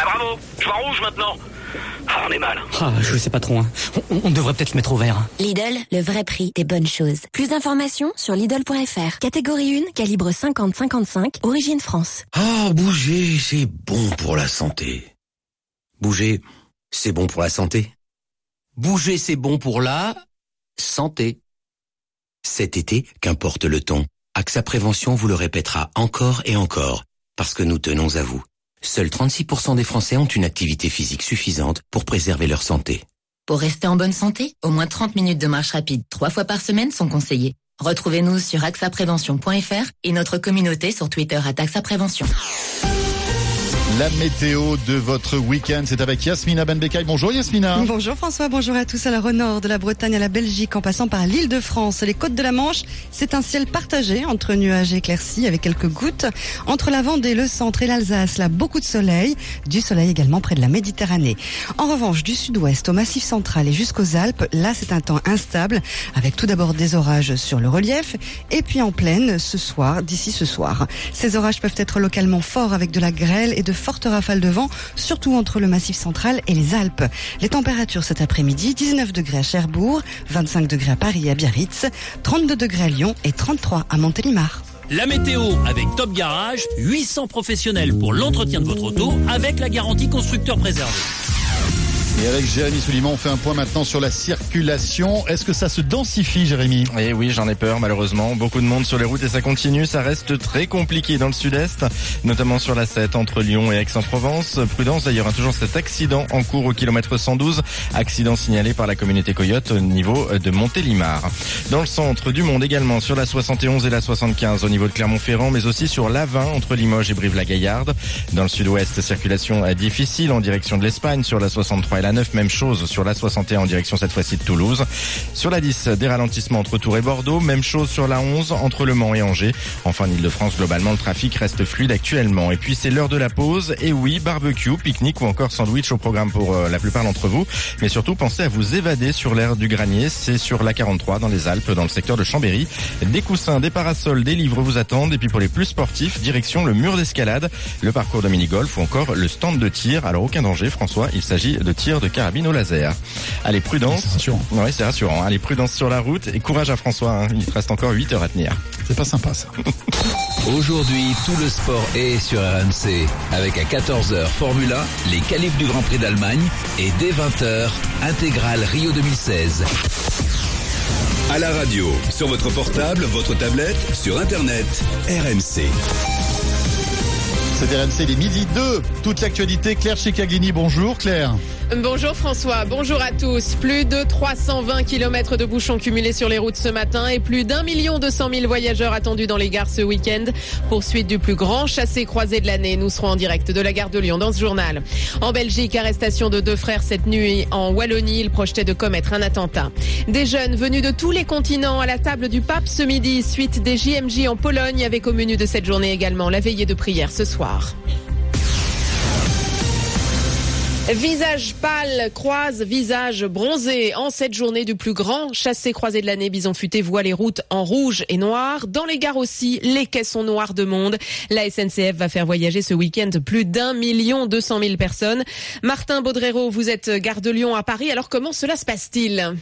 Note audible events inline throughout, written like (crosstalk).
Ah bravo, je vois rouge maintenant. Ah, on est mal. Ah, je sais pas trop. Hein. On, on devrait peut-être se mettre au vert. Lidl, le vrai prix des bonnes choses. Plus d'informations sur Lidl.fr. Catégorie 1, calibre 50-55, origine France. Ah, bouger, c'est bon pour la santé. Bouger, c'est bon pour la santé. Bouger, c'est bon pour la santé. Cet été, qu'importe le ton, AXA Prévention vous le répétera encore et encore, parce que nous tenons à vous. Seuls 36% des Français ont une activité physique suffisante pour préserver leur santé. Pour rester en bonne santé, au moins 30 minutes de marche rapide trois fois par semaine sont conseillées. Retrouvez-nous sur axaprévention.fr et notre communauté sur Twitter à Taxa Prévention. La météo de votre week-end, c'est avec Yasmina Benbekay. Bonjour Yasmina. Bonjour François, bonjour à tous. Alors au nord de la Bretagne à la Belgique, en passant par l'île de France, les côtes de la Manche, c'est un ciel partagé entre nuages éclaircis avec quelques gouttes. Entre la Vendée, le centre et l'Alsace, là, beaucoup de soleil. Du soleil également près de la Méditerranée. En revanche, du sud-ouest au massif central et jusqu'aux Alpes, là c'est un temps instable, avec tout d'abord des orages sur le relief, et puis en pleine ce soir, d'ici ce soir. Ces orages peuvent être localement forts avec de la grêle et de fortes rafales de vent, surtout entre le Massif central et les Alpes. Les températures cet après-midi, 19 degrés à Cherbourg, 25 degrés à Paris et à Biarritz, 32 degrés à Lyon et 33 à Montélimar. La météo avec Top Garage, 800 professionnels pour l'entretien de votre auto avec la garantie constructeur préservé. Et avec Jérémy Souliman, on fait un point maintenant sur la circulation. Est-ce que ça se densifie, Jérémy? Eh oui, j'en ai peur, malheureusement. Beaucoup de monde sur les routes et ça continue. Ça reste très compliqué dans le sud-est, notamment sur la 7 entre Lyon et Aix-en-Provence. Prudence d'ailleurs, hein, toujours cet accident en cours au kilomètre 112. Accident signalé par la communauté Coyote au niveau de Montélimar. Dans le centre du monde également, sur la 71 et la 75 au niveau de Clermont-Ferrand, mais aussi sur la 20 entre Limoges et Brive-la-Gaillarde. Dans le sud-ouest, circulation difficile en direction de l'Espagne sur la 63 et la 9, même chose sur la 61 en direction cette fois-ci de Toulouse. Sur la 10, des ralentissements entre Tours et Bordeaux, même chose sur la 11 entre Le Mans et Angers. Enfin, en Ile-de-France, globalement, le trafic reste fluide actuellement. Et puis c'est l'heure de la pause. Et oui, barbecue, pique-nique ou encore sandwich au programme pour euh, la plupart d'entre vous. Mais surtout, pensez à vous évader sur l'air du Granier. C'est sur la 43 dans les Alpes, dans le secteur de Chambéry. Des coussins, des parasols, des livres vous attendent. Et puis pour les plus sportifs, direction le mur d'escalade, le parcours de mini-golf ou encore le stand de tir. Alors aucun danger, François, il s'agit de tir de carabine au laser. Allez, prudence. C'est rassurant. Oui, c'est rassurant. Allez, prudence sur la route et courage à François. hein. Il te reste encore 8 heures à tenir. C'est pas sympa ça. (laughs) Aujourd'hui, tout le sport est sur RMC. Avec à 14h Formule 1, les qualifs du Grand Prix d'Allemagne et dès 20h, intégrale Rio 2016. À la radio, sur votre portable, votre tablette, sur Internet, RMC. C'est RMC, les midi 2. Toute l'actualité, Claire Chicaglini, bonjour Claire. Bonjour François, bonjour à tous. Plus de 320 km de bouchons cumulés sur les routes ce matin et plus d'un million deux cent mille voyageurs attendus dans les gares ce week-end. Poursuite du plus grand chassé-croisé de l'année. Nous serons en direct de la gare de Lyon dans ce journal. En Belgique, arrestation de deux frères cette nuit en Wallonie. Ils projetaient de commettre un attentat. Des jeunes venus de tous les continents à la table du pape ce midi, suite des JMJ en Pologne avec au menu de cette journée également la veillée de prière ce soir. Visage pâle croise visage bronzé en cette journée du plus grand chassé-croisé de l'année. Bison futé voit les routes en rouge et noir. Dans les gares aussi, les quais sont noirs de monde. La SNCF va faire voyager ce week-end plus d'un million deux cent mille personnes. Martin Baudrero, vous êtes gare de Lyon à Paris. Alors comment cela se passe-t-il?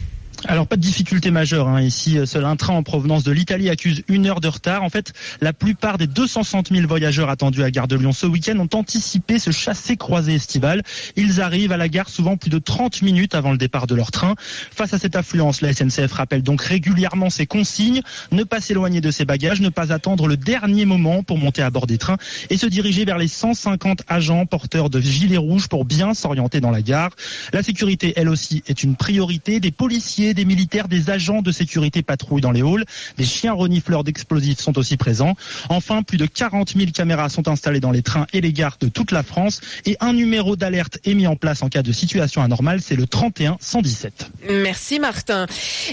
Alors pas de difficulté majeure hein. ici. Seul un train en provenance de l'Italie accuse une heure de retard. En fait, la plupart des 260 000 voyageurs attendus à Gare de Lyon ce week-end ont anticipé ce chassé-croisé estival. Ils arrivent à la gare souvent plus de 30 minutes avant le départ de leur train. Face à cette affluence, la SNCF rappelle donc régulièrement ses consignes ne pas s'éloigner de ses bagages, ne pas attendre le dernier moment pour monter à bord des trains et se diriger vers les 150 agents porteurs de gilets rouges pour bien s'orienter dans la gare. La sécurité, elle aussi, est une priorité. Des policiers des militaires, des agents de sécurité patrouillent dans les halls. Des chiens renifleurs d'explosifs sont aussi présents. Enfin, plus de 40 000 caméras sont installées dans les trains et les gares de toute la France. Et un numéro d'alerte est mis en place en cas de situation anormale, c'est le 31 117. Merci Martin.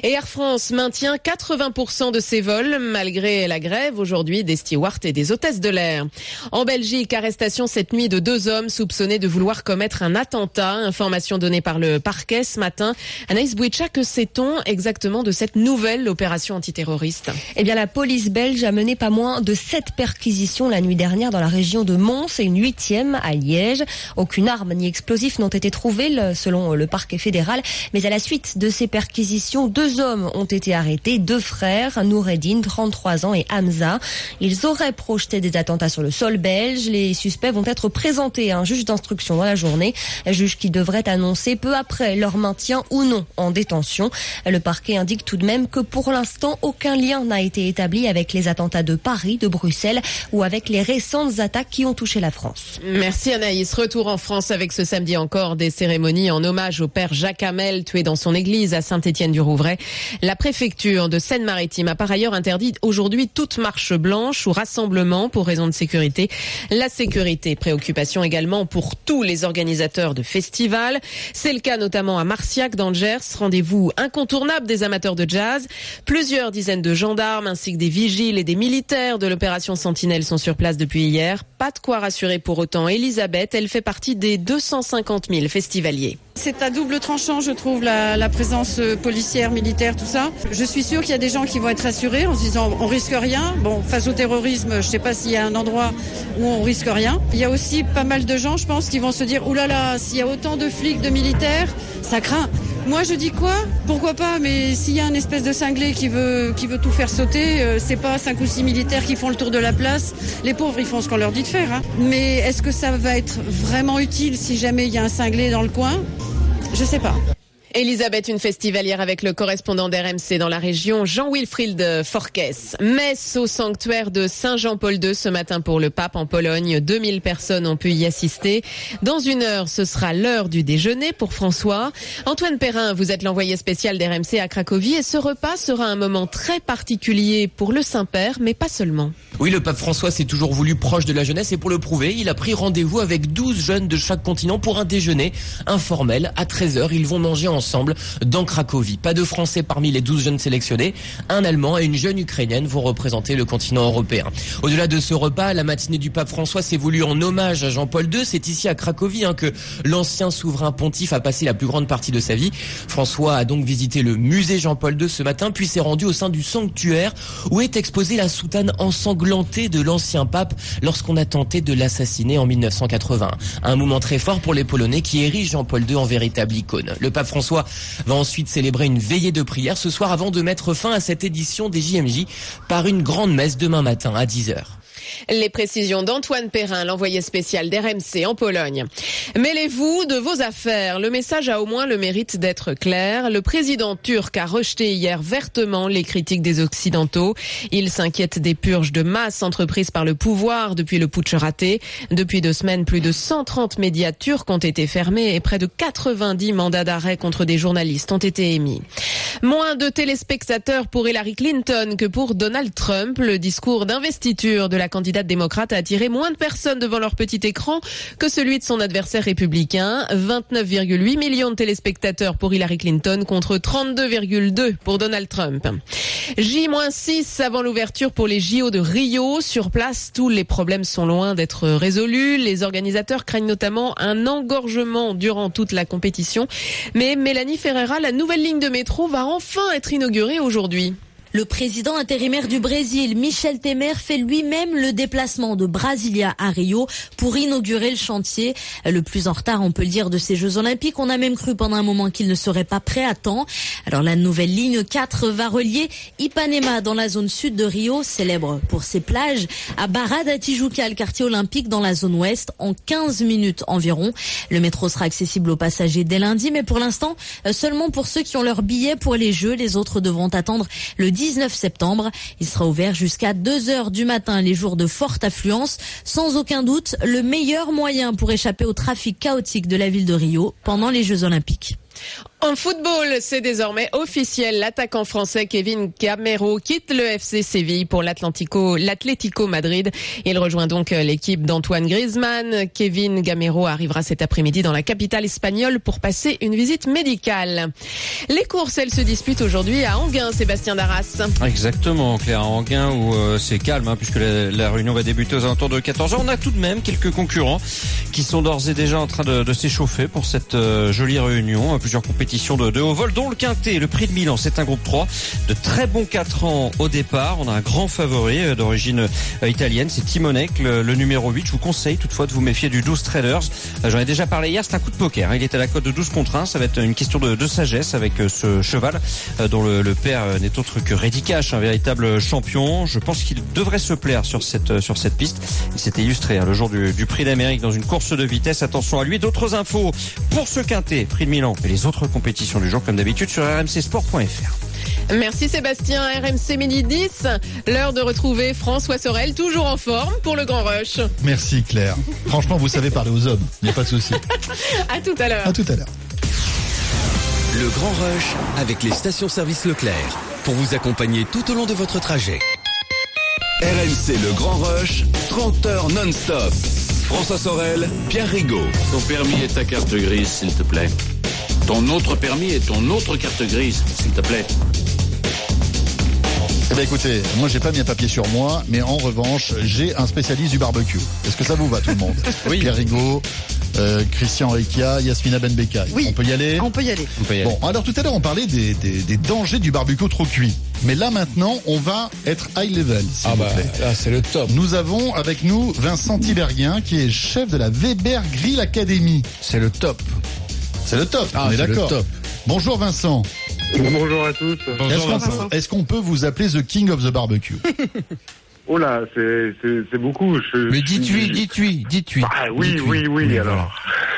Air France maintient 80% de ses vols malgré la grève aujourd'hui des stewards et des hôtesses de l'air. En Belgique, arrestation cette nuit de deux hommes soupçonnés de vouloir commettre un attentat. Information donnée par le parquet ce matin. Anaïs Bouicha que ces sait-on exactement de cette nouvelle opération antiterroriste? Eh bien, la police belge a mené pas moins de sept perquisitions la nuit dernière dans la région de Mons et une huitième à Liège. Aucune arme ni explosif n'ont été trouvés selon le parquet fédéral. Mais à la suite de ces perquisitions, deux hommes ont été arrêtés, deux frères, Noureddin, 33 ans, et Hamza. Ils auraient projeté des attentats sur le sol belge. Les suspects vont être présentés à un juge d'instruction dans la journée, un juge qui devrait annoncer peu après leur maintien ou non en détention. Le parquet indique tout de même que pour l'instant, aucun lien n'a été établi avec les attentats de Paris, de Bruxelles ou avec les récentes attaques qui ont touché la France. Merci Anaïs. Retour en France avec ce samedi encore des cérémonies en hommage au père Jacques Hamel tué dans son église à Saint-Étienne-du-Rouvray. La préfecture de Seine-Maritime a par ailleurs interdit aujourd'hui toute marche blanche ou rassemblement pour raison de sécurité. La sécurité, préoccupation également pour tous les organisateurs de festivals. C'est le cas notamment à Marciac dans le Gers, rendez-vous incontournable des amateurs de jazz. Plusieurs dizaines de gendarmes ainsi que des vigiles et des militaires de l'opération Sentinelle sont sur place depuis hier. Pas de quoi rassurer pour autant Elisabeth, elle fait partie des 250 000 festivaliers. C'est à double tranchant, je trouve, la, présence policière, militaire, tout ça. Je suis sûre qu'il y a des gens qui vont être rassurés en se disant on risque rien. Bon, face au terrorisme, je ne sais pas s'il y a un endroit où on risque rien. Il y a aussi pas mal de gens, je pense, qui vont se dire oulala, là là, s'il y a autant de flics, de militaires, ça craint. Moi, je dis quoi? Pourquoi pas? Mais s'il y a une espèce de cinglé qui veut, qui veut tout faire sauter, euh, c'est pas cinq ou six militaires qui font le tour de la place. Les pauvres, ils font ce qu'on leur dit de faire. Hein. Mais est-ce que ça va être vraiment utile si jamais il y a un cinglé dans le coin? Je sais pas. Elisabeth, une festivalière avec le correspondant d'RMC dans la région, Jean-Wilfried Forquès. Messe au sanctuaire de Saint-Jean-Paul II ce matin pour le pape en Pologne. 2000 personnes ont pu y assister. Dans une heure, ce sera l'heure du déjeuner pour François. Antoine Perrin, vous êtes l'envoyé spécial d'RMC à Cracovie et ce repas sera un moment très particulier pour le Saint-Père, mais pas seulement. Oui, le pape François s'est toujours voulu proche de la jeunesse et pour le prouver, il a pris rendez-vous avec 12 jeunes de chaque continent pour un déjeuner informel à 13h. Ils vont manger ensemble ensemble dans Cracovie. Pas de Français parmi les 12 jeunes sélectionnés. Un Allemand et une jeune Ukrainienne vont représenter le continent européen. Au-delà de ce repas, la matinée du pape François s'est voulue en hommage à Jean-Paul II. C'est ici à Cracovie hein, que l'ancien souverain pontife a passé la plus grande partie de sa vie. François a donc visité le musée Jean-Paul II ce matin, puis s'est rendu au sein du sanctuaire où est exposée la soutane ensanglantée de l'ancien pape lorsqu'on a tenté de l'assassiner en 1980. Un moment très fort pour les Polonais qui érigent Jean-Paul II en véritable icône. Le pape François va ensuite célébrer une veillée de prière ce soir avant de mettre fin à cette édition des JMJ par une grande messe demain matin à 10h. Les précisions d'Antoine Perrin, l'envoyé spécial d'RMC en Pologne. Mêlez-vous de vos affaires. Le message a au moins le mérite d'être clair. Le président turc a rejeté hier vertement les critiques des Occidentaux. Il s'inquiète des purges de masse entreprises par le pouvoir depuis le putsch raté. Depuis deux semaines, plus de 130 médias turcs ont été fermés et près de 90 mandats d'arrêt contre des journalistes ont été émis. Moins de téléspectateurs pour Hillary Clinton que pour Donald Trump. Le discours d'investiture de la candidate démocrate a attiré moins de personnes devant leur petit écran que celui de son adversaire républicain. 29,8 millions de téléspectateurs pour Hillary Clinton contre 32,2 pour Donald Trump. J-6 avant l'ouverture pour les JO de Rio. Sur place, tous les problèmes sont loin d'être résolus. Les organisateurs craignent notamment un engorgement durant toute la compétition. Mais Mélanie Ferreira, la nouvelle ligne de métro va enfin être inaugurée aujourd'hui. Le président intérimaire du Brésil, Michel Temer, fait lui-même le déplacement de Brasilia à Rio pour inaugurer le chantier. Le plus en retard, on peut le dire, de ces Jeux Olympiques. On a même cru pendant un moment qu'il ne serait pas prêt à temps. Alors la nouvelle ligne 4 va relier Ipanema dans la zone sud de Rio, célèbre pour ses plages, à Barra da Tijuca, le quartier olympique dans la zone ouest, en 15 minutes environ. Le métro sera accessible aux passagers dès lundi, mais pour l'instant, seulement pour ceux qui ont leur billet pour les Jeux. Les autres devront attendre le 10 19 septembre. Il sera ouvert jusqu'à 2 heures du matin les jours de forte affluence. Sans aucun doute, le meilleur moyen pour échapper au trafic chaotique de la ville de Rio pendant les Jeux Olympiques. En football, c'est désormais officiel. L'attaquant français Kevin Gamero quitte le FC Séville pour l'Atlético, Madrid. Il rejoint donc l'équipe d'Antoine Griezmann. Kevin Gamero arrivera cet après-midi dans la capitale espagnole pour passer une visite médicale. Les courses, elles se disputent aujourd'hui à Anguin, Sébastien Darras. Exactement, Claire, à Anguin où euh, c'est calme hein, puisque la, réunion va débuter aux alentours de 14h. On a tout de même quelques concurrents qui sont d'ores et déjà en train de, de s'échauffer pour cette euh, jolie réunion plusieurs compétitions de, de haut vol, dont le Quintet. Le prix de Milan, c'est un groupe 3 de très bons 4 ans au départ. On a un grand favori euh, d'origine euh, italienne, c'est Timonek, le, numéro 8. Je vous conseille toutefois de vous méfier du 12 Traders. Euh, J'en ai déjà parlé hier, c'est un coup de poker. hein. Il est à la cote de 12 contre 1. Ça va être une question de, sagesse avec ce cheval dont le, père n'est autre que Reddy un véritable champion. Je pense qu'il devrait se plaire sur cette, sur cette piste. Il s'était illustré hein, le jour du, du prix d'Amérique dans une course de vitesse. Attention à lui. D'autres infos pour ce quintet, prix de Milan et les autres compétitions du jour comme d'habitude sur rmcsport.fr. Merci Sébastien, RMC Midi 10. L'heure de retrouver François Sorel, toujours en forme pour le Grand Rush. Merci Claire. Franchement, vous savez parler aux hommes. Il n'y a pas de souci. (laughs) À tout à l'heure. À tout à l'heure. Le Grand Rush avec les stations-service Leclerc pour vous accompagner tout au long de votre trajet. RMC Le Grand Rush, 30 heures non-stop. François Sorel, Pierre Rigaud. Ton permis et ta carte grise, s'il te plaît. Ton autre permis et ton autre carte grise, s'il te plaît. Eh bien écoutez, moi j'ai pas mis un papier sur moi, mais en revanche, j'ai un spécialiste du barbecue. Est-ce que ça vous va tout le monde (laughs) Oui. Pierre Rigaud, euh, Christian Rikia, Yasmina Benbeka. Oui. On peut y aller On peut y aller. Bon, alors tout à l'heure on parlait des, des- des dangers du barbecue trop cuit. Mais là maintenant, on va être high level, s'il Ah vous bah, plaît. là, c'est le top. Nous avons avec nous Vincent Tiberghien, qui est chef de la Weber Grill Academy. C'est le top. C'est le top, Ah, on est c'est le d'accord. top. Bonjour Vincent. Bonjour à tous. Est-ce qu'on est-ce qu'on peut vous appeler The King of the Barbecue? (laughs) Oh là, c'est beaucoup. Je- Mais dites-lui, dites-lui, dites-lui. Ah oui, oui, oui, alors.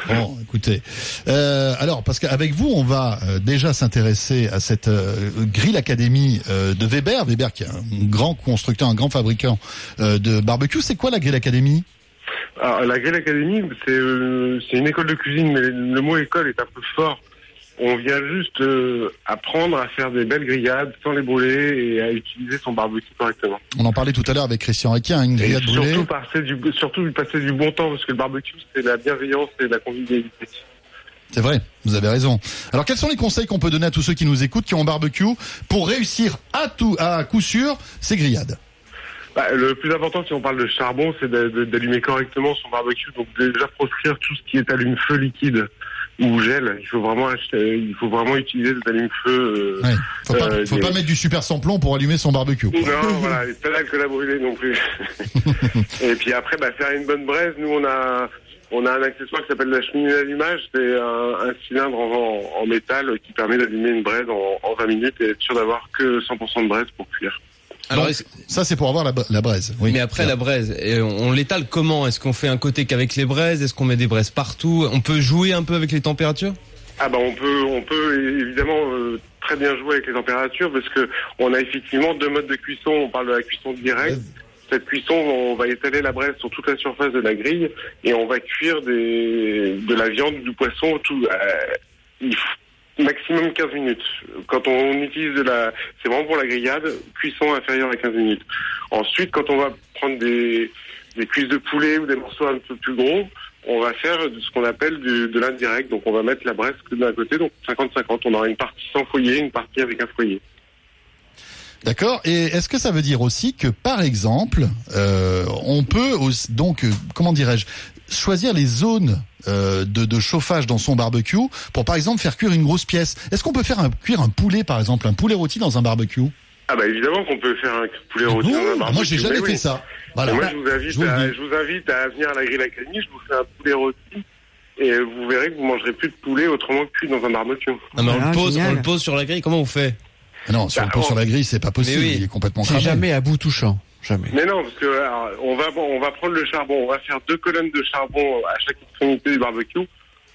Bon, écoutez. Euh, alors, parce qu'avec vous, on va euh, déjà s'intéresser à cette euh, Grill Academy euh, de Weber. Weber qui est un grand constructeur, un grand fabricant de barbecue. C'est quoi la Grill Academy? Alors, la Grill Academy, c'est euh, c'est une école de cuisine, mais le mot école est un peu fort. On vient juste euh, apprendre à faire des belles grillades sans les brûler et à utiliser son barbecue correctement. On en parlait tout à l'heure avec Christian Requin, une Et grillade brûlée. surtout passer du surtout passer du bon temps parce que le barbecue c'est la bienveillance et la convivialité. C'est vrai, vous avez raison. Alors, quels sont les conseils qu'on peut donner à tous ceux qui nous écoutent, qui ont un barbecue, pour réussir à tout, à coup sûr, ces grillades? Bah, le plus important, si on parle de charbon, c'est d'allumer correctement son barbecue. Donc déjà proscrire tout ce qui est allume-feu liquide ou gel. Il faut vraiment acheter, il faut vraiment utiliser des allume-feu. euh, Faut pas, euh, faut des- pas mettre du super samplon pour allumer son barbecue. Non, voilà, et pas d'alcool à brûler non plus. (laughs) et puis après, bah, faire une bonne braise. Nous, on a, on a un accessoire qui s'appelle la cheminée d'allumage. C'est un, un cylindre en, en métal qui permet d'allumer une braise en, en 20 minutes et être sûr d'avoir que 100% de braise pour cuire. Alors, Donc, ça, c'est pour avoir la, la braise. Oui. Mais après la braise, et on, on l'étale comment? Est-ce qu'on fait un côté qu'avec les braises? Est-ce qu'on met des braises partout? On peut jouer un peu avec les températures? Ah bah on peut on peut évidemment euh, très bien jouer avec les températures parce que on a effectivement deux modes de cuisson. On parle de la cuisson directe. Cette cuisson, on va étaler la braise sur toute la surface de la grille et on va cuire des, de la viande, du poisson, tout. euh, il faut maximum 15 minutes. Quand on utilise la, c'est vraiment pour la grillade, cuisson inférieure à 15 minutes. Ensuite, quand on va prendre des, des cuisses de poulet ou des morceaux un peu plus gros, on va faire ce qu'on appelle de l'indirect. Donc on va mettre la braise que d'un côté, donc 50-50. On aura une partie sans foyer, une partie avec un foyer. D'accord. Et est-ce que ça veut dire aussi que, par exemple, euh, on peut aussi- donc, euh, comment dirais-je, choisir les zones euh, de, de chauffage dans son barbecue pour, par exemple, faire cuire une grosse pièce. Est-ce qu'on peut faire un, cuire un poulet, par exemple, un poulet rôti dans un barbecue? Ah bah évidemment qu'on peut faire un poulet rôti dans un barbecue. moi, j'ai jamais mais fait oui. ça. Voilà. Moi, je vous, invite Je vous à, dis. je vous invite à venir à la Grille Academy. Je vous fais un poulet rôti. Et vous verrez que vous mangerez plus de poulet autrement que cuit dans un barbecue. Non mais on le pose, on le pose sur la grille. Comment on fait? Ah Non, si on le pose sur la grille, c'est pas possible. Oui. Il est complètement C'est cramé. jamais à bout touchant. Jamais. Mais non, parce que alors, on va on va prendre le charbon, on va faire deux colonnes de charbon à chaque extrémité du barbecue.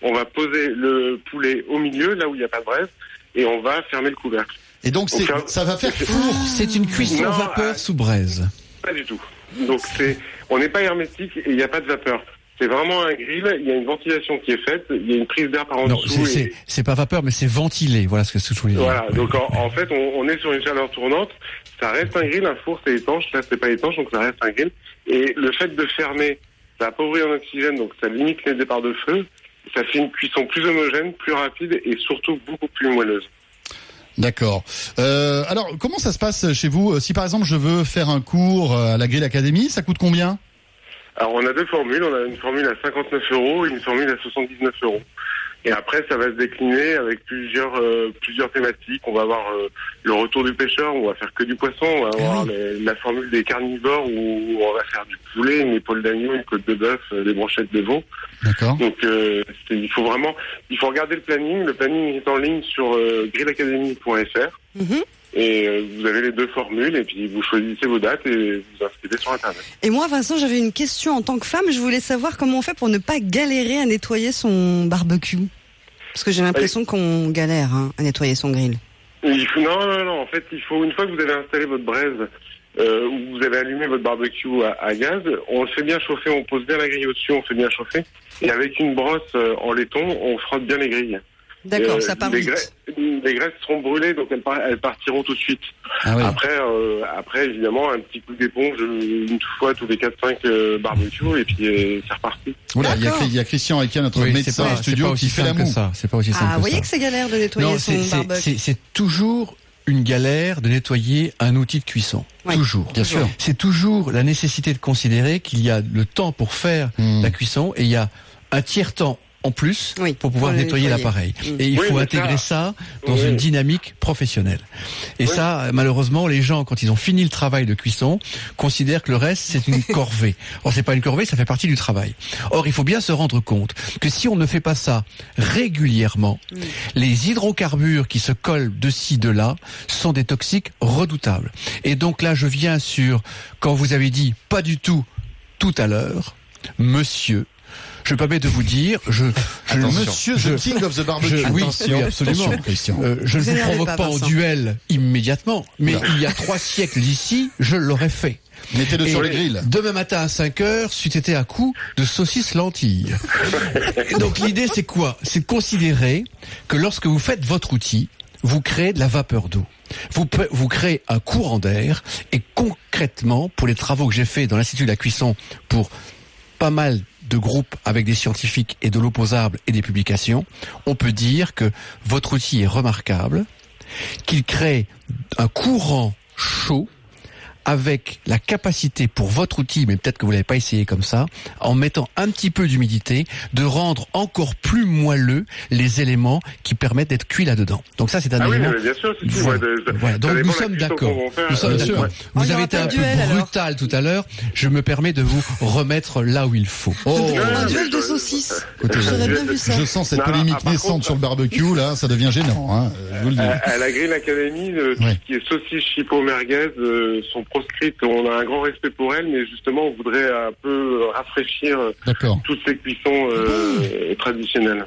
On va poser le poulet au milieu, là où il n'y a pas de braise, et on va fermer le couvercle. Et donc, c'est- ça- ça va faire four. C'est une cuisson Non, vapeur sous braise. Pas du tout. Donc c'est, on n'est pas hermétique et il n'y a pas de vapeur. C'est vraiment un grill. Il y a une ventilation qui est faite. Il y a une prise d'air par en Non, dessous. c'est- et- c'est c'est pas vapeur, mais c'est ventilé. Voilà ce que ce que je voulais dire. Voilà. Donc en, en fait, on, on est sur une chaleur tournante. Ça reste un grill. Un four c'est étanche. Là c'est pas étanche, donc ça reste un grill. Et le fait de fermer, ça appauvrit en oxygène, donc ça limite les départs de feu. Ça fait une cuisson plus homogène, plus rapide et surtout beaucoup plus moelleuse. D'accord. Euh, alors, comment ça se passe chez vous Si par exemple je veux faire un cours euh, à la Grill Academy, ça coûte combien? Alors on a deux formules. On a une formule à 59 euros et une formule à 79 euros. Et après, ça va se décliner avec plusieurs euh, plusieurs thématiques. On va avoir euh, le retour du pêcheur, on va faire que du poisson. On va avoir les- la formule des carnivores où on va faire du poulet, une épaule d'agneau, une côte de bœuf, euh, des brochettes de veau. D'accord. Donc euh, il faut vraiment, il faut regarder le planning. Le planning est en ligne sur euh, grillacademy.fr. Et euh, vous avez les deux formules et puis vous choisissez vos dates et vous inscrivez sur Internet. Et moi, Vincent, j'avais une question en tant que femme. Je voulais savoir comment on fait pour ne pas galérer à nettoyer son barbecue. Parce que j'ai l'impression qu'on galère hein, à nettoyer son grill. Il faut, non, non, non. En fait, il faut une fois que vous avez installé votre braise euh, ou vous avez allumé votre barbecue à, à gaz, on le fait bien chauffer, on pose bien la grille au-dessus, on fait bien chauffer. Et avec une brosse euh, en laiton, on frotte bien les grilles. D'accord, ça part les vite. graisses, les graisses seront brûlées, donc elles, par- elles partiront tout de suite. Ah oui. Après, euh, après, évidemment, un petit coup d'éponge euh, une fois tous les 4-5 euh, barbecues et puis euh, c'est reparti. Oula, il y, a, il y a Christian Eka, notre Oui, c'est médecin pas- en studio, pas qui aussi fait la moue. ça. C'est pas aussi simple Ah, que vous voyez ça. que c'est galère de nettoyer Non, son barbecue. c'est- toujours une galère de nettoyer un outil de cuisson. Oui, toujours. bien sûr. C'est toujours la nécessité de considérer qu'il y a le temps pour faire Hmm. la cuisson et il y a un tiers temps en plus Oui, pour pouvoir nettoyer l'appareil. Mm. Et il Oui, faut intégrer ça, dans oui. une dynamique professionnelle. Et ça, malheureusement, les gens, quand ils ont fini le travail de cuisson, considèrent que le reste, c'est une (laughs) corvée. Or, c'est pas une corvée, ça fait partie du travail. Or, il faut bien se rendre compte que si on ne fait pas ça régulièrement, les hydrocarbures qui se collent de ci, de là, sont des toxiques redoutables. Et donc là, je viens sur, quand vous avez dit pas du tout tout à l'heure, monsieur, je me permets de vous dire, je, je Monsieur the king of the barbecue. je- oui, Attention, oui, absolument. attention, Christian. Euh, je ne Vous provoque pas, pas, en Vincent. duel immédiatement, mais il y a trois siècles d'ici, je l'aurais fait. Mettez-le Et sur le grill. Demain matin à 5 heures, c'eût été un coup de saucisse lentille. (laughs) Donc l'idée c'est quoi? C'est de considérer que lorsque vous faites votre outil, vous créez de la vapeur d'eau. Vous, vous créez un courant d'air et concrètement, pour les travaux que j'ai faits dans l'Institut de la cuisson pour pas mal de groupes avec des scientifiques et de l'opposable et des publications, on peut dire que votre outil est remarquable, qu'il crée un courant chaud avec la capacité pour votre outil, mais peut-être que vous l'avez pas essayé comme ça, en mettant un petit peu d'humidité, de rendre encore plus moelleux les éléments qui permettent d'être cuits là-dedans. Donc ça, c'est un Ah oui, élément. mais bien sûr, si, Voilà. ouais, de- de- Voilà. Donc nous sommes d'accord. Nous sommes d'accord. Oh, Vous avez été un de peu duel, brutal tout à l'heure. Je me permets de vous remettre là où il faut. Oh, Un duel de saucisses. écoutez, J'aurais bien vu ça. je sens cette Non, polémique ah, naissante contre- sur le barbecue, là, ça devient gênant, hein, je vous le dis. À, à la Grill Academy, euh, tout ce qui est saucisses, chipot, merguez euh, sont On a un grand respect pour elles, mais justement, on voudrait un peu rafraîchir euh, toutes ces cuissons euh, traditionnelles.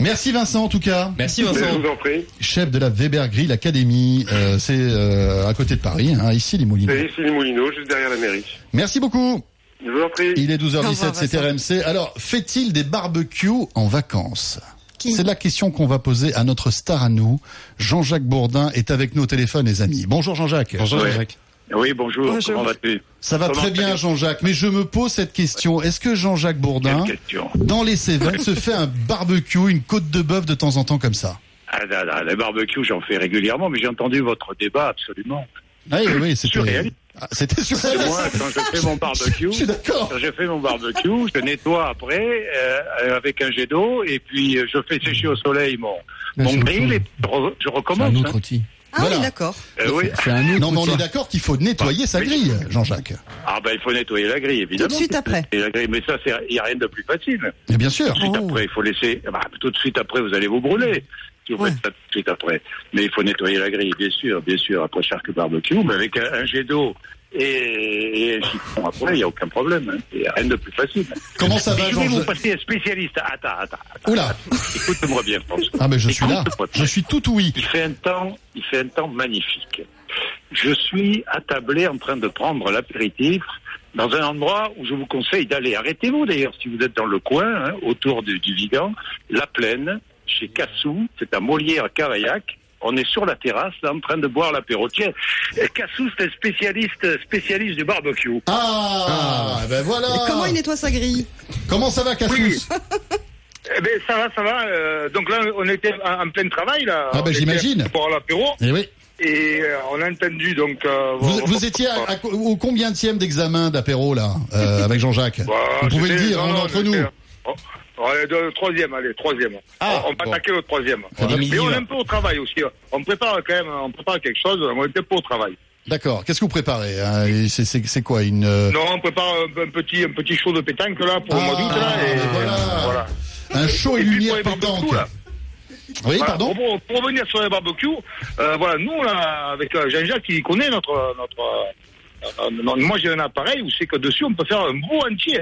Merci Vincent en tout cas. Merci Mais je vous en prie. Chef de la Weber Grill Academy, euh, c'est euh, à côté de Paris, hein, ici les Moulineaux. C'est ici les Moulineaux, juste derrière la mairie. Merci beaucoup. Je vous en prie. Il est Au 12h17, revoir, c'est Vincent. RMC. Alors, fait-il des barbecues en vacances C'est la question qu'on va poser à notre star à nous. Jean-Jacques Bourdin est avec nous au téléphone, les amis. Bonjour Jean-Jacques. Bonjour Ouais. Oui, bonjour, Bonjour. comment vas-tu? Ça va Comment très bien Jean-Jacques, mais je me pose cette question. Est-ce que Jean-Jacques Bourdin, dans les Cévennes, se fait un barbecue, une côte de bœuf de temps en temps comme ça? Ah, là, là, Les barbecues, j'en fais régulièrement, mais j'ai entendu votre débat, absolument. Ah Oui, oui, c'était... Surréaliste. Ah, C'était sur Parce que Moi, quand je fais mon barbecue, Je suis d'accord. quand je fais mon barbecue, je nettoie après euh, avec un jet d'eau et puis euh, je fais sécher au soleil mon, mon grill et je re- je C'est un recommence. autre hein. Ah Voilà. oui, d'accord. Euh, oui. C'est un autre Non, mais on est d'accord qu'il faut nettoyer sa Oui. grille, Jean-Jacques. Ah ben il faut nettoyer la grille, évidemment. Tout de suite après. Et la grille, mais ça, c'est- il n'y a rien de plus facile. Mais bien sûr. Tout de suite Oh. après, il faut laisser. bah, tout de suite après, vous allez vous brûler. Si vous Ouais. faites ça tout de suite après. Mais il faut nettoyer la grille, bien sûr, bien sûr, après chaque barbecue, mais avec un, un jet d'eau et, et chiffon après, il n'y a aucun problème. hein. Rien de plus facile. Comment ça va, Je vais vous passer un spécialiste. Attends, attends. attends. Oula. Écoute-moi bien, François. Ah, mais je suis là. Je suis tout oui. il fait un temps, il fait un temps magnifique. Je suis attablé en train de prendre l'apéritif dans un endroit où je vous conseille d'aller. Arrêtez-vous d'ailleurs si vous êtes dans le coin, hein, autour du, du Vigan, la plaine, chez Cassou, c'est à Molière-Cavaillac. On est sur la terrasse, là, en train de boire l'apéro. Tiens, Cassou, c'est un spécialiste, spécialiste du barbecue. Ah, ben voilà. Et comment il nettoie sa grille Comment ça va, Cassous Eh ben, ça va, ça va. euh, donc là, on était en, en plein travail, là. Ah ben, j'imagine. Pour l'apéro. Eh oui. Et euh, on a entendu donc. euh, Vous, étiez à, à- au combien d'examen d'apéro là euh, avec Jean-Jacques Bah, Vous pouvez le dire non, hein, non, entre nous. Le troisième, allez, troisième. Ah, on va bon. attaquer le troisième. Mais on est un peu au travail aussi. On prépare quand même, on prépare quelque chose, on est un peu au travail. D'accord. Qu'est-ce que vous préparez hein c'est- quoi une euh, Non, on prépare un, un petit, un petit show de pétanque là pour le mois d'août là. Ah, Et, voilà. voilà. un show et Et puis, lumière barbecues, pétanque là. Oui, Voilà, pardon. pour, pour revenir sur les barbecues, euh, voilà, nous là, avec euh, Jean-Jacques qui connaît notre, notre, euh, euh, moi j'ai un appareil où c'est que dessus on peut faire un veau entier.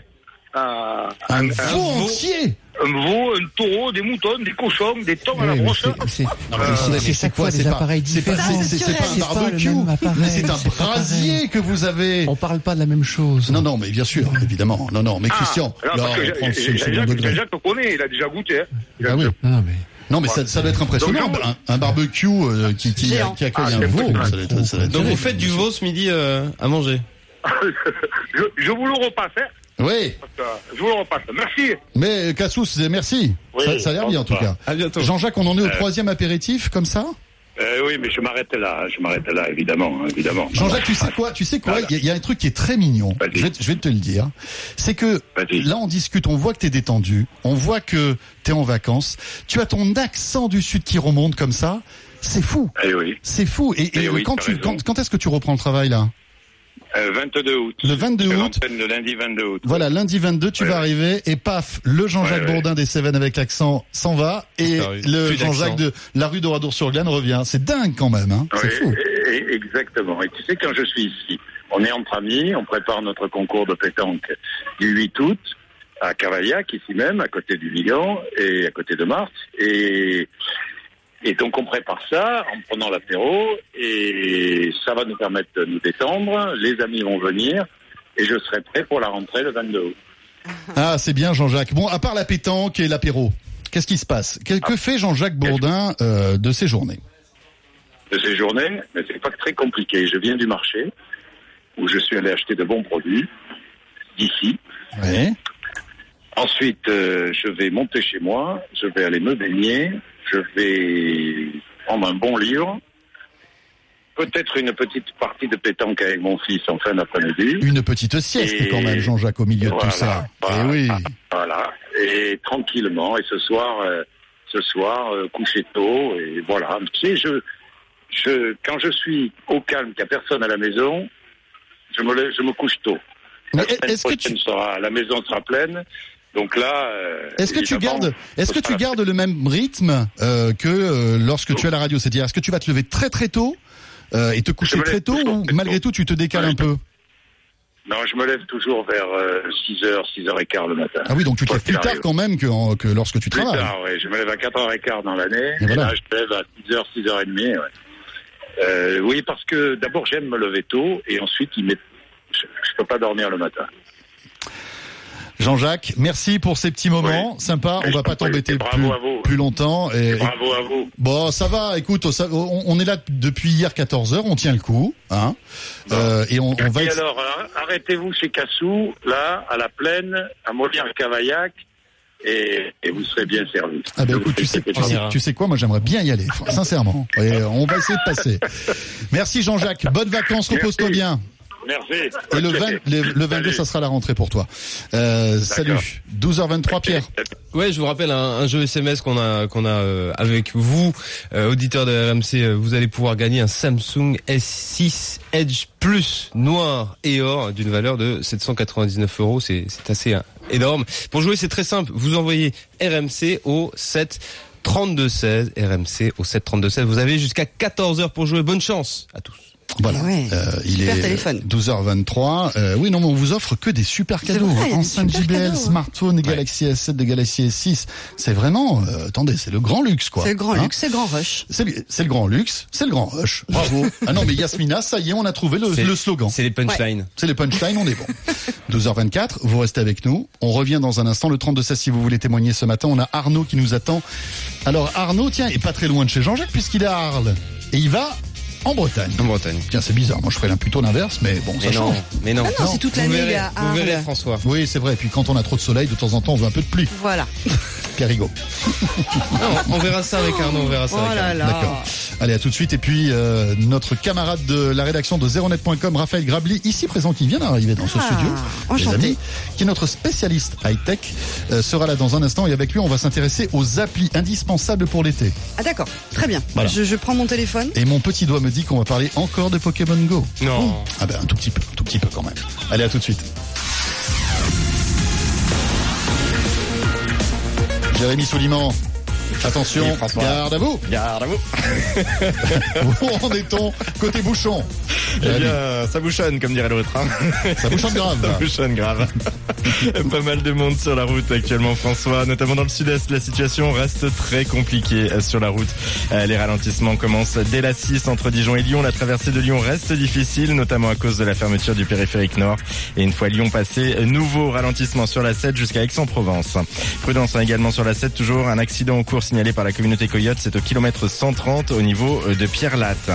Euh, Un veau entier Un veau, un taureau, des moutons, des cochons, des thons à la mais broche. c'est- chaque fois des appareils différents. c'est- pas un barbecue, c'est un brasier que vous avez. On parle pas de la même chose. Non, non, mais bien sûr, évidemment. Non, non, mais Ah, Christian, là, on connaît, il a déjà goûté. Hein. Ah oui. déjà- Non, mais ça, ça doit être impressionnant. Donc, un, un barbecue euh, qui, qui, Géant. qui accueille Ah, un veau, ça doit être, ça doit être Donc vous faites du veau ce midi euh, à manger (laughs) je, je vous le repasse, hein. Oui, je vous le repasse. Merci. mais Cassous, merci. Oui, ça, ça a l'air bien en tout cas. À bientôt. Jean-Jacques, on en est au Euh. troisième apéritif, comme ça? Euh, oui, mais je m'arrête là, je m'arrête là, évidemment, hein, évidemment. Jean-Jacques, tu sais quoi Tu sais quoi? Il y, a- il y a un truc qui est très mignon. Je vais, te- je vais te le dire. C'est que là, on discute, on voit que t'es détendu, on voit que t'es en vacances. Tu as ton accent du sud qui remonte comme ça. C'est fou. Eh oui. C'est fou. Et, et Eh oui, quand, t'as tu, raison. quand, quand est-ce que tu reprends le travail là? Euh, 22 août. Le 22 Je fais août. Le lundi 22 août. Voilà, lundi 22, tu Ouais, vas arriver et paf, le Jean-Jacques Ouais, ouais. Bourdin des Cévennes avec l'accent s'en va et Disparu. le Jean-Jacques de la rue d'Oradour-sur-Glane revient. C'est dingue quand même, hein C'est fou. et- et- exactement. Et tu sais, quand je suis ici, on est entre amis, on prépare notre concours de pétanque du 8 août à Cavaillac, ici même, à côté du Vigan et à côté de Marthe. Et, et donc on prépare ça en prenant l'apéro et ça va nous permettre de nous détendre. Les amis vont venir et je serai prêt pour la rentrée le 22 août. Ah, c'est bien Jean-Jacques. Bon, à part la pétanque et l'apéro, qu'est-ce qui se passe? Que, Ah. que fait Jean-Jacques Bourdin euh, de ses journées? De ces journées, mais c'est pas très compliqué. Je viens du marché où je suis allé acheter de bons produits d'ici. Ouais. Ensuite, euh, je vais monter chez moi, je vais aller me baigner, je vais prendre un bon livre, peut-être une petite partie de pétanque avec mon fils en fin d'après-midi. Une petite sieste Et- quand même, Jean-Jacques, au milieu de tout ça. voilà. Eh oui. Voilà, et tranquillement. Et ce soir, euh, ce soir, euh, coucher tôt, et voilà. Tu sais, je, je, quand je suis au calme, qu'il n'y a personne à la maison, je me, lève- je me couche tôt. La semaine prochaine sera, la maison sera pleine. Donc là, euh, Est-ce que tu gardes, est-ce que tu gardes le même rythme euh, que euh, lorsque tu es à la radio? C'est-à-dire, est-ce que tu vas te lever très très tôt et te coucher très tôt ou malgré tôt. tout tu te décales un peu? Non, je me lève toujours vers 6h, 6h15 le matin. Ah oui, donc tu te lèves plus tard quand même que, en- que lorsque tu Plus travailles. tard, oui. Je me lève à 4h15 dans l'année. Et Et, voilà. là, je me lève à 6h, 6h30. Ouais. Euh, oui, parce que d'abord, j'aime me lever tôt. Et ensuite, il m'est- je ne peux pas dormir le matin. Jean-Jacques, merci pour ces petits moments sympas. Oui, On je va pas t'embêter plus, longtemps. Et, Bravo à vous. Bon, ça va. Écoute, on, on est là depuis hier 14 h On tient le coup, hein. Euh, et on, on va. Et alors, hein, arrêtez-vous chez Cassou, là, à la plaine, à Molière-Cavaillac, et, et vous serez bien servi. Ah ben écoute, tu sais, tu, sais, plaisir. tu sais quoi, moi j'aimerais bien y aller, sincèrement. Et on va essayer de passer. (laughs) Merci Jean-Jacques, bonnes vacances, repose-toi bien. Merci. Et le, Ok. 20, le, le 22, Salut. ça sera la rentrée pour toi. Euh, salut. 12h23, Pierre. Ouais, je vous rappelle un, un jeu SMS qu'on a qu'on a euh, avec vous, euh, auditeurs de RMC. euh, vous allez pouvoir gagner un Samsung S6 Edge Plus noir et or d'une valeur de 799 euros. C'est c'est assez euh, énorme. Pour jouer, c'est très simple. Vous envoyez RMC au 7 32 16 RMC au 7 32 16. Vous avez jusqu'à 14 heures pour jouer. Bonne chance à tous. Voilà. Ouais. Euh, il Super est téléphone. 12h23. Euh, oui, non, mais on vous offre que des super cadeaux. vrai, Enceinte super JBL, cadeaux, hein. smartphone, des Galaxy S7, des Galaxy S6. C'est vraiment, euh, attendez, c'est le grand luxe, quoi. C'est le grand Hein luxe, c'est le grand rush. C'est le, grand luxe, c'est le grand rush. Bravo. (laughs) ah non, mais Yasmina, ça y est, on a trouvé le, le slogan. C'est les punchlines. C'est les punchlines, on est bon. (laughs) 12h24, vous restez avec nous. On revient dans un instant. Le 32 16 si vous voulez témoigner ce matin. On a Arnaud qui nous attend. Alors Arnaud, tiens, est pas très loin de chez Jean-Jacques puisqu'il est à Arles. Et il va en Bretagne. En Bretagne. Tiens, c'est bizarre. Moi, je ferais plutôt l'inverse, mais bon, ça Mais non, change. mais non. Ah non, c'est toute l'année, à Vous verrez. François. Oui, c'est vrai. Et puis quand on a trop de soleil, de temps en temps, on veut un peu de pluie. Voilà. (laughs) Non, on verra ça avec Arnaud, on verra ça Oh avec. D'accord. Allez, à tout de suite. Et puis, euh, notre camarade de la rédaction de zeronet.com, Raphaël Grabli, ici présent, qui vient d'arriver dans ce Ah, studio, les enchanté. amis, qui est notre spécialiste high-tech, euh, sera là dans un instant. Et avec lui, on va s'intéresser aux applis indispensables pour l'été. Ah d'accord, très bien. Voilà. Je, je prends mon téléphone. Et mon petit doigt me dit qu'on va parler encore de Pokémon Go. Non. Ah ben, un tout petit peu, un tout petit peu quand même. Allez, à tout de suite. Jérémy Souliman. Attention, garde à vous. Garde à vous. (laughs) Où en est-on côté bouchon Eh bien, ça bouchonne, comme dirait l'autre. hein. Ça bouchonne grave. Ça bouchonne grave. (laughs) Pas mal de monde sur la route actuellement, François. Notamment dans le sud-est, la situation reste très compliquée euh, sur la route. Euh, Les ralentissements commencent dès la 6 entre Dijon et Lyon. La traversée de Lyon reste difficile, notamment à cause de la fermeture du périphérique nord. Et une fois Lyon passé, nouveau ralentissement sur la 7 jusqu'à Aix-en-Provence. Prudence hein, également sur la 7, toujours un accident en cours signalé par la communauté Coyote. C'est au kilomètre 130 au niveau euh, de Pierre-Latte.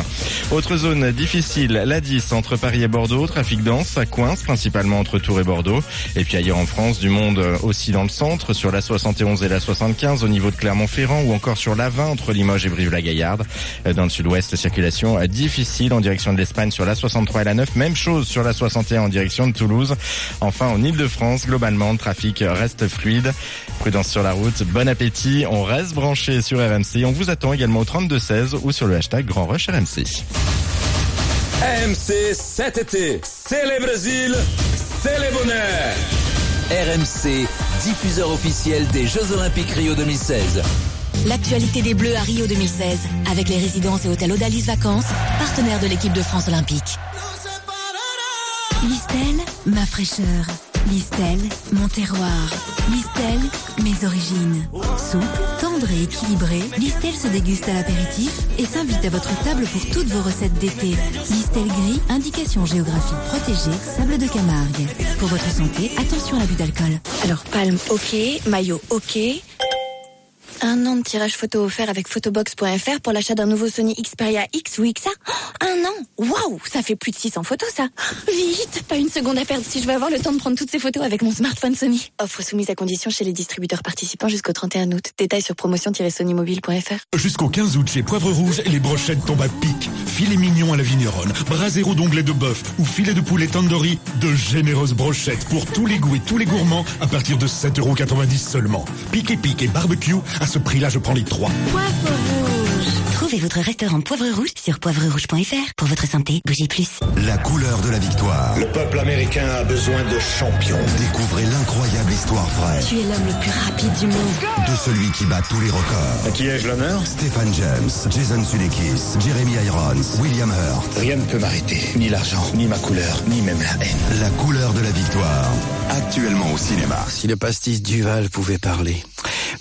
Autre zone difficile, la 10 entre Paris et Bordeaux. Trafic dense, ça coince principalement entre Tours et Bordeaux. Et puis ailleurs en France, du monde euh, aussi dans le centre, sur la 71 et la 75 au niveau de Clermont-Ferrand ou encore sur la 20 entre Limoges et Brive-la-Gaillarde. Euh, Dans le sud-ouest, circulation difficile en direction de l'Espagne sur la 63 et la 9. Même chose sur la 61 en direction de Toulouse. Enfin, en Ile-de-France, globalement, le trafic reste fluide. Prudence sur la route, bon appétit. On reste branché sur RMC. On vous attend également au 3216 ou sur le hashtag Grand Rush RMC. RMC cet été, c'est le Brésil, c'est le bonheur. RMC, diffuseur officiel des Jeux Olympiques Rio 2016. L'actualité des Bleus à Rio 2016, avec les résidences et hôtels Odalis Vacances, partenaires de l'équipe de France olympique. Listel, ma fraîcheur. Listel, mon terroir. Listel, mes origines. Souple, tendre et équilibré, Listel se déguste à l'apéritif et s'invite à votre table pour toutes vos recettes d'été. Listel gris, indication géographique protégée, sable de Camargue. Pour votre santé, attention à l'abus d'alcool. Alors, palme, ok. Maillot, ok. Un an de tirage photo offert avec photobox.fr pour l'achat d'un nouveau Sony Xperia X ou XA. Oh, Un an Waouh Ça fait plus de 600 photos, ça (laughs) Vite Pas une seconde à perdre si je veux avoir le temps de prendre toutes ces photos avec mon smartphone Sony. Offre soumise à condition chez les distributeurs participants jusqu'au 31 août. Détails sur promotion-sonymobile.fr. Jusqu'au 15 août chez Poivre Rouge, les brochettes tombent à pic. Filet mignon à la vigneronne, brasero d'onglet de bœuf ou filet de poulet tandoori, de généreuses brochettes pour tous les goûts et tous les gourmands à partir de 7,90€ seulement. Pique et pique et barbecue, ce prix-là je prends les trois. Poivre rouge Trouvez votre restaurant Poivre Rouge sur poivrerouge.fr. Pour votre santé, bougez plus. La couleur de la victoire. Le peuple américain a besoin de champions. Découvrez l'incroyable histoire vraie Tu es l'homme le plus rapide du monde. de celui qui bat tous les records. À qui ai-je l'honneur? Stéphane James, Jason Sudeikis, Jeremy Irons, William Hurt. Rien ne peut m'arrêter. Ni l'argent, ni ma couleur, ni même la haine. La couleur de la victoire. Actuellement au cinéma. Si le pastis Duval pouvait parler.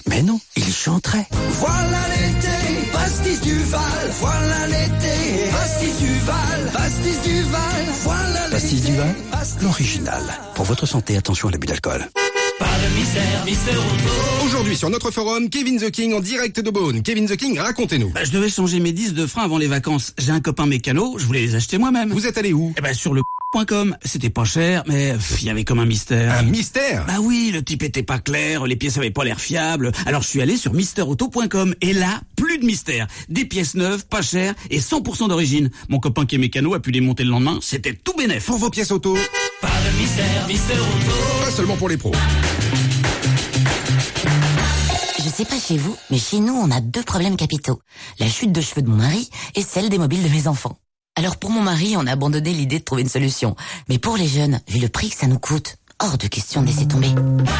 Mais non, il chanterait. Voilà l'été, pastis du Val, voilà l'été, pastis du Val, pastis du Val, voilà Pastis Duval, l'original. Pour votre santé, attention à l'abus d'alcool. Pas de mystère, mystère auto. Aujourd'hui sur notre forum, Kevin The King en direct de Beaune. Kevin The King, racontez-nous. Bah, je devais changer mes disques de frein avant les vacances. J'ai un copain mécano, je voulais les acheter moi-même. Vous êtes allé où Eh ben sur le .com. C'était pas cher, mais il y avait comme un mystère. Un mystère Bah oui, le type était pas clair, les pièces avaient pas l'air fiables. Alors je suis allé sur misterauto.com et là, plus de mystère. Des pièces neuves, pas chères et 100% d'origine. Mon copain qui est mécano a pu les monter le lendemain, c'était tout bénef. Pour vos pièces auto, Pas de mystère, mystère auto. pas seulement pour les pros. Je sais pas chez vous, mais chez nous, on a deux problèmes capitaux. La chute de cheveux de mon mari et celle des mobiles de mes enfants. Alors pour mon mari, on a abandonné l'idée de trouver une solution. Mais pour les jeunes, vu le prix que ça nous coûte, hors de question de laisser tomber.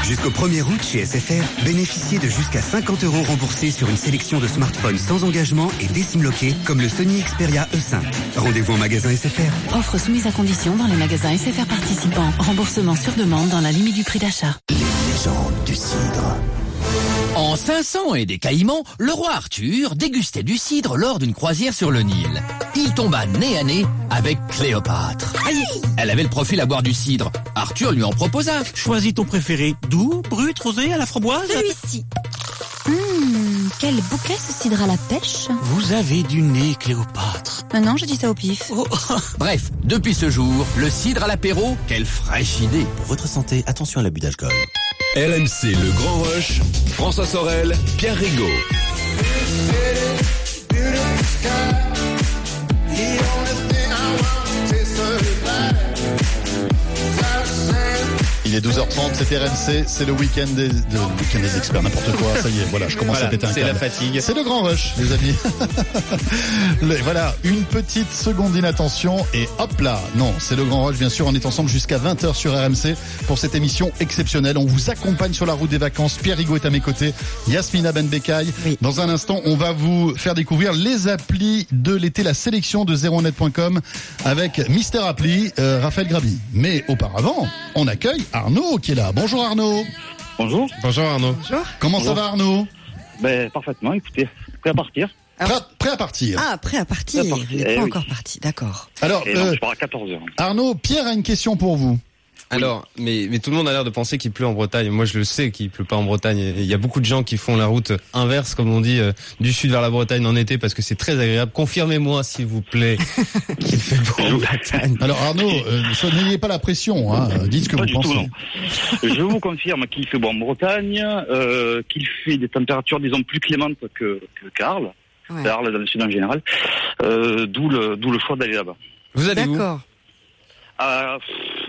Jusqu'au 1er août chez SFR, bénéficiez de jusqu'à 50 euros remboursés sur une sélection de smartphones sans engagement et décimloqués comme le Sony Xperia E5. Rendez-vous en magasin SFR. Offre soumise à condition dans les magasins SFR participants. Remboursement sur demande dans la limite du prix d'achat. Légende du cidre. En 500 et des Caïmans, le roi Arthur dégustait du cidre lors d'une croisière sur le Nil. Il tomba nez à nez avec Cléopâtre. Elle avait le profil à boire du cidre. Arthur lui en proposa. Choisis ton préféré. Doux, brut, rosé, à la framboise Celui-ci. Hum, quel bouquet ce cidre à la pêche Vous avez du nez, Cléopâtre. Ah Non, je dis ça au pif. (laughs) Bref, depuis ce jour, le cidre à l'apéro, quelle fraîche idée. Pour votre santé, attention à l'abus d'alcool. RMC Le Grand Rush, François Sorel, Pierre Rigaud. Il est 12h30, c'est RMC, c'est le week-end des, de- experts, n'importe quoi, ça y est, voilà, je commence Voilà, à péter un c'est câble. la fatigue. C'est le grand rush, les amis. (laughs) Le- voilà, une petite seconde d'inattention et hop là. Non, c'est le grand rush, bien sûr, on est ensemble jusqu'à 20h sur RMC pour cette émission exceptionnelle. On vous accompagne sur la route des vacances. Pierre Rigaud est à mes côtés, Yasmina Benbekay. Dans un instant, on va vous faire découvrir les applis de l'été, la sélection de 01net.com avec Mister Appli, euh, Raphaël Grabi. Mais auparavant, on accueille Arnaud qui est là. Bonjour Arnaud. Bonjour. Bonjour Arnaud. Comment ça Bonjour. va Arnaud? Ben, parfaitement, écoutez, prêt à partir prêt, à- prêt à partir. Ah, prêt à partir. Prêt à partir, Il n'est eh pas oui. encore parti, d'accord. Alors, non, euh, je pars à 14h. Arnaud, Pierre a une question pour vous. Alors, mais, mais tout le monde a l'air de penser qu'il pleut en Bretagne. Moi, je le sais qu'il pleut pas en Bretagne. Et Il y a beaucoup de gens qui font la route inverse, comme on dit, euh, du sud vers la Bretagne en été, parce que c'est très agréable. Confirmez-moi, s'il vous plaît, (laughs) qu'il fait beau en Bretagne. Alors Arnaud, euh, so- n'ayez pas la pression, hein, euh, dites ce que Pas vous du pensez. tout, non. Je vous confirme qu'il fait bon en Bretagne, euh, qu'il fait des températures, disons, plus clémentes que, que qu'Arles. Ouais. Arles dans le sud en général. Euh, d'où le, d'où le choix d'aller là-bas. Vous allez où? D'accord. À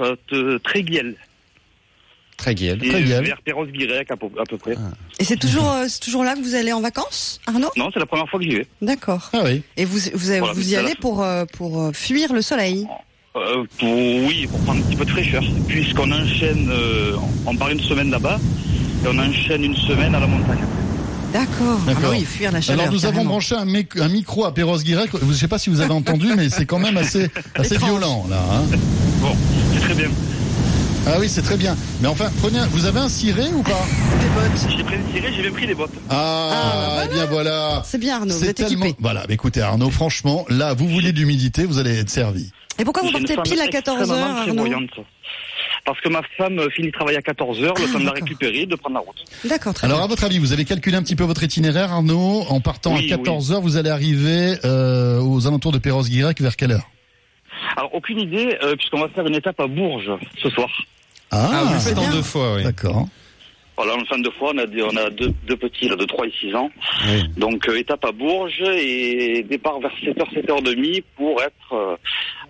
euh, Tréguiel. Tréguiel. Vers Perros-Guirec à peu, à peu près. Et c'est toujours, euh, c'est toujours là que vous allez en vacances, Arnaud? Non, c'est la première fois que j'y vais. D'accord. Ah oui. Et vous, vous, avez- Voilà, vous y allez la- pour, euh, pour fuir le soleil? Euh, pour, oui, pour prendre un petit peu de fraîcheur. Puisqu'on enchaîne, euh, on part une semaine là-bas, et on enchaîne une semaine à la montagne. D'accord. Ah bah D'accord. oui, fuir la chaleur. Alors nous avons branché un, mic- un micro à Perros-Guirec. Je ne sais pas si vous avez entendu, mais c'est quand même assez, (laughs) assez violent là. hein. Bon, c'est très bien. Ah oui, c'est très bien. Mais enfin, prenez, un- vous avez un ciré ou pas? Des bottes. J'ai pris j'ai même pris des bottes. Ah, eh bien voilà. C'est bien, Arnaud, vous C'est êtes tellement. équipé. Voilà, mais écoutez Arnaud, franchement, là, vous vouliez d'humidité, vous allez être servi. Et pourquoi vous partez pile à 14h, extrêmement Arnaud? Parce que ma femme finit de travailler à 14h, le Ah, temps de la (laughs) récupérer, de prendre la route. D'accord, très Alors bien. à votre avis, vous avez calculé un petit peu votre itinéraire, Arnaud. En partant Oui, à 14 h vous allez arriver euh, aux alentours de Perros-Guirec vers quelle heure? Alors, aucune idée, euh, puisqu'on va faire une étape à Bourges ce soir. Ah, vous le faites en deux fois, oui. D'accord. Voilà, fait en deux fois, on a, des- on a deux, deux petits, là, de 3 et 6 ans. Oui. Donc, euh, étape à Bourges et départ vers 7h, 7h30 pour être euh,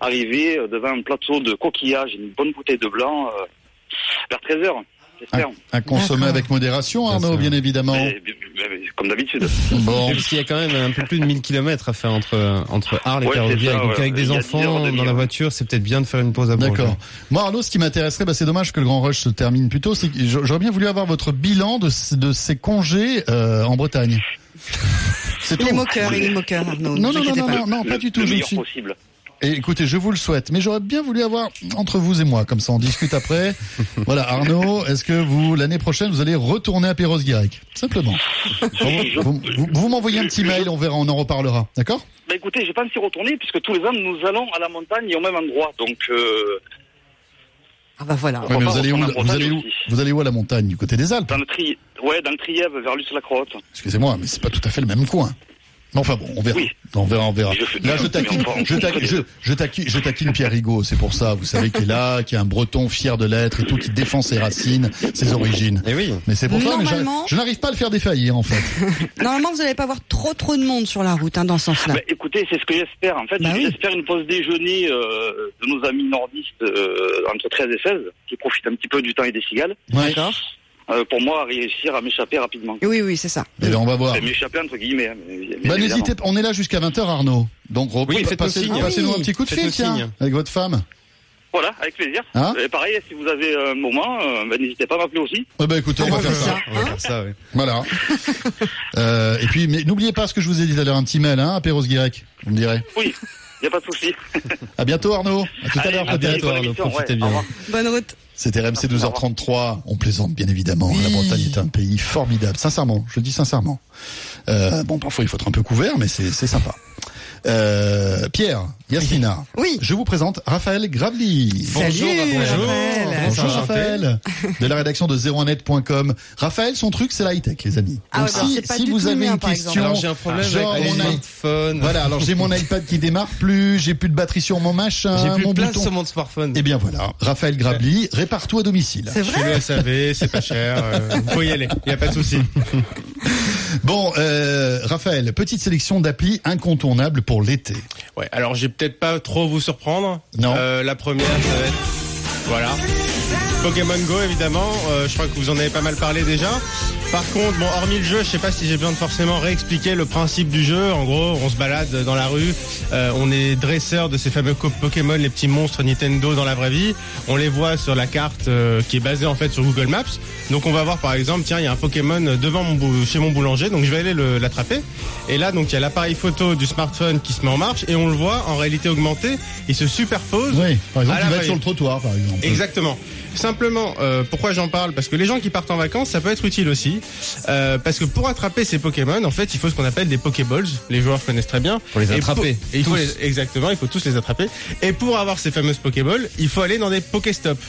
arrivé euh, devant un plateau de coquillages une bonne bouteille de blanc euh, vers 13h, À consommer avec modération, Arnaud, bien évidemment. Mais, mais- mais comme d'habitude. Bon. Parce qu'il y a quand même un peu plus de 1000 km à faire entre, entre Arles et Ouais, Donc ouais. avec des enfants 10 heures de dans la voiture, c'est peut-être bien de faire une pause à. D'accord. Moi, Arnaud, ce qui m'intéresserait, bah, c'est dommage que le Grand Rush se termine plus tôt. C'est que j'aurais bien voulu avoir votre bilan de, de ces congés euh, en Bretagne. C'est Il est moqueur, il est moqueur, Arnaud. Non, non, non, non, pas. non, pas Le- du tout. Le meilleur suis... possible. Et écoutez, je vous le souhaite, mais j'aurais bien voulu avoir entre vous et moi, comme ça on discute après. (laughs) voilà, Arnaud, est-ce que vous, l'année prochaine, vous allez retourner à Perros-Guirec Simplement. Vous, vous- vous- vous m'envoyez un petit mail, on verra, on en reparlera. D'accord? Bah écoutez, j'ai pas envie d'y retourner puisque tous les ans nous allons à la montagne et au même endroit. Donc euh, Ah bah voilà. On Ouais, vous allez, où, vous, allez où, vous allez où à la montagne Du côté des Alpes? Dans le tri, ouais, dans le Trièves vers Luce-la-Crotte. Excusez-moi, mais c'est pas tout à fait le même coin. Mais enfin bon, on verra. On verra, on verra. Je Là, je taquine, je, taquine, je, les je taquine, je taquine Pierre Rigaud, c'est pour ça. Vous savez qu'il est là, qu'il est un breton fier de l'être et tout, qui défend ses racines, ses origines. Et oui. Mais c'est pour ça, mais Normalement- je, n'arrive pas à le faire défaillir, en fait. (laughs) Normalement, vous n'allez pas avoir trop trop de monde sur la route, hein, dans ce sens-là. Bah, écoutez, c'est ce que j'espère. En fait, Bah oui. j'espère une pause déjeuner euh, de nos amis nordistes euh, entre 13 et 16, qui profitent un petit peu du temps et des cigales. D'accord. Euh, pour moi, réussir à m'échapper rapidement. Oui, oui, c'est ça. Eh bien, on va voir. M'échapper entre guillemets. hein, Bah, n'hésitez pas, on est là jusqu'à 20h, Arnaud. Donc, Oui, passez- faites-nous passez- signe. passez-nous Ah un petit coup de fil, tiens, avec votre femme. Voilà, avec plaisir. Hein Et pareil, si vous avez un moment, euh, bah, n'hésitez pas à m'appeler aussi. Eh ben, écoutez, on va faire ça. On va faire ça, oui. Voilà. (laughs) euh, et puis, mais n'oubliez pas ce que je vous ai dit tout à l'heure, un petit mail, hein, à Perros-Guirec, vous me direz. Oui, il n'y a pas de souci. À bientôt, Arnaud. À tout à l'heure, à bientôt, Arnaud, profitez bien. bien. Bonne route. C'était RMC 12h33. On plaisante, bien évidemment. La Bretagne est un pays formidable. Sincèrement, je le dis sincèrement. Euh, bon, parfois, il faut être un peu couvert, mais c'est c'est sympa. Euh, Pierre, Yasmina. Oui. Je vous présente Raphaël Grabli. Salut, Raphaël. Bonjour Enchanté. Raphaël, de la rédaction de 01net.com. Raphaël, son truc, c'est la high-tech, les amis. Ah Donc ouais, si, c'est pas si du vous tout avez une question. Alors j'ai un problème genre avec mon mon i- smartphone. Voilà, alors j'ai mon iPad qui démarre plus, j'ai plus de batterie sur mon machin, J'ai plus mon de place bouton. sur mon smartphone. Eh bien voilà, Raphaël Grabli, répare tout à domicile. C'est Je vrai fais le SAV, c'est pas cher. Euh, faut y aller, y a pas de souci. Bon, euh, Raphaël, petite sélection d'applis incontournables pour l'été. Ouais, alors j'ai peut-être pas trop vous surprendre. Non. Euh, la première, ça va être voilà. Pokémon Go évidemment, Euh, je crois que vous en avez pas mal parlé déjà. Par contre, bon, hormis le jeu, je sais pas si j'ai besoin de forcément réexpliquer le principe du jeu. En gros, on se balade dans la rue, euh, on est dresseur de ces fameux Pokémon, les petits monstres Nintendo dans la vraie vie. On les voit sur la carte euh, qui est basée en fait sur Google Maps. Donc on va voir par exemple, tiens, il y a un Pokémon devant mon chez mon boulanger, donc je vais aller le- l'attraper. Et là, donc il y a l'appareil photo du smartphone qui se met en marche et on le voit en réalité augmentée. Il se superpose. Oui, par exemple, la vas être sur le trottoir, par exemple. Exactement. Simplement, euh, pourquoi j'en parle? Parce que les gens qui partent en vacances, ça peut être utile aussi. Euh, parce que pour attraper ces Pokémon, en fait, il faut ce qu'on appelle des Pokéballs. Les joueurs connaissent très bien. Pour les Et attraper, et il faut les- exactement, il faut tous les attraper. Et pour avoir ces fameuses Pokéballs, il faut aller dans des Pokéstops.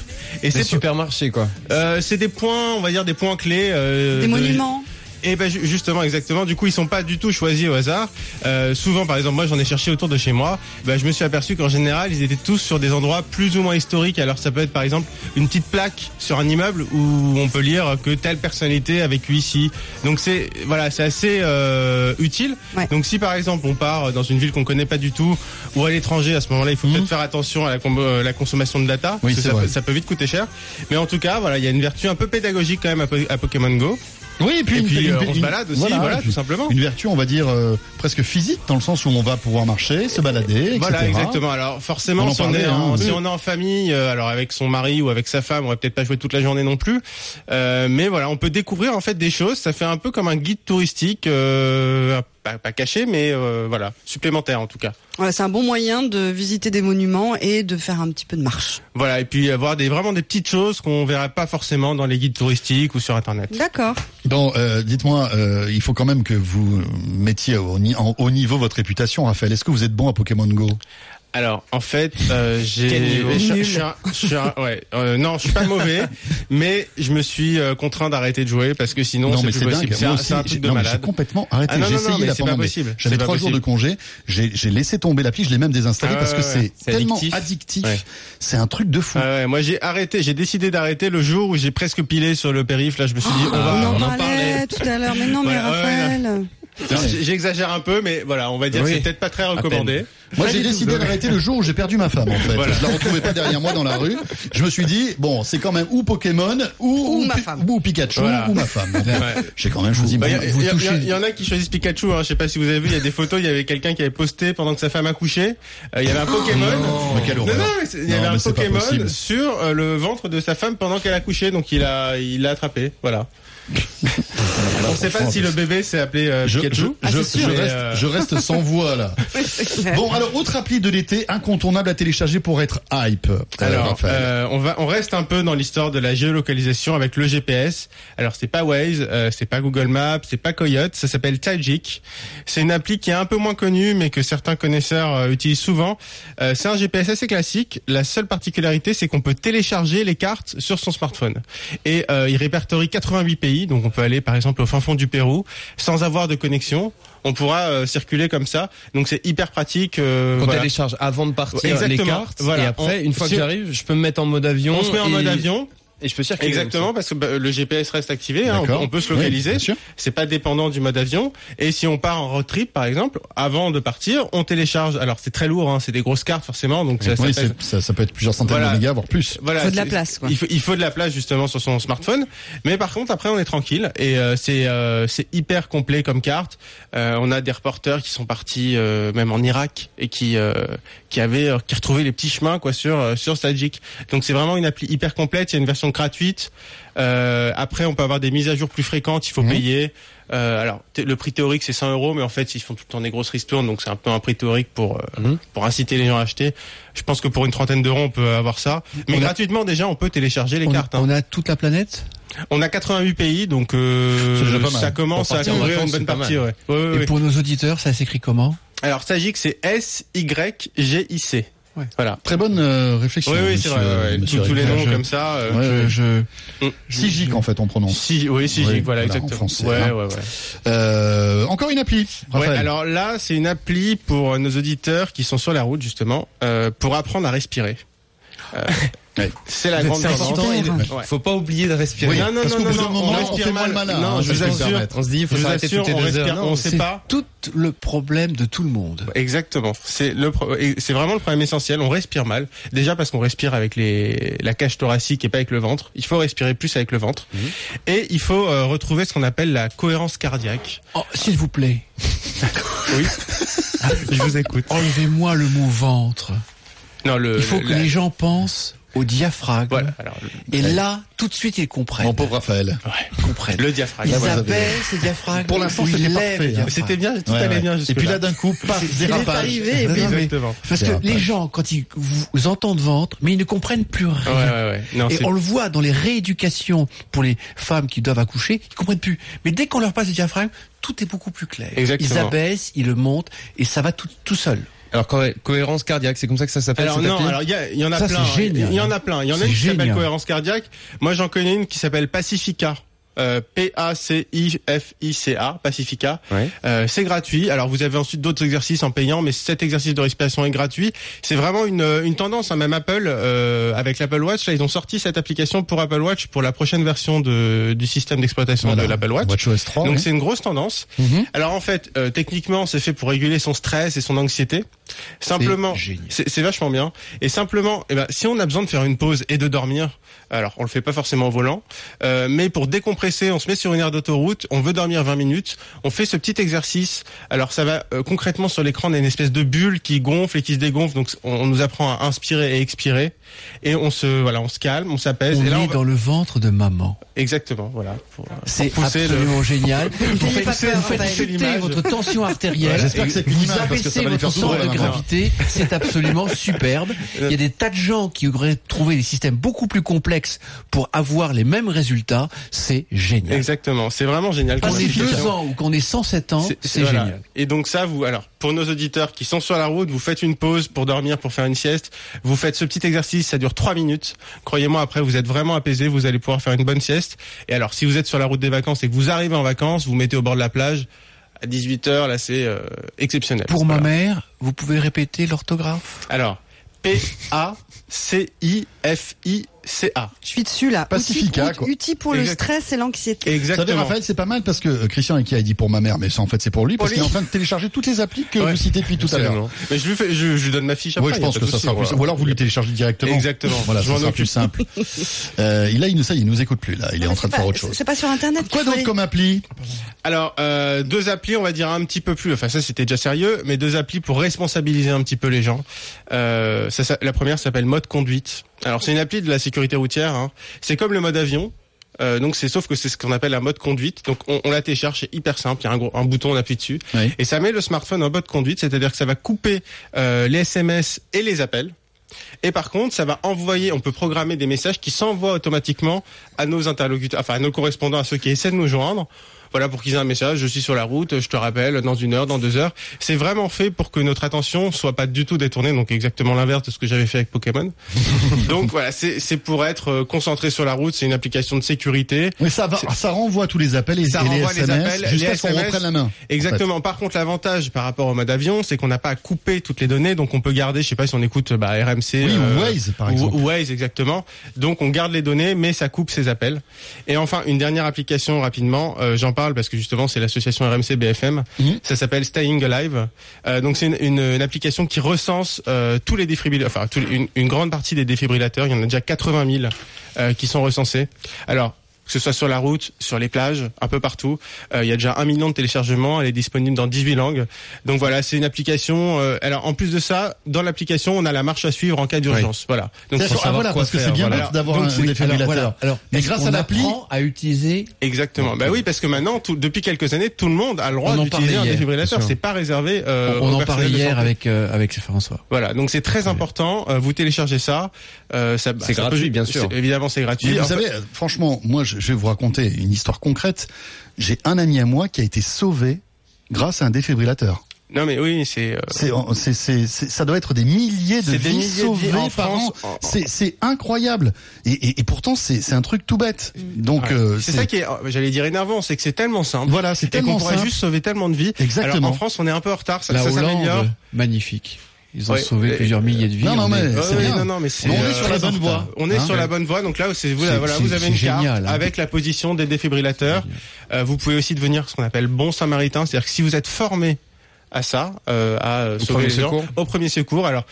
Et Des c'est supermarchés, quoi. euh, c'est des points, on va dire des points clés. euh, Des de- monuments et ben ju- justement, exactement. Du coup, ils sont pas du tout choisis au hasard. Euh, souvent, par exemple, moi, j'en ai cherché autour de chez moi. Ben, je me suis aperçu qu'en général, ils étaient tous sur des endroits plus ou moins historiques. Alors, ça peut être, par exemple, une petite plaque sur un immeuble où on peut lire que telle personnalité a vécu ici. Donc, c'est voilà, c'est assez euh, utile. Donc, si par exemple, on part dans une ville qu'on connaît pas du tout ou à l'étranger, à ce moment-là, il faut peut-être faire attention à la, com- euh, la consommation de data. Mhm. Oui, parce que c'est ça, peut, ça peut vite coûter cher. Mais en tout cas, voilà, il y a une vertu un peu pédagogique quand même à, Po- à Pokémon Go. Oui, et puis, Et une- puis, une- euh, on se une- balade aussi, voilà, puis tout simplement. Une vertu, on va dire, euh, presque physique, dans le sens où on va pouvoir marcher, se balader, etc. Voilà, exactement. Alors On forcément, en si on, est en, hein. si on est en famille, euh, alors avec son mari ou avec sa femme, on va peut-être pas jouer toute la journée non plus. Euh, mais voilà, on peut découvrir en fait des choses. Ça fait un peu comme un guide touristique, euh, pas, pas caché, mais euh, voilà, supplémentaire en tout cas. Voilà, c'est un bon moyen de visiter des monuments et de faire un petit peu de marche. Voilà, et puis avoir des vraiment des petites choses qu'on verrait pas forcément dans les guides touristiques ou sur internet. D'accord. Bon, euh, dites-moi, euh, il faut quand même que vous mettiez au, ni- en- au niveau votre réputation, Raphaël. Est-ce que vous êtes bon à Pokémon Go? Alors, en fait, euh, j'ai, Quel niveau je, suis un- je suis un- ouais, euh, non, je suis pas mauvais, (laughs) mais je me suis euh, contraint d'arrêter de jouer parce que sinon, non, c'est plus c'est possible. C'est un, un truc de non, mais j'ai malade. complètement arrêté. Ah j'ai non, non, essayé pendant possible. J'avais trois jours de congé. J'ai laissé tomber l'appli. Je l'ai même désinstallé Ah parce que ouais, c'est tellement addictif. addictif. Ouais. C'est un truc de fou. Ah ouais, moi j'ai arrêté, j'ai décidé d'arrêter le jour où j'ai presque pilé sur le périph. Là, je me suis dit, on va, on en parlait. tout à l'heure, mais non, mais Raphaël. J'exagère un peu, mais voilà, on va dire Oui. que c'est peut-être pas très recommandé. Moi, j'ai décidé d'arrêter le jour où j'ai perdu ma femme, en fait. Voilà. Je la retrouvais pas derrière moi dans la rue. Je me suis dit, bon, c'est quand même ou Pokémon, ou, Ou ma femme. ou Pikachu, Voilà. ou ma femme. (laughs) Ouais. J'ai quand même choisi Bah, Il y, en a qui choisissent Pikachu. Hein. Je sais pas si vous avez vu, il y a des photos. Il y avait quelqu'un qui avait posté pendant que sa femme accouchait. Euh, il y avait un Pokémon. non. Mais quelle non, horreur. non, il y avait un Pokémon sur euh, le ventre de sa femme pendant qu'elle accouchait. Donc il a, il l'a attrapé. Voilà. On sait pas si le bébé s'est appelé euh, Je, Pikachu. je, je, je Mais, reste, euh, je reste sans voix là. (laughs) Bon, alors autre appli de l'été incontournable à télécharger pour être hype. euh, Alors, euh, on va, on reste un peu dans l'histoire de la géolocalisation avec le GPS. Alors, c'est pas Waze, euh, c'est pas Google Maps, c'est pas Coyote, ça s'appelle Tajik. C'est une appli qui est un peu moins connue, mais que certains connaisseurs euh, utilisent souvent. Euh, c'est un GPS assez classique. La seule particularité, c'est qu'on peut télécharger les cartes sur son smartphone. Et euh, il répertorie 88 pays, donc on peut aller par exemple au fin fond du Pérou sans avoir de connexion. On pourra euh, circuler comme ça, donc c'est hyper pratique. euh, Qu'on voilà. télécharge avant de partir Exactement. les cartes. Voilà. Et après, On- une fois si- que j'arrive, je peux me mettre en mode avion. On se met en mode avion. Et je peux circuler. Exactement, parce que bah, le GPS reste activé, hein, on, peut, D'accord. on peut se Oui, localiser. sûr. c'est pas dépendant du mode avion. Et si on part en road trip, par exemple, avant de partir, on télécharge. Alors c'est très lourd, hein, c'est des grosses cartes forcément, donc ça, oui, ça pèse- c'est- ça, ça peut être plusieurs centaines Voilà. de mégas, voire plus. voilà, Faut de la place, quoi. Il faut, il faut de la place justement sur son smartphone. Mais par contre, après, on est tranquille et euh, c'est euh, c'est hyper complet comme carte. Euh, on a des reporters qui sont partis euh, même en Irak et qui euh, qui avaient euh, qui retrouvaient les petits chemins quoi sur euh, sur Stagic. Donc c'est vraiment une appli hyper complète. Il y a une version gratuite. Euh, après, on peut avoir des mises à jour plus fréquentes. Il faut Mhm. payer. Euh, alors, le prix théorique c'est 100 euros, mais en fait, ils font tout le temps des grosses ristournes, donc c'est un peu un prix théorique pour euh, Mhm. pour inciter les gens à acheter. Je pense que pour une trentaine d'euros, on peut avoir ça. Mais On a- gratuitement, déjà, on peut télécharger les On, cartes. hein. on a toute la planète? On a 88 pays, donc euh, ça commence à couvrir une bonne partie. Ouais. Ouais, ouais, Et pour nos auditeurs, ça s'écrit comment? Alors Stagic, c'est S-Y-G-I-C. Voilà. Très bonne euh, réflexion. Oui, oui, c'est vrai. ouais, Tous tous les noms Je- comme ça. euh, Ouais, Je, ouais. je- Sigic en fait on prononce. Si, oui, Sigic, Oui, voilà, voilà, en exactement. français, ouais, hein. ouais, ouais. Euh, encore une appli. Ouais, alors là, c'est une appli pour nos auditeurs qui sont sur la route justement, euh, pour apprendre à respirer. (laughs) Euh, C'est la grande tendance. il Ouais. faut pas oublier de respirer. non, non, parce non, non, non, moment, on on respire moins mal. le malin, Non, je ça vous assure. On se dit, il faut je vous s'arrêter toutes les on deux respire, heures. on Non, sait c'est pas. tout le problème de tout le monde. Exactement. C'est le, pro- c'est vraiment le problème essentiel. On respire mal. Déjà parce qu'on respire avec les, la cage thoracique et pas avec le ventre. Il faut respirer plus avec le ventre. Mhm. Et il faut euh, retrouver ce qu'on appelle la cohérence cardiaque. Oh, s'il vous plaît, (laughs) Oui. je vous écoute. enlevez-moi le mot ventre. Non, le, Il faut que la- les gens pensent au diaphragme. Voilà. Alors, le- Et là, tout de suite, ils comprennent. Mon pauvre Raphaël. Ils comprennent. le diaphragme. Ils Là, vous avez- abaissent le diaphragme. Pour l'instant, c'était parfait, le hein. diaphragme. C'était bien, tout Ouais, allait ouais. bien Et puis là d'un coup, paf, Il est dérapage. arrivé et puis- Non, mais- Exactement. Parce que Dérapage. les gens, quand ils vous, entendent ventre, mais ils ne comprennent plus rien. Ouais, ouais, ouais. Non, Et on le voit dans les rééducations pour les femmes qui doivent accoucher, ils comprennent plus. Mais dès qu'on leur passe le diaphragme, tout est beaucoup plus clair. Exactement. Ils abaissent, ils le montent, et ça va tout, tout seul. Alors co- cohérence cardiaque, c'est comme ça que ça s'appelle Alors non, alors il y, en a Ça, plein. c'est génial, Il y en hein. a plein. Il y en a une qui s'appelle cohérence cardiaque. Moi, j'en connais une qui s'appelle Pacifica. Euh, P-A-C-I-F-I-C-A, Pacifica. Ouais. Euh, c'est gratuit. Alors vous avez ensuite d'autres exercices en payant, mais cet exercice de respiration est gratuit. C'est vraiment une, une tendance. Hein. Même Apple, euh, avec l'Apple Watch, là, ils ont sorti cette application pour Apple Watch pour la prochaine version de, du système d'exploitation Voilà. de l'Apple Watch. WatchOS 3. Donc ouais. c'est une grosse tendance. Mhm. Alors en fait, euh, techniquement, c'est fait pour réguler son stress et son anxiété. Simplement, c'est vachement bien. Et simplement, eh ben, si on a besoin de faire une pause et de dormir, alors on le fait pas forcément au volant, euh, mais pour décompresser, on se met sur une aire d'autoroute, on veut dormir 20 minutes, on fait ce petit exercice. Alors ça va euh, concrètement sur l'écran, on a une espèce de bulle qui gonfle et qui se dégonfle. Donc on, on nous apprend à inspirer et expirer, et on se voilà, on se calme, on s'apaise. On et là, est on va- dans le ventre de maman. exactement, voilà. Euh, C'est le- absolument génial. (laughs) Vous faites, chuter votre tension artérielle. Ouais, j'espère que c'est vous abaissez votre centre de gravité. C'est absolument superbe. (laughs) Il y a des tas de gens qui auraient trouvé des systèmes beaucoup plus complexes pour avoir les mêmes résultats. C'est génial. Exactement, c'est vraiment génial. Qu'on ait deux ans ou qu'on ait 107 ans, c'est voilà. génial. Et donc ça, vous, alors, pour nos auditeurs qui sont sur la route, vous faites une pause pour dormir, pour faire une sieste. Vous faites ce petit exercice, ça dure trois minutes. Croyez-moi, après, vous êtes vraiment apaisé, vous allez pouvoir faire une bonne sieste. Et alors, si vous êtes sur la route des vacances et que vous arrivez en vacances, vous mettez au bord de la plage à 18 h là, c'est euh, exceptionnel. Pour Voilà. ma mère, vous pouvez répéter l'orthographe? Alors, P A C I F I C A. Je suis dessus là. Pacifica, Outil, quoi. outil pour le stress et l'anxiété. Vous Exactement. savez, Raphaël, c'est pas mal parce que euh, Christian qui a dit pour ma mère, mais ça en fait c'est pour lui, parce qu'il est en train de télécharger toutes les applis que Ouais. vous citez depuis tout à l'heure. Mais je lui fais, je, je lui donne ma fiche après. Oui, je pense que ça sera plus. Ou alors vous lui téléchargez directement. Exactement. Voilà, ça sera plus simple. (laughs) Euh, là, il nous, ça, il nous écoute plus. Là, il est en train de faire autre chose. C'est pas sur internet. Quoi d'autre comme appli? Alors, euh, deux applis, on va dire un petit peu plus. Enfin, ça c'était déjà sérieux, mais deux applis pour responsabiliser un petit peu les gens. Euh, ça, ça- la première s'appelle Mode Conduite. Alors, c'est une appli de la sécurité routière. hein. C'est comme le mode avion. Euh, donc c'est sauf que c'est ce qu'on appelle un mode conduite. Donc on, on la télécharge, c'est hyper simple. Il y a un, gros, un bouton, on appuie dessus Oui. et ça met le smartphone en mode conduite, c'est-à-dire que ça va couper euh, les SMS et les appels. Et par contre, ça va envoyer, on peut programmer des messages qui s'envoient automatiquement à nos interlocuteurs, enfin à nos correspondants, à ceux qui essaient de nous joindre. Voilà, pour qu'ils aient un message, je suis sur la route, je te rappelle, dans une heure, dans deux heures. C'est vraiment fait pour que notre attention soit pas du tout détournée, donc exactement l'inverse de ce que j'avais fait avec Pokémon. (laughs) donc voilà, c'est pour être euh, concentré sur la route, c'est une application de sécurité. Oui, ça va, ça renvoie tous les appels et, Ça et les renvoie les SMS appels, jusqu'à ce qu'on reprenne la main. Exactement. Par contre, l'avantage par rapport au mode avion, c'est qu'on n'a pas à couper toutes les données, donc on peut garder, je sais pas si on écoute bah, RMC Oui, ou Waze, par exemple. ou Waze exactement. Donc on garde les données, mais ça coupe ses appels. Et enfin, une dernière application rapidement, euh, j'en parle parce que justement c'est l'association RMC BFM. Mhm. Ça s'appelle Staying Alive. Euh, donc c'est une, une, une application qui recense euh, tous les défibrillateurs, enfin une, une grande partie des défibrillateurs. Il y en a déjà 80 000 euh, qui sont recensés. Alors que ce soit sur la route, sur les plages, un peu partout. Euh, il y a déjà un million de téléchargements, elle est disponible dans 18 langues. Donc voilà, c'est une application. euh, alors en plus de ça, dans l'application, on a la marche à suivre en cas d'urgence. Voilà. Donc D'accord, ah, voilà, parce que c'est bien voilà. d'avoir un c'est- défibrillateur. Alors, voilà. Alors, mais grâce à l'appli, à utiliser Exactement. Bah oui, parce que maintenant, tout- depuis quelques années, tout le monde a le droit On d'utiliser un défibrillateur. C'est pas réservé. euh, On aux en parlait hier avec euh, avec François. Voilà, donc c'est très important. euh, vous téléchargez ça. euh, ça C'est gratuit, peut- bien sûr. Évidemment, c'est gratuit. Mais vous savez, franchement, moi, je, je vais vous raconter une histoire concrète. J'ai un ami à moi qui a été sauvé grâce à un défibrillateur. Non mais oui, c'est. euh, C'est, ça doit être des milliers de vies milliers de sauvées vies par an. C'est, c'est incroyable. Et, et, et pourtant, c'est, c'est un truc tout bête. Donc, Ouais. euh, c'est ça qui est, euh, j'allais dire énervant, c'est que c'est tellement simple. Voilà, c'est tellement qu'on pourrait simple. juste sauver tellement de vies. Exactement. Alors, en France, on est un peu en retard, ça, La ça s'améliore. Magnifique. Ils ont Ouais. sauvé plusieurs milliers de vies. Non, non, On mais est- Ouais, c'est ouais, bien. non, non, mais c'est, On est euh, sur la bonne voie. On est Hein sur la bonne voie. Donc là, c'est vous, voilà, vous avez une carte génial, hein. avec la position des défibrillateurs. Euh, vous pouvez aussi devenir ce qu'on appelle bon samaritain, c'est-à-dire que si vous êtes formé à ça, euh, à euh, sauver les gens, secours. au premier secours. Alors,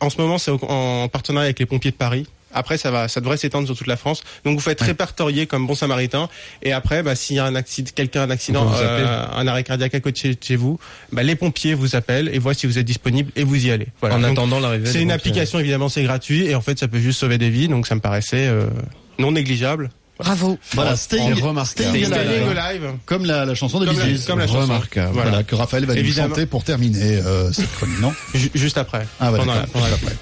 en ce moment, c'est en partenariat avec les pompiers de Paris. Après, ça va, ça devrait s'étendre sur toute la France. Donc, vous faites répertorier comme bon samaritain. Et après, bah, s'il y a un accident, quelqu'un a un accident, euh, un arrêt cardiaque à côté de chez, vous, bah, les pompiers vous appellent et voient si vous êtes disponible et vous y allez. Voilà. En Donc, attendant l'arrivée. c'est une pompiers. application, évidemment, c'est gratuit et en fait, ça peut juste sauver des vies. Donc, ça me paraissait euh, non négligeable. Bravo. Voilà, Staying, remarquable. Staying Alive. Alive. Comme la, la chanson de Comme la- Bee comme la chanson. Remarquable. Voilà, Voilà. que Raphaël va Évidemment. nous chanter pour terminer euh, cette chronique, non Ju- Juste après. Ah ouais, pendant pendant juste après.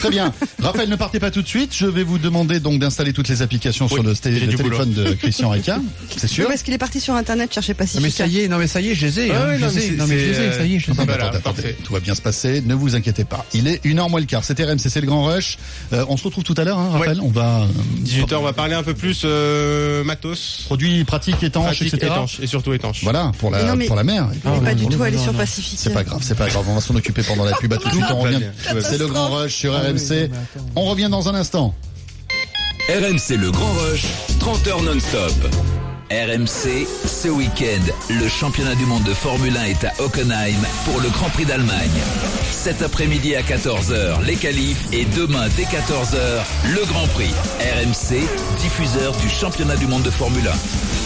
Très bien. Raphaël, ne partez pas tout de suite. Je vais vous demander donc d'installer toutes les applications sur le, du téléphone de Christian Reca. C'est sûr parce qu'il est parti sur Internet chercher Non, mais Pacifica. ça y est, non mais ça y est, je les ai. Ouais, hein, ouais, non, mais Non je les ai, ça y est, je les ai. Voilà. Tout va bien se passer. Ne vous inquiétez pas. Il est une heure moins le quart. C'était RMC, c'est le grand rush. Euh, on se retrouve tout à l'heure, hein, Raphaël. On va euh, 18h, on va parler un peu plus euh, matos, produits pratiques, étanches, pratique, etc. étanche et surtout étanche. Voilà pour la non, pour la mer. Il n'est pas du non, tout non, sur. Pacifica. C'est pas grave, c'est pas grave. On va s'en occuper pendant la pub. À tout de suite, on revient. C'est le grand rush sur RMC. On revient dans un instant. RMC Le Grand Rush, 30 heures non-stop. RMC, ce week-end, le championnat du monde de Formule 1 est à Hockenheim pour le Grand Prix d'Allemagne. Cet après-midi à 14h, les qualifs et demain dès 14h, le Grand Prix. RMC, diffuseur du championnat du monde de Formule 1.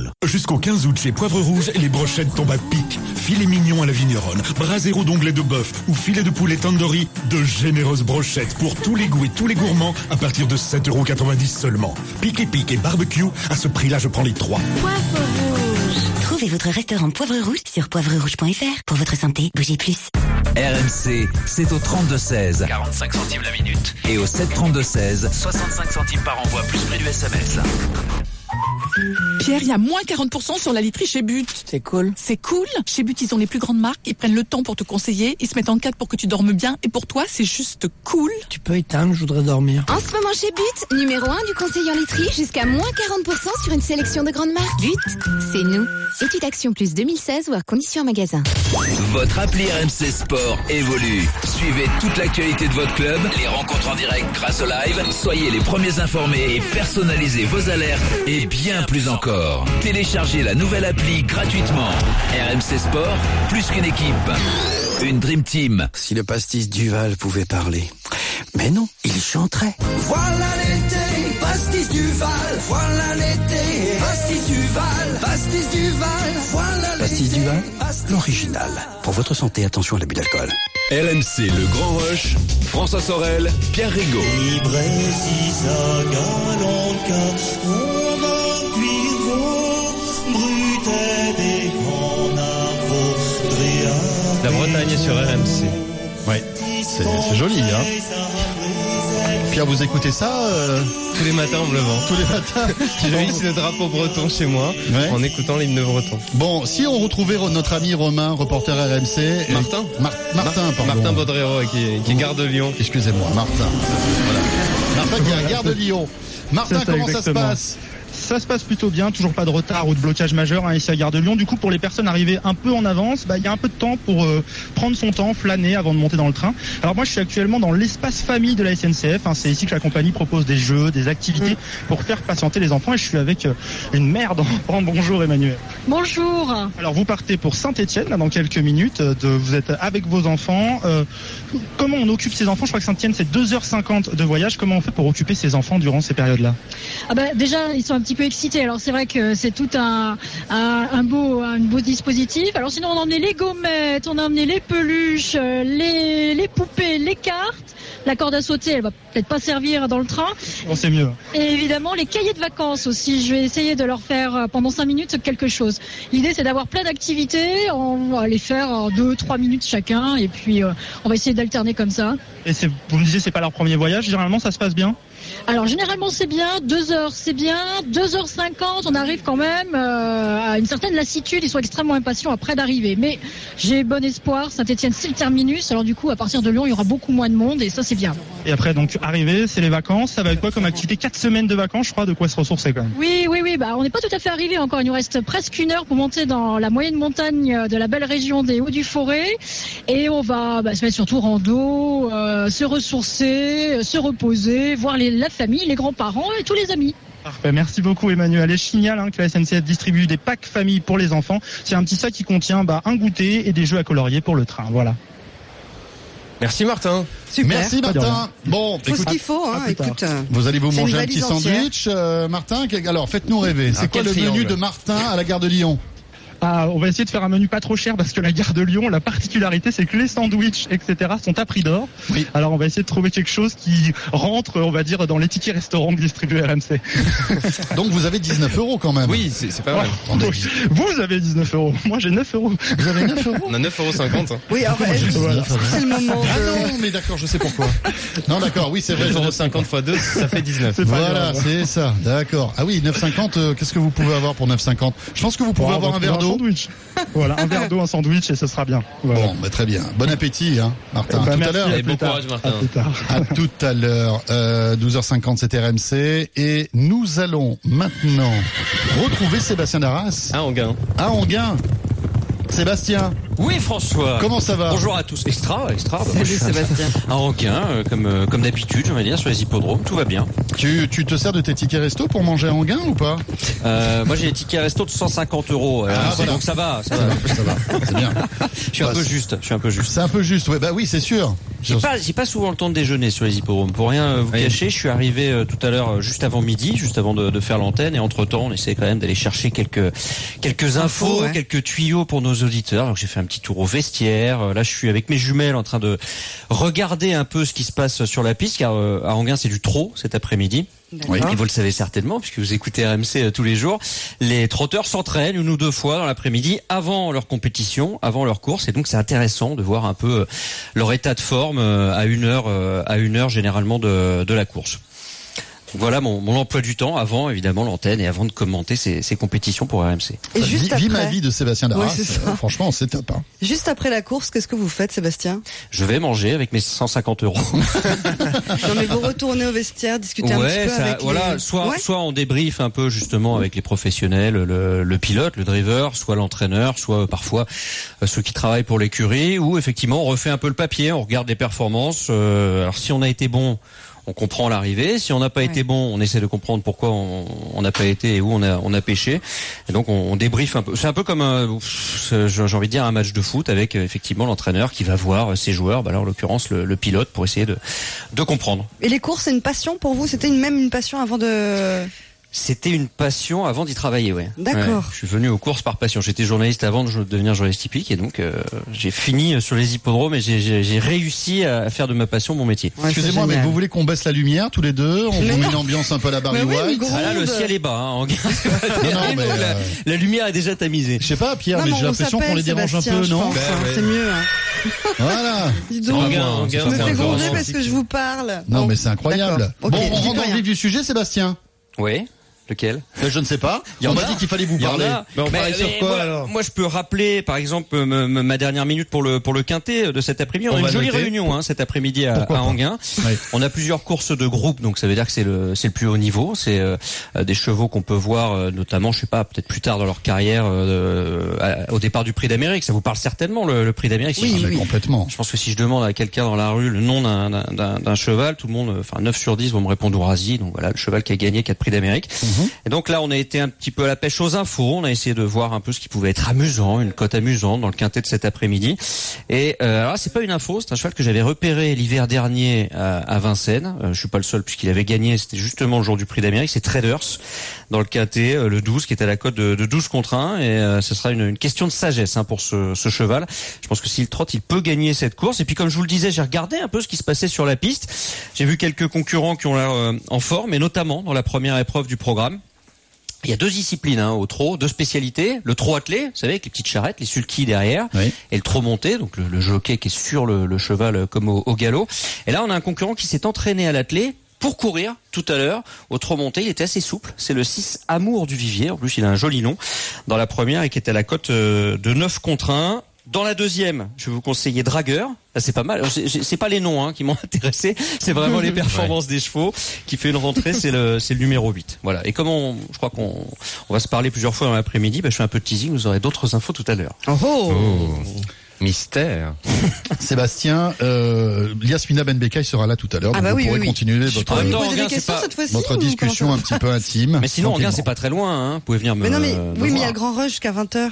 Jusqu'au 15 août chez Poivre Rouge, les brochettes tombent à pic. Filet mignon à la vigneronne, brasero d'onglet de bœuf ou filet de poulet tandoori, de généreuses brochettes pour tous les goûts et tous les gourmands à partir de 7,90€ seulement. Pique et pique et barbecue, à ce prix-là je prends les trois. Poivre rouge. Trouvez votre restaurant Poivre Rouge sur poivrerouge.fr. Pour votre santé, bougez plus. RMC, c'est au 32-16 45 centimes la minute. et au 732-16. 65 centimes par envoi, plus prix du SMS. Pierre, il y a moins 40% sur la literie chez But. C'est cool. C'est cool. Chez But, ils ont les plus grandes marques, ils prennent le temps pour te conseiller, ils se mettent en cadre pour que tu dormes bien, et pour toi, c'est juste cool. Tu peux éteindre, je voudrais dormir. En ce moment chez But, numéro 1 du conseil en literie, jusqu'à moins 40% sur une sélection de grandes marques. But, c'est nous. Étude Action Plus 2016 ou à condition en magasin. Votre appli RMC Sport évolue. Suivez toute l'actualité de votre club, les rencontres en direct grâce au live. Soyez les premiers informés et personnalisez vos alertes et bien plus encore. Téléchargez la nouvelle appli gratuitement. RMC Sport, plus qu'une équipe. Une Dream Team. Si le pastis Duval pouvait parler. Mais non, il chanterait. Voilà l'été, pastis du Val. Voilà l'été, pastis du Val. Pastis du Val. Voilà Pastis Duval, l'original. Pour votre santé, attention à l'abus d'alcool. RMC Le Grand Rush. François Sorel, Pierre Rigaud. Sur RMC. Oui, c'est joli, hein. Pierre, vous écoutez ça euh, Tous les matins en me levant. tous les matins (laughs) J'ai ici le drapeau breton chez moi Ouais. en écoutant l'hymne breton. Bon, si on retrouvait notre ami Romain, reporter RMC. Martin Mar- Martin, pardon. Martin Baudrero qui, est- qui est garde de Lyon. Excusez-moi, Martin. Voilà. Martin qui est un garde de Lyon. Martin, ça, comment ça se passe? Ça se passe plutôt bien, toujours pas de retard ou de blocage majeur hein, ici à Gare de Lyon. Du coup, pour les personnes arrivées un peu en avance, bah, il y a un peu de temps pour euh, prendre son temps, flâner avant de monter dans le train. Alors moi, je suis actuellement dans l'espace famille de la SNCF. hein. C'est ici que la compagnie propose des jeux, des activités pour faire patienter les enfants. Et je suis avec euh, une mère d'enfants. (laughs) Bonjour Emmanuel. Bonjour. Alors vous partez pour Saint-Etienne dans quelques minutes. euh, De, vous êtes avec vos enfants. Euh, comment on occupe ces enfants? Je crois que Saint-Etienne c'est 2h50 de voyage. Comment on fait pour occuper ces enfants durant ces périodes-là? Ah bah, déjà, ils sont un petit peu excités. Alors c'est vrai que c'est tout un, un, un beau, un beau dispositif. Alors sinon on a emmené les gommettes, on a emmené les peluches, euh, les, les poupées, les cartes. La corde à sauter, elle va peut-être pas servir dans le train. Bon, c'est mieux. Et évidemment, les cahiers de vacances aussi. Je vais essayer de leur faire euh, pendant cinq minutes quelque chose. L'idée, c'est d'avoir plein d'activités. On va les faire en deux, trois minutes chacun. Et puis, euh, on va essayer d'alterner comme ça. Et vous me disiez, c'est pas leur premier voyage. Généralement, ça se passe bien. Alors, généralement, c'est bien. Deux heures, c'est bien. Deux heures cinquante, on arrive quand même euh, à une certaine lassitude. Ils sont extrêmement impatients après d'arriver. Mais j'ai bon espoir. Saint-Etienne, c'est le terminus. Alors, du coup, à partir de Lyon, il y aura beaucoup moins de monde. Et ça, c'est bien. Et après, donc, arrivé, c'est les vacances. Ça va être quoi comme activité? Quatre semaines de vacances, je crois, de quoi se ressourcer quand même. Oui, oui, oui. Bah, on n'est pas tout à fait arrivé encore. Il nous reste presque une heure pour monter dans la moyenne montagne de la belle région des Hauts-du-Forêt. Et on va bah, se mettre surtout rando, euh, se ressourcer, se reposer, voir les, la famille, les grands-parents et tous les amis. Parfait, merci beaucoup Emmanuel. Et je signale hein, que la SNCF distribue des packs famille pour les enfants. C'est un petit sac qui contient bah, un goûter et des jeux à colorier pour le train. Voilà. Merci Martin. Merci Pas de Martin. Bon, Faut ce écoute, qu'il faut, hein. Écoute, vous allez vous manger un petit entière. sandwich, euh, Martin? Alors faites-nous rêver. C'est Ah, quoi le menu de Martin à la gare de Lyon? Ah, on va essayer de faire un menu pas trop cher parce que la gare de Lyon, la particularité, c'est que les sandwichs, etc., sont à prix d'or. Oui. Alors, on va essayer de trouver quelque chose qui rentre, on va dire, dans les tickets restaurants que distribue RMC. (laughs) Donc vous avez 19 euros quand même. Oui, c'est pas mal. Attendez, Vous avez 19 euros. Moi, j'ai 9 euros. vous avez 9 euros On a 9,50€. Oui, alors, euh, Voilà. c'est le moment Ah non, mais d'accord, je sais pourquoi. Non, d'accord, oui, c'est vrai. je- 9,50€ x 2, ça fait 19. C'est pas Voilà, c'est ça. D'accord. Ah oui, 9,50. euh, Qu'est-ce que vous pouvez avoir pour 9,50 Je pense que vous pouvez avoir va un verre d'eau. Sandwich. (laughs) Voilà, un verre d'eau, un sandwich et ce sera bien. Voilà. Bon, bah, très bien. Bon appétit, hein, Martin. Bah, à tout merci, à l'heure. Bon courage, Martin. À. À tout à l'heure. Euh, 12h50, c'était RMC. Et nous allons maintenant retrouver Sébastien Darras Ah, on gagne. à Anguin. Sébastien, Oui, François. comment ça va Bonjour à tous. Extra, extra. Bah, Salut, moi, Sébastien. Un requin, euh, comme, euh, comme d'habitude, on va dire, sur les hippodromes. Tout va bien. tu, tu te sers de tes tickets resto pour manger à Anguin ou pas Euh, moi, j'ai des tickets resto de 150 euros. Ah, voilà. Donc ça va, ça Ça va. va, ça va. C'est bien. Je suis un Bah, peu juste. Je suis un peu juste. C'est un peu juste. Ouais, bah oui, c'est sûr. J'ai pas, j'ai pas souvent le temps de déjeuner sur les hippodromes. Pour rien vous Oui. cacher, je suis arrivé euh, tout à l'heure juste avant midi, juste avant de, de faire l'antenne, et entre temps, on essaie quand même d'aller chercher quelques quelques infos, Infos, ouais. quelques tuyaux pour nos auditeurs. Donc j'ai fait un petit tour au vestiaire. Euh, Là, je suis avec mes jumelles en train de regarder un peu ce qui se passe sur la piste, car euh, à Anguin, c'est du trot cet après-midi. Et vous le savez certainement, puisque vous écoutez RMC euh, tous les jours, les trotteurs s'entraînent une ou deux fois dans l'après-midi avant leur compétition, avant leur course, et donc c'est intéressant de voir un peu leur état de forme à une heure, à une heure généralement de, de la course. Voilà mon, mon emploi du temps avant évidemment l'antenne et avant de commenter ces, ces compétitions pour RMC. Et juste vis après, ma vie de Sébastien Darras. Oui. Euh, franchement, c'est top. hein. juste après la course, qu'est-ce que vous faites, Sébastien? Je vais manger avec mes 150 euros. (laughs) Non, mais vous retournez au vestiaire, discuter un petit peu ça, avec voilà, les... soit Ouais. soit on débriefe un peu justement avec les professionnels, le, le pilote, le driver, soit l'entraîneur, soit euh, parfois euh, ceux qui travaillent pour l'écurie, ou effectivement on refait un peu le papier, on regarde les performances. euh, alors si on a été bon, on comprend l'arrivée. Si on n'a pas été bon, on essaie de comprendre pourquoi on n'a pas été et où on a on a pêché. Et donc on, on débriefe un peu. C'est un peu comme un, pff, j'ai envie de dire un match de foot avec euh, effectivement l'entraîneur qui va voir euh, ses joueurs, bah là en l'occurrence le, le pilote pour essayer de de comprendre. Et les courses, c'est une passion pour vous? C'était une, même une passion avant de... C'était une passion avant d'y travailler, ouais. D'accord. Ouais, je suis venu aux courses par passion. J'étais journaliste avant de devenir journaliste typique et donc euh, j'ai fini sur les hippodromes et j'ai- j'ai j'ai réussi à faire de ma passion mon métier. Excusez-moi, mais vous voulez qu'on baisse la lumière tous les deux? On vous met une ambiance un peu à la Barry Mais oui, White? mais Ah là, le ciel est bas. Hein, en... (laughs) Non, non, (laughs) mais, la, euh, la lumière est déjà tamisée. Je sais pas, Pierre, Non, mais j'ai on l'impression qu'on les dérange un peu, je non? Ben hein, C'est mieux. hein. (laughs) Voilà. Dis donc, Regarde, je me fais un peu gronder parce que je vous parle. Non, mais c'est incroyable. bon, on rentre dans le rien. vif du sujet, Sébastien Oui. Lequel Ben, Je ne sais pas. Il y on m'a a. dit qu'il fallait vous parler. Mais on Mais- parlait sur quoi, moi, alors Moi, je peux rappeler, par exemple, m- m- ma dernière minute pour le pour le quintet de cet après-midi. On, On a une jolie noter. réunion hein, cet après-midi à, à. Anguin. Oui. On a plusieurs courses de groupe, donc ça veut dire que c'est le c'est le plus haut niveau. C'est euh, euh, des chevaux qu'on peut voir, euh, notamment, je sais pas, peut-être plus tard dans leur carrière, euh, à- au départ du Prix d'Amérique. Ça vous parle certainement le, le Prix d'Amérique. Si Oui. Complètement. Je pense que si je demande à quelqu'un dans la rue le nom d'un- d'un d'un- d'un cheval, tout le monde, euh, enfin 9 sur 10 vont me répondre Ourasi. Donc voilà, le cheval qui a gagné 4 prix d'Amérique. Mhm. Et donc là, on a été un petit peu à la pêche aux infos. On a essayé de voir un peu ce qui pouvait être amusant, une cote amusante dans le quintet de cet après-midi. Et euh, alors, c'est pas une info, c'est un cheval que j'avais repéré l'hiver dernier à, à Vincennes. Euh, je suis pas le seul puisqu'il avait gagné. C'était justement le jour du Prix d'Amérique. C'est Traders dans le quintet, euh, le 12, qui est à la cote de, de 12 contre 1. Et euh, ce sera une, une question de sagesse hein, pour ce, ce cheval. Je pense que s'il trotte, il peut gagner cette course. Et puis, comme je vous le disais, j'ai regardé un peu ce qui se passait sur la piste. J'ai vu quelques concurrents qui ont l'air euh, en forme, et notamment dans la première épreuve du programme. Il y a deux disciplines hein, au trot, deux spécialités. Le trot attelé, vous savez, avec les petites charrettes, les sulky derrière, et le trot monté, donc le, le jockey qui est sur le, le cheval euh, comme au, au galop. Et là, on a un concurrent qui s'est entraîné à l'attelé pour courir tout à l'heure au trot monté. Il était assez souple. C'est le 6 Amour du Vivier. En plus, il a un joli nom dans la première et qui était à la cote euh, de 9 contre 1. Dans la deuxième, je vais vous conseiller Dragueur. C'est pas mal. C'est- pas les noms hein, qui m'ont (laughs) intéressé. C'est vraiment les (laughs) performances des chevaux qui fait une rentrée. C'est le, numéro 8. Voilà. Et comme on, je crois qu'on on va se parler plusieurs fois dans l'après-midi, bah, je fais un peu de teasing. Vous aurez d'autres infos tout à l'heure. Oh, Mystère. (laughs) Sébastien, euh, Yasmina Benbeka sera là tout à l'heure. Ah bah vous oui, pourrez oui, continuer votre, temps, questions pas- cette discussion un petit peu intime. Mais sinon, regarde, c'est pas très loin. Hein. Vous pouvez venir me. Mais non, mais me oui, mais il y a le grand rush jusqu'à 20h.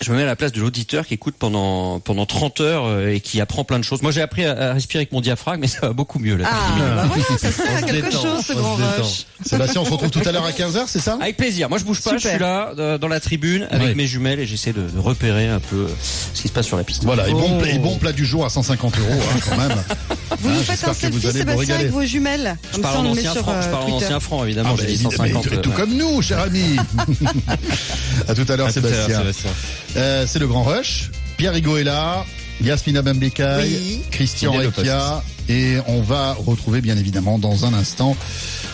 Je me mets à la place de l'auditeur qui écoute pendant pendant 30 heures euh, et qui apprend plein de choses. Moi, j'ai appris à, à respirer avec mon diaphragme, mais ça va beaucoup mieux là. Ah, bah voilà, ça sert à On se quelque détend, chose, ce grand rush. Sébastien, on se retrouve tout à l'heure à 15h, c'est ça? Avec plaisir. Moi, je bouge pas. Super. Je suis là euh, dans la tribune avec Ouais. mes jumelles et j'essaie de, de repérer un peu euh, ce qui se passe sur la piste. Voilà, et bon, Oh. pla- et bon plat du jour à 150 euros hein, quand même. Vous Hein, nous faites un selfie, Sébastien, avec vos jumelles. Je Comme parle en ancien sur franc. Je parle en ancien franc, évidemment. Ah, j'ai bah, dit évidemment, 150. mais tout comme nous, cher ami. (laughs) À tout à l'heure, Sébastien. Euh, c'est le grand rush. Pierre Rigaud est là. Yasmina Bembekay, Oui. Christian Rekia, et on va retrouver bien évidemment dans un instant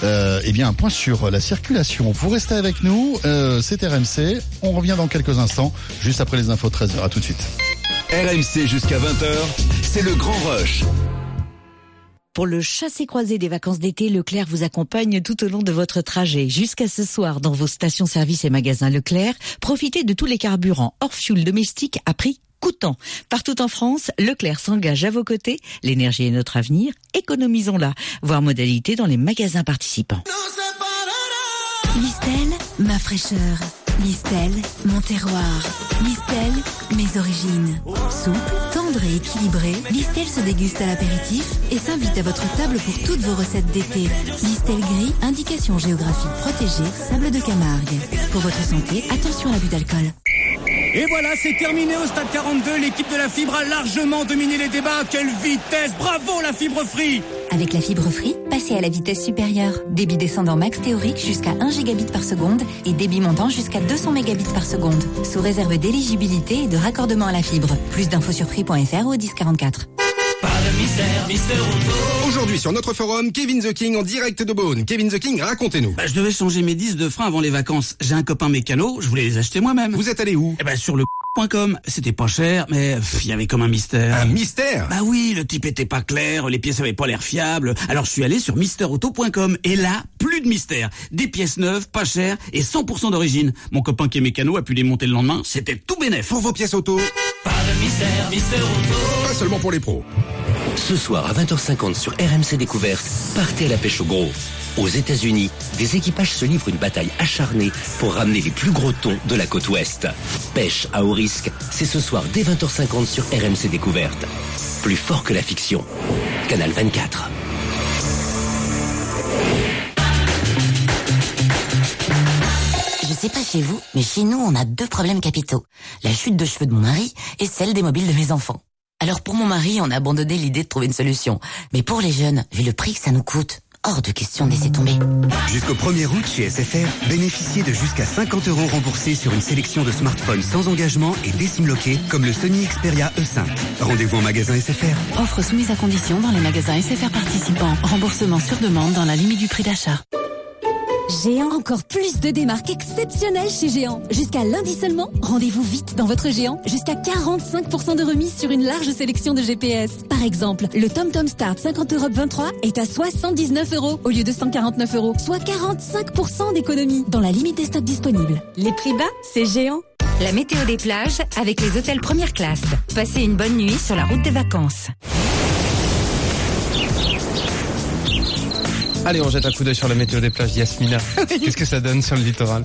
euh, eh bien un point sur la circulation. Vous restez avec nous, euh, c'est RMC. On revient dans quelques instants, juste après les infos de 13h. À tout de suite. RMC jusqu'à 20h, c'est le grand rush. Pour le chassé-croisé des vacances d'été, Leclerc vous accompagne tout au long de votre trajet. Jusqu'à ce soir, dans vos stations-service et magasins Leclerc, profitez de tous les carburants hors fuel domestique à prix coûtant. Partout en France, Leclerc s'engage à vos côtés. L'énergie est notre avenir. Économisons-la. Voir modalité dans les magasins participants. Listel, ma fraîcheur. Listel, mon terroir. Listel, mes origines. Souple, tendre et équilibré, Listel se déguste à l'apéritif et s'invite à votre table pour toutes vos recettes d'été. Listel gris, indication géographique protégée, sable de Camargue. Pour votre santé, attention à l'abus d'alcool. Et voilà, c'est terminé au stade 42. L'équipe de la fibre a largement dominé les débats. Quelle vitesse Bravo la fibre free Avec la fibre free, passez à la vitesse supérieure. Débit descendant max théorique jusqu'à 1 gigabit par seconde et débit montant jusqu'à 200 mégabits par seconde. Sous réserve d'éligibilité et de raccordement à la fibre. Plus d'infos sur free.fr ou au 1044. Mystère, Auto. Aujourd'hui sur notre forum, Kevin The King en direct de Beaune. Kevin The King, racontez-nous. Bah, je devais changer mes disques de frein avant les vacances. J'ai un copain mécano, je voulais les acheter moi-même. Vous êtes allé où Eh ben sur le .com. C'était pas cher, mais il y avait comme un mystère. Un mystère Bah oui, le type était pas clair, les pièces avaient pas l'air fiables. Alors je suis allé sur misterauto.com et là, plus de mystère. Des pièces neuves, pas chères et 100% d'origine. Mon copain qui est mécano a pu les monter le lendemain, c'était tout bénef. Pour vos pièces auto, Pas de mystère, Mister Auto. pas seulement pour les pros. Ce soir à 20h50 sur RMC Découverte, partez à la pêche au gros. Aux États-Unis, des équipages se livrent une bataille acharnée pour ramener les plus gros thons de la côte ouest. Pêche à haut risque, c'est ce soir dès 20h50 sur RMC Découverte. Plus fort que la fiction. Canal 24. Je sais pas chez vous, mais chez nous, on a deux problèmes capitaux. La chute de cheveux de mon mari et celle des mobiles de mes enfants. Alors pour mon mari, on a abandonné l'idée de trouver une solution. Mais pour les jeunes, vu le prix que ça nous coûte, hors de question de laisser tomber. Jusqu'au 1er août chez SFR, bénéficiez de jusqu'à 50 euros remboursés sur une sélection de smartphones sans engagement et décimloqués comme le Sony Xperia E5. Rendez-vous en magasin SFR. Offre soumise à condition dans les magasins SFR participants. Remboursement sur demande dans la limite du prix d'achat. Géant, encore plus de démarques exceptionnelles chez Géant. Jusqu'à lundi seulement, rendez-vous vite dans votre Géant. Jusqu'à 45% de remise sur une large sélection de GPS. Par exemple, le TomTom Start 50 Europe 23 est à 79 euros au lieu de 149 euros, soit 45% d'économie dans la limite des stocks disponibles. Les prix bas, c'est Géant. La météo des plages avec les hôtels première classe. Passez une bonne nuit sur la route des vacances. Allez, on jette un coup d'œil sur la météo des plages. Yasmina, (laughs) qu'est-ce que ça donne sur le littoral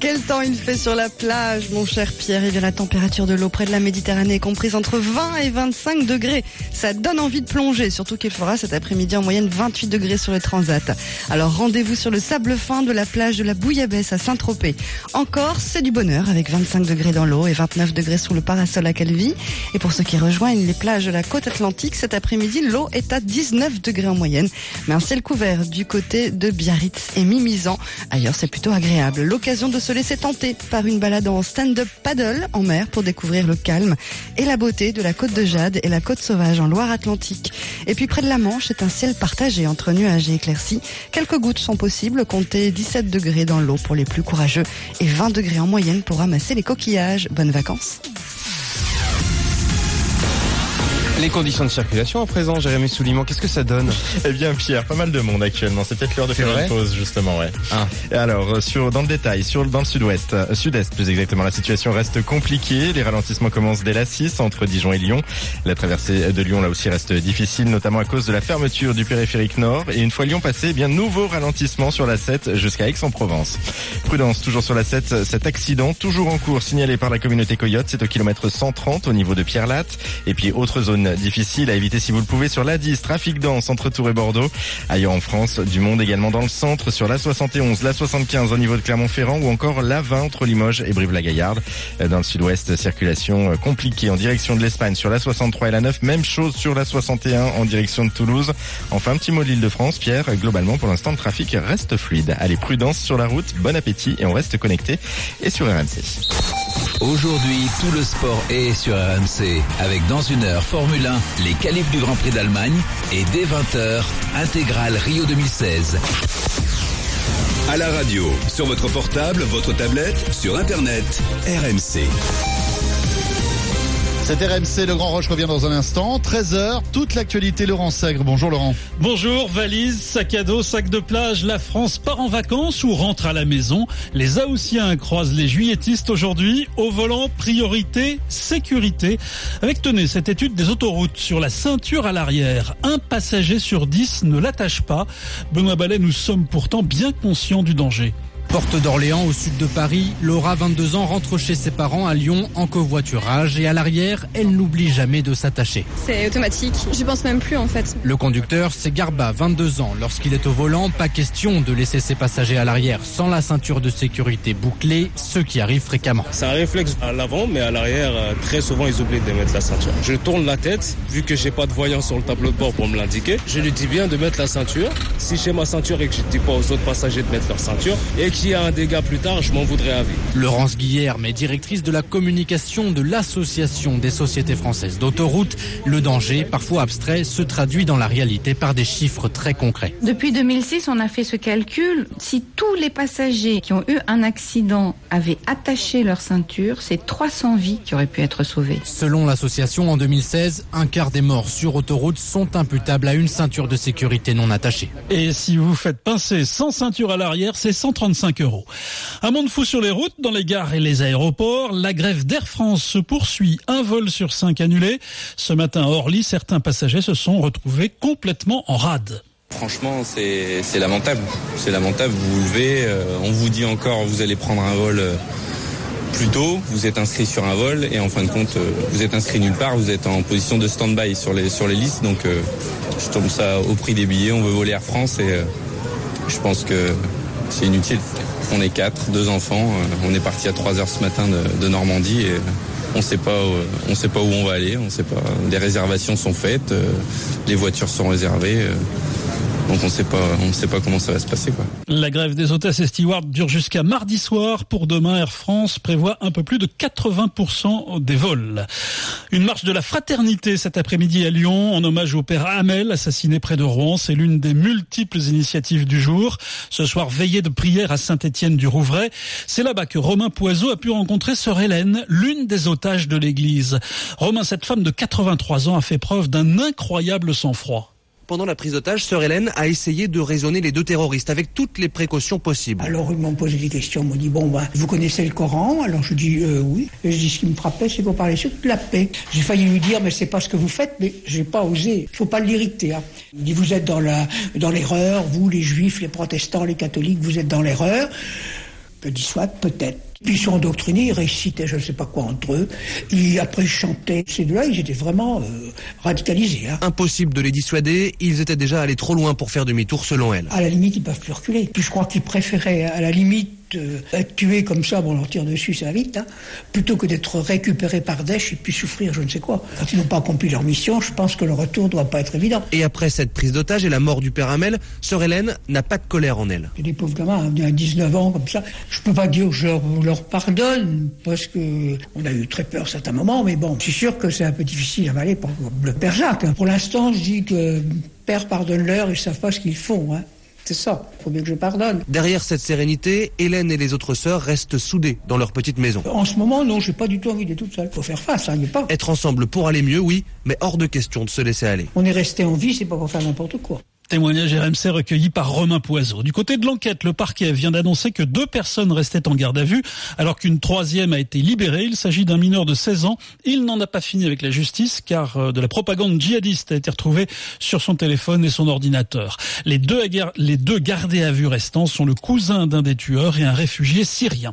Quel temps il fait sur la plage, mon cher Pierre Eh bien, la température de l'eau près de la Méditerranée est comprise entre 20 et 25 degrés. Ça donne envie de plonger, surtout qu'il fera cet après-midi en moyenne 28 degrés sur le transat. Alors rendez-vous sur le sable fin de la plage de la Bouillabaisse à Saint-Tropez. Encore, c'est du bonheur avec 25 degrés dans l'eau et 29 degrés sous le parasol à Calvi. Et pour ceux qui rejoignent les plages de la côte atlantique, cet après-midi, l'eau est à 19 degrés en moyenne, mais un ciel couvert du côté de Biarritz et Mimizan. Ailleurs, c'est plutôt agréable. L'occasion de se laisser tenter par une balade en stand-up paddle en mer pour découvrir le calme et la beauté de la côte de Jade et la côte sauvage en Loire-Atlantique. Et puis près de la Manche, c'est un ciel partagé entre nuages et éclaircies. Quelques gouttes sont possibles, comptez 17 degrés dans l'eau pour les plus courageux et 20 degrés en moyenne pour ramasser les coquillages. Bonnes vacances. Les conditions de circulation à présent, Jérémy Souliman, qu'est-ce que ça donne Eh bien, Pierre, pas mal de monde actuellement. C'est peut-être l'heure de faire une pause, justement, ouais. Ah. Alors, euh, sur, dans le détail, sur, dans le sud-ouest, euh, sud-est plus exactement, la situation reste compliquée. Les ralentissements commencent dès la 6 entre Dijon et Lyon. La traversée de Lyon, là aussi, reste difficile, notamment à cause de la fermeture du périphérique nord. Et une fois Lyon passé, eh bien, nouveau ralentissement sur la 7 jusqu'à Aix-en-Provence. Prudence, toujours sur la 7, cet accident, toujours en cours, signalé par la communauté Coyote. C'est au kilomètre 130 au niveau de Pierre-Latte. Et puis, autre zone difficile à éviter si vous le pouvez sur la 10, trafic dense entre Tours et Bordeaux. Ailleurs en France, du monde également dans le centre, sur la 71, la 75 au niveau de Clermont-Ferrand ou encore la 20 entre Limoges et Brive-la-Gaillarde. Euh, Dans le sud-ouest, circulation euh, compliquée en direction de l'Espagne sur la 63 et la 9. Même chose sur la 61 en direction de Toulouse. Enfin, un petit mot de l'Île-de-France. Pierre, globalement, pour l'instant, le trafic reste fluide. Allez, prudence sur la route, bon appétit et on reste connecté et sur RMC. Aujourd'hui, tout le sport est sur RMC. Avec dans une heure Formule 1, les qualifs du Grand Prix d'Allemagne et dès 20h, intégrale Rio 2016. À la radio, sur votre portable, votre tablette, sur Internet, RMC. C'est RMC, le Grand Roche revient dans un instant. 13h, toute l'actualité, Laurent Sagre. Bonjour Laurent. Bonjour, valise, sac à dos, sac de plage, la France part en vacances ou rentre à la maison? Les Haussiens croisent les juilletistes aujourd'hui. Au volant, priorité, sécurité. Avec, tenez, cette étude des autoroutes sur la ceinture à l'arrière. Un passager sur dix ne l'attache pas. Benoît Ballet, nous sommes pourtant bien conscients du danger. Porte d'Orléans, au sud de Paris, Laura, 22 ans, rentre chez ses parents à Lyon en covoiturage et à l'arrière, elle n'oublie jamais de s'attacher. C'est automatique. Je pense même plus en fait. Le conducteur, c'est Garba, 22 ans. Lorsqu'il est au volant, pas question de laisser ses passagers à l'arrière sans la ceinture de sécurité bouclée, ce qui arrive fréquemment. C'est un réflexe à l'avant, mais à l'arrière, euh, très souvent, ils oublient de mettre la ceinture. Je tourne la tête, vu que j'ai pas de voyant sur le tableau de bord pour me l'indiquer. Je lui dis bien de mettre la ceinture. Si j'ai ma ceinture et que je dis pas aux autres passagers de mettre leur ceinture, et qu'il y a un dégât plus tard, je m'en voudrais à vie. Laurence Guillerme est directrice de la communication de l'Association des sociétés françaises d'autoroutes. Le danger, parfois abstrait, se traduit dans la réalité par des chiffres très concrets. Depuis 2006, on a fait ce calcul. Si tous les passagers qui ont eu un accident avaient attaché leur ceinture, c'est 300 vies qui auraient pu être sauvées. Selon l'association, en 2016, un quart des morts sur autoroute sont imputables à une ceinture de sécurité non attachée. Et si vous faites pincer sans ceinture à l'arrière, c'est 135 euros. Un monde fou sur les routes, dans les gares et les aéroports. La grève d'Air France se poursuit. Un vol sur cinq annulé. Ce matin à Orly, certains passagers se sont retrouvés complètement en rade. Franchement, c'est lamentable. C'est lamentable. Vous vous levez, euh, on vous dit encore, vous allez prendre un vol euh, plus tôt. Vous êtes inscrit sur un vol et en fin de compte, euh, vous êtes inscrit nulle part. Vous êtes en position de stand-by sur les sur les listes. Donc, je tombe ça au prix des billets. On veut voler Air France et je pense que c'est inutile. On est quatre, deux enfants. euh, on est parti à 3 heures ce matin de, Normandie et on sait pas, où- on sait pas où on va aller. On sait pas. Les réservations sont faites, euh, les voitures sont réservées. Donc on sait sait pas comment ça va se passer. La grève des hôtesses et stewards dure jusqu'à mardi soir. Pour demain, Air France prévoit un peu plus de 80% des vols. Une marche de la fraternité cet après-midi à Lyon en hommage au père Hamel assassiné près de Rouen. C'est l'une des multiples initiatives du jour. Ce soir, veillée de prière à Saint-Étienne du Rouvray. C'est là-bas que Romain Poiseau a pu rencontrer sœur Hélène, l'une des otages de l'église. Romain, cette femme de 83 ans a fait preuve d'un incroyable sang-froid. Pendant la prise d'otage, sœur Hélène a essayé de raisonner les deux terroristes avec toutes les précautions possibles. Alors ils m'ont posé des questions, ils m'ont dit bon bah vous connaissez le Coran? Alors je dis euh, oui. Et je dis ce qui me frappait c'est vous parlez surtout de la paix. J'ai failli lui dire mais c'est pas ce que vous faites, mais j'ai pas osé. Il faut pas l'irriter. Hein. Il dit vous êtes dans la dans l'erreur, vous les juifs, les protestants, les catholiques, vous êtes dans l'erreur. Je dis soit peut-être. Puis ils sont endoctrinés, ils récitaient je ne sais pas quoi entre eux. Et après ils chantaient. Ces deux-là, ils étaient vraiment euh, radicalisés. Hein. Impossible de les dissuader, ils étaient déjà allés trop loin pour faire demi-tour selon elle. À la limite, ils peuvent plus reculer. Puis je crois qu'ils préféraient à la limite euh, être tués comme ça, bon, on leur tire dessus, ça va vite, hein, plutôt que d'être récupérés par Daesh et puis souffrir je ne sais quoi. Quand ils n'ont pas accompli leur mission, je pense que le retour doit pas être évident. Et après cette prise d'otage et la mort du père Hamel, sœur Hélène n'a pas de colère en elle. Des pauvres gamins, hein, à 19 ans comme ça, je peux pas dire que je leur, pardonne, parce que on a eu très peur à certains moments, mais bon, je suis sûr que c'est un peu difficile à avaler pour le père Jacques. hein. Pour l'instant, je dis que père pardonne-leur, ils savent pas ce qu'ils font. Hein. C'est ça, faut bien que je pardonne. Derrière cette sérénité, Hélène et les autres sœurs restent soudées dans leur petite maison. En ce moment, non, j'ai pas du tout envie d'être toute seule. Faut faire face, hein, y a pas. Être ensemble pour aller mieux, oui, mais hors de question de se laisser aller. On est resté en vie, c'est pas pour faire n'importe quoi. Témoignage RMC recueilli par Romain Poiseau. Du côté de l'enquête, le parquet vient d'annoncer que deux personnes restaient en garde à vue, alors qu'une troisième a été libérée. Il s'agit d'un mineur de 16 ans. Il n'en a pas fini avec la justice, car euh, de la propagande djihadiste a été retrouvée sur son téléphone et son ordinateur. Les deux, les deux gardés à vue restants sont le cousin d'un des tueurs et un réfugié syrien.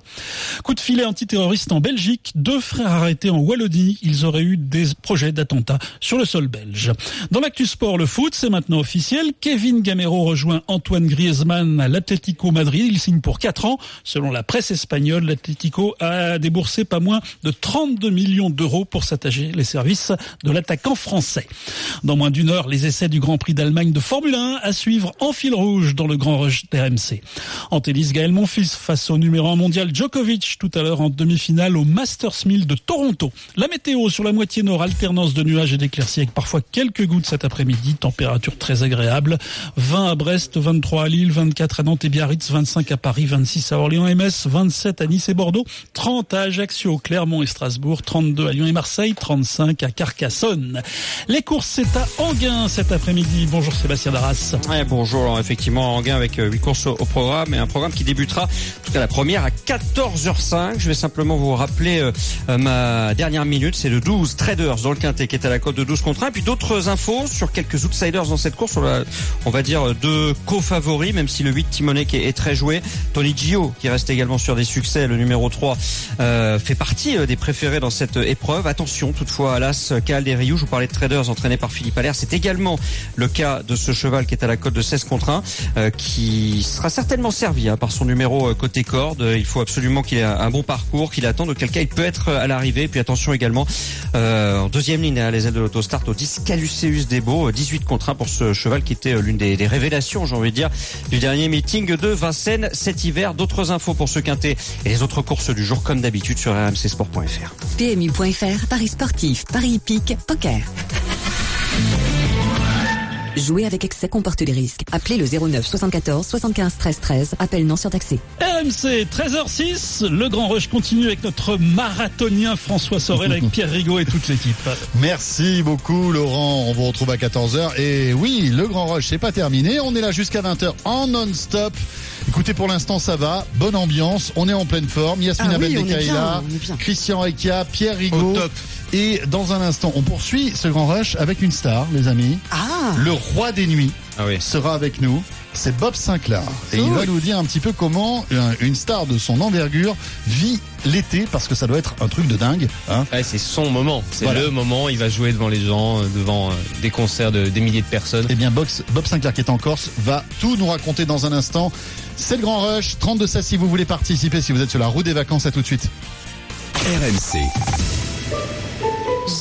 Coup de filet antiterroriste en Belgique. Deux frères arrêtés en Wallonie. Ils auraient eu des projets d'attentat sur le sol belge. Dans l'actu sport, le foot, c'est maintenant officiel. Kevin Gamero rejoint Antoine Griezmann à l'Atlético Madrid. Il signe pour 4 ans. Selon la presse espagnole, l'Atlético a déboursé pas moins de 32 millions d'euros pour s'attacher les services de l'attaquant français. Dans moins d'une heure, les essais du Grand Prix d'Allemagne de Formule 1 à suivre en fil rouge dans le Grand Rush d'RMC. En tennis, Gaël Monfils face au numéro 1 mondial Djokovic tout à l'heure en demi-finale au Masters 1000 de Toronto. La météo sur la moitié nord, alternance de nuages et d'éclaircies avec parfois quelques gouttes cet après-midi, température très agréable. 20 à Brest, 23 à Lille, 24 à Nantes et Biarritz, 25 à Paris, 26 à Orléans et Metz, 27 à Nice et Bordeaux, 30 à Ajaccio, Clermont et Strasbourg, 32 à Lyon et Marseille, 35 à Carcassonne. Les courses, c'est à Anguin cet après-midi. Bonjour Sébastien Darras. Bonjour, alors effectivement Anguin avec 8 courses au, programme et un programme qui débutera, tout cas la première à 14h05. Je vais simplement vous rappeler euh, ma dernière minute, c'est le 12 Traders dans le Quintet qui est à la cote de 12 contre 1. Et puis d'autres infos sur quelques outsiders dans cette course. On va dire deux co-favoris, même si le 8 Timonek est, très joué. Tony Gio, qui reste également sur des succès, le numéro 3, euh, fait partie des préférés dans cette épreuve. Attention toutefois à l'As Cal des Rioux, je vous parlais de Traders entraîné par Philippe Allaire. C'est également le cas de ce cheval qui est à la cote de 16 contre 1, euh, qui sera certainement servi hein, par son numéro euh, côté corde. Il faut absolument qu'il ait un bon parcours, qu'il attende, auquel cas il peut être à l'arrivée. Puis attention également, euh, en deuxième ligne à les ailes de l'autostart au 10 Caluceus Debo, 18 contre 1 pour ce cheval qui était l'une des, des, révélations, j'ai envie de dire, du dernier meeting de Vincennes cet hiver. D'autres infos pour ce quintet et les autres courses du jour comme d'habitude sur rmcsport.fr. PMU.fr, Paris sportif, Paris hippique, poker. Jouer avec excès comporte des risques. Appelez le 09 74 75 13 13. Appel non surtaxé. RMC 13h06. Le Grand Rush continue avec notre marathonien François Sorel avec (laughs) Pierre Rigaud et toute l'équipe. Merci beaucoup Laurent. On vous retrouve à 14h. Et oui, le Grand Rush c'est pas terminé. On est là jusqu'à 20h en non-stop. Écoutez, pour l'instant, ça va. Bonne ambiance. On est en pleine forme. Yasmina ah oui, Christian Rekia, Pierre Rigaud. Et dans un instant, on poursuit ce grand rush avec une star, les amis. Ah. Le roi des nuits ah oui. sera avec nous. C'est Bob Sinclair. Et il va nous dire un petit peu comment une star de son envergure vit l'été, parce que ça doit être un truc de dingue. Hein ouais, c'est son moment. C'est voilà. le moment. Il va jouer devant les gens, devant des concerts de des milliers de personnes. Eh bien, Bob, Bob Sinclair, qui est en Corse, va tout nous raconter dans un instant. C'est le grand rush. 32 ça si vous voulez participer, si vous êtes sur la route des vacances. À tout de suite. RMC.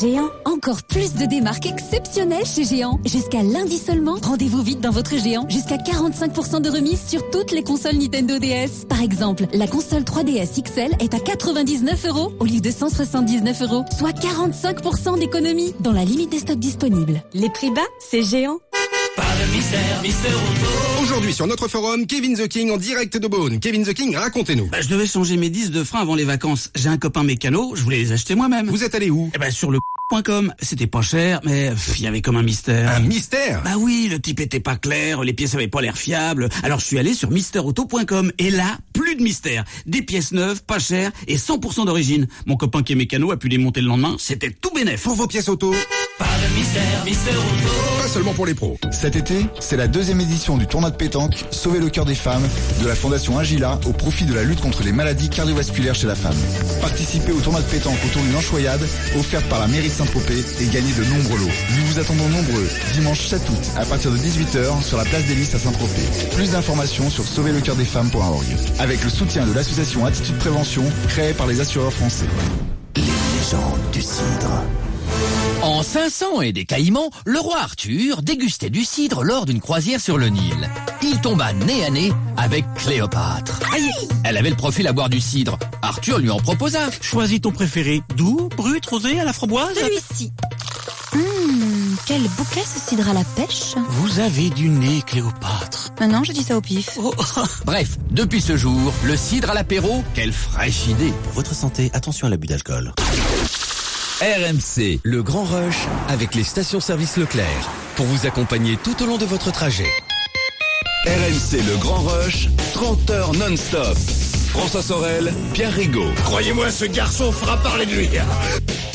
Géant, encore plus de démarques exceptionnelles chez Géant. Jusqu'à lundi seulement, rendez-vous vite dans votre Géant. Jusqu'à 45% de remise sur toutes les consoles Nintendo DS. Par exemple, la console 3DS XL est à 99 euros au lieu de 179 euros, soit 45% d'économie dans la limite des stocks disponibles. Les prix bas, c'est Géant. Pas de mystère, Mister Auto. Aujourd'hui sur notre forum, Kevin The King en direct de Beaune. Kevin The King, racontez-nous. Bah, je devais changer mes disques de frein avant les vacances. J'ai un copain mécano, je voulais les acheter moi-même. Vous êtes allé où? Eh ben sur le C'était pas cher, mais il y avait comme un mystère. Un mystère? Bah oui, le type était pas clair, les pièces avaient pas l'air fiables. Alors je suis allé sur misterauto.com et là, plus de mystère. Des pièces neuves, pas chères et 100% d'origine. Mon copain qui est mécano a pu les monter le lendemain, c'était tout bénef. Pour vos pièces auto Pas de mystère, Mister Auto. Pas seulement pour les pros. Cet été, c'est la deuxième édition du tournoi de pétanque Sauver le cœur des femmes de la Fondation Agila au profit de la lutte contre les maladies cardiovasculaires chez la femme. Participez au tournoi de pétanque autour d'une enchoyade offerte par la mairie de Saint-Tropez et gagnez de nombreux lots. Nous vous attendons nombreux dimanche 7 août à partir de 18h sur la place des Lys à Saint-Tropez. Plus d'informations sur sauverlecoeurdesfemmes.org avec le soutien de l'association Attitude Prévention créée par les assureurs français. Les légendes du cidre. En 500 et des Caïmans, le roi Arthur dégustait du cidre lors d'une croisière sur le Nil. Il tomba nez à nez avec Cléopâtre. Elle avait le profil à boire du cidre. Arthur lui en proposa. Choisis ton préféré. Doux, brut, rosé, à la framboise Celui-ci. Hum, quel bouquet ce cidre à la pêche Vous avez du nez, Cléopâtre. Maintenant, je dis ça au pif. (laughs) Bref, depuis ce jour, le cidre à l'apéro, quelle fraîche idée. Pour votre santé, attention à l'abus d'alcool. RMC, le grand rush avec les stations-service Leclerc pour vous accompagner tout au long de votre trajet. RMC Le Grand Rush, 30 heures non-stop. François Sorel, Pierre Rigaud. Croyez-moi, ce garçon fera parler de lui.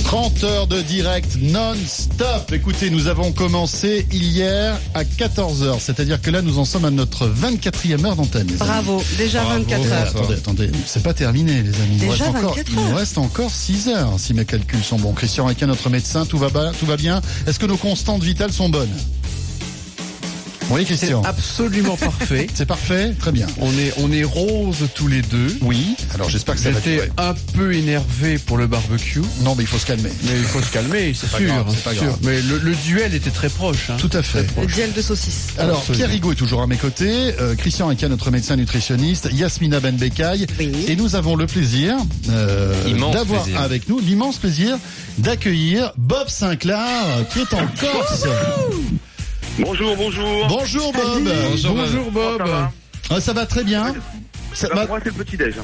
30 heures de direct non-stop. Écoutez, nous avons commencé hier à 14h, c'est-à-dire que là nous en sommes à notre 24e heure d'antenne. Bravo, déjà 24 heures. Attendez, attendez, c'est pas terminé les amis. Il nous Déjà reste encore, 24 il nous heures. reste encore 6 heures si mes calculs sont bons. Christian Requin, notre médecin, tout va, tout va bien. Est-ce que nos constantes vitales sont bonnes? Oui, Christian. Absolument parfait. (laughs) C'est parfait, très bien. On est, on est rose tous les deux. Oui, alors j'espère que ça va J'étais durer. un peu énervé pour le barbecue. Non, mais il faut se calmer. Mais il faut se calmer, (laughs) c'est pas sûr. grave, c'est c'est pas sûr. grave. Mais le, le duel était très proche. hein. Tout à fait. Le duel de saucisses. Alors, Absolument. Pierre Rigaud est toujours à mes côtés, euh, Christian Eka, notre médecin nutritionniste, Yasmina Benbekaï, et nous avons le plaisir euh, d'avoir plaisir. avec nous l'immense plaisir d'accueillir Bob Sinclair, qui est en Corse. Bonjour, bonjour. Bonjour Bob. Bonjour Bob. Ça va Ah, ça va très bien. Ça Bah, Moi, c'est le petit-déj.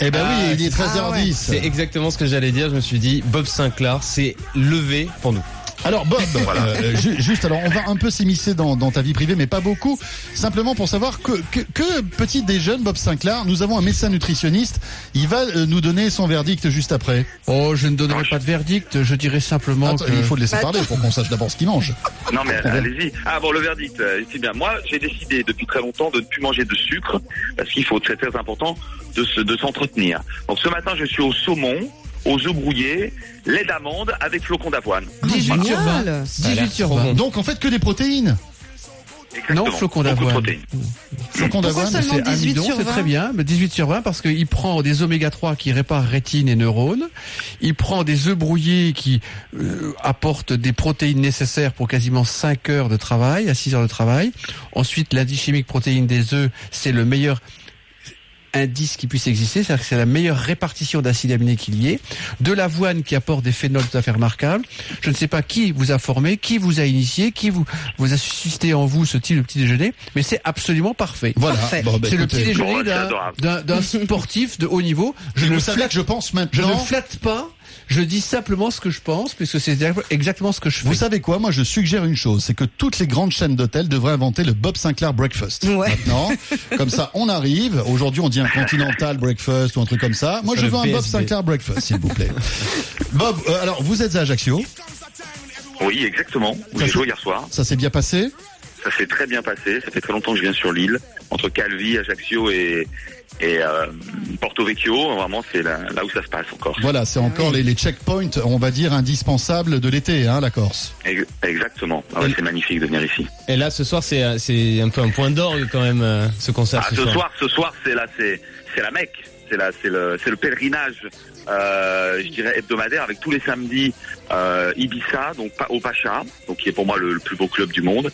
Eh ben Ah, oui, il est c'est- 13h10. C'est exactement ce que j'allais dire. Je me suis dit, Bob Sinclair, c'est levé pour nous. Alors Bob, (laughs) euh, ju- juste alors on va un peu s'immiscer dans, dans ta vie privée, mais pas beaucoup. Simplement pour savoir que, que, que petit déjeune Bob Sinclair, nous avons un médecin nutritionniste. Il va euh, nous donner son verdict juste après. Oh, je ne donnerai pas de verdict. Je dirais simplement Attends, que... il faut le laisser parler pour qu'on sache d'abord ce qu'il mange. Non, mais allez-y. Ah, bon, le verdict, euh, c'est bien. Moi, j'ai décidé depuis très longtemps de ne plus manger de sucre parce qu'il faut, c'est très important, de se, de s'entretenir. Donc, ce matin, je suis au saumon, aux œufs brouillés, lait d'amande avec flocons d'avoine. 18 sur 20. Génial. 18 sur 20. Donc en fait que des protéines. Exactement. Non, de d'avoine. Pourquoi d'avoine. C'est 18 amidon, c'est 20? très bien. Mais 18 sur 20 parce qu'il prend des oméga 3 qui réparent rétine et neurones. Il prend des œufs brouillés qui euh, apportent des protéines nécessaires pour quasiment 5 heures de travail, à 6 heures de travail. Ensuite, l'indice chimique protéine des œufs, c'est le meilleur indice qui puisse exister, c'est-à-dire que c'est la meilleure répartition d'acides aminés qu'il y ait, de l'avoine qui apporte des phénols tout à fait remarquables. Je ne sais pas qui vous a formé, qui vous a initié, qui vous, vous a suscité en vous ce type de petit déjeuner, mais c'est absolument parfait. Voilà. Parfait. Bon, bah, c'est le petit déjeuner c'est d'un- sportif de haut niveau. Je ne flatte, que je pense je ne maintenant. flatte pas, je dis simplement ce que je pense, puisque c'est exactement ce que je fais. Vous savez quoi? Moi, je suggère une chose, c'est que toutes les grandes chaînes d'hôtels devraient inventer le Bob Sinclair Breakfast. Ouais. Maintenant, comme ça, on arrive. Aujourd'hui, on dit un Continental Breakfast ou un truc comme ça. Moi, je veux un Bob. Sinclair Breakfast, s'il vous plaît. (laughs) Bob, euh, alors vous êtes à Ajaccio? Oui, exactement. J'ai joué hier soir. Ça s'est bien passé? Ça s'est très bien passé. Ça fait très longtemps que je viens sur l'île, entre Calvi, Ajaccio et, et euh, Porto Vecchio. Vraiment, c'est là, là où ça se passe encore. Voilà, c'est encore les, les checkpoints, on va dire, indispensables de l'été, hein, la Corse. Ex- Exactement. Ah ouais, c'est magnifique de venir ici. Et là, ce soir, c'est c'est un peu un point d'orgue quand même, euh, ce concert. Ah, ce soir, ce soir, c'est là, c'est c'est la Mecque. C'est le, c'est le pèlerinage, euh, je dirais hebdomadaire avec tous les samedis euh, Ibiza, donc au Pacha, donc qui est pour moi le, le plus beau club du monde.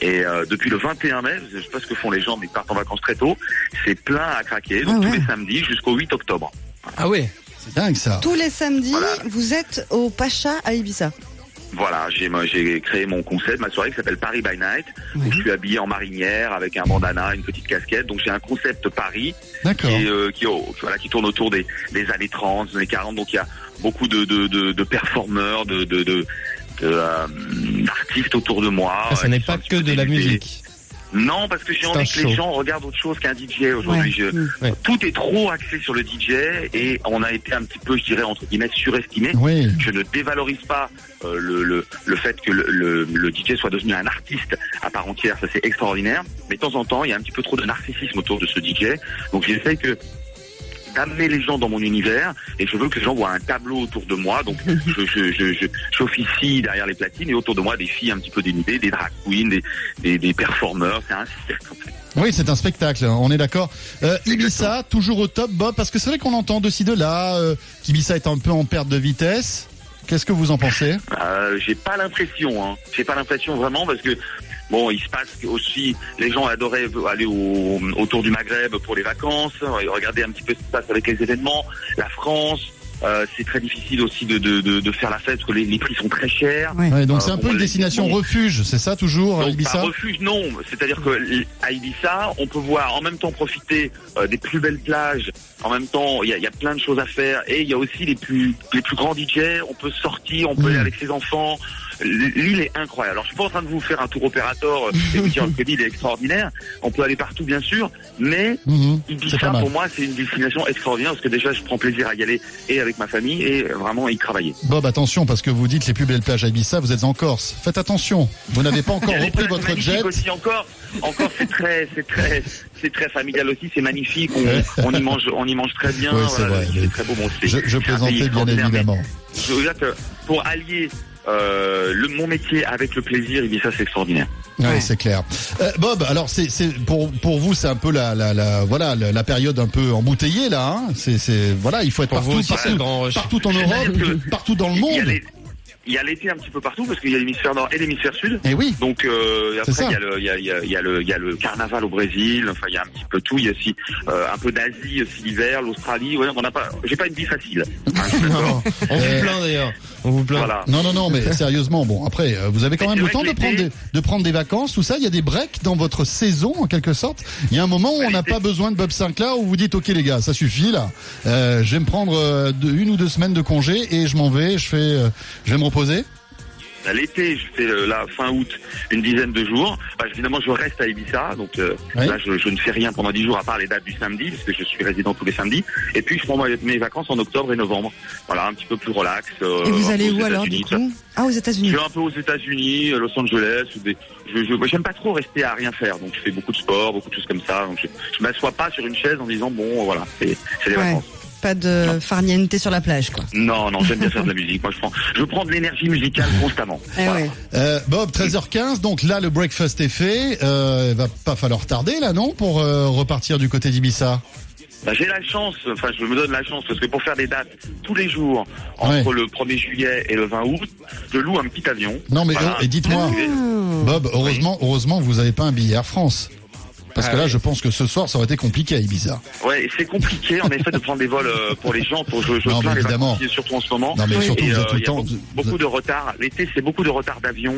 Et euh, depuis le 21 mai, je sais pas ce que font les gens, mais ils partent en vacances très tôt. C'est plein à craquer, donc tous les samedis jusqu'au 8 octobre. Ah ouais. C'est dingue ça. Tous les samedis, vous êtes au Pacha à Ibiza. Voilà, j'ai créé mon concept, ma soirée qui s'appelle Paris by Night, où je suis habillé en marinière avec un bandana, une petite casquette. Donc j'ai un concept Paris D'accord. qui, euh, qui, oh, voilà, qui tourne autour des, des années 30, des années 40. Donc il y a beaucoup de, de, de, de performeurs, de, de, de, de, euh, d'artistes autour de moi. Ah, ça euh, n'est pas que de la musique. Non, parce que j'ai envie que les gens regardent autre chose qu'un DJ aujourd'hui. Ouais. Je-. Ouais. Tout est trop axé sur le DJ et on a été un petit peu, je dirais, entre guillemets, surestimé. Oui. Je ne dévalorise pas euh, le, le, le fait que le, le, le DJ soit devenu un artiste à part entière, ça c'est extraordinaire. Mais de temps en temps, il y a un petit peu trop de narcissisme autour de ce DJ. Donc j'essaie que d'amener les gens dans mon univers et je veux que les gens voient un tableau autour de moi. Donc (laughs) je, je, je, j'officie derrière les platines et autour de moi des filles un petit peu dénudées, des drag queens, des, des, des performeurs. C'est un spectacle. Oui, c'est un spectacle, on est d'accord. Euh, Ibiza, toujours au top, Bob, parce que c'est vrai qu'on entend de ci de là euh, qu'Ibiza est un peu en perte de vitesse. Qu'est-ce que vous en pensez? Euh, j'ai pas l'impression, hein. J'ai pas l'impression vraiment parce que bon, il se passe aussi les gens adoraient aller au, autour du Maghreb pour les vacances, regarder un petit peu ce qui se passe avec les événements, la France. Euh, c'est très difficile aussi de, de, de, de faire la fête parce que les, les prix sont très chers. Ouais, donc c'est Euh, un bon, peu une destination refuge, c'est ça toujours, donc, Ibiza pas refuge, non. C'est-à-dire que à Ibiza, on peut voir en même temps profiter euh, des plus belles plages. En même temps, il y a, il y a plein de choses à faire. Et il y a aussi les plus les plus grands DJ. On peut sortir, on peut aller avec ses enfants. L'île est incroyable. Alors, je suis pas en train de vous faire un tour opérateur euh, (laughs) et vous dire que l'île est extraordinaire. On peut aller partout, bien sûr, mais c'est Ibiza, pour moi, c'est une destination extraordinaire parce que déjà, je prends plaisir à y aller et avec ma famille et vraiment y travailler. Bob, attention, parce que vous dites les plus belles plages à Ibiza, vous êtes en Corse. Faites attention, vous n'avez pas encore (laughs) repris votre jet. aussi encore. Encore c'est très c'est très c'est très familial aussi, c'est magnifique. On, (laughs) on y mange on y mange très bien. Oui, c'est voilà, très beau. Bon, Je, je plaisantais bien mais évidemment. Je veux dire que pour allier euh, le, mon métier avec le plaisir, Ibiza c'est extraordinaire. Oui, c'est clair. Euh, Bob, alors c'est pour pour vous c'est un peu la la, la voilà la, la période un peu embouteillée là. Hein c'est voilà il faut être Pour vous partout aussi, c'est partout, grand en Europe, (laughs) que (laughs) partout dans le Il monde. il y a l'été un petit peu partout parce qu'il y a l'hémisphère nord et l'hémisphère sud. Et oui. Donc euh, après ça. il y a le il y a, il y a- il y a le il y a le carnaval au Brésil. Enfin il y a un petit peu tout. Il y a aussi euh, un peu d'Asie aussi l'hiver, l'Australie. Ouais, on n'a pas j'ai pas une vie facile. (laughs) Hein, d'accord. On vous plaint d'ailleurs. On vous plaint. Voilà. Non non non mais (laughs) sérieusement bon après euh, vous avez quand Mais même le temps de prendre des, de prendre des vacances tout ça il y a des breaks dans votre saison en quelque sorte il y a un moment où on n'a pas besoin de Bob Sinclair où vous dites ok les gars ça suffit là Euh, je vais me prendre euh, une ou deux semaines de congé et je m'en vais je fais euh, je vais me reposer L'été, je fais euh, là fin août une dizaine de jours. Bah, évidemment, je reste à Ibiza, donc euh, là, je, je ne fais rien pendant dix jours à part les dates du samedi, parce que je suis résident tous les samedis. Et puis, je prends mes- vacances en octobre et novembre. Voilà, un petit peu plus relax. euh, Et vous allez où alors du coup? Ah, aux Je États-Unis. vais un peu aux États-Unis, Los Angeles. Des... Je je- j'aime pas trop rester à rien faire, donc je fais beaucoup de sport, beaucoup de choses comme ça. Donc je, je m'assois pas sur une chaise en disant bon, voilà, c'est c'est les Ouais. vacances. Pas de farniente sur la plage, quoi. Non, non, j'aime bien faire de la (laughs) musique. Moi, je prends, je prends de l'énergie musicale constamment. Eh Voilà. Euh, Bob 13h15 donc là le breakfast est fait euh, il va pas falloir tarder là non pour euh, repartir du côté d'Ibiza? Bah, j'ai la chance, enfin je me donne la chance parce que pour faire des dates tous les jours entre le 1er juillet et le 20 août, je loue un petit avion. Non mais Voilà. oh, et dites-moi, Bob, heureusement, heureusement vous avez pas un billet Air France. Parce Ah que là, oui. je pense que ce soir, ça aurait été compliqué à Ibiza. Ouais, c'est compliqué en effet de prendre des vols euh, pour les gens. Pour je, je Non, mais les évidemment. surtout en ce moment. Non, mais surtout, Et, vous êtes euh, tout le il y a temps- beaucoup, beaucoup de retard. L'été, c'est beaucoup de retard d'avion,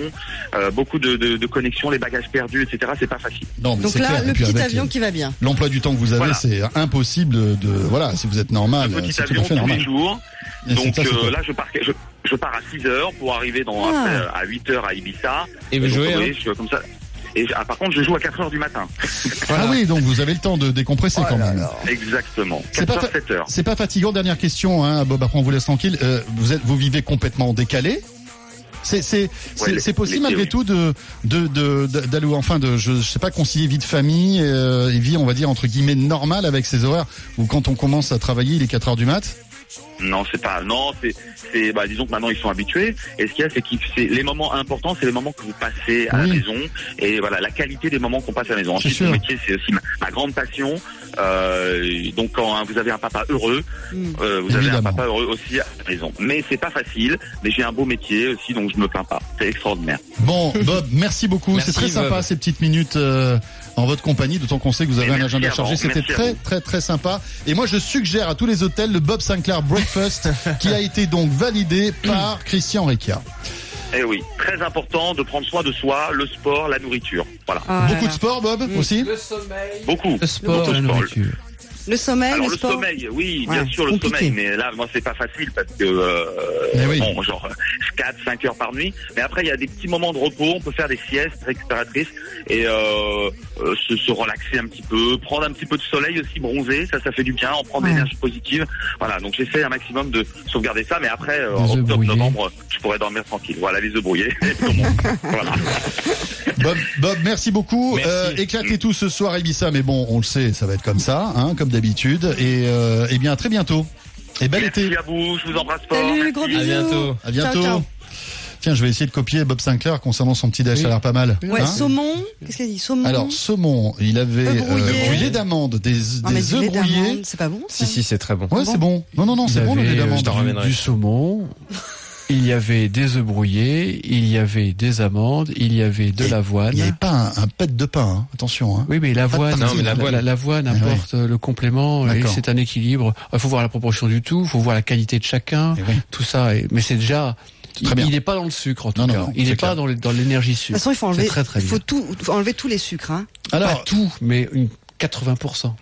euh, beaucoup de, de, de connexions, les bagages perdus, etc. C'est pas facile. Non, mais Donc là, clair. Le puis petit avec, avion euh, qui va bien. L'emploi du temps que vous avez, Voilà. c'est impossible de, de- voilà, si vous êtes normal, Petit c'est tout avion à fait tous les normal. jours. Et c'est Donc ça, euh, là, je pars, je, je pars à 6 heures pour arriver dans, Ah. euh, à 8 heures à Ibiza. Et vous jouez, hein je, comme ça. Et ah, par contre, je joue à 4 heures du matin. Ah oui, donc vous avez le temps de décompresser quand même. Exactement. C'est 4 pas, heures, fa- 7 heures. c'est pas fatigant. Dernière question, hein, Bob. Après, on vous laisse tranquille. Euh, vous êtes, vous vivez complètement décalé. C'est c'est c'est Ouais, c'est possible malgré tout de de de de- d'aller enfin de je, je sais pas concilier vie de famille euh, et vie on va dire entre guillemets normale avec ces horaires où quand on commence à travailler il est 4 heures du mat? Non, c'est pas. Non, c'est. c'est bah, disons que maintenant ils sont habitués. Et ce qu'il y a, c'est que les moments importants, c'est les moments que vous passez à la maison. Et voilà, la qualité des moments qu'on passe à la maison. Ensuite, mon métier, c'est aussi ma, ma grande passion. Euh, donc, quand hein, vous avez un papa heureux, euh, vous avez un papa heureux aussi à la maison. Mais c'est pas facile. Mais j'ai un beau métier aussi, donc je me plains pas. C'est extraordinaire. Bon Bob, (laughs) merci beaucoup. C'est très sympa Bob. ces petites minutes euh, en votre compagnie, d'autant qu'on sait que vous avez Et un agenda chargé. C'était très très très sympa. Et moi je suggère à tous les hôtels le Bob Sinclair Breakfast (laughs) qui a été donc validé par Christian Riccia. Eh oui, très important de prendre soin de soi, le sport, la nourriture. Voilà. Ah Beaucoup là. de sport, Bob, aussi Beaucoup. Le sport, Beaucoup de la sport. nourriture. Le sommeil, Alors le le, sport. sommeil, oui, bien sûr le compliqué. sommeil, mais là moi c'est pas facile parce que euh, oui. bon genre (laughs) 4 5 heures par nuit, mais après il y a des petits moments de repos, on peut faire des siestes récupératrices et euh, euh, se, se relaxer un petit peu, prendre un petit peu de soleil aussi, bronzer, ça ça fait du bien, on prend de Ouais. l'énergie positive. Voilà, donc j'essaie un maximum de sauvegarder ça, mais après euh, en œufs octobre brouillés. novembre, je pourrais dormir tranquille. Voilà les œufs brouillés. (laughs) voilà. Bob, Bob, merci beaucoup. Merci. Euh, éclatez tout ce soir Ibiza, mais bon, on le sait, ça va être comme ça, hein, comme d'habitude. Et, euh, eh bien, à très bientôt. Et bel été. À vous, je vous embrasse fort. Salut, gros Merci. bisous. À bientôt. À bientôt. Ciao, ciao. Tiens, je vais essayer de copier Bob Sinclair concernant son petit déj, ça a l'air pas mal. Ouais, Hein saumon. Qu'est-ce qu'il a dit Saumon. Alors, saumon, il avait euh, du lait d'amande, des, Ah, œufs brouillés. c'est pas bon ça Si, si, c'est très bon. Ouais, c'est bon. Non, non, non, c'est bon le lait euh, d'amande. du saumon. (laughs) Il y avait des œufs brouillés, il y avait des amandes, il y avait de l'avoine. Il n'y avait pas un, un pet de pain, hein. attention. Hein. Oui, mais l'avoine, l'avoine. la- l'avoine apporte le complément et c'est un équilibre. Il faut voir la proportion du tout, il faut voir la qualité de chacun, Eh oui. tout ça. Mais c'est déjà, Très il- bien. il n'est pas dans le sucre en tout Non, cas. non, il n'est pas dans l'énergie De toute sucre. façon, il faut C'est enlever, très très il faut tout, faut enlever tous les sucres. Hein. Alors, pas tout, mais une 80%.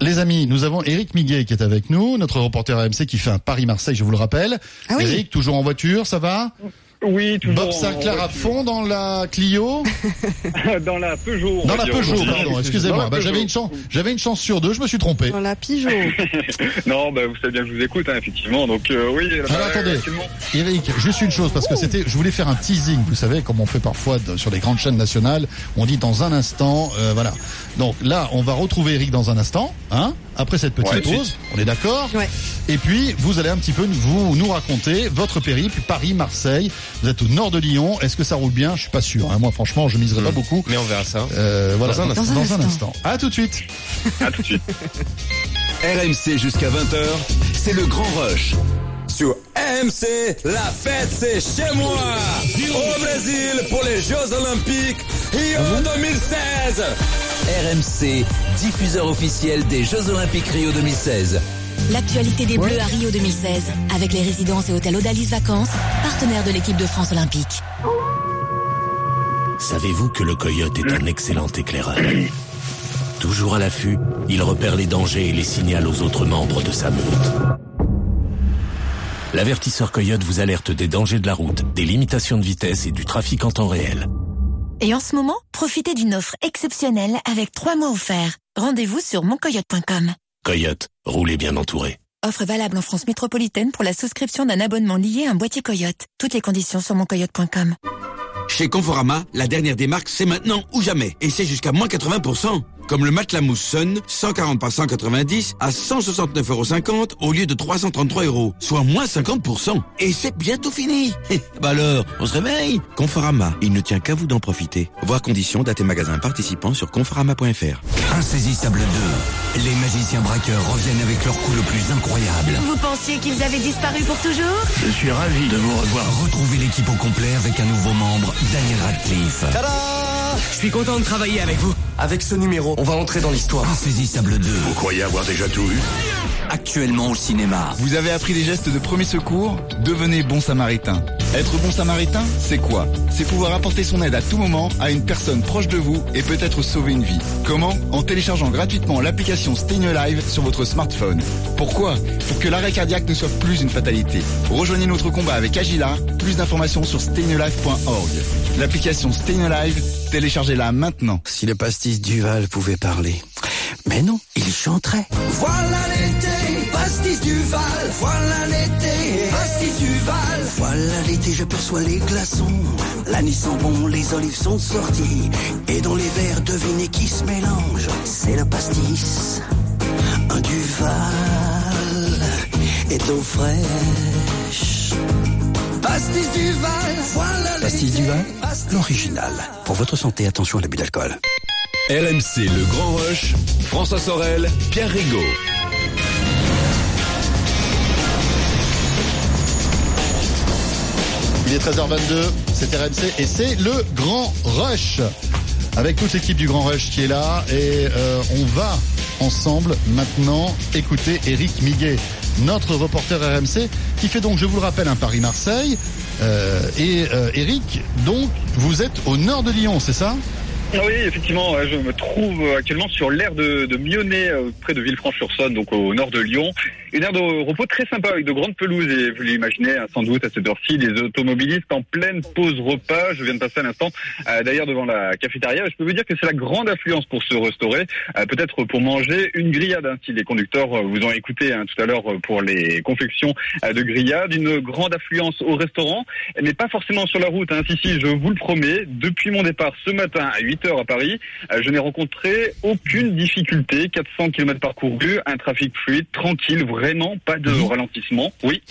les amis, nous avons Eric Miguet qui est avec nous, notre reporter AMC qui fait un Paris-Marseille, je vous le rappelle. Ah oui. Eric, toujours en voiture, ça va? Oui, toujours. Bob Sinclair à fond dans la Clio (laughs) dans la Peugeot. Dans la dire Peugeot, pardon, excusez-moi. Bah, j'avais Peugeot. une chance, j'avais une chance sur deux, je me suis trompé. Dans la Pigeot. (laughs) non, bah, vous savez bien que je vous écoute, hein, effectivement. Donc, euh, oui. bah, Alors attendez, effectivement. Eric, juste une chose parce que c'était, je voulais faire un teasing, vous savez, comme on fait parfois de- sur les grandes chaînes nationales, on dit dans un instant, euh, voilà. Donc là, on va retrouver Eric dans un instant, hein, après cette petite Ouais, pause, on est d'accord Ouais. Et puis vous allez un petit peu vous nous raconter votre périple Paris-Marseille. Vous êtes au nord de Lyon, est-ce que ça roule bien? Je suis pas sûr. hein. Moi, franchement, je miserais pas beaucoup. Mais on verra ça. Euh, voilà, Dans un dans, instant. Dans un un instant. instant. À tout de suite. À tout de suite. (laughs) RMC jusqu'à 20h, c'est le grand rush. Sur RMC, la fête c'est chez moi. Au Brésil pour les Jeux Olympiques Rio 2016. RMC, diffuseur officiel des Jeux Olympiques Rio 2016. L'actualité des Bleus à Rio 2016, avec les résidences et hôtels Odalis Vacances, partenaires de l'équipe de France Olympique. Savez-vous que le coyote est un excellent éclaireur? Toujours à l'affût, il repère les dangers et les signale aux autres membres de sa meute. L'avertisseur coyote vous alerte des dangers de la route, des limitations de vitesse et du trafic en temps réel. Et en ce moment, profitez d'une offre exceptionnelle avec trois mois offerts. Rendez-vous sur moncoyote.com. Coyote, roulez bien entouré. Offre valable en France métropolitaine pour la souscription d'un abonnement lié à un boîtier Coyote. Toutes les conditions sur moncoyote.com. Chez Conforama, la dernière des marques, c'est maintenant ou jamais. Et c'est jusqu'à moins 80%. Comme le matelas mousse Sun, 140 par 190 à 169,50 euros au lieu de 333 euros. Soit moins 50%. Et c'est bientôt fini. (laughs) bah alors, on se réveille Conforama, il ne tient qu'à vous d'en profiter. Voir conditions, date et magasins participants sur conforama.fr. Insaisissable 2. Les magiciens braqueurs reviennent avec leur coup le plus incroyable. Vous pensiez qu'ils avaient disparu pour toujours? Je suis ravi de vous revoir. Retrouvez l'équipe au complet avec un nouveau membre, Daniel Radcliffe. Je suis content de travailler avec vous. Avec ce numéro, on va entrer dans l'histoire. Insaisissable 2. Vous croyez avoir déjà tout vu? Actuellement au cinéma. Vous avez appris des gestes de premier secours? Devenez bon samaritain. Être bon samaritain, c'est quoi? C'est pouvoir apporter son aide à tout moment à une personne proche de vous et peut-être sauver une vie. Comment? En téléchargeant gratuitement l'application Staying Alive sur votre smartphone. Pourquoi? Pour que l'arrêt cardiaque ne soit plus une fatalité. Rejoignez notre combat avec Agila. Plus d'informations sur stayingalive.org. L'application Staying Alive, téléchargez-la maintenant. Si le pastis Duval pouvait parler. Mais non, il chanterait. Voilà l'été, pastis Duval. Voilà l'été, pastis Duval. Voilà l'été, je perçois les glaçons. L'anis sent bon, les olives sont sorties. Et dans les verres, devinez qui se mélange. C'est le pastis, un Duval et de l'eau fraîche. Pastis Duval, voilà Pastis pastis l'original. Pour votre santé, attention à l'abus d'alcool. RMC, le grand rush. François Sorel, Pierre Rigaud. Il est 13h22, c'est RMC et c'est le Grand Rush. Avec toute l'équipe du Grand Rush qui est là et euh, on va ensemble maintenant écouter Eric Miguet, notre reporter RMC, qui fait donc, je vous le rappelle, un Paris-Marseille. Euh, et euh, Eric, donc vous êtes au nord de Lyon, c'est ça? Ah Oui, effectivement, je me trouve actuellement sur l'aire de, de Mionnet, euh, près de Villefranche-sur-Saône, donc au nord de Lyon. Une aire de repos très sympa avec de grandes pelouses et vous l'imaginez hein, sans doute à cette heure-ci, des automobilistes en pleine pause repas. Je viens de passer un instant euh, d'ailleurs devant la cafétéria. Je peux vous dire que c'est la grande affluence pour se restaurer, euh, peut-être pour manger une grillade. hein, si les conducteurs euh, vous ont écouté hein, tout à l'heure euh, pour les confections de grillade, une grande affluence au restaurant, mais pas forcément sur la route. Hein. Si, si, je vous le promets, depuis mon départ ce matin à 8 heures à Paris, je n'ai rencontré aucune difficulté. 400 km parcourus, un trafic fluide, tranquille, pas de ralentissement. Oui.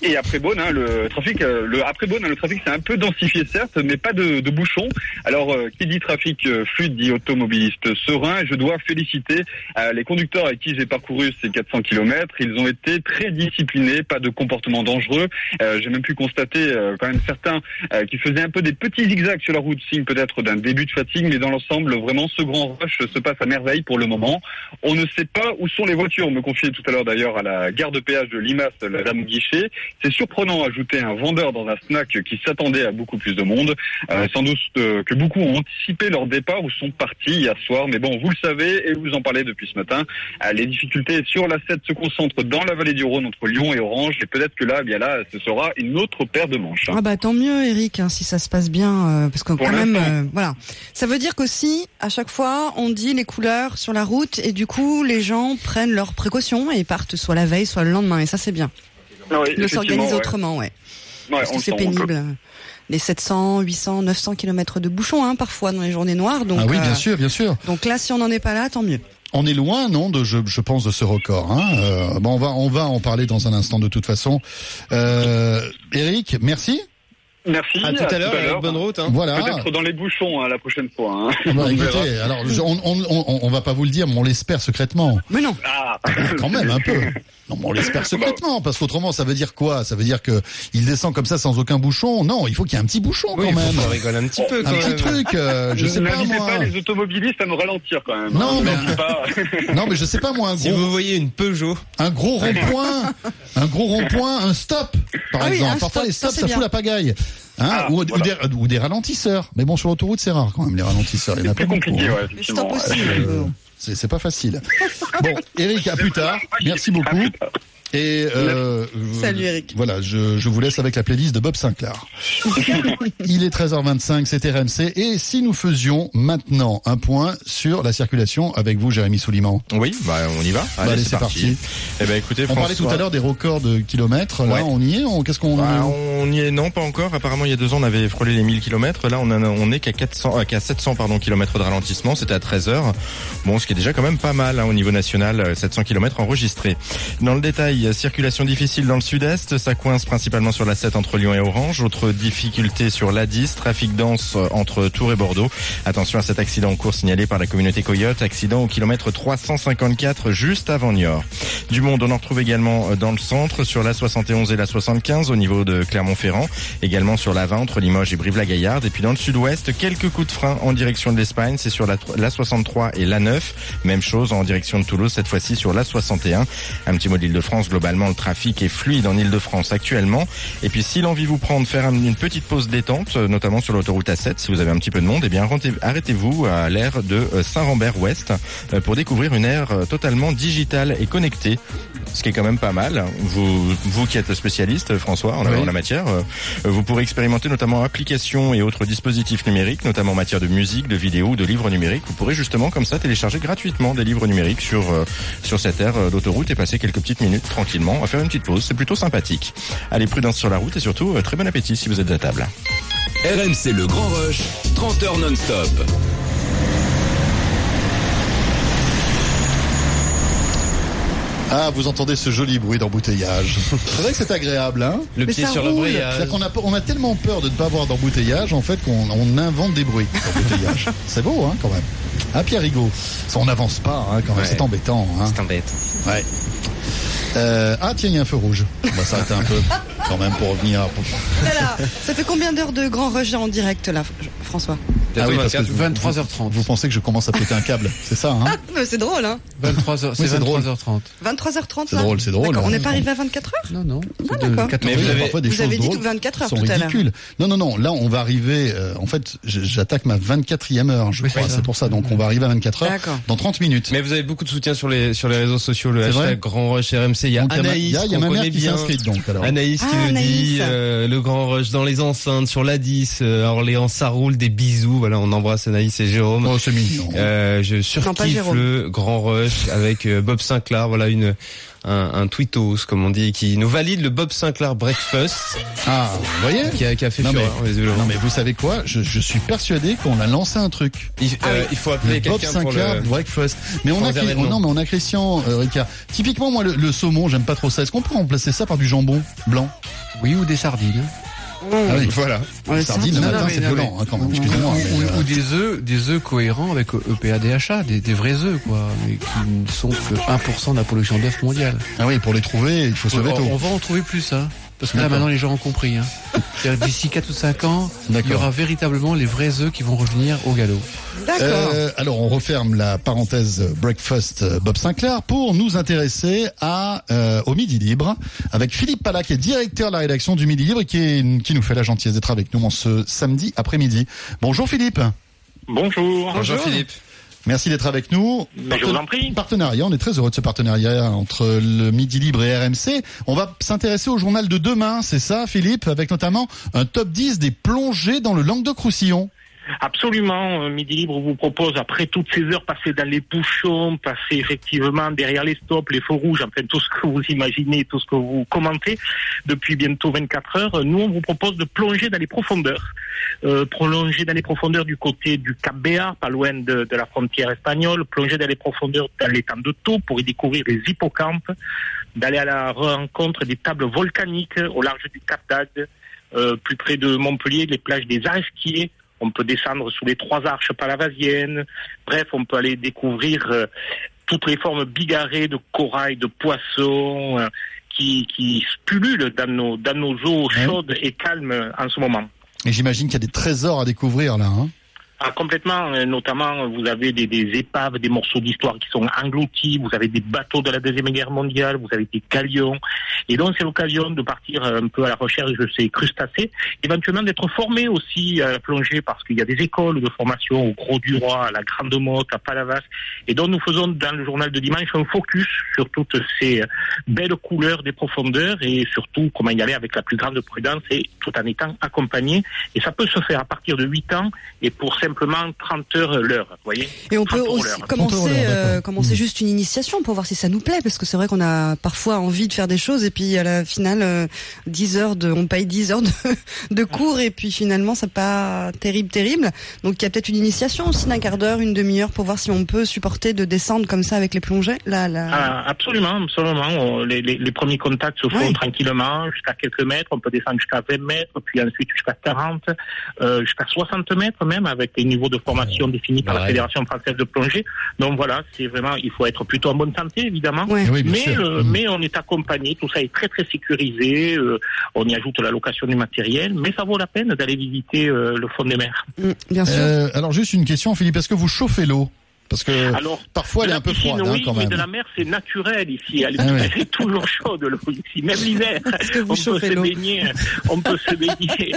Et après Beaune, hein, le trafic, euh, le après Beaune, hein, le trafic s'est un peu densifié certes, mais pas de, de bouchons. Alors, euh, qui dit trafic euh, fluide dit automobiliste serein. Je dois féliciter euh, les conducteurs avec qui j'ai parcouru ces 400 km. Ils ont été très disciplinés, pas de comportement dangereux. Euh, j'ai même pu constater quand même certains qui faisaient un peu des petits zigzags sur la route, signe peut-être d'un début de fatigue, mais dans l'ensemble, vraiment, ce grand rush se passe à merveille pour le moment. On ne sait pas où sont les voitures, me confiait tout à l'heure d'ailleurs à la gare de péage de Limas, la dame guichet. C'est surprenant, ajouter un vendeur dans un snack qui s'attendait à beaucoup plus de monde. Euh, sans doute euh, que beaucoup ont anticipé leur départ ou sont partis hier soir. Mais bon, vous le savez et vous en parlez depuis ce matin. Euh, les difficultés sur la 7 se concentrent dans la vallée du Rhône entre Lyon et Orange. Et peut-être que là, eh bien là, ce sera une autre paire de manches. hein. Ah bah tant mieux Eric, hein, si ça se passe bien, euh, parce que Pour quand même, euh, voilà. Ça veut dire qu'aussi, à chaque fois, on dit les couleurs sur la route et du coup, les gens prennent leurs précautions et partent soit la veille, soit le lendemain. Et ça, c'est bien. Oui, s'organiser ouais. autrement, ouais. Ouais, Parce que c'est pénible. Les 700, 800, 900 kilomètres de bouchons, hein, parfois dans les journées noires. Donc, Ah oui, euh, bien sûr, bien sûr. Donc là, si on n'en est pas là, tant mieux. On est loin, non, de je, je pense de ce record. Hein. Euh, bon, on va on va en parler dans un instant de toute façon. Euh, Eric, merci. Merci. À tout à l'heure, bonne route. Hein. Voilà. Peut-être dans les bouchons hein, la prochaine fois. Hein. (laughs) Bah, On écoutez, alors je- on, on, on, on va pas vous le dire, mais on l'espère secrètement. Mais non. Ah. (laughs) Quand même un peu. (laughs) Non, mais on l'espère secrètement, parce qu'autrement, ça veut dire quoi? Ça veut dire que il descend comme ça sans aucun bouchon? Non, il faut qu'il y ait un petit bouchon Oui, quand même. qu'on rigole un petit peu, Un quand petit même. truc, euh, je sais pas N'invitez moi. pas les automobilistes à me ralentir quand même. Non, hein, mais- ne dites pas. Non, mais je sais pas moi, un Si gros, vous voyez une Peugeot, un gros rond-point, un gros rond-point, un stop, par Ah oui, exemple. un Parfois stop, les ça, stops, c'est ça, bien. fout la pagaille. Hein, Ah, ou, ou des, ou des ralentisseurs. Mais bon, sur l'autoroute, c'est rare quand même les ralentisseurs. C'est pas plus compliqué, hein. ouais, aussi. ouais. euh, C'est c'est pas facile. (laughs) Bon, Eric, à plus tard. Merci beaucoup. Et euh, Salut, Eric. Voilà, je, je vous laisse avec la playlist de Bob Sinclair. (laughs) Il est 13h25, c'est RMC. Et si nous faisions maintenant un point sur la circulation avec vous, Jérémy Souliman Oui, bah on y va. Bah, allez, c'est parti. Eh ben écoutez, On parlait tout François- à l'heure des records de kilomètres. Là, Ouais. on y est on- Qu'est-ce qu'on en est Bah, on y est non pas encore. Apparemment il y a deux ans on avait frôlé les 1000 km. Là on, en a- on est qu'à 400, euh, qu'à 700 pardon kilomètres de ralentissement. C'était à 13 heures. Bon, ce qui est déjà quand même pas mal hein, au niveau national. euh, 700 km enregistrés. Dans le détail, circulation difficile dans le sud-est. Ça coince principalement sur la 7 entre Lyon et Orange. Autre difficulté sur l'A10. Trafic dense euh, entre Tours et Bordeaux. Attention à cet accident en cours signalé par la communauté Coyote. Accident au kilomètre 354 juste avant Niort. Du monde, on en retrouve également euh, dans le centre, sur la 71 et la 75 au niveau de Clermont-Ferrand, également sur la 20 entre Limoges et Brive-la-Gaillarde. Et puis dans le sud-ouest, quelques coups de frein en direction de l'Espagne, c'est sur la, la 63 et la 9. Même chose en direction de Toulouse, cette fois-ci sur la 61. Un petit mot de globalement le trafic est fluide en Île-de-France actuellement. Et puis si l'envie vous prend de faire un- une petite pause détente, euh, notamment sur l'autoroute A7, si vous avez un petit peu de monde, eh bien arrêtez- arrêtez-vous à l'aire de euh, Saint-Rambert-Ouest euh, pour découvrir une aire totalement digitale et connectée, ce qui est quand même pas mal. Vous, vous qui êtes le spécialiste, François, en, Oui. la matière, vous pourrez expérimenter notamment applications et autres dispositifs numériques, notamment en matière de musique, de vidéo, de livres numériques. Vous pourrez justement comme ça télécharger gratuitement des livres numériques sur sur cette aire d'autoroute et passer quelques petites minutes tranquillement à faire une petite pause. C'est plutôt sympathique. Allez, prudence sur la route et surtout euh, très bon appétit si vous êtes à table. RMC Le Grand Rush, 30 heures non-stop. Ah, vous entendez ce joli bruit d'embouteillage. (laughs) C'est vrai que c'est agréable, hein le Mais pied ça sur le roule. qu'on a, on a tellement peur de ne pas avoir d'embouteillage, en fait, qu'on on invente des bruits d'embouteillage. (laughs) c'est beau, hein, quand même. Ah, Pierre Rigaud. On n'avance pas, hein, quand même. Ouais. C'est embêtant, hein. C'est embête. Ouais. Euh, ah, tiens, il y a un feu rouge. On va s'arrêter un peu, quand même, pour revenir. Voilà. Ça fait combien d'heures de grand rejet en direct là, François Ah oui, parce que 23h30. Vous pensez que je commence à péter un câble, c'est ça hein Mais c'est drôle, hein 23h, c'est Oui, c'est drôle. 23h30. 23h30 C'est drôle, c'est drôle, on n'est pas arrivé à 24h Non, non. Ah, d'accord. Mais vous avez, parfois des Vous choses avez dit drôles que 24 heures sont tout à l'heure. Non, non, non. Là, on va arriver. euh, en fait, j'attaque ma 24e heure, je crois. C'est pour ça. Donc, on va arriver à 24 heures D'accord. dans 30 minutes. Mais vous avez beaucoup de soutien sur les sur les réseaux sociaux, le C'est vrai hashtag Grand Rush RMC. Il y a Donc, il y a ma- Anaïs, il y y a ma mère qui donc, alors. Anaïs qui Ah, nous Anaïs. dit euh, le Grand Rush dans les enceintes, sur la 10, euh, à Orléans, ça roule, des bisous. Voilà, on embrasse Anaïs et Jérôme. Oh, c'est mignon. Euh, je surkiffe le Grand Rush avec euh, Bob Sinclair. Voilà une un, un tweetos comme on dit qui nous valide le Bob Sinclair Breakfast Ah, vous voyez qui a, qui a fait non mais, fureur. visiblement. non mais vous savez quoi je, je suis persuadé qu'on a lancé un truc. il, euh, il faut appeler Le Bob pour Sinclair le Breakfast. Mais on a, non mais on a Christian euh, Ricard. Typiquement moi le, le saumon j'aime pas trop ça. Est-ce qu'on peut remplacer ça par du jambon blanc? Oui, ou des sardines. Ah oui. Voilà. Les sardines le matin c'est violent mais- hein, quand même. Excusez-moi. Ou, euh, ou des œufs, des œufs cohérents avec E EPADHA, des, des vrais œufs, quoi, mais qui ne sont que 1% de la pollution d'œufs mondiale. Ah oui pour les trouver il faut se lever tôt. on va en trouver plus, hein. Parce que là, maintenant, les gens ont compris. Hein. D'ici 4 ou 5 ans, il y aura véritablement les vrais œufs qui vont revenir au galop. D'accord. Euh, alors on referme la parenthèse breakfast euh, Bob Sinclair pour nous intéresser à euh, au Midi Libre avec Philippe Pala qui est directeur de la rédaction du Midi Libre et qui, est- qui nous fait la gentillesse d'être avec nous en ce samedi après-midi. Bonjour Philippe. Bonjour. Bonjour Philippe. Merci d'être avec nous. Mais je vous en prie. Partenariat, on est très heureux de ce partenariat entre le Midi Libre et RMC. On va s'intéresser au journal de demain, c'est ça Philippe, avec notamment un top 10 des plongées dans le Languedoc-Roussillon. Absolument. euh, Midi Libre vous propose, après toutes ces heures passées dans les bouchons, passées effectivement derrière les stops, les feux rouges, enfin tout ce que vous imaginez, tout ce que vous commentez depuis bientôt 24 heures, euh, nous on vous propose de plonger dans les profondeurs. Euh, plonger dans les profondeurs du côté du Cap Béar, pas loin de, de la frontière espagnole, plonger dans les profondeurs dans l'étang de Taux pour y découvrir les hippocampes, d'aller à la rencontre des tables volcaniques au large du Cap d'Agde, euh, plus près de Montpellier, les plages des Archiers. On peut descendre sous les trois arches palavasiennes. Bref, on peut aller découvrir euh, toutes les formes bigarrées de corail, de poissons euh, qui, qui pullulent dans nos, dans nos eaux chaudes et calmes en ce moment. Et j'imagine qu'il y a des trésors à découvrir là. Hein Ah, complètement, euh, notamment vous avez des, des épaves, des morceaux d'histoire qui sont engloutis, vous avez des bateaux de la Deuxième Guerre mondiale, vous avez des galions. Et donc c'est l'occasion de partir un peu à la recherche de ces crustacés, éventuellement d'être formé aussi à la plongée parce qu'il y a des écoles de formation au Gros du Roi, à la Grande Motte, à Palavas. Et donc nous faisons dans le journal de dimanche un focus sur toutes ces belles couleurs des profondeurs et surtout comment y aller avec la plus grande prudence et tout en étant accompagné. Et ça peut se faire à partir de 8 ans et pour simplement 30 heures l'heure, voyez Et on peut 30 euros aussi commencer, euh, commencer juste une initiation pour voir si ça nous plaît, parce que c'est vrai qu'on a parfois envie de faire des choses et puis à la finale, euh, 10 heures de, on paye 10 heures de, (laughs) de cours et puis finalement c'est pas terrible, terrible. Donc il y a peut-être une initiation aussi d'un quart d'heure, une demi-heure pour voir si on peut supporter de descendre comme ça avec les plongées. Là, là. Ah, absolument, absolument. On- Les, les- les premiers contacts se font Oui. tranquillement jusqu'à quelques mètres. On peut descendre jusqu'à 20 mètres, puis ensuite jusqu'à 40, euh, jusqu'à 60 mètres même, avec les niveaux de formation définis par la Ouais. Fédération française de plongée. Donc voilà, c'est vraiment, il faut être plutôt en bonne santé, évidemment. Oui, bien mais, sûr. euh, Mhm. mais on est accompagné. Tout ça est très très sécurisé. euh, on y ajoute la location du matériel, mais ça vaut la peine d'aller visiter euh, le fond des mers. Mm, bien sûr. Euh, alors juste une question Philippe, est-ce que vous chauffez l'eau? Parce que Alors, parfois elle est un peu piscine, froide hein, oui, quand mais même. de la mer, c'est naturel ici. Elle, est- Ah ouais. elle est (laughs) toujours chaude, l'eau ici. Même l'hiver, (laughs) on peut se baigner. On peut se baigner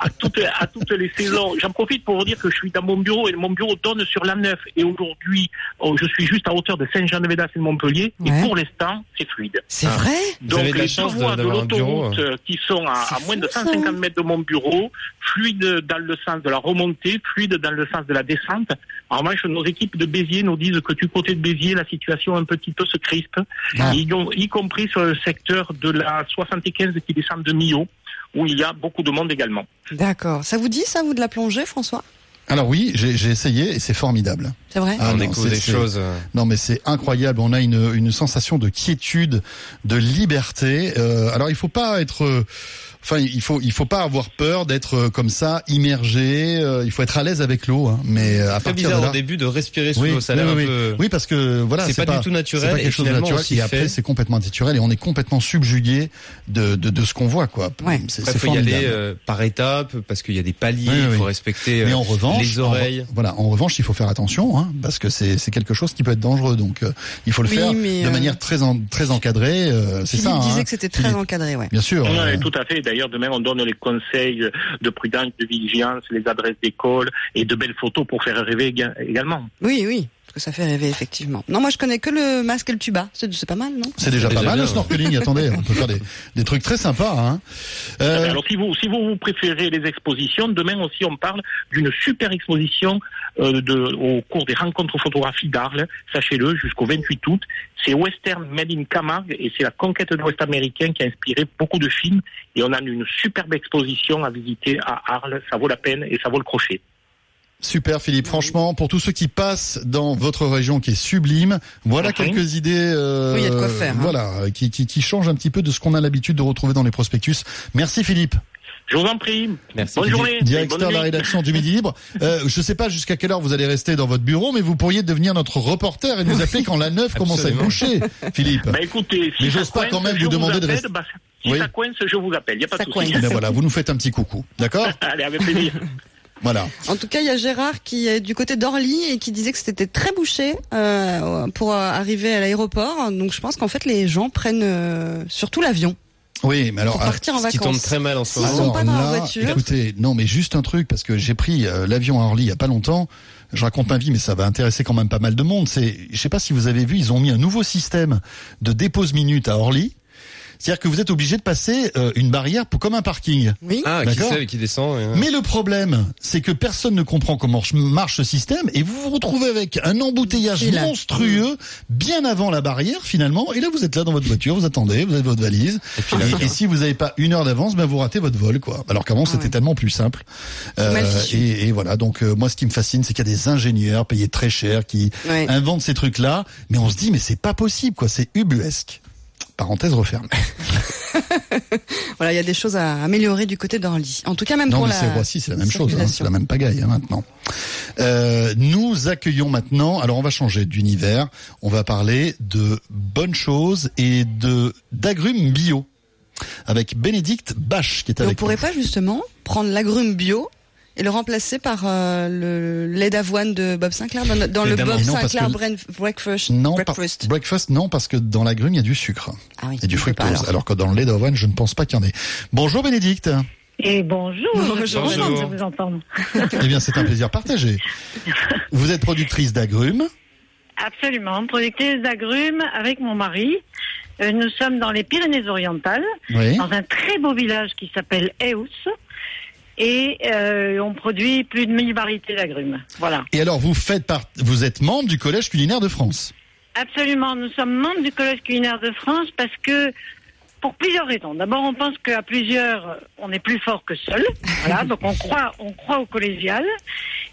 à toutes, à toutes les saisons. J'en profite pour vous dire que je suis dans mon bureau et mon bureau donne sur la neuf. Et aujourd'hui, oh, je suis juste à hauteur de Saint-Jean-de-Védas et de Montpellier. Ouais. Et pour l'instant, c'est fluide. C'est vrai Vous avez Donc les deux chance de- l'autoroute qui sont à, moins fou, de ça. 150 mètres de mon bureau, fluide dans le sens de la remontée, fluide dans le sens de la descente. En revanche, nos équipes de Béziers nous disent que du côté de Béziers, la situation un petit peu se crispe, Ah. y, y compris sur le secteur de la 75 qui descend de Millau, où il y a beaucoup de monde également. D'accord. Ça vous dit ça, vous, de la plongée, François? Alors oui, j'ai essayé et c'est formidable. C'est vrai? Ah on non, découvre des choses. euh, Non, mais c'est incroyable. On a une, une sensation de quiétude, de liberté. Euh, alors, il faut pas être. Enfin, il faut il faut pas avoir peur d'être euh, comme ça immergé. euh, il faut être à l'aise avec l'eau. Hein, mais euh, à Très partir bizarre de là, au début de respirer sous oui, l'eau, ça a l'air oui, un oui, peu. oui, parce que voilà, C'est pas du tout naturel, C'est pas et quelque chose de naturel. Et après, fait. c'est complètement naturel et on est complètement subjugué de de, de ce qu'on voit, quoi. C'est Après, c'est faut y aller euh, par étapes parce qu'il y a des paliers, il oui. faut respecter euh, Mais en revanche, les oreilles. en voilà, en revanche, il faut faire attention, hein, parce que c'est c'est quelque chose qui peut être dangereux. Donc, euh, il faut le Oui, faire mais, de euh, manière très en- très encadrée. euh, c'est ça. disait hein, que c'était très encadré, ouais. Bien sûr. Ouais, tout à fait. D'ailleurs, demain, on donne les conseils de prudence, de vigilance, les adresses d'école et de belles photos pour faire rêver éga- également. Oui, oui, que ça fait rêver, effectivement. Non, moi, je connais que le masque et le tuba. C'est pas mal, non? C'est déjà pas déjà mal le snorkeling. Attendez, on peut faire des, des trucs très sympas. Hein. Euh, Alors, si vous, si vous, vous préférez les expositions, demain aussi, on parle d'une super exposition euh, de, au cours des rencontres photographies d'Arles, sachez-le, jusqu'au 28 août. C'est Western Made in Camargue et c'est la conquête de l'Ouest américain qui a inspiré beaucoup de films. Et on a une superbe exposition à visiter à Arles. Ça vaut la peine et ça vaut le crochet. Super Philippe, franchement, pour tous ceux qui passent dans votre région qui est sublime, voilà quelques idées. euh, Oui, il y a de quoi faire, hein. Voilà, qui, qui, qui changent un petit peu de ce qu'on a l'habitude de retrouver dans les prospectus. Merci Philippe. Je vous en prie. Merci. Bonne journée. Directeur de la rédaction du Midi Libre. Euh, je sais pas jusqu'à quelle heure vous allez rester dans votre bureau, mais vous pourriez devenir notre reporter et nous appeler quand la neuf commence à bouchée, Philippe. Bah écoutez, si Mais j'ose pas quand même vous demander de appelle, rester. bah, si Oui. ça coince, je vous appelle. Il n'y a pas de souci. Ben voilà, vous nous faites un petit coucou, d'accord (laughs) Allez, avec plaisir. (laughs) Voilà. En tout cas, il y a Gérard qui est du côté d'Orly et qui disait que c'était très bouché euh, pour arriver à l'aéroport. Donc, je pense qu'en fait, les gens prennent euh, surtout l'avion Oui, mais alors pour partir en Ce qui vacances. tombe très mal en ce moment. sont Alors pas dans la voiture. Écoutez, non, mais juste un truc parce que j'ai pris euh, l'avion à Orly il y a pas longtemps. Je raconte ma vie, mais ça va intéresser quand même pas mal de monde. C'est, je sais pas si vous avez vu, ils ont mis un nouveau système de dépose minute à Orly. C'est-à-dire que vous êtes obligé de passer euh, une barrière pour comme un parking. Oui. Ah, qui sait, qui descend. et, euh, Mais le problème, c'est que personne ne comprend comment ch- marche ce système et vous vous retrouvez avec un embouteillage monstrueux bien avant la barrière finalement. Et là, vous êtes là dans votre voiture, vous attendez, vous avez votre valise. Et, et si vous n'avez pas une heure d'avance, ben vous ratez votre vol, quoi. Alors qu'avant, c'était ouais. tellement plus simple. fichu. et, et voilà. Donc euh, moi, ce qui me fascine, c'est qu'il y a des ingénieurs payés très cher qui Ouais. inventent ces trucs-là, mais on se dit, mais c'est pas possible, quoi. C'est ubuesque. Parenthèse refermée. (laughs) Voilà, il y a des choses à améliorer du côté d'Orly. En tout cas, même Non, pour mais la c'est Roissy, c'est la même chose, hein, c'est la même pagaille hein, maintenant. Euh, nous accueillons maintenant, alors on va changer d'univers, on va parler de bonnes choses et de d'agrumes bio avec Bénédicte Bache qui est Et on avec pourrait nous. pas justement prendre l'agrume bio et le remplacer par euh, le lait d'avoine de Bob Sinclair dans, dans le. Bob Non, Sinclair que- breakfast. Non, par- breakfast. non, parce que dans l'agrume, il y a du sucre. Ah oui, Il y a du fructose. alors. alors. que dans le lait d'avoine, je ne pense pas qu'il y en ait. Bonjour Bénédicte. Et bonjour, Bonjour. contente de vous entendre. eh bien, c'est un plaisir partagé. Vous êtes productrice d'agrumes. Absolument, productrice d'agrumes avec mon mari. Euh, nous sommes dans les Pyrénées-Orientales, Oui. dans un très beau village qui s'appelle Eus. Et euh, on produit plus de 1000 variétés d'agrumes. Voilà. Et alors, vous faites part, vous êtes membre du Collège culinaire de France. Absolument, nous sommes membres du Collège culinaire de France parce que pour plusieurs raisons. D'abord, on pense qu'à plusieurs, on est plus fort que seul. Voilà, (laughs) donc on croit, on croit au collégial.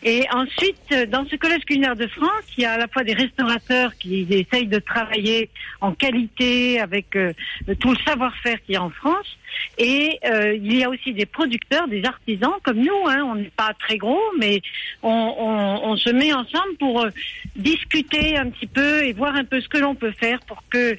Et ensuite, dans ce Collège culinaire de France, il y a à la fois des restaurateurs qui essayent de travailler en qualité avec euh, tout le savoir-faire qu'il y a en France. Et euh, il y a aussi des producteurs, des artisans comme nous. Hein, on n'est pas très gros, mais on, on, on se met ensemble pour euh, discuter un petit peu et voir un peu ce que l'on peut faire pour que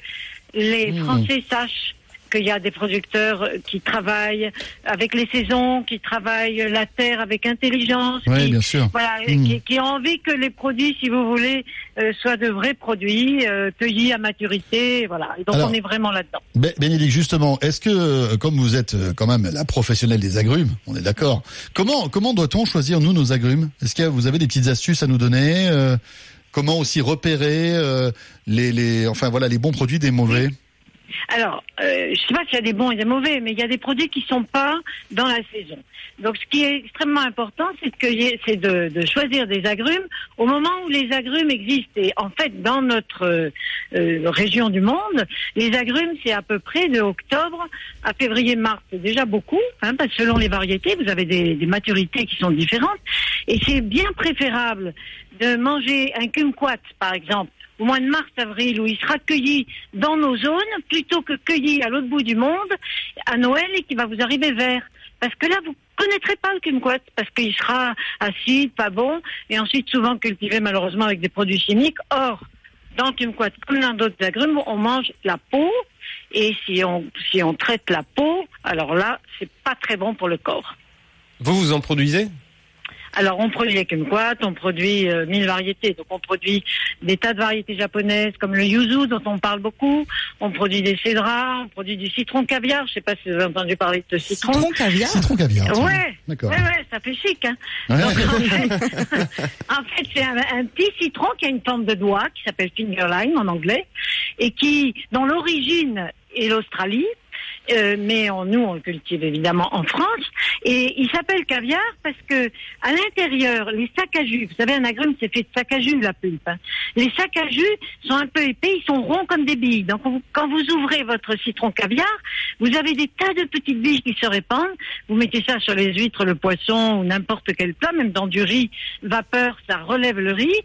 les Mmh. Français sachent qu'il y a des producteurs qui travaillent avec les saisons, qui travaillent la terre avec intelligence, Oui, qui, bien sûr. voilà, Mmh. qui, qui ont envie que les produits, si vous voulez, euh, soient de vrais produits euh, cueillis à maturité, voilà. Et donc Alors, on est vraiment là-dedans. Bé- Bénédicte, justement, est-ce que, euh, comme vous êtes quand même la professionnelle des agrumes, on est d'accord, comment, comment doit-on choisir, nous, nos agrumes? Est-ce que vous avez des petites astuces à nous donner euh, Comment aussi repérer les, les, enfin voilà, les bons produits des mauvais? Alors, euh, je sais pas s'il y a des bons et des mauvais, mais il y a des produits qui sont pas dans la saison. Donc, ce qui est extrêmement important, c'est de, choisir des agrumes au moment où les agrumes existent. Et en fait, dans notre euh, euh, région du monde, les agrumes, c'est à peu près de octobre à février-mars. C'est déjà beaucoup, hein, parce que selon les variétés, vous avez des, des maturités qui sont différentes. Et c'est bien préférable de manger un kumquat, par exemple, au mois de mars-avril, où il sera cueilli dans nos zones, plutôt que cueilli à l'autre bout du monde, à Noël, et qui va vous arriver vert. Parce que là, vous connaîtrez pas le kumquat, parce qu'il sera acide, pas bon, et ensuite souvent cultivé malheureusement avec des produits chimiques. Or, dans le kumquat, comme dans d'autres agrumes, on mange la peau, et si on, si on traite la peau, alors là, c'est pas très bon pour le corps. Vous, vous en produisez? Alors, on produit les kumquats, on produit euh, mille variétés. Donc, on produit des tas de variétés japonaises comme le yuzu dont on parle beaucoup. On produit des cédras, on produit du citron caviar. Je sais pas si vous avez entendu parler de ce citron. Citron caviar Citron caviar. Ouais, D'accord. ouais, ouais, ça fait chic. Hein. Ouais. Donc, en fait, (laughs) en fait, c'est un, un petit citron qui a une forme de doigt, qui s'appelle finger lime en anglais, et qui, dont l'origine est l'Australie. Euh, mais on- nous, on le cultive évidemment en France. Et il s'appelle caviar parce que à l'intérieur, les sacs à jus, vous savez, un agrume, c'est fait de sacs à jus, la pulpe. hein. Les sacs à jus sont un peu épais, ils sont ronds comme des billes. Donc, quand vous ouvrez votre citron caviar, vous avez des tas de petites billes qui se répandent. Vous mettez ça sur les huîtres, le poisson ou n'importe quel plat, même dans du riz vapeur, ça relève le riz.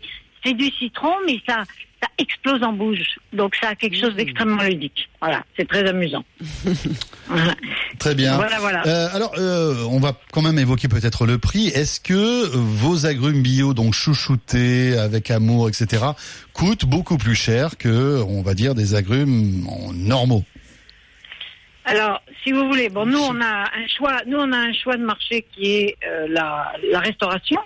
C'est du citron, mais ça, ça explose en bouche. Donc, ça a quelque chose d'extrêmement ludique. Voilà, c'est très amusant. (laughs) Voilà. Très bien. Voilà, voilà. Euh, alors, euh, on va quand même évoquer peut-être le prix. Est-ce que vos agrumes bio, donc chouchoutés, avec amour, etc., coûtent beaucoup plus cher que, on va dire, des agrumes normaux? Alors, si vous voulez, bon, nous on a un choix, nous on a un choix de marché qui est euh, la, la restauration.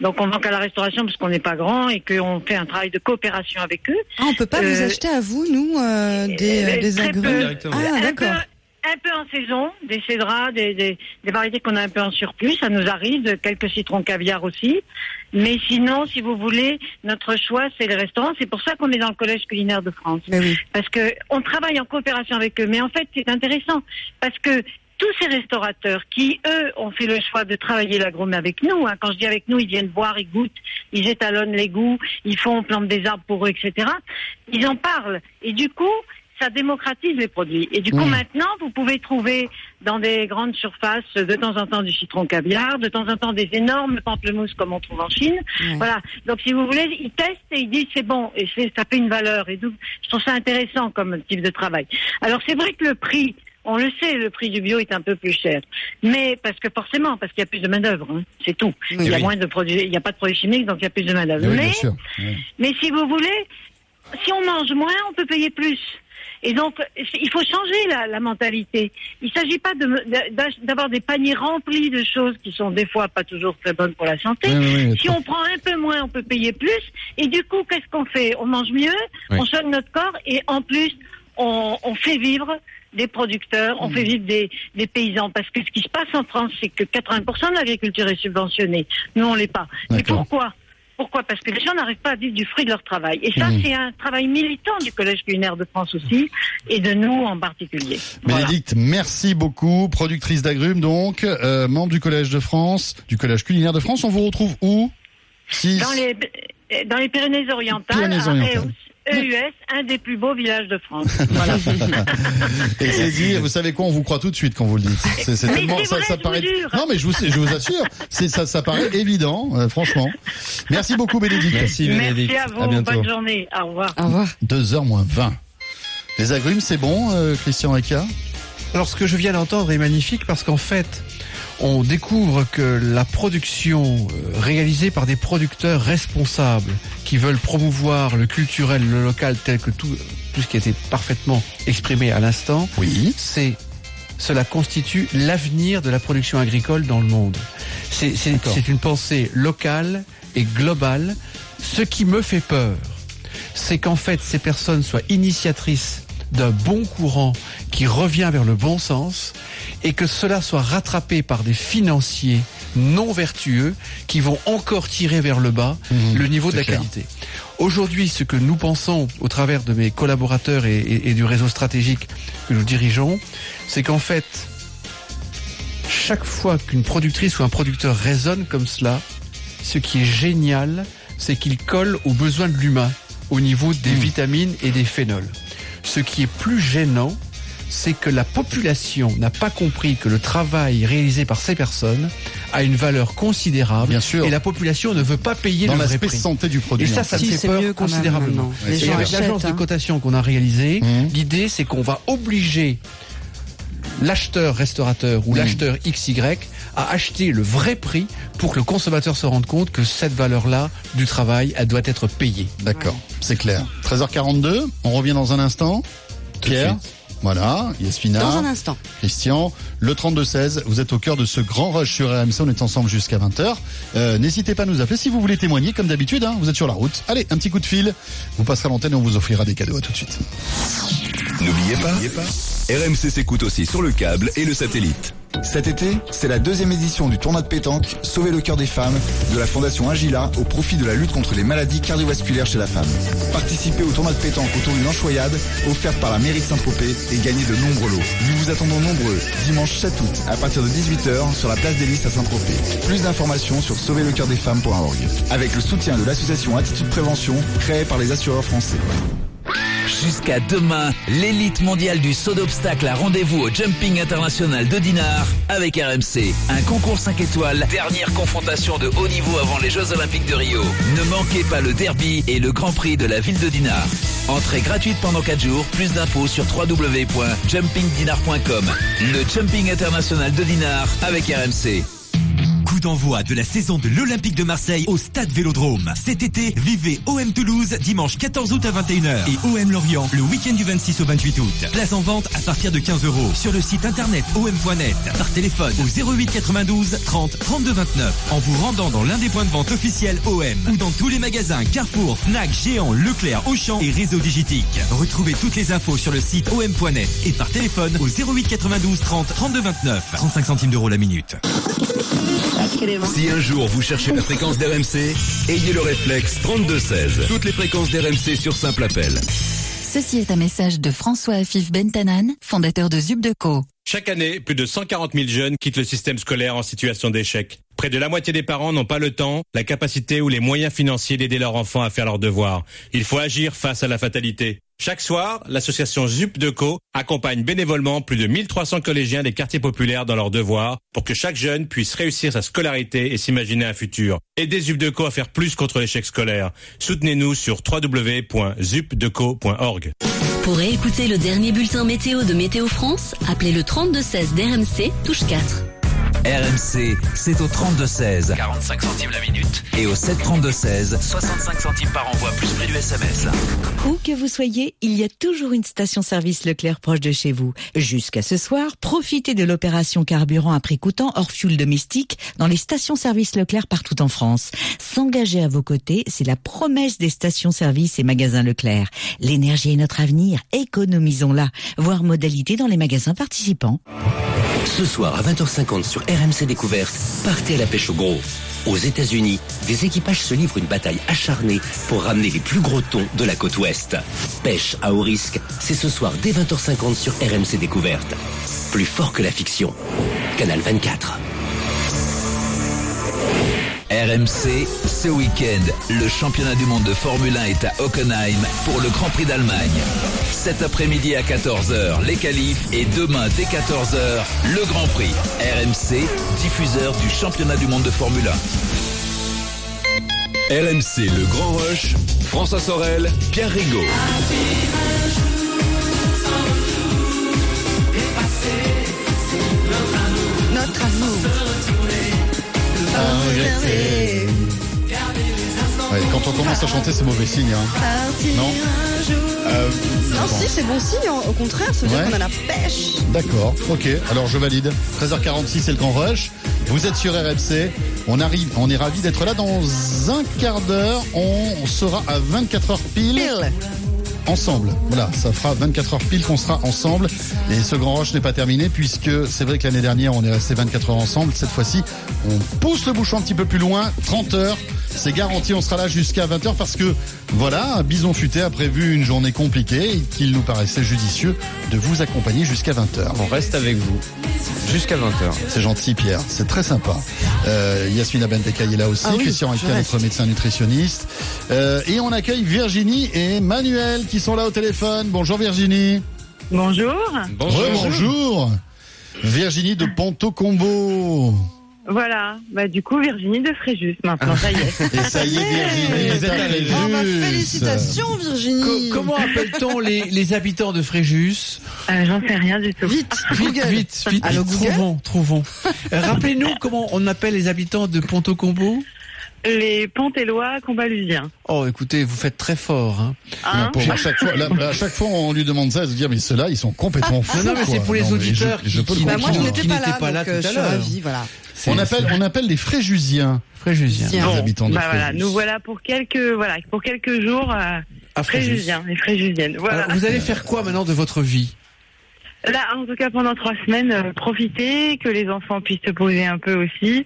Donc on vend qu'à la restauration parce qu'on n'est pas grand et qu'on fait un travail de coopération avec eux. Ah, on peut pas vous Euh, acheter à vous, nous, euh, des, euh, euh, des très peu. agrumes Ah, un, peu, d'accord. un peu en saison, des cédras, des, des, des variétés qu'on a un peu en surplus, ça nous arrive, de quelques citrons caviar aussi. Mais sinon, si vous voulez, notre choix, c'est les restaurants. C'est pour ça qu'on est dans le Collège culinaire de France. Parce que on travaille en coopération avec eux. Mais en fait, c'est intéressant parce que tous ces restaurateurs qui, eux, ont fait le choix de travailler l'agrume avec nous, hein, quand je dis avec nous, ils viennent boire, ils goûtent, ils étalonnent les goûts, ils font, on plante des arbres pour eux, etc. Ils en parlent. Et du coup, ça démocratise les produits. Et du coup, maintenant, vous pouvez trouver dans des grandes surfaces de temps en temps du citron caviar, de temps en temps des énormes pamplemousses comme on trouve en Chine. Voilà. Donc, si vous voulez, ils testent et ils disent c'est bon et ça fait une valeur. Et donc, je trouve ça intéressant comme type de travail. Alors, c'est vrai que le prix, on le sait, le prix du bio est un peu plus cher. Mais parce que forcément, parce qu'il y a plus de main d'œuvre, hein, c'est tout. il y a oui. moins de produits, il n'y a pas de produits chimiques, donc il y a plus de main d'œuvre. Oui, Mais si vous voulez, si on mange moins, on peut payer plus. Et donc, il faut changer la, la mentalité. Il ne s'agit pas de d'avoir des paniers remplis de choses qui sont des fois pas toujours très bonnes pour la santé. Oui, oui, oui, si on prend un peu moins, on peut payer plus. Et du coup, qu'est-ce qu'on fait? On mange mieux, Oui. on soigne notre corps et en plus, on, on fait vivre des producteurs, on fait vivre des, des paysans. Parce que ce qui se passe en France, c'est que 80% de l'agriculture est subventionnée. Nous, on l'est pas. Mais pourquoi? Pourquoi? Parce que les gens n'arrivent pas à vivre du fruit de leur travail. Et ça, Mmh. c'est un travail militant du Collège culinaire de France aussi, et de nous en particulier. Voilà. Bénédicte, merci beaucoup. Productrice d'agrumes, donc, euh, membre du Collège de France, du Collège culinaire de France. On vous retrouve où? Dans les, dans les Pyrénées-Orientales, Pyrénées-Orientales. À EUS, un des plus beaux villages de France. (laughs) Voilà. (laughs) Et c'est dit, vous savez quoi, on vous croit tout de suite quand vous le dites. C'est tellement, c'est ça, vrai, ça je paraît. vous. Non, mais je vous, je vous assure, c'est ça, ça paraît évident, euh, franchement. Merci beaucoup, Bénédicte. Merci, Merci à vous. Bonne journée. Au revoir. Au revoir. 2h moins 20. Les agrumes, c'est bon, euh, Christian Ricard Alors ce que je viens d'entendre est magnifique parce qu'en fait, on découvre que la production euh, réalisée par des producteurs responsables qui veulent promouvoir le culturel, le local tel que tout, tout ce qui a été parfaitement exprimé à l'instant, oui. c'est cela constitue l'avenir de la production agricole dans le monde. C'est une pensée locale et globale. Ce qui me fait peur, c'est qu'en fait ces personnes soient initiatrices d'un bon courant qui revient vers le bon sens et que cela soit rattrapé par des financiers non vertueux qui vont encore tirer vers le bas le niveau de la Mmh, clair. qualité. Aujourd'hui, ce que nous pensons au travers de mes collaborateurs et, et- et du réseau stratégique que nous dirigeons, c'est qu'en fait, chaque fois qu'une productrice ou un producteur raisonne comme cela, ce qui est génial, c'est qu'il colle aux besoins de l'humain au niveau des vitamines et des phénols. Ce qui est plus gênant, c'est que la population n'a pas compris que le travail réalisé par ces personnes a une valeur considérable. Bien sûr. Et la population ne veut pas payer Dans le vrai l'aspect prix. santé du produit, Et ça, ça fait. me Si, fait c'est peur considérablement. Les Et gens avec l'agence de hein. cotation qu'on a réalisée, Mmh. l'idée c'est qu'on va obliger l'acheteur restaurateur Mmh. ou l'acheteur XY à acheter le vrai prix pour que le consommateur se rende compte que cette valeur-là du travail, elle doit être payée. D'accord, c'est clair. 13h42, on revient dans un instant. Pierre, voilà, Yasmina. Dans un instant. Christian, le 32-16, vous êtes au cœur de ce grand rush sur RMC, on est ensemble jusqu'à 20h. Euh, N'hésitez pas à nous appeler si vous voulez témoigner, comme d'habitude, hein, vous êtes sur la route. Allez, un petit coup de fil, vous passerez à l'antenne et on vous offrira des cadeaux. À tout de suite. N'oubliez pas, RMC s'écoute aussi sur le câble et le satellite. Cet été, c'est la deuxième édition du tournoi de pétanque Sauver le cœur des femmes de la Fondation Agila au profit de la lutte contre les maladies cardiovasculaires chez la femme. Participez au tournoi de pétanque autour d'une enchoyade offerte par la mairie de Saint-Tropez et gagnez de nombreux lots. Nous vous attendons nombreux dimanche 7 août à partir de 18h sur la place des listes à Saint-Tropez. Plus d'informations sur sauverlecoeurdesfemmes.org avec le soutien de l'association Attitude Prévention créée par les assureurs français. Jusqu'à demain, l'élite mondiale du saut d'obstacle a rendez-vous au Jumping International de Dinard avec RMC. Un concours 5 étoiles, dernière confrontation de haut niveau avant les Jeux Olympiques de Rio. Ne manquez pas le derby et le Grand Prix de la ville de Dinard. Entrée gratuite pendant 4 jours, plus d'infos sur www.jumpingdinar.com. Le Jumping International de Dinard avec RMC. Coup d'envoi de la saison de l'Olympique de Marseille au Stade Vélodrome. Cet été, vivez OM Toulouse dimanche 14 août à 21h et OM Lorient le week-end du 26 au 28 août. Place en vente à partir de 15 euros sur le site internet om.net, par téléphone au 08 92 30 32 29 en vous rendant dans l'un des points de vente officiels OM ou dans tous les magasins Carrefour, Fnac, Géant, Leclerc, Auchan et Réseau Digitique. Retrouvez toutes les infos sur le site om.net et par téléphone au 08 92 30 32 29 35 centimes d'euros la minute. Si un jour vous cherchez la fréquence d'RMC, ayez le réflexe 3216. Toutes les fréquences d'RMC sur simple appel. Ceci est un message de François Afif Bentanan, fondateur de Zubdeco. Chaque année, plus de 140 000 jeunes quittent le système scolaire en situation d'échec. Près de la moitié des parents n'ont pas le temps, la capacité ou les moyens financiers d'aider leurs enfants à faire leurs devoirs. Il faut agir face à la fatalité. Chaque soir, l'association ZUP Deco accompagne bénévolement plus de 1300 collégiens des quartiers populaires dans leurs devoirs pour que chaque jeune puisse réussir sa scolarité et s'imaginer un futur. Aidez ZUP Deco à faire plus contre l'échec scolaire. Soutenez-nous sur www.zupdeco.org. Pour écouter le dernier bulletin météo de Météo France, appelez le 3216 d'RMC, touche 4. RMC, c'est au 32-16. 45 centimes la minute. Et au 732-16. 65 centimes par envoi, plus prix du SMS. Où que vous soyez, il y a toujours une station-service Leclerc proche de chez vous. Jusqu'à ce soir, profitez de l'opération carburant à prix coûtant hors fuel domestique dans les stations-service Leclerc partout en France. S'engager à vos côtés, c'est la promesse des stations-service et magasins Leclerc. L'énergie est notre avenir, économisons-la. Voir modalité dans les magasins participants. Ce soir à 20h50 sur RMC Découverte, partez à la pêche au gros. Aux États-Unis, des équipages se livrent une bataille acharnée pour ramener les plus gros thons de la côte ouest. Pêche à haut risque, c'est ce soir dès 20h50 sur RMC Découverte. Plus fort que la fiction. Canal 24. RMC, ce week-end, le championnat du monde de Formule 1 est à Hockenheim pour le Grand Prix d'Allemagne. Cet après-midi à 14h, les qualifs et demain dès 14h, le Grand Prix. RMC, diffuseur du championnat du monde de Formule 1. RMC Le Grand Rush, François Sorel, Pierre Rigaud. Ouais, quand on commence à chanter, c'est mauvais signe. Hein. Non. Euh, Non, bon. si, c'est bon signe. Au contraire, ça veut dire qu'on a la pêche. D'accord, ok, alors je valide. 13h46, c'est le grand rush. Vous êtes sur RMC. On arrive, on est ravis d'être là dans un quart d'heure. On sera à 24h pile. Ensemble. Voilà, ça fera 24 heures pile qu'on sera ensemble. Et ce grand rush n'est pas terminé puisque c'est vrai que l'année dernière on est resté 24 heures ensemble. Cette fois-ci, on pousse le bouchon un petit peu plus loin, 30 heures. C'est garanti, on sera là jusqu'à 20h parce que voilà, Bison Futé a prévu une journée compliquée et qu'il nous paraissait judicieux de vous accompagner jusqu'à 20h. On reste avec vous jusqu'à 20h. C'est gentil Pierre, c'est très sympa. Euh, Yasmina Bentecaille est là aussi, Ah oui, Christian Rica, notre médecin nutritionniste. Euh, et on accueille Virginie et Manuel qui sont là au téléphone. Bonjour Virginie. Bonjour. Bonjour. Bonjour. Virginie de Ponto Combo. Voilà, bah du coup Virginie de Fréjus maintenant, ça y est. (laughs) Et ça y est Virginie, est. Oh, bah, félicitations Virginie. Co- comment appelle-t-on les, les habitants de Fréjus Euh, J'en sais rien du tout. Vite, Vite, vite, vite. Allô, Google trouvons, trouvons. Euh, Rappelez-nous comment on appelle les habitants de Ponto Combo. Les Pontélois combalusiens. Oh, écoutez, vous faites très fort. Hein. Hein pour- à chaque fois, là, à chaque fois, on lui demande ça, elle se dit, mais ceux-là, ils sont complètement fous. Non, non, mais c'est pour les Non, auditeurs je, je qui- peux le qui- Bah, moi je n'étais pas là, pas là donc euh, tout je à l'heure. voilà. On appelle, on appelle les Fréjusiens. Fréjusiens. Les Bon, habitants de bah voilà, nous voilà pour quelques voilà pour quelques jours euh, À Fréjus. Fréjusiens, les Fréjusiennes. Voilà. Alors, vous allez faire quoi maintenant de votre vie? Là, en tout cas pendant trois semaines, euh, profiter, que les enfants puissent se poser un peu aussi,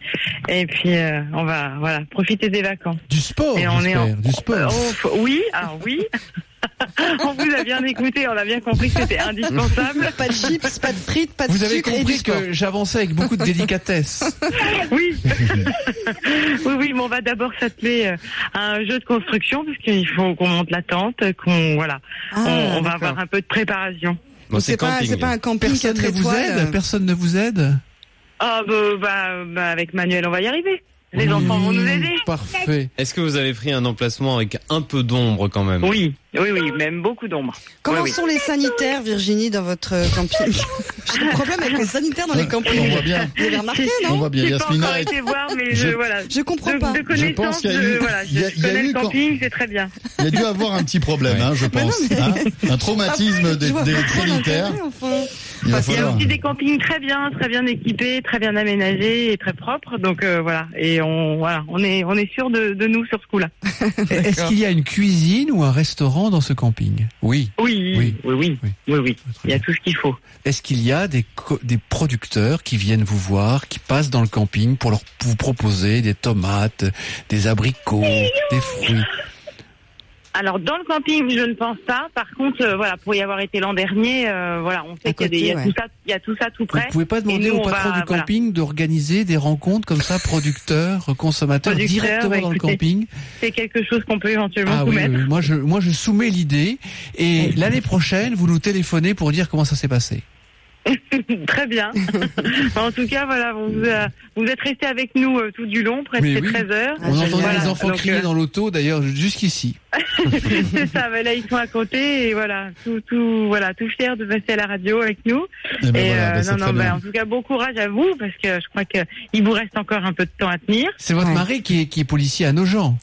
et puis euh, on va voilà profiter des vacances. Du sport, Et on est en-. Du sport. Oh, faut- oui, alors oui. (laughs) on vous a bien écouté, on a bien compris que c'était indispensable. Pas de chips, pas de frites, pas de Vous avez compris que j'avançais avec beaucoup de délicatesse. (laughs) Oui. (laughs) oui, oui, mais on va d'abord s'atteler euh, à un jeu de construction puisqu'il faut qu'on monte la tente, qu'on voilà, Ah, on, on va avoir un peu de préparation. Bon, c'est pas, c'est pas un camping Personne ne vous aide Personne ne vous aide Ah bah, bah, bah, avec Manuel, on va y arriver. Les enfants vont nous aider. Parfait. Est-ce que vous avez pris un emplacement avec un peu d'ombre quand même? Oui, oui, oui, même beaucoup d'ombre. Comment Oui, oui. sont les sanitaires, Virginie, dans votre euh, camping? J'ai un problème avec les sanitaires dans les On campings. voit bien. Vous avez remarqué, On non? Voit bien. Yasmina été voir, mais Je- je, voilà. Je comprends de, pas. de Je pense qu'il y a eu- je, voilà, il y a- je il y a connais eu le camping, c'est très bien. Il y a dû avoir un petit problème, hein, je Mais non, pense. mais- hein. (laughs) un traumatisme des, des enfin. Il y a aussi des campings très bien, très bien équipés, très bien aménagés et très propres. Donc euh, voilà, et on voilà, on est on est sûr de, de nous sur ce coup-là. (laughs) Est-ce qu'il y a une cuisine ou un restaurant dans ce camping Oui. Oui, Oui. oui, oui, oui, oui, oui. Très Il y a tout ce qu'il faut. Est-ce qu'il y a des, des producteurs qui viennent vous voir, qui passent dans le camping pour leur, vous proposer des tomates, des abricots, des fruits? Alors dans le camping, je ne pense pas. Par contre, euh, voilà, pour y avoir été l'an dernier, euh, voilà, on sait qu'il y a, des- il y a côté, tout ça, il y a tout ça tout Vous près. pouvez pas demander nous, au on patron va- du voilà. camping d'organiser des rencontres comme ça, producteurs, consommateurs, directement bah, dans le camping C'est quelque chose qu'on peut éventuellement Ah oui, soumettre. oui, moi je, moi je soumets l'idée et l'année prochaine vous nous téléphonez pour dire comment ça s'est passé. (laughs) Très bien. (laughs) en tout cas, voilà, vous, euh, vous êtes resté avec nous euh, tout du long, presque oui. 13 heures. On entendait Voilà, les enfants donc, crier euh, dans l'auto d'ailleurs jusqu'ici. (laughs) c'est ça, mais là ils sont à côté et voilà, tout, tout, voilà, tout fier de passer à la radio avec nous. Eh ben et voilà, euh, ben non, non, ben, en tout cas, bon courage à vous parce que je crois que il vous reste encore un peu de temps à tenir. C'est votre Ouais. mari qui est, qui est policier à Nogent.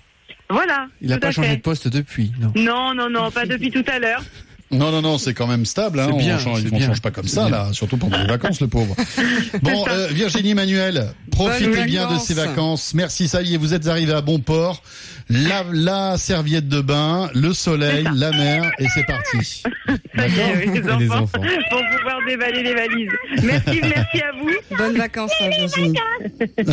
Voilà. Il n'a pas changé fait. de poste depuis, non? Non, non, non, pas depuis tout à l'heure. Non, non, non, c'est quand même stable. Hein. C'est bien, on change, c'est on bien. change pas comme ça, bien. là, surtout pendant les vacances, le pauvre. (laughs) Bon, euh, Virginie Manuel, profitez bien de ces vacances. Merci, ça y est, vous êtes arrivés à bon port. La, la serviette de bain, le soleil, (laughs) la mer, et c'est parti. Ça y est, D'accord les Et les enfants, vont (laughs) pouvoir déballer les valises. Merci, merci à vous. Bonnes vacances, hein, Virginie. Ah,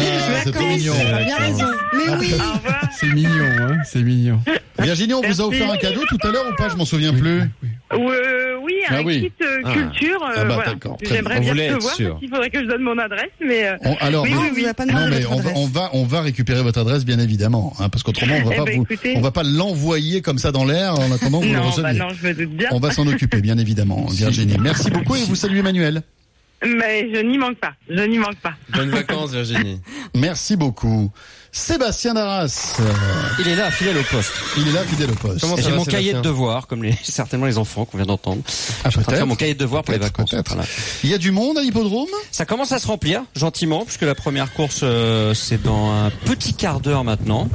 c'est mignon. bien raison. Mais oui. Revoir. C'est mignon, hein, c'est mignon. Virginie, on vous a offert un cadeau tout à l'heure ou pas? Je m'en souviens plus. Euh, oui, un Ah oui. kit euh, Ah. culture. euh, Ah bah, voilà. d'accord, très J'aimerais bien. bien On voulait te être voir sûr. qu'il faudrait que je donne mon adresse, mais euh, On- alors, oui, mais- oui, vous pas Non mais on va, adresse. on va on va récupérer votre adresse bien évidemment hein, parce qu'autrement on va Eh pas ben, vous écoutez. on va pas l'envoyer comme ça dans l'air en attendant que vous le Non, bah receviez. non, je me doute bien. On va s'en occuper bien évidemment (laughs) Virginie. Merci beaucoup et vous saluez Emmanuel. Mais je n'y manque pas. Je n'y manque pas. Bonnes vacances Virginie. Merci beaucoup. Sébastien Darras, euh, Il est là, fidèle au poste. il est là fidèle au poste. Comment j'ai mon cahier de devoirs, comme les, (laughs) certainement les enfants qu'on vient d'entendre. Ah, je suis en train de peut-être. faire mon cahier de devoirs pour les vacances. Voilà. Il y a du monde à l'hippodrome? Ça commence à se remplir gentiment, puisque la première course euh, c'est dans un petit quart d'heure maintenant.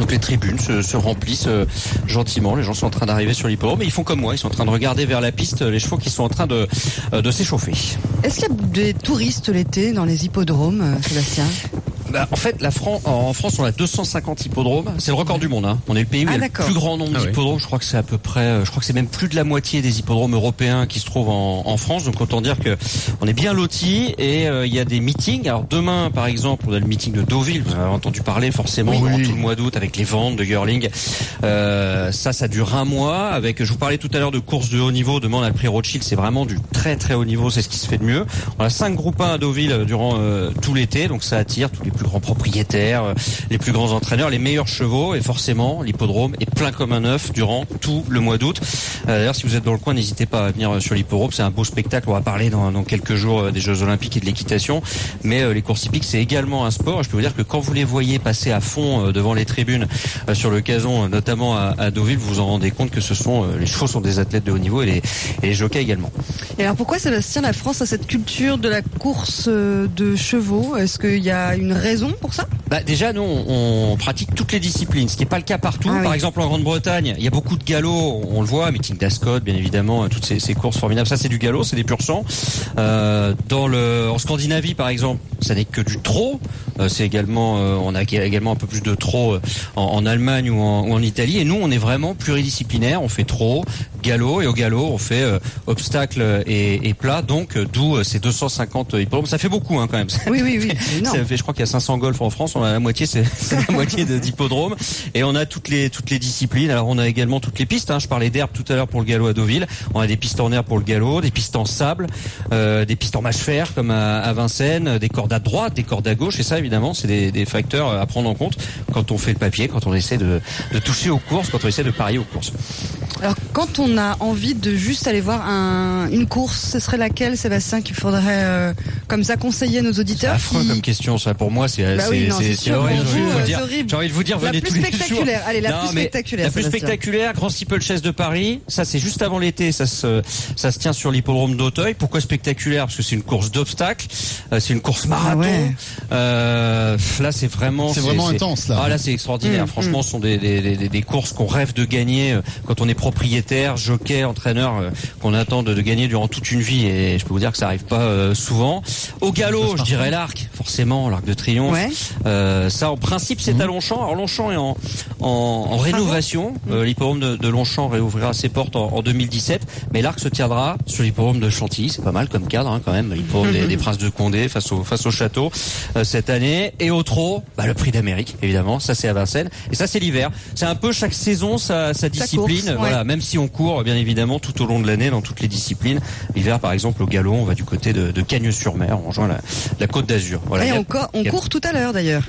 Donc les tribunes se, se remplissent euh, gentiment. Les gens sont en train d'arriver sur l'hippodrome, et ils font comme moi, ils sont en train de regarder vers la piste euh, les chevaux qui sont en train de, euh, de s'échauffer. Est-ce qu'il y a des touristes l'été dans les hippodromes, Sébastien? Bah, en fait, la Fran- en France, on a 250 hippodromes. C'est le record du monde. Hein. On est le pays où Ah, il y a le d'accord. plus grand nombre Ah oui. d'hippodromes. Je crois que c'est à peu près, euh, je crois que c'est même plus de la moitié des hippodromes européens qui se trouvent en, en France. Donc autant dire que on est bien lotis et euh, il y a des meetings. Alors demain, par exemple, on a le meeting de Deauville. Vous en avez entendu parler forcément Oui. durant tout le mois d'août avec les ventes de Yearling. Euh, ça, ça dure un mois. Avec, je vous parlais tout à l'heure de courses de haut niveau. Demain, on a le prix Rothschild. C'est vraiment du très très haut niveau. C'est ce qui se fait de mieux. On a cinq groupes 1 à Deauville euh, durant euh, tout l'été. Donc ça attire tous les plus grands propriétaires, euh, les plus grands entraîneurs, les meilleurs chevaux. Et forcément, l'hippodrome est plein comme un œuf durant tout le mois d'août. Euh, D'ailleurs, si vous êtes dans le coin, n'hésitez pas à venir euh, sur l'hippodrome. C'est un beau spectacle. On va parler dans, quelques jours des Jeux Olympiques et de l'équitation. Mais les courses hippiques, c'est également un sport. Je peux vous dire que quand vous les voyez passer à fond devant les tribunes sur le gazon, notamment à, Deauville, vous vous en rendez compte que ce sont les chevaux sont des athlètes de haut niveau et les, et jockeys également. Et alors pourquoi Sébastien, la France a cette culture de la course de chevaux? Est-ce qu'il y a une raison pour ça? Bah déjà, nous, on, pratique toutes les disciplines, ce qui n'est pas le cas partout. Ah Par exemple, en Grande-Bretagne, il y a beaucoup de galop, on le voit, meeting d'Ascot, bien évidemment, toutes ces, ces courses formidables. Ça, c'est du galop, c'est des pur sang. Euh, dans le, en Scandinavie, par exemple, ça n'est que du trot. Euh, c'est également, euh, on a également un peu plus de trot euh, en, en Allemagne ou en, ou en Italie. Et nous, on est vraiment pluridisciplinaire. On fait trot, galop, et au galop, on fait euh, obstacle et, et plat. Donc, euh, d'où euh, ces 250 hippodromes. Ça fait beaucoup, hein, quand même. Oui, oui, oui. (laughs) Ça fait, je crois qu'il y a 500 golf en France. On a la moitié, (laughs) c'est la moitié de- d'hippodromes. Et on a toutes les toutes les disciplines. Alors on a également toutes les pistes. Hein. Je parlais d'herbe tout à l'heure pour le galop à Deauville. On a des pistes en herbe pour le galop, des pistes en sable, euh, des pistes en mâche fer comme à, à Vincennes, des cordes à droite, des cordes à gauche. Et ça, évidemment, c'est des, des facteurs à prendre en compte quand on fait le papier, quand on essaie de, de toucher aux courses, quand on essaie de parier aux courses. Alors quand on a envie de juste aller voir un- une course, ce serait laquelle, Sébastien, qu'il faudrait euh, comme ça conseiller à nos auditeurs Affreux qui- comme question, ça. Pour moi, c'est Bah c'est- oui, c'est- c'est c'est horrible. J'ai envie de vous, dire- c'est horrible. J'ai envie de vous dire, La venez plus tous les jours. spectaculaire. Allez, la Non, plus spectaculaire, La plus Sébastien. spectaculaire, Grand Steeplechase de Paris. Ça, c'est juste avant l'été. Ça se, ça se tient sur l'hippodrome d'Auteuil. Pourquoi spectaculaire? Parce que c'est une course d'obstacles. Euh, c'est une course marathon. ouais. Euh, là, c'est vraiment. C'est vraiment intense, là. Ah, là, c'est extraordinaire. Mm, Franchement, ce sont des, des, des, des courses qu'on rêve de gagner quand on est propriétaire, jockey, entraîneur, euh, qu'on attend de, de gagner durant toute une vie. Et je peux vous dire que ça arrive pas euh, souvent. Au galop, je dirais l'arc, forcément, l'arc de triomphe. Ouais. Euh, ça, en principe, c'est à Longchamp. Alors Longchamp est en, en, en rénovation. Euh, l'hippodrome de, de Longchamp réouvrira ses portes en, en 2017, mais l'arc se tiendra sur l'hippodrome de Chantilly. C'est pas mal comme cadre, hein, quand même. L'hippodrome des, des Princes de Condé face au face au château euh, cette année. Et au trot, bah, le Prix d'Amérique, évidemment. Ça, c'est à Vincennes. Et ça, c'est l'hiver. C'est un peu chaque saison sa, sa discipline. course, ouais. Voilà, même si on court, bien évidemment, tout au long de l'année dans toutes les disciplines. L'hiver, par exemple, au galop, on va du côté de, de Cagnes-sur-Mer. On rejoint la, la Côte d'Azur. Voilà. Et a- on, court tout à l'heure d'ailleurs.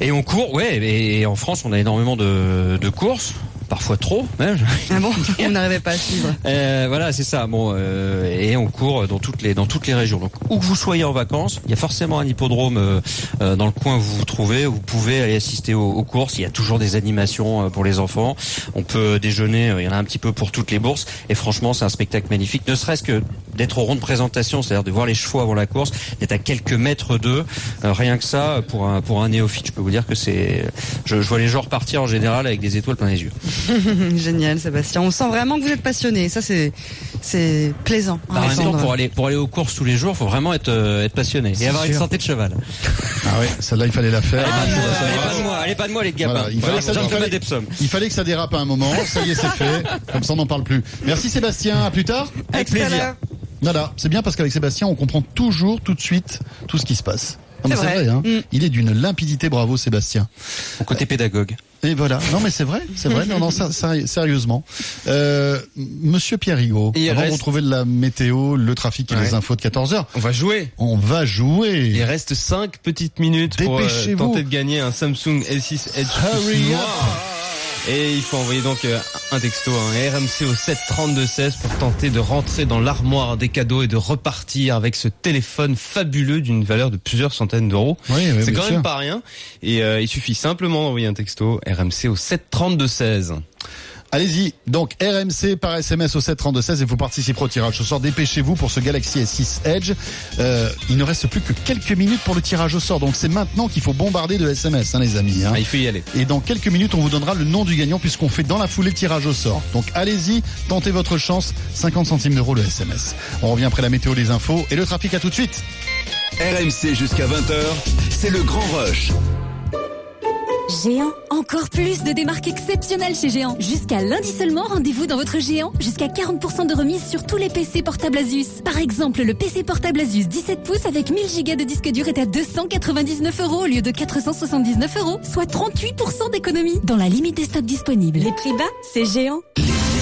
et on court, ouais, et, et en France, on a énormément de, de courses, parfois trop, même. Ah bon On n'arrivait pas à suivre. Euh, voilà, c'est ça. Bon, euh, et on court dans toutes les dans toutes les régions. Donc, où que vous soyez en vacances, il y a forcément un hippodrome euh, euh, dans le coin où vous vous trouvez. Vous pouvez aller assister aux, aux courses. Il y a toujours des animations pour les enfants. On peut déjeuner. Il y en a un petit peu pour toutes les bourses. Et franchement, c'est un spectacle magnifique. Ne serait-ce que d'être au rond de présentation, c'est-à-dire de voir les chevaux avant la course, d'être à quelques mètres d'eux. Euh, rien que ça, pour un pour un néophyte, je peux vous dire que c'est. Je, je vois les gens repartir en général avec des étoiles plein les yeux. (laughs) Génial, Sébastien. On sent vraiment que vous êtes passionné. Ça, c'est c'est plaisant. à Bah, en même temps, entendre. pour aller pour aller aux courses tous les jours, faut vraiment être euh, être passionné et avoir une santé de cheval. Ah ouais, celle-là, il fallait la faire. allez pas de moi, allez pas de moi les gars. Voilà, il, fallait que ça, il, fallait, il fallait que ça dérape à un moment. Ça y est, c'est fait. Comme ça, on n'en parle plus. Merci Sébastien. À plus tard. Avec plaisir. Voilà, c'est bien parce qu'avec Sébastien, on comprend toujours, tout de suite, tout ce qui se passe. Non, mais C'est vrai. vrai. hein. Mm. Il est d'une limpidité. Bravo, Sébastien. Mon côté pédagogue. Et voilà. Non, mais c'est vrai, c'est vrai. Non, non, (laughs) ça, ça- sérieusement. Euh, Monsieur Pierre Rigaud, Il avant de retrouver la météo, le trafic et Ouais. les infos de 14 h On va jouer. On va jouer. Il reste 5 petites minutes pour euh, tenter de gagner un Samsung S6 Edge Hurry up. Et il faut envoyer donc euh, un texto, un RMC au 73216 pour tenter de rentrer dans l'armoire des cadeaux et de repartir avec ce téléphone fabuleux d'une valeur de plusieurs centaines d'euros. Oui, oui, C'est quand sûr. même pas rien. Et euh, il suffit simplement d'envoyer un texto RMC au 73216. Allez-y. Donc, RMC par SMS au 732-16 et vous participerez au tirage au sort. Dépêchez-vous pour ce Galaxy S6 Edge. Euh, il ne reste plus que quelques minutes pour le tirage au sort. Donc, c'est maintenant qu'il faut bombarder de SMS, hein, les amis. hein. Ah, il faut y aller. Et dans quelques minutes, on vous donnera le nom du gagnant puisqu'on fait dans la foulée le tirage au sort. Donc, allez-y, tentez votre chance. 50 centimes d'euros le SMS. On revient après la météo, les infos et le trafic. À tout de suite. RMC jusqu'à 20h, c'est le grand rush. Géant, encore plus de démarques exceptionnelles chez Géant. Jusqu'à lundi seulement, rendez-vous dans votre Géant. Jusqu'à 40% de remise sur tous les PC portables Asus. Par exemple, le PC portable Asus 17 pouces avec 1000 Go de disque dur est à 299 euros au lieu de 479 euros, soit 38% d'économie. Dans la limite des stocks disponibles. Les prix bas, c'est Géant.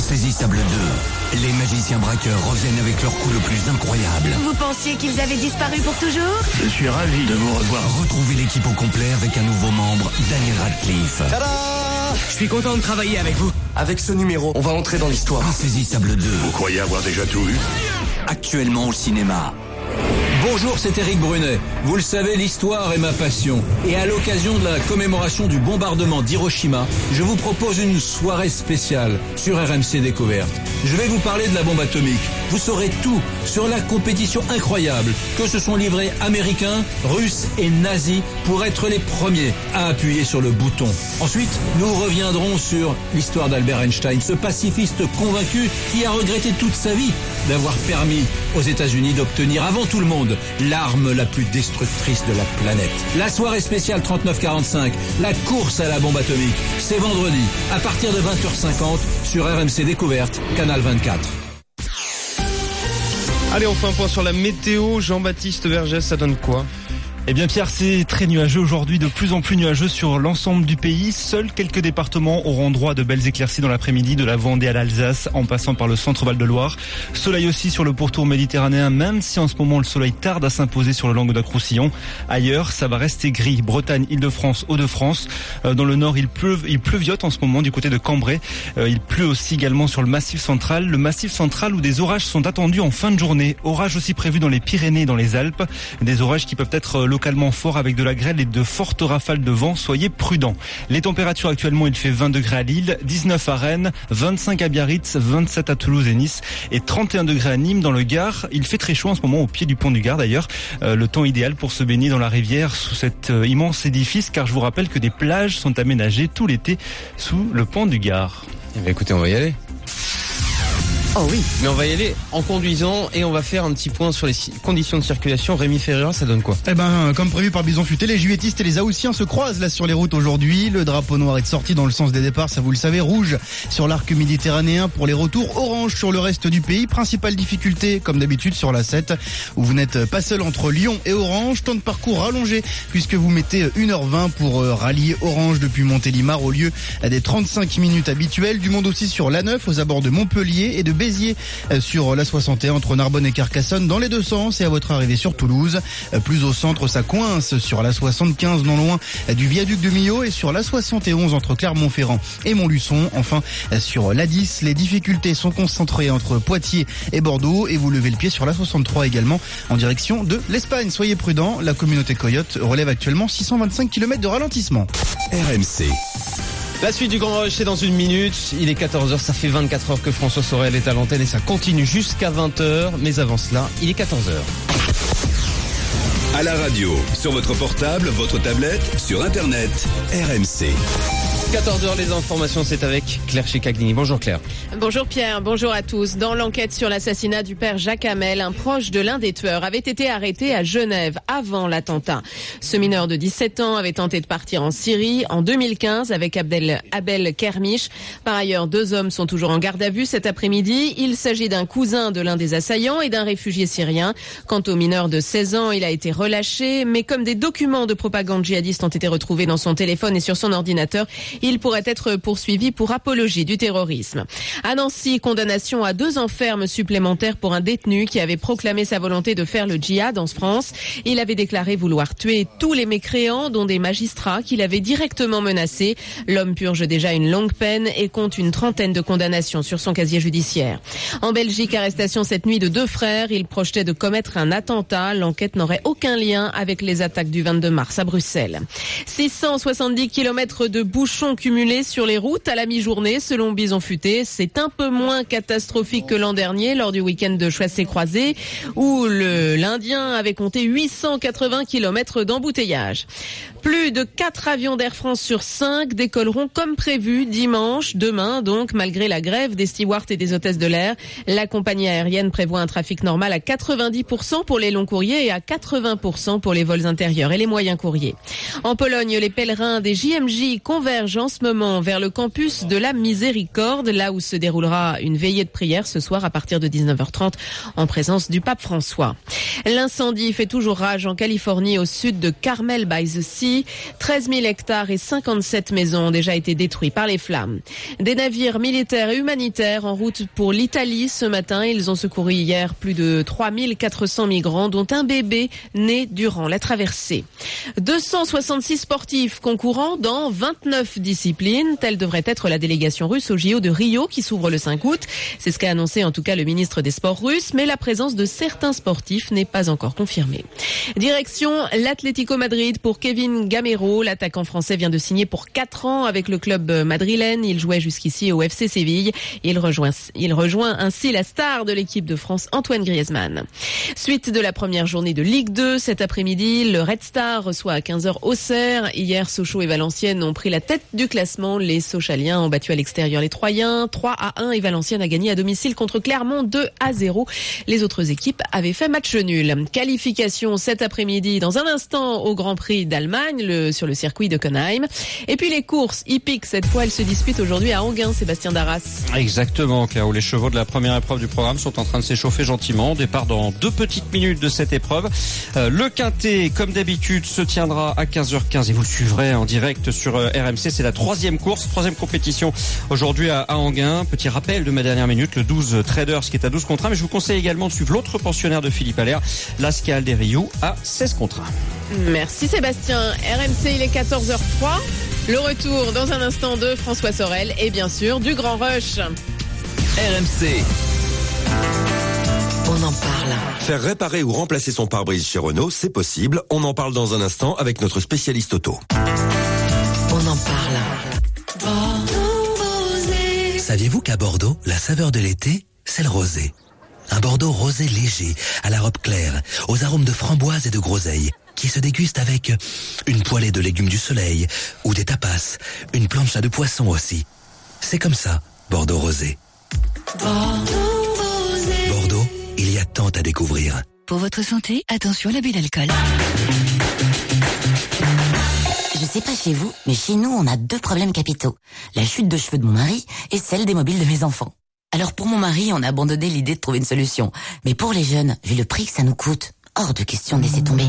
Insaisissable 2. Les magiciens braqueurs reviennent avec leur coup le plus incroyable. Vous pensiez qu'ils avaient disparu pour toujours? Je suis ravi de vous revoir. Retrouvez l'équipe au complet avec un nouveau membre, Daniel Radcliffe. Je suis content de travailler avec vous. Avec ce numéro, on va entrer dans l'histoire. Insaisissable 2. Vous croyez avoir déjà tout vu? Actuellement au cinéma. Bonjour, c'est Eric Brunet. Vous le savez, l'histoire est ma passion. Et à l'occasion de la commémoration du bombardement d'Hiroshima, je vous propose une soirée spéciale sur RMC Découverte. Je vais vous parler de la bombe atomique. Vous saurez tout sur la compétition incroyable que se sont livrés Américains, Russes et nazis pour être les premiers à appuyer sur le bouton. Ensuite, nous reviendrons sur l'histoire d'Albert Einstein, ce pacifiste convaincu qui a regretté toute sa vie d'avoir permis aux États-Unis d'obtenir avant tout le monde l'arme la plus destructrice de la planète. La soirée spéciale 3945, la course à la bombe atomique, c'est vendredi à partir de 20h50 sur RMC Découverte, Canal 24. Allez, on fait un point sur la météo. Jean-Baptiste Vergès, ça donne quoi? Eh bien Pierre, c'est très nuageux aujourd'hui, de plus en plus nuageux sur l'ensemble du pays. Seuls quelques départements auront droit de belles éclaircies dans l'après-midi, de la Vendée à l'Alsace, en passant par le centre-val de Loire. Soleil aussi sur le pourtour méditerranéen, même si en ce moment le soleil tarde à s'imposer sur le Languedoc-Roussillon. Ailleurs, ça va rester gris. Bretagne, Île-de-France, Hauts-de-France. Euh, dans le nord, il pleut, il pleuviote en ce moment du côté de Cambrai. Euh, il pleut aussi également sur le massif central. Le massif central où des orages sont attendus en fin de journée. Orages aussi prévus dans les Pyrénées dans les Alpes. Des orages qui peuvent être localement forts avec de la grêle et de fortes rafales de vent. Soyez prudents. Les températures actuellement, il fait 20 degrés à Lille, 19 à Rennes, 25 à Biarritz, 27 à Toulouse et Nice et 31 degrés à Nîmes dans le Gard. Il fait très chaud en ce moment au pied du pont du Gard d'ailleurs. Euh, le temps idéal pour se baigner dans la rivière sous cet euh, immense édifice car je vous rappelle que des plages sont aménagées tout l'été sous le pont du Gard. Eh écoutez, on va y aller. Oh oui. Mais on va y aller en conduisant et on va faire un petit point sur les conditions de circulation. Rémi Ferreira, ça donne quoi? Eh ben, comme prévu par Bison Futé, les juilletistes et les Aoussiens se croisent là sur les routes aujourd'hui. Le drapeau noir est sorti dans le sens des départs, ça vous le savez, rouge sur l'arc méditerranéen pour les retours, orange sur le reste du pays. Principale difficulté, comme d'habitude, sur la 7, où vous n'êtes pas seul entre Lyon et Orange. Temps de parcours rallongé, puisque vous mettez 1h20 pour euh, rallier Orange depuis Montélimar au lieu des 35 minutes habituelles. Du monde aussi sur la 9 aux abords de Montpellier et de Béziers euh, sur la 61 entre Narbonne et Carcassonne dans les deux sens et à votre arrivée sur Toulouse. Euh, Plus au centre, ça coince sur la 75 non loin euh, du viaduc de Millau et sur la 71 entre Clermont-Ferrand et Montluçon. Enfin, sur la 10, les difficultés sont concentrées entre Poitiers et Bordeaux et vous levez le pied sur la 63 également en direction de l'Espagne. Soyez prudents, la communauté Coyote relève actuellement 625 km de ralentissement. RMC. La suite du Grand Rush, c'est dans une minute. Il est 14h, ça fait 24 heures que François Sorel est à l'antenne et ça continue jusqu'à 20h. Mais avant cela, il est 14h. À la radio, sur votre portable, votre tablette, sur Internet, RMC. 14h, les informations, c'est avec Claire Chicaglini. Bonjour Claire. Bonjour Pierre, bonjour à tous. Dans l'enquête sur l'assassinat du père Jacques Hamel, un proche de l'un des tueurs avait été arrêté à Genève avant l'attentat. Ce mineur de 17 ans avait tenté de partir en Syrie en 2015 avec Abdel, Abel Kermiche. Par ailleurs, deux hommes sont toujours en garde à vue cet après-midi. Il s'agit d'un cousin de l'un des assaillants et d'un réfugié syrien. Quant au mineur de 16 ans, il a été relâché, mais comme des documents de propagande djihadiste ont été retrouvés dans son téléphone et sur son ordinateur, Il pourrait être poursuivi pour apologie du terrorisme. À Nancy, condamnation à deux ans ferme supplémentaires pour un détenu qui avait proclamé sa volonté de faire le djihad en France. Il avait déclaré vouloir tuer tous les mécréants, dont des magistrats qu'il avait directement menacés. L'homme purge déjà une longue peine et compte une trentaine de condamnations sur son casier judiciaire. En Belgique, arrestation cette nuit de deux frères. Ils projetaient de commettre un attentat. L'enquête n'aurait aucun lien avec les attaques du 22 mars à Bruxelles. 670 km de bouchons cumulés sur les routes à la mi-journée, selon Bison Futé. C'est un peu moins catastrophique que l'an dernier, lors du week-end de Choissé-Croisé, où le l'Indien avait compté 880 km d'embouteillage. Plus de 4 avions d'Air France sur 5 décolleront comme prévu dimanche, demain donc, malgré la grève des stewards et des hôtesses de l'air. La compagnie aérienne prévoit un trafic normal à 90% pour les longs courriers et à 80% pour les vols intérieurs et les moyens courriers. En Pologne, les pèlerins des JMJ convergent en ce moment vers le campus de la Miséricorde, là où se déroulera une veillée de prière ce soir à partir de 19h30 en présence du pape François. L'incendie fait toujours rage en Californie au sud de Carmel by the Sea. 13 000 hectares et 57 maisons ont déjà été détruits par les flammes. Des navires militaires et humanitaires en route pour l'Italie ce matin. Ils ont secouru hier plus de 3 400 migrants, dont un bébé né durant la traversée. 266 sportifs concourant dans 29 disciplines. Telle devrait être la délégation russe au JO de Rio qui s'ouvre le 5 août. C'est ce qu'a annoncé en tout cas le ministre des Sports russe, mais la présence de certains sportifs n'est pas encore confirmée. Direction l'Atlético Madrid pour Kevin Gamero. L'attaquant français vient de signer pour 4 ans avec le club madrilène. Il jouait jusqu'ici au FC Séville. Il rejoint, il rejoint ainsi la star de l'équipe de France, Antoine Griezmann. Suite de la première journée de Ligue 2, cet après-midi, le Red Star reçoit à 15h Auxerre. Hier, Sochaux et Valenciennes ont pris la tête du classement. Les Sochaliens ont battu à l'extérieur les Troyens 3 à 1 et Valenciennes a gagné à domicile contre Clermont 2 à 0. Les autres équipes avaient fait match nul. Qualification cet après-midi dans un instant au Grand Prix d'Allemagne le, sur le circuit de Conheim. Et puis les courses hippiques, cette fois, elles se disputent aujourd'hui à Anguin, Sébastien Darras. Exactement, Claire, où les chevaux de la première épreuve du programme sont en train de s'échauffer gentiment. Départ dans deux petites minutes de cette épreuve. Euh, le quintet, comme d'habitude, se tiendra à 15h15 et vous le suivrez en direct sur euh, RMC. C'est la troisième course, troisième compétition aujourd'hui à, à Anguin. Petit rappel de ma dernière minute, le 12 Traders qui est à 12 contre 1. Mais je vous conseille également de suivre l'autre pensionnaire de Philippe Allaire, l'Ascal des Rio, à 16 contre 1. Merci Sébastien. RMC, il est 14h03. Le retour dans un instant de François Sorel et bien sûr du Grand Rush. RMC. On en parle. Faire réparer ou remplacer son pare-brise chez Renault, c'est possible. On en parle dans un instant avec notre spécialiste auto. On en parle. Saviez-vous qu'à Bordeaux, la saveur de l'été, c'est le rosé? Un Bordeaux rosé léger, à la robe claire, aux arômes de framboise et de groseille, qui se déguste avec une poêlée de légumes du soleil, ou des tapas, une plancha de poisson aussi. C'est comme ça, Bordeaux rosé. Bordeaux, il y a tant à découvrir. Pour votre santé, attention à l'abus d'alcool. Je sais pas chez vous, mais chez nous, on a deux problèmes capitaux. La chute de cheveux de mon mari et celle des mobiles de mes enfants. Alors pour mon mari, on a abandonné l'idée de trouver une solution. Mais pour les jeunes, vu le prix que ça nous coûte, hors de question de laisser tomber.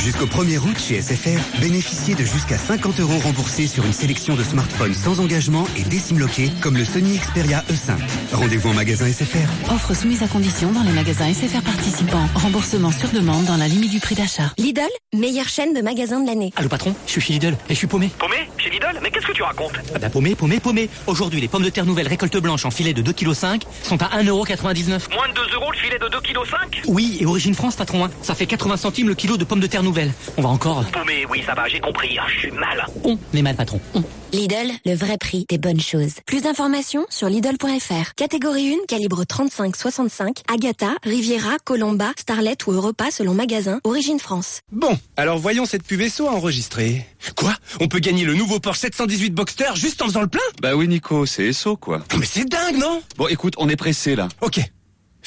Jusqu'au 1er août chez SFR, bénéficiez de jusqu'à 50 euros remboursés sur une sélection de smartphones sans engagement et décimloqués comme le Sony Xperia E5. Rendez-vous en magasin SFR. Offre soumise à condition dans les magasins SFR participants. Remboursement sur demande dans la limite du prix d'achat. Lidl, meilleure chaîne de magasins de l'année. Allô patron, je suis chez Lidl et je suis paumé. Paumé Chez Lidl Mais qu'est-ce que tu racontes Ah bah paumé, paumé, paumé. Aujourd'hui, les pommes de terre nouvelles récolte blanche en filet de 2,5 kg sont à 1,99€. Moins de 2 euros le filet de 2,5 kg Oui, et origine France patron, hein. Ça fait 80 centimes le kilo de pommes de terre nouvelles. On va encore... Paumé, oui ça va, j'ai compris, je suis mal. On est mal patron, on. Lidl, le vrai prix des bonnes choses. Plus d'informations sur Lidl.fr. Catégorie 1, calibre 35-65, Agatha, Riviera, Colomba, Starlet ou Europa selon magasin, origine France. Bon, alors voyons cette pub SO à enregistrer. Quoi? On peut gagner le nouveau Porsche 718 Boxster juste en faisant le plein? Bah oui Nico, c'est SO quoi. Mais c'est dingue, non? Bon écoute, on est pressé là. Ok.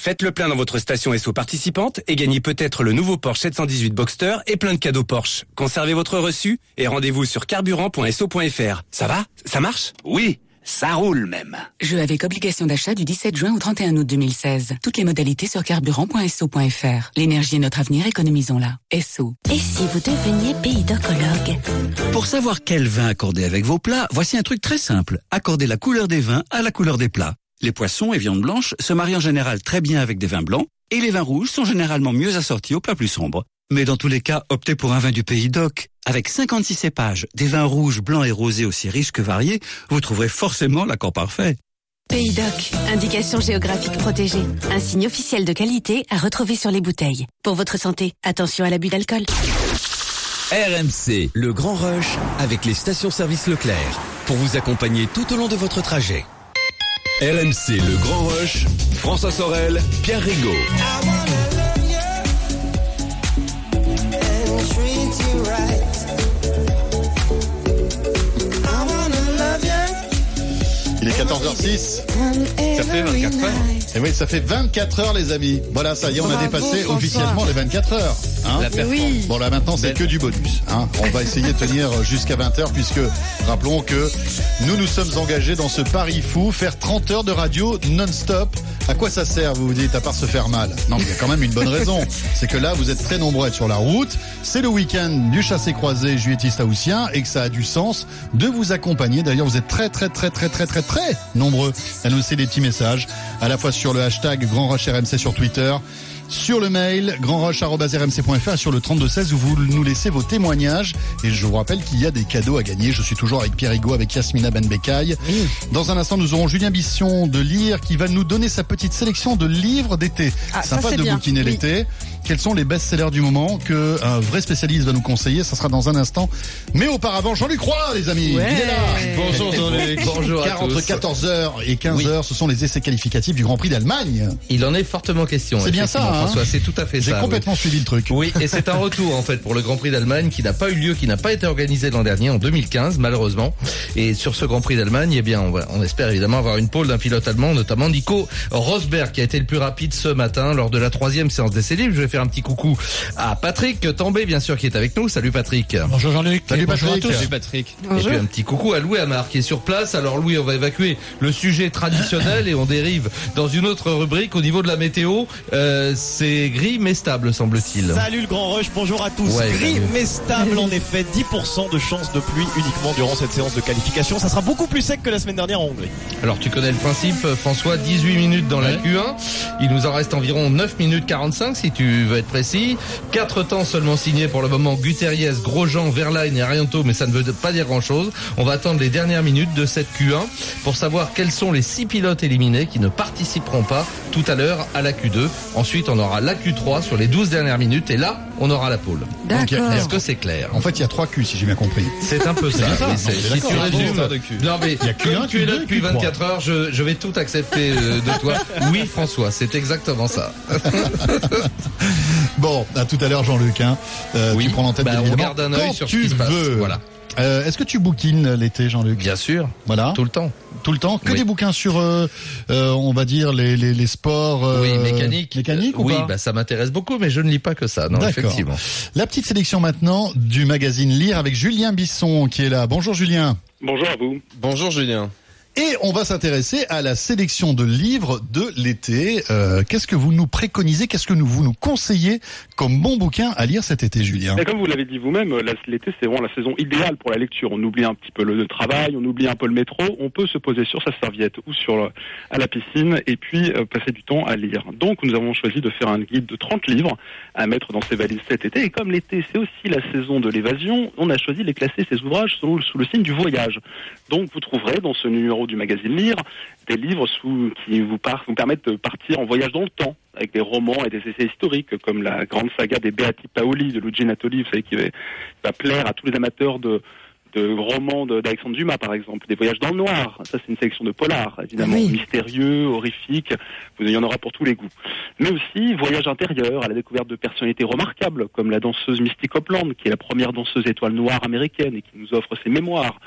Faites le plein dans votre station SO participante et gagnez peut-être le nouveau Porsche 718 Boxster et plein de cadeaux Porsche. Conservez votre reçu et rendez-vous sur carburant.so.fr. Ça va? Ça marche? Oui, Ça roule même. Jeu avec obligation d'achat du 17 juin au 31 août 2016. Toutes les modalités sur carburant.so.fr. L'énergie est notre avenir, économisons-la. SO. Et si vous deveniez pays d'ocologue Pour savoir quel vin accorder avec vos plats, voici un truc très simple. Accordez la couleur des vins à la couleur des plats. Les poissons et viandes blanches se marient en général très bien avec des vins blancs et les vins rouges sont généralement mieux assortis aux plats plus sombres. Mais dans tous les cas, optez pour un vin du pays d'Oc. Avec 56 cépages, des vins rouges, blancs et rosés aussi riches que variés, vous trouverez forcément l'accord parfait. Pays Doc, indication géographique protégée. Un signe officiel de qualité à retrouver sur les bouteilles. Pour votre santé, attention à l'abus d'alcool. RMC, le grand rush avec les stations-service Leclerc pour vous accompagner tout au long de votre trajet. RMC, le grand rush, François Sorel, Pierre Rigaud. Il est 14h06. Ça fait 24 heures. Et oui, ça fait 24 heures, les amis. Voilà, ça y est, on a dépassé officiellement les 24 heures. hein. La. Oui. Bon, là maintenant, c'est que du bonus. hein. On va essayer de tenir jusqu'à 20h, puisque rappelons que nous nous sommes engagés dans ce pari fou, faire 30 heures de radio non-stop. À quoi ça sert, vous vous dites, à part se faire mal? Non, mais il y a quand même une bonne raison. (laughs) C'est que là, vous êtes très nombreux à être sur la route. C'est le week-end du chassé-croisé juilletiste haussien et que ça a du sens de vous accompagner. D'ailleurs, vous êtes très, très, très, très, très, très, très nombreux à nous laisser des petits messages, à la fois sur le hashtag Grand Rush RMC sur Twitter, sur le mail grandrush.rmc.fr et sur le 3216 où vous nous laissez vos témoignages. Et je vous rappelle qu'il y a des cadeaux à gagner. Je suis toujours avec Pierre Higo, avec Yasmina Benbekaï. Dans un instant, nous aurons Julien Bisson de Lire qui va nous donner sa petite sélection de livres d'été. Ah, Sympa de bien. bouquiner Oui. l'été. Quels sont les best-sellers du moment que un vrai spécialiste va nous conseiller Ça sera dans un instant. Mais auparavant, Jean-Luc Roy, les amis. Ouais. Il est là. Bonjour Jean-Luc. (laughs) Bonjour à Car entre tous. 14h et 15h, ce sont les essais qualificatifs du Grand Prix d'Allemagne. Il en est fortement question. C'est bien ça, hein François. C'est tout à fait J'ai ça. complètement suivi le truc. Oui, et c'est un retour en fait pour le Grand Prix d'Allemagne qui n'a pas eu lieu, qui n'a pas été organisé l'an dernier, en 2015 malheureusement. Et sur ce Grand Prix d'Allemagne, eh bien, on, va- on espère évidemment avoir une pole d'un pilote allemand, notamment Nico Rosberg, qui a été le plus rapide ce matin lors de la troisième séance d'essai libre. Je vais faire un petit coucou à Patrick Tambay, bien sûr, qui est avec nous. Salut Patrick. Bonjour Jean-Luc. Salut Bonjour à Patrick. tous. Salut Patrick. Et puis un petit coucou à Louis Amar qui est sur place. Alors Louis, on va évacuer le sujet traditionnel et on dérive dans une autre rubrique au niveau de la météo. Euh, c'est gris mais stable semble-t-il. Salut le Grand Rush, bonjour à tous. Ouais, Gris salut. mais stable en effet, 10% de chance de pluie uniquement durant cette séance de qualification. Ça sera beaucoup plus sec que la semaine dernière en Hongrie. Alors tu connais le principe François, 18 minutes dans la Q1. Il nous en reste environ 9 minutes 45 si tu veux être précis. Quatre temps seulement signés pour le moment. Guterres, Grosjean, Verlaine et Arianto, mais ça ne veut pas dire grand chose. On va attendre les dernières minutes de cette Q1 pour savoir quels sont les six pilotes éliminés qui ne participeront pas tout à l'heure à la Q2. Ensuite on aura la Q3 sur les 12 dernières minutes et là on aura la pole. Est-ce que c'est clair? En fait, il y a trois Q, si j'ai bien compris. C'est un peu ça. ça. Non, si tu résumes, de cul. non mais Il y a Q1, comme tu es là Q2, depuis Q3. 24 heures, je, je vais tout accepter euh, de toi. (laughs) Oui, François, c'est exactement ça. (laughs) Bon, à tout à l'heure, Jean-Luc. Hein. Euh, Oui. Tu prends l'antenne, Bah, on garde un œil sur ce tu qui se passe. veux. Voilà. Euh, Est-ce que tu bouquines l'été, Jean-Luc? Bien sûr, Voilà. tout le temps. Tout le temps? Que Oui. des bouquins sur, euh, euh, on va dire, les, les, les sports euh, oui, mécanique. mécaniques ou oui, pas? bah ça m'intéresse beaucoup, mais je ne lis pas que ça. Non, effectivement. La petite sélection maintenant du magazine Lire avec Julien Bisson qui est là. Bonjour Julien. Bonjour à vous. Bonjour Julien. Et on va s'intéresser à la sélection de livres de l'été. Euh, Qu'est-ce que vous nous préconisez Qu'est-ce que vous nous conseillez comme bon bouquin à lire cet été, Julien comme vous l'avez dit vous-même, la- l'été c'est vraiment la saison idéale pour la lecture. On oublie un petit peu le travail, on oublie un peu le métro, on peut se poser sur sa serviette ou sur à la piscine et puis euh, passer du temps à lire. Donc nous avons choisi de faire un guide de 30 livres à mettre dans ses valises cet été. Et comme l'été c'est aussi la saison de l'évasion, on a choisi de les classer ces ouvrages sous le signe du voyage. Donc vous trouverez dans ce numéro du magazine Lire des livres qui vous, permettent de partir en voyage dans le temps avec des romans et des essais historiques comme la grande saga des Beati Paoli de Luigi Natoli, vous savez, qui va plaire à tous les amateurs de, de romans d'Alexandre Dumas, par exemple, des voyages dans le noir. Ça, c'est une sélection de polar, évidemment, Oui. mystérieux, horrifique. Vous, il y en aura pour tous les goûts. Mais aussi voyage intérieur, à la découverte de personnalités remarquables, comme la danseuse Misty Copeland, qui est la première danseuse étoile noire américaine et qui nous offre ses mémoires.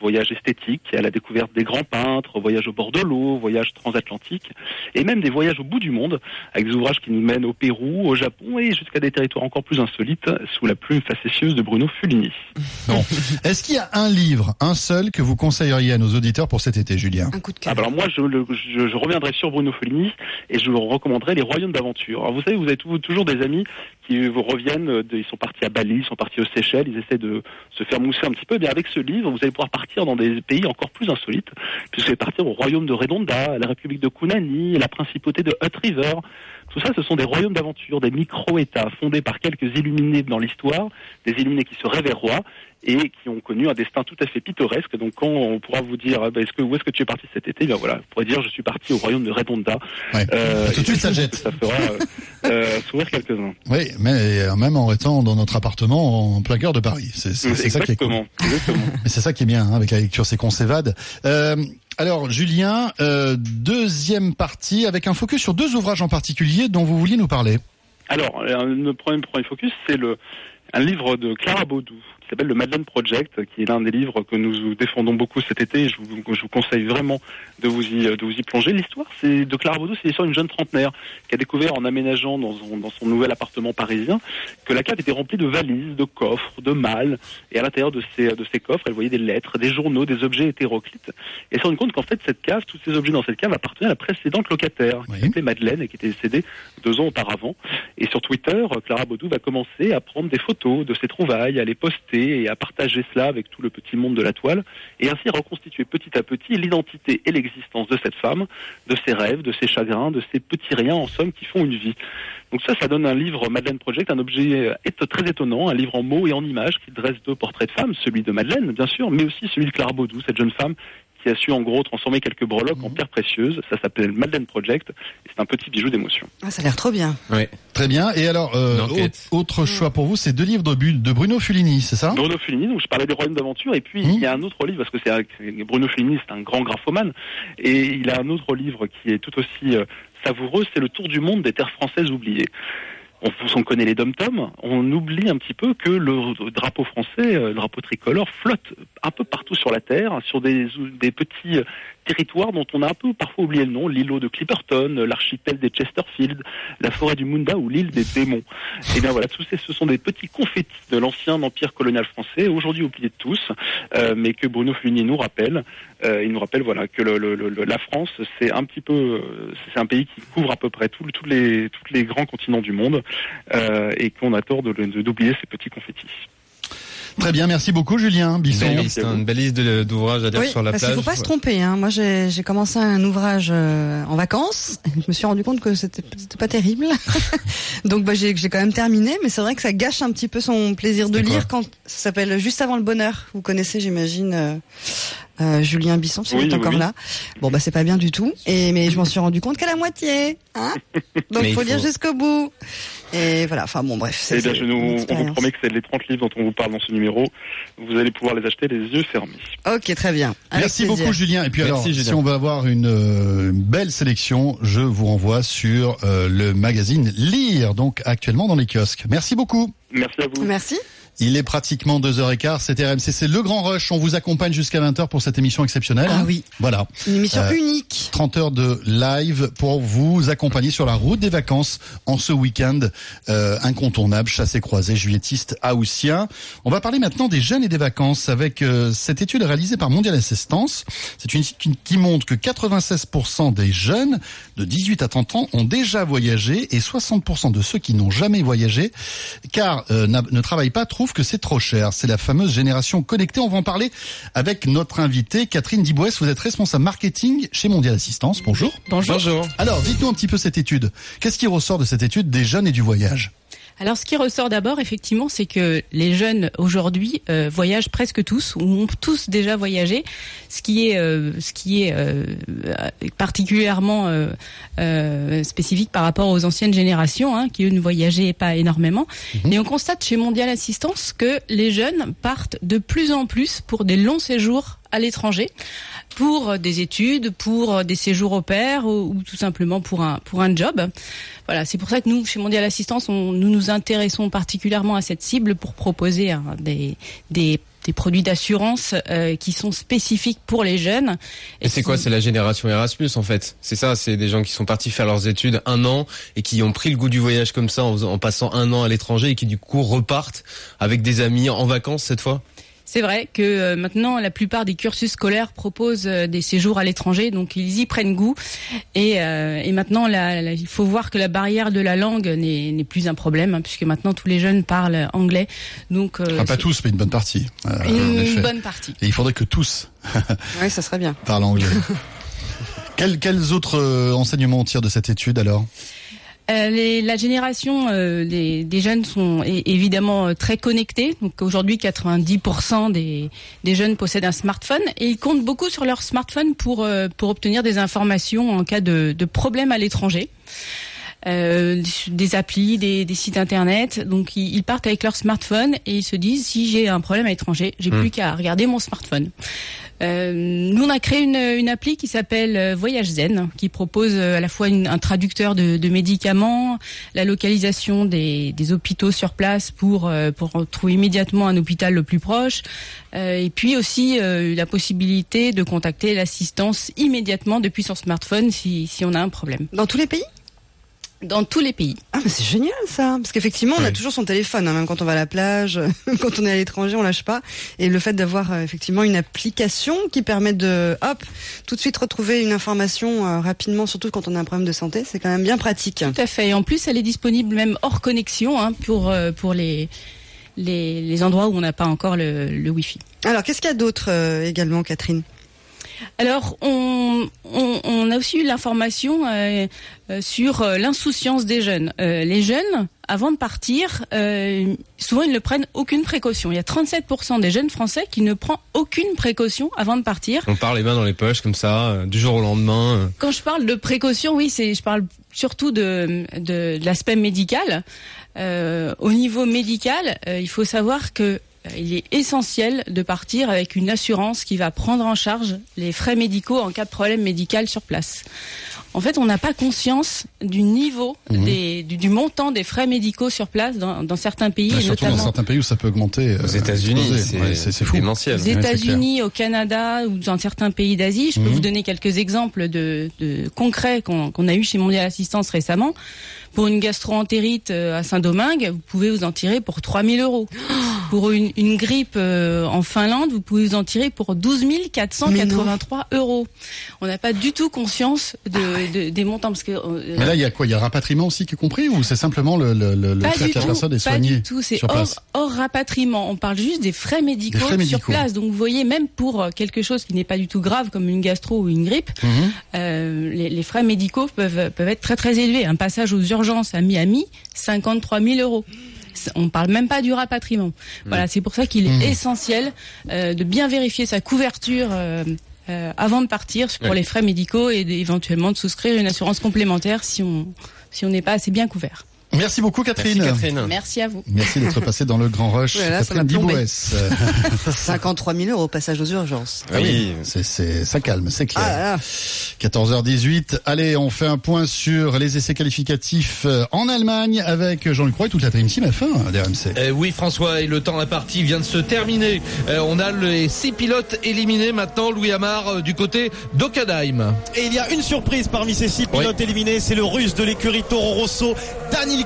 Voyage esthétique, à la découverte des grands peintres, voyage au bord de l'eau, voyage transatlantique, et même des voyages au bout du monde, avec des ouvrages qui nous mènent au Pérou, au Japon et jusqu'à des territoires encore plus insolites, sous la plume facétieuse de Bruno Fulini. Bon. Est-ce (laughs) qu'il y a un livre, un seul, que vous conseilleriez à nos auditeurs pour cet été, Julien Un coup de Ah, bah alors moi, je, le- je, je reviendrai sur Bruno Foligny et je vous recommanderai les Royaumes d'aventure. Alors vous savez, vous avez tou- toujours des amis qui vous reviennent, euh, de- ils sont partis à Bali, ils sont partis aux Seychelles, ils essaient de se faire mousser un petit peu. Eh bien avec ce livre, vous allez pouvoir partir dans des pays encore plus insolites, puisque vous allez partir au Royaume de Redonda, à la République de Kunani, à la principauté de Hutt River. Tout ça, ce sont des royaumes d'aventure, des micro-États fondés par quelques illuminés dans l'histoire, des illuminés qui se rêvaient rois et qui ont connu un destin tout à fait pittoresque. Donc quand on pourra vous dire, ah, bah, est-ce que où est-ce que tu es parti cet été? Ben voilà, vous pourrez dire, je suis parti au royaume de Redonda. Euh, Tout de suite, ça jette. Ça fera euh, euh, sourire quelques-uns. Oui, mais euh, même en restant dans notre appartement en plein cœur de Paris. C'est ça qui est cool. Exactement. exactement. (laughs) Mais c'est ça qui est bien hein, avec la lecture, c'est qu'on s'évade. Euh, alors, Julien, euh, deuxième partie avec un focus sur deux ouvrages en particulier dont vous vouliez nous parler. Alors, le premier, premier focus, c'est le un livre de Clara Baudou qui s'appelle le Madeleine Project, qui est l'un des livres que nous défendons beaucoup cet été. et Je vous, je vous conseille vraiment de vous y, de vous y plonger. L'histoire, c'est de Clara Baudou, c'est l'histoire d'une jeune trentenaire qui a découvert en aménageant dans son, dans son nouvel appartement parisien que la cave était remplie de valises, de coffres, de malles, et à l'intérieur de ces, de ces coffres, elle voyait des lettres, des journaux, des objets hétéroclites. Et elle s'est rendue compte qu'en fait, cette cave, tous ces objets dans cette cave appartenaient à la précédente locataire, qui s'appelait Madeleine et qui était décédée deux ans auparavant. Et sur Twitter, Clara Baudou va commencer à prendre des photos de ses trouvailles, à les poster et à partager cela avec tout le petit monde de la toile, et ainsi reconstituer petit à petit l'identité et l'existence de cette femme, de ses rêves, de ses chagrins, de ces petits riens en somme qui font une vie. Donc ça, ça donne un livre Madeleine Project, un objet euh, très étonnant, un livre en mots et en images qui dresse deux portraits de femmes, celui de Madeleine, bien sûr, mais aussi celui de Clara Baudou, cette jeune femme qui a su en gros transformer quelques breloques en pierres précieuses. Ça s'appelle Madeleine Project, et c'est un petit bijou d'émotion. Ah, ça a l'air trop bien. Oui. Très bien. Et alors, euh, autre choix pour vous, c'est deux livres de, Bruno Fulini, c'est ça? Bruno Fulini, donc je parlais des royaumes d'aventure, et puis il y a un autre livre, parce que c'est Bruno Fulini, c'est un grand graphomane, et il a un autre livre qui est tout aussi euh, savoureux, c'est Le Tour du monde des terres françaises oubliées. On, on connaît les dom-toms, on oublie un petit peu que le drapeau français, euh, le drapeau tricolore, flotte un peu partout sur la Terre, sur des, petits territoires dont on a un peu parfois oublié le nom, l'îlot de Clipperton, l'archipel des Chesterfield, la forêt du Munda ou l'île des démons. Et bien voilà, tous ces, ce sont des petits confettis de l'ancien empire colonial français, aujourd'hui oubliés de tous, euh, mais que Bruno Fulini nous rappelle. Euh, il nous rappelle voilà que le, le- le- la France, c'est un petit peu, euh, c'est un pays qui couvre à peu près tous les les grands continents du monde, euh, et qu'on a tort de le- de- d'oublier ces petits confettis. Très bien, merci beaucoup, Julien Bisson. belle liste, hein, une belle liste d'ouvrages à lire Oui, sur la parce plage. qu'il faut pas se tromper. Hein. Moi, j'ai j'ai commencé un ouvrage euh, en vacances. Je me suis rendu compte que c'était c'était pas terrible. (laughs) Donc, bah, j'ai j'ai quand même terminé, mais c'est vrai que ça gâche un petit peu son plaisir de lire quand ça s'appelle Juste avant le bonheur. Vous connaissez, j'imagine. euh, euh, Julien Bisson, Oui, est oui, encore oui. là. Bon, bah c'est pas bien du tout. Et mais je m'en suis rendu compte qu'à la moitié. Hein (laughs) Donc il il faut lire faut- jusqu'au bout. Et voilà. Enfin bon, bref. c'est- Eh bien, c'est je une nous, on vous promet que c'est les 30 livres dont on vous parle dans ce numéro. Vous allez pouvoir les acheter les yeux fermés. Ok, très bien. Avec Merci plaisir. beaucoup Julien. Et puis Merci, alors, Julien. si on veut avoir une, euh, une belle sélection, je vous renvoie sur euh, le magazine Lire, donc actuellement dans les kiosques. Merci beaucoup. Merci à vous. Merci. Il est pratiquement 2h15, c'est RMC, c'est le grand rush. On vous accompagne jusqu'à 20h pour cette émission exceptionnelle. Ah oui. Voilà. Une émission Euh, unique. 30 heures de live pour vous accompagner sur la route des vacances en ce week-end euh, incontournable, chassé croisé, juillettiste haussien. On va parler maintenant des jeunes et des vacances avec euh, cette étude réalisée par Mondial Assistance. C'est une étude qui- montre que 96% des jeunes de 18 à 30 ans ont déjà voyagé et 60% de ceux qui n'ont jamais voyagé car euh, ne travaillent pas trouvent que c'est trop cher. C'est la fameuse génération connectée. On va en parler avec notre invitée Catherine Dibouès. Vous êtes responsable marketing chez Mondial Assistance. Bonjour. Bonjour. Bonjour. Alors, dites-nous un petit peu cette étude. Qu'est-ce qui ressort de cette étude des jeunes et du voyage? Alors, ce qui ressort d'abord, effectivement, c'est que les jeunes aujourd'hui euh, voyagent presque tous ou ont tous déjà voyagé, ce qui est euh, ce qui est euh, particulièrement euh, euh, spécifique par rapport aux anciennes générations, hein, qui eux ne voyageaient pas énormément. Et on constate chez Mondial Assistance que les jeunes partent de plus en plus pour des longs séjours à l'étranger pour des études, pour des séjours au pair ou, ou tout simplement pour un pour un job. Voilà, c'est pour ça que nous chez Mondial Assistance, on, nous nous intéressons particulièrement à cette cible pour proposer hein, des des des produits d'assurance euh, qui sont spécifiques pour les jeunes. Et c'est quoi C'est la génération Erasmus en fait. C'est ça, c'est des gens qui sont partis faire leurs études un an et qui ont pris le goût du voyage comme ça en passant un an à l'étranger et qui du coup repartent avec des amis en vacances cette fois? C'est vrai que euh, maintenant la plupart des cursus scolaires proposent euh, des séjours à l'étranger, donc ils y prennent goût. Et, euh, et maintenant, la- la- il faut voir que la barrière de la langue n'est n'est plus un problème, hein, puisque maintenant tous les jeunes parlent anglais. Donc euh, Enfin, pas tous, mais une bonne partie. euh, une effet. bonne partie. Et il faudrait que tous (laughs) Oui, ça serait bien. (laughs) parlent anglais. (laughs) quels, quels autres enseignements on tire de cette étude alors? Euh, les- la génération euh, des, des jeunes sont évidemment euh, très connectés. Donc aujourd'hui, 90% des, des jeunes possèdent un smartphone et ils comptent beaucoup sur leur smartphone pour euh, pour obtenir des informations en cas de, de problème à l'étranger. Euh, des applis, des, des sites internet. Donc ils, ils partent avec leur smartphone et ils se disent si j'ai un problème à l'étranger, j'ai Hmm. plus qu'à regarder mon smartphone. Euh, nous, on a créé une, une appli qui s'appelle euh, Voyage Zen, qui propose euh, à la fois une- un traducteur de, de médicaments, la localisation des, des hôpitaux sur place pour euh, pour trouver immédiatement un hôpital le plus proche, euh, et puis aussi euh, la possibilité de contacter l'assistance immédiatement depuis son smartphone si si on a un problème. Dans tous les pays? Dans tous les pays. Ah, mais c'est génial ça Parce qu'effectivement, on a toujours son téléphone, hein, même quand on va à la plage, (laughs) quand on est à l'étranger, on lâche pas. Et le fait d'avoir euh, effectivement une application qui permet de, hop, tout de suite retrouver une information euh, rapidement, surtout quand on a un problème de santé, c'est quand même bien pratique. Tout à fait. Et en plus, elle est disponible même hors connexion hein, pour euh, pour les, les les endroits où on n'a pas encore le, le Wi-Fi. Alors, qu'est-ce qu'il y a d'autre euh, également, Catherine? Alors, on, on, on a aussi eu l'information euh, euh, sur euh, l'insouciance des jeunes. Les jeunes, avant de partir, souvent ils ne prennent aucune précaution. Il y a 37% des jeunes Français qui ne prennent aucune précaution avant de partir. On part les mains dans les poches comme ça, du jour au lendemain. Quand je parle de précaution, oui, c'est je parle surtout de, de, de l'aspect médical. Au niveau médical, il faut savoir que il est essentiel de partir avec une assurance qui va prendre en charge les frais médicaux en cas de problème médical sur place. En fait, on n'a pas conscience du niveau Mhm. des, du, du montant des frais médicaux sur place dans, dans certains pays, et Surtout dans certains pays où ça peut augmenter. euh, Aux États-Unis, exploser. c'est Ouais, c'est c'est fou. démentiel. aux. États-Unis, au Canada ou dans certains pays d'Asie. Je peux Mhm. vous donner quelques exemples de, de concrets qu'on qu'on a eu chez Mondial Assistance récemment. Pour une gastro-entérite euh, à Saint-Domingue, vous pouvez vous en tirer pour 3000 euros. (gasps) Pour une, une grippe euh, en Finlande, vous pouvez vous en tirer pour 12 483 euros. On n'a pas du tout conscience de, de- des montants parce que euh, Mais là, il y a quoi? Il y a rapatriement aussi qui est compris ou c'est simplement le, le, le, le pas fait que la personne est pas soignée du tout. C'est hors, hors rapatriement. On parle juste des frais médicaux Des frais sur place. Donc vous voyez, même pour euh, quelque chose qui n'est pas du tout grave comme une gastro ou une grippe, Mhm. euh, les, les frais médicaux peuvent peuvent être très très élevés. Un passage aux urgences à Miami, 53 000 euros. On parle même pas du rapatriement. Voilà, c'est pour ça qu'il est Mhm. essentiel euh, de bien vérifier sa couverture. euh, euh, avant de partir pour Ouais. les frais médicaux et éventuellement de souscrire une assurance complémentaire si on si on n'est pas assez bien couvert. Merci beaucoup Catherine. Merci, Catherine. Merci à vous. Merci d'être passé dans le Grand Rush. Ouais, là, ça Catherine. Dibouès. Euh, 53 000 euros au passage aux urgences. Ah oui, c'est, c'est, ça calme, c'est clair. Ah là là. 14h18. Allez, on fait un point sur les essais qualificatifs euh, en Allemagne avec Jean-Luc Roy et toute la Dream Team F1 d'RMC. Euh, oui François, et le temps imparti vient de se terminer. Euh, on a les six pilotes éliminés maintenant, Louis Amar euh, du côté d'Ockadheim. Et il y a une surprise parmi ces six pilotes éliminés, c'est le russe de l'écurie Toro Rosso, Daniel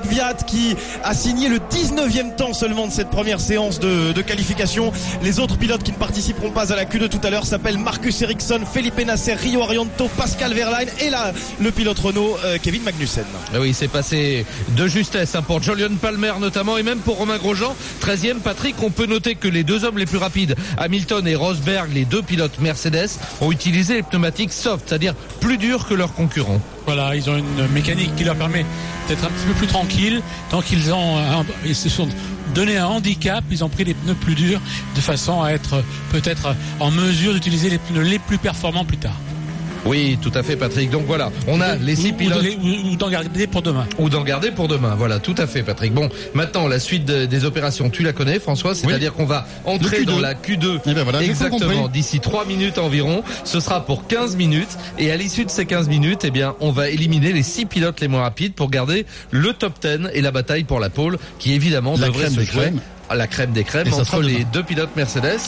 Qui a signé le 19e temps seulement de cette première séance de, qualification. Les autres pilotes qui ne participeront pas à la Q2 tout à l'heure s'appellent Marcus Ericsson, Felipe Nasser, Rio Arianto, Pascal Verlaine et là, le pilote Renault, euh, Kevin Magnussen. Ah oui, c'est passé de justesse hein, pour Julian Palmer notamment et même pour Romain Grosjean. 13e, Patrick, on peut noter que les deux hommes les plus rapides, Hamilton et Rosberg, les deux pilotes Mercedes, ont utilisé les pneumatiques soft, c'est-à-dire plus durs que leurs concurrents. Voilà, ils ont une mécanique qui leur permet d'être un petit peu plus tranquilles. Tant qu'ils se sont donné un handicap, ils ont pris des pneus plus durs de façon à être peut-être en mesure d'utiliser les pneus les plus performants plus tard. Oui, tout à fait, Patrick. Donc voilà, on a les six pilotes. Ou, d'en garder pour demain. Ou d'en garder pour demain. Voilà, tout à fait, Patrick. Bon, maintenant, la suite de- des opérations, tu la connais, François? C'est-à-dire qu'on va entrer Le Q2. dans la Q2 Eh ben voilà, exactement d'ici 3 minutes environ. Ce sera pour 15 minutes. Et à l'issue de ces 15 minutes, eh bien, on va éliminer les 6 pilotes les moins rapides pour garder le top 10 et la bataille pour la pole qui évidemment La devrait se jouer la crème des crèmes Et ça entre sera les demain. deux pilotes Mercedes,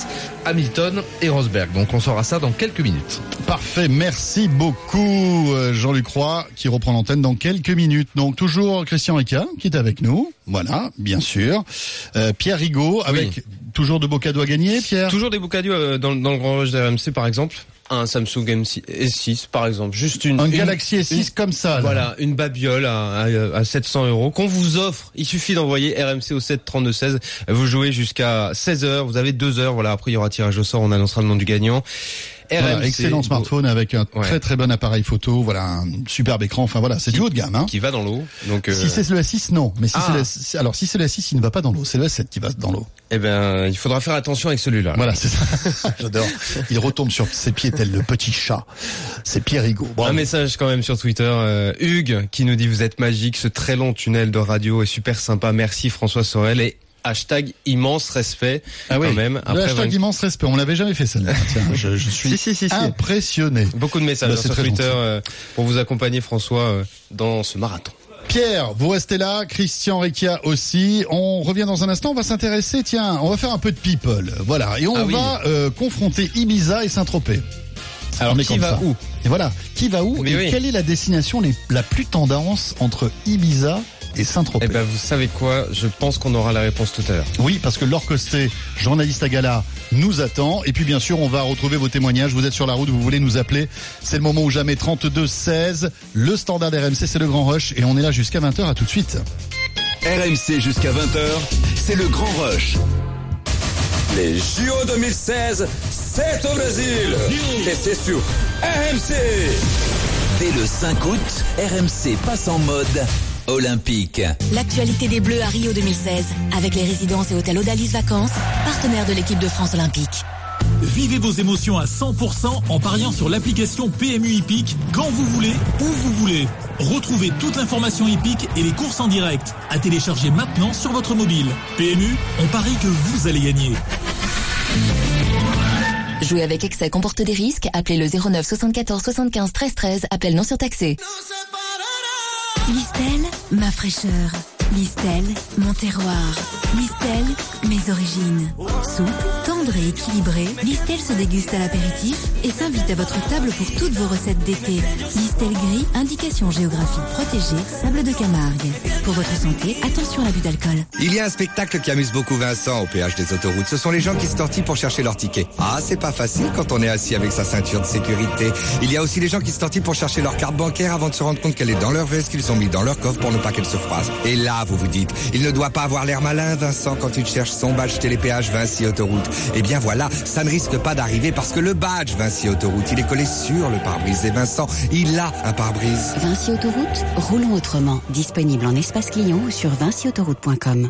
Hamilton et Rosberg. Donc on saura ça dans quelques minutes. Parfait, merci beaucoup euh, Jean-Luc Roy qui reprend l'antenne dans quelques minutes. Donc toujours Christian Ricard qui est avec nous, voilà, bien sûr. Euh, Pierre Rigaud avec toujours de beaux cadeaux à gagner, Pierre? Toujours des beaux cadeaux euh, dans, dans le grand rush d'RMC par exemple. Un Samsung M6, S6 par exemple, juste une Un une- Galaxy S6 une- comme ça. là. Voilà, une babiole à, à, à 700 euros qu'on vous offre. Il suffit d'envoyer RMC au 7 32 16. Vous jouez jusqu'à 16 heures. Vous avez deux heures. Voilà. Après il y aura tirage au sort. On annoncera le nom du gagnant. Voilà, RMC, excellent smartphone avec un très très bon appareil photo, voilà un superbe écran. Enfin voilà, c'est du haut de gamme. Hein. qui va dans l'eau. Donc euh, Si c'est le S6, non. Mais si Ah. c'est alors si c'est le S6, il ne va pas dans l'eau. C'est le S7 qui va dans l'eau. eh ben, il faudra faire attention avec celui-là. Voilà, c'est ça. (laughs) J'adore. Il retombe sur ses pieds tel le petit chat. C'est Pierre Rigaud. Bravo. Un message quand même sur Twitter, euh, Hugues qui nous dit vous êtes magique, ce très long tunnel de radio est super sympa, merci François Sorel et hashtag immense respect Ah oui. quand même. le hashtag 20 immense respect. On l'avait jamais fait celle-là. (laughs) Tiens, je, je suis Si, si, si, si. impressionné. Beaucoup de messages Bah, hein, sur Twitter euh, pour vous accompagner François euh, dans ce marathon. Pierre, vous restez là, Christian Rekia aussi. On revient dans un instant, on va s'intéresser, tiens, on va faire un peu de people. Voilà, et on Ah oui. va euh, confronter Ibiza et Saint-Tropez. Alors, qui va ça. où? Et voilà, qui va où Mais et oui. quelle est la destination les- la plus tendance entre Ibiza et Saint-Tropez Eh ben vous savez quoi? Je pense qu'on aura la réponse tout à l'heure. Oui, parce que Laure Costet, journaliste à Gala, nous attend. Et puis bien sûr, on va retrouver vos témoignages. Vous êtes sur la route, vous voulez nous appeler. C'est le moment ou jamais 32 16. Le standard RMC, c'est le grand rush. Et on est là jusqu'à 20h. À tout de suite. RMC jusqu'à 20h, c'est le grand rush. Les JO 2016, c'est au Brésil. Et c'est sur RMC. Dès le 5 août, RMC passe en mode olympique. L'actualité des Bleus à Rio 2016, avec les résidences et hôtels Odalis Vacances, partenaires de l'équipe de France olympique. Vivez vos émotions à 100% en pariant sur l'application PMU Hippique quand vous voulez, où vous voulez. Retrouvez toute l'information hippique et les courses en direct à télécharger maintenant sur votre mobile. PMU, on parie que vous allez gagner. Jouer avec excès comporte des risques. Appelez le 09 74 75 13 13. Appel non surtaxé. Listel, ma fraîcheur. Listel, mon terroir. Listel, mes origines. Souple, tendre et équilibré, Listel se déguste à l'apéritif et s'invite à votre table pour toutes vos recettes d'été. Listel gris, indication géographique protégée, sable de Camargue. Pour votre santé, attention à l'abus d'alcool. Il y a un spectacle qui amuse beaucoup Vincent au péage des autoroutes. Ce sont les gens qui se tortillent pour chercher leur ticket. Ah, c'est pas facile quand on est assis avec sa ceinture de sécurité. Il y a aussi les gens qui se tortillent pour chercher leur carte bancaire avant de se rendre compte qu'elle est dans leur veste qu'ils ont mis dans leur coffre pour ne pas qu'elle se froisse. Et là, vous vous dites, ne doit pas avoir l'air malin, Vincent, quand il cherche son badge télépéage Vinci Autoroute. Eh bien voilà, ça ne risque pas d'arriver parce que le badge Vinci Autoroute, il est collé sur le pare-brise. Et Vincent, il a un pare-brise. Vinci Autoroute, roulons autrement. Disponible en espace client ou sur vinciautoroute.com.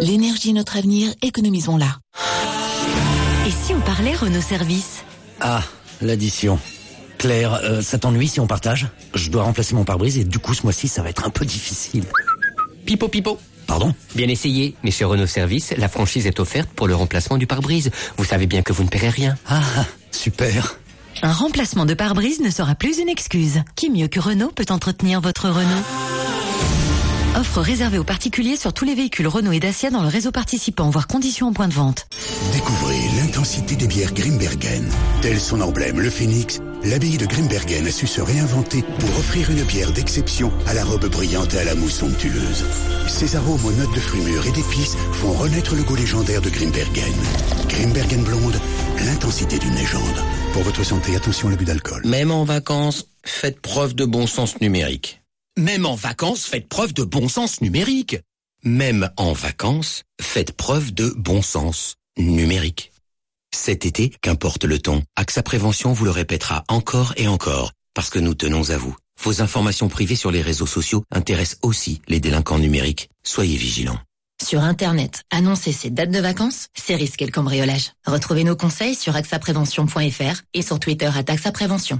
L'énergie est notre avenir, économisons-la. Et si on parlait Renault Service? Ah, l'addition. Claire, euh, ça t'ennuie si on partage? Je dois remplacer mon pare-brise et du coup ce mois-ci ça va être un peu difficile. Pipo pipo. Pardon? Bien essayé, mais chez Renault Service, la franchise est offerte pour le remplacement du pare-brise. Vous savez bien que vous ne paierez rien. Ah, super. Un remplacement de pare-brise ne sera plus une excuse. Qui mieux que Renault peut entretenir votre Renault? Offre réservée aux particuliers sur tous les véhicules Renault et Dacia dans le réseau participant, voire conditions en point de vente. Découvrez l'intensité des bières Grimbergen. Tel son emblème, le phénix, l'abbaye de Grimbergen a su se réinventer pour offrir une bière d'exception à la robe brillante et à la mousse somptueuse. Ses arômes aux notes de fruits mûrs et d'épices font renaître le goût légendaire de Grimbergen. Grimbergen blonde, l'intensité d'une légende. Pour votre santé, attention à l'abus d'alcool. Même en vacances, faites preuve de bon sens numérique. Même en vacances, faites preuve de bon sens numérique. Même en vacances, faites preuve de bon sens numérique. Cet été, qu'importe le ton, AXA Prévention vous le répétera encore et encore, parce que nous tenons à vous. Vos informations privées sur les réseaux sociaux intéressent aussi les délinquants numériques. Soyez vigilants. Sur Internet, annoncer ses dates de vacances, c'est risquer le cambriolage. Retrouvez nos conseils sur axaprévention.fr et sur Twitter à Prévention.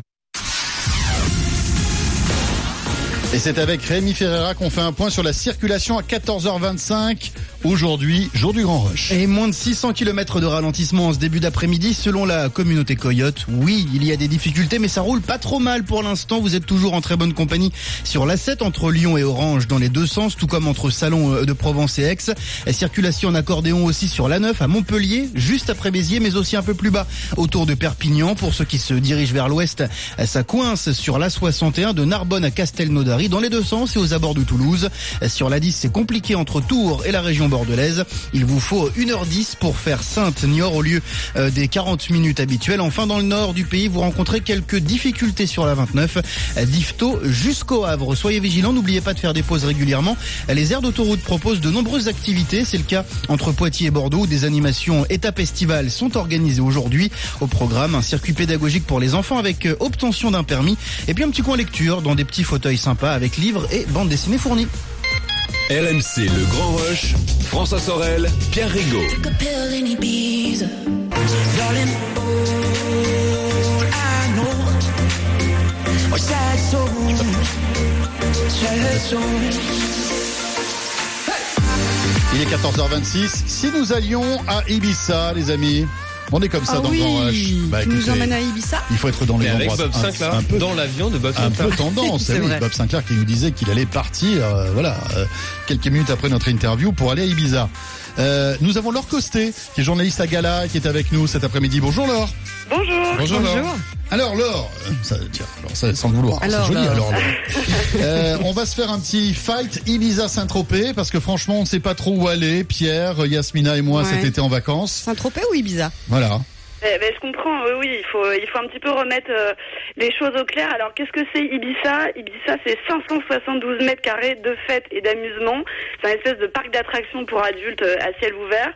Et c'est avec Rémi Ferreira qu'on fait un point sur la circulation à 14h25. Aujourd'hui, jour du Grand Rush. Et moins de 600 km de ralentissement en ce début d'après-midi selon la communauté Coyote. Oui, il y a des difficultés mais ça roule pas trop mal pour l'instant. Vous êtes toujours en très bonne compagnie sur l'A7 entre Lyon et Orange dans les deux sens, tout comme entre Salon euh, de Provence et Aix. Circulation en accordéon aussi sur l'A9 à Montpellier, juste après Béziers mais aussi un peu plus bas autour de Perpignan. Pour ceux qui se dirigent vers l'ouest, ça coince sur l'A61 de Narbonne à Castelnaudary dans les deux sens et aux abords de Toulouse. Sur l'A10, c'est compliqué entre Tours et la région Il vous faut 1h10 pour faire Sainte-Niort au lieu euh, des 40 minutes habituelles. Enfin, dans le nord du pays, vous rencontrez quelques difficultés sur la 29, euh, d'Ifto jusqu'au Havre. Soyez vigilants, n'oubliez pas de faire des pauses régulièrement. Les aires d'autoroute proposent de nombreuses activités. C'est le cas entre Poitiers et Bordeaux. Des animations étapes estivales sont organisées aujourd'hui. Au programme, un circuit pédagogique pour les enfants avec euh, obtention d'un permis. Et puis un petit coin lecture dans des petits fauteuils sympas avec livres et bandes dessinées fournies. RMC Le Grand Rush, François Sorel, Pierre Rigaud. Il est 14h26. Si nous allions à Ibiza, les amis, on est comme ça Ah dans le Grand oui, Bah, tu nous emmènes à Ibiza Il faut être dans les endroits Bob un- Sinclair, un peu- dans l'avion de Bob un Sinclair. peu tendance. (laughs) C'est eh oui. Bob Sinclair qui nous disait qu'il allait partir, euh, voilà, euh, quelques minutes après notre interview pour aller à Ibiza. Euh, nous avons Laure Costé, qui est journaliste à Gala, qui est avec nous cet après-midi. Bonjour Laure. Bonjour. Bonjour, Laure. Alors Laure, euh, ça, tiens, alors ça, sans le vouloir, Alors, c'est joli. Laure. Alors, Laure. (laughs) Euh, on va se faire un petit fight Ibiza Saint-Tropez parce que franchement, on ne sait pas trop où aller. Pierre, Yasmina et moi Ouais. cet été en vacances. Saint-Tropez ou Ibiza? Voilà. Eh ben, je comprends, oui, oui, il faut, il faut un petit peu remettre euh, les choses au clair. Alors, qu'est-ce que c'est Ibiza? Ibiza, c'est 572 mètres carrés de fêtes et d'amusement. C'est un espèce de parc d'attractions pour adultes euh, à ciel ouvert.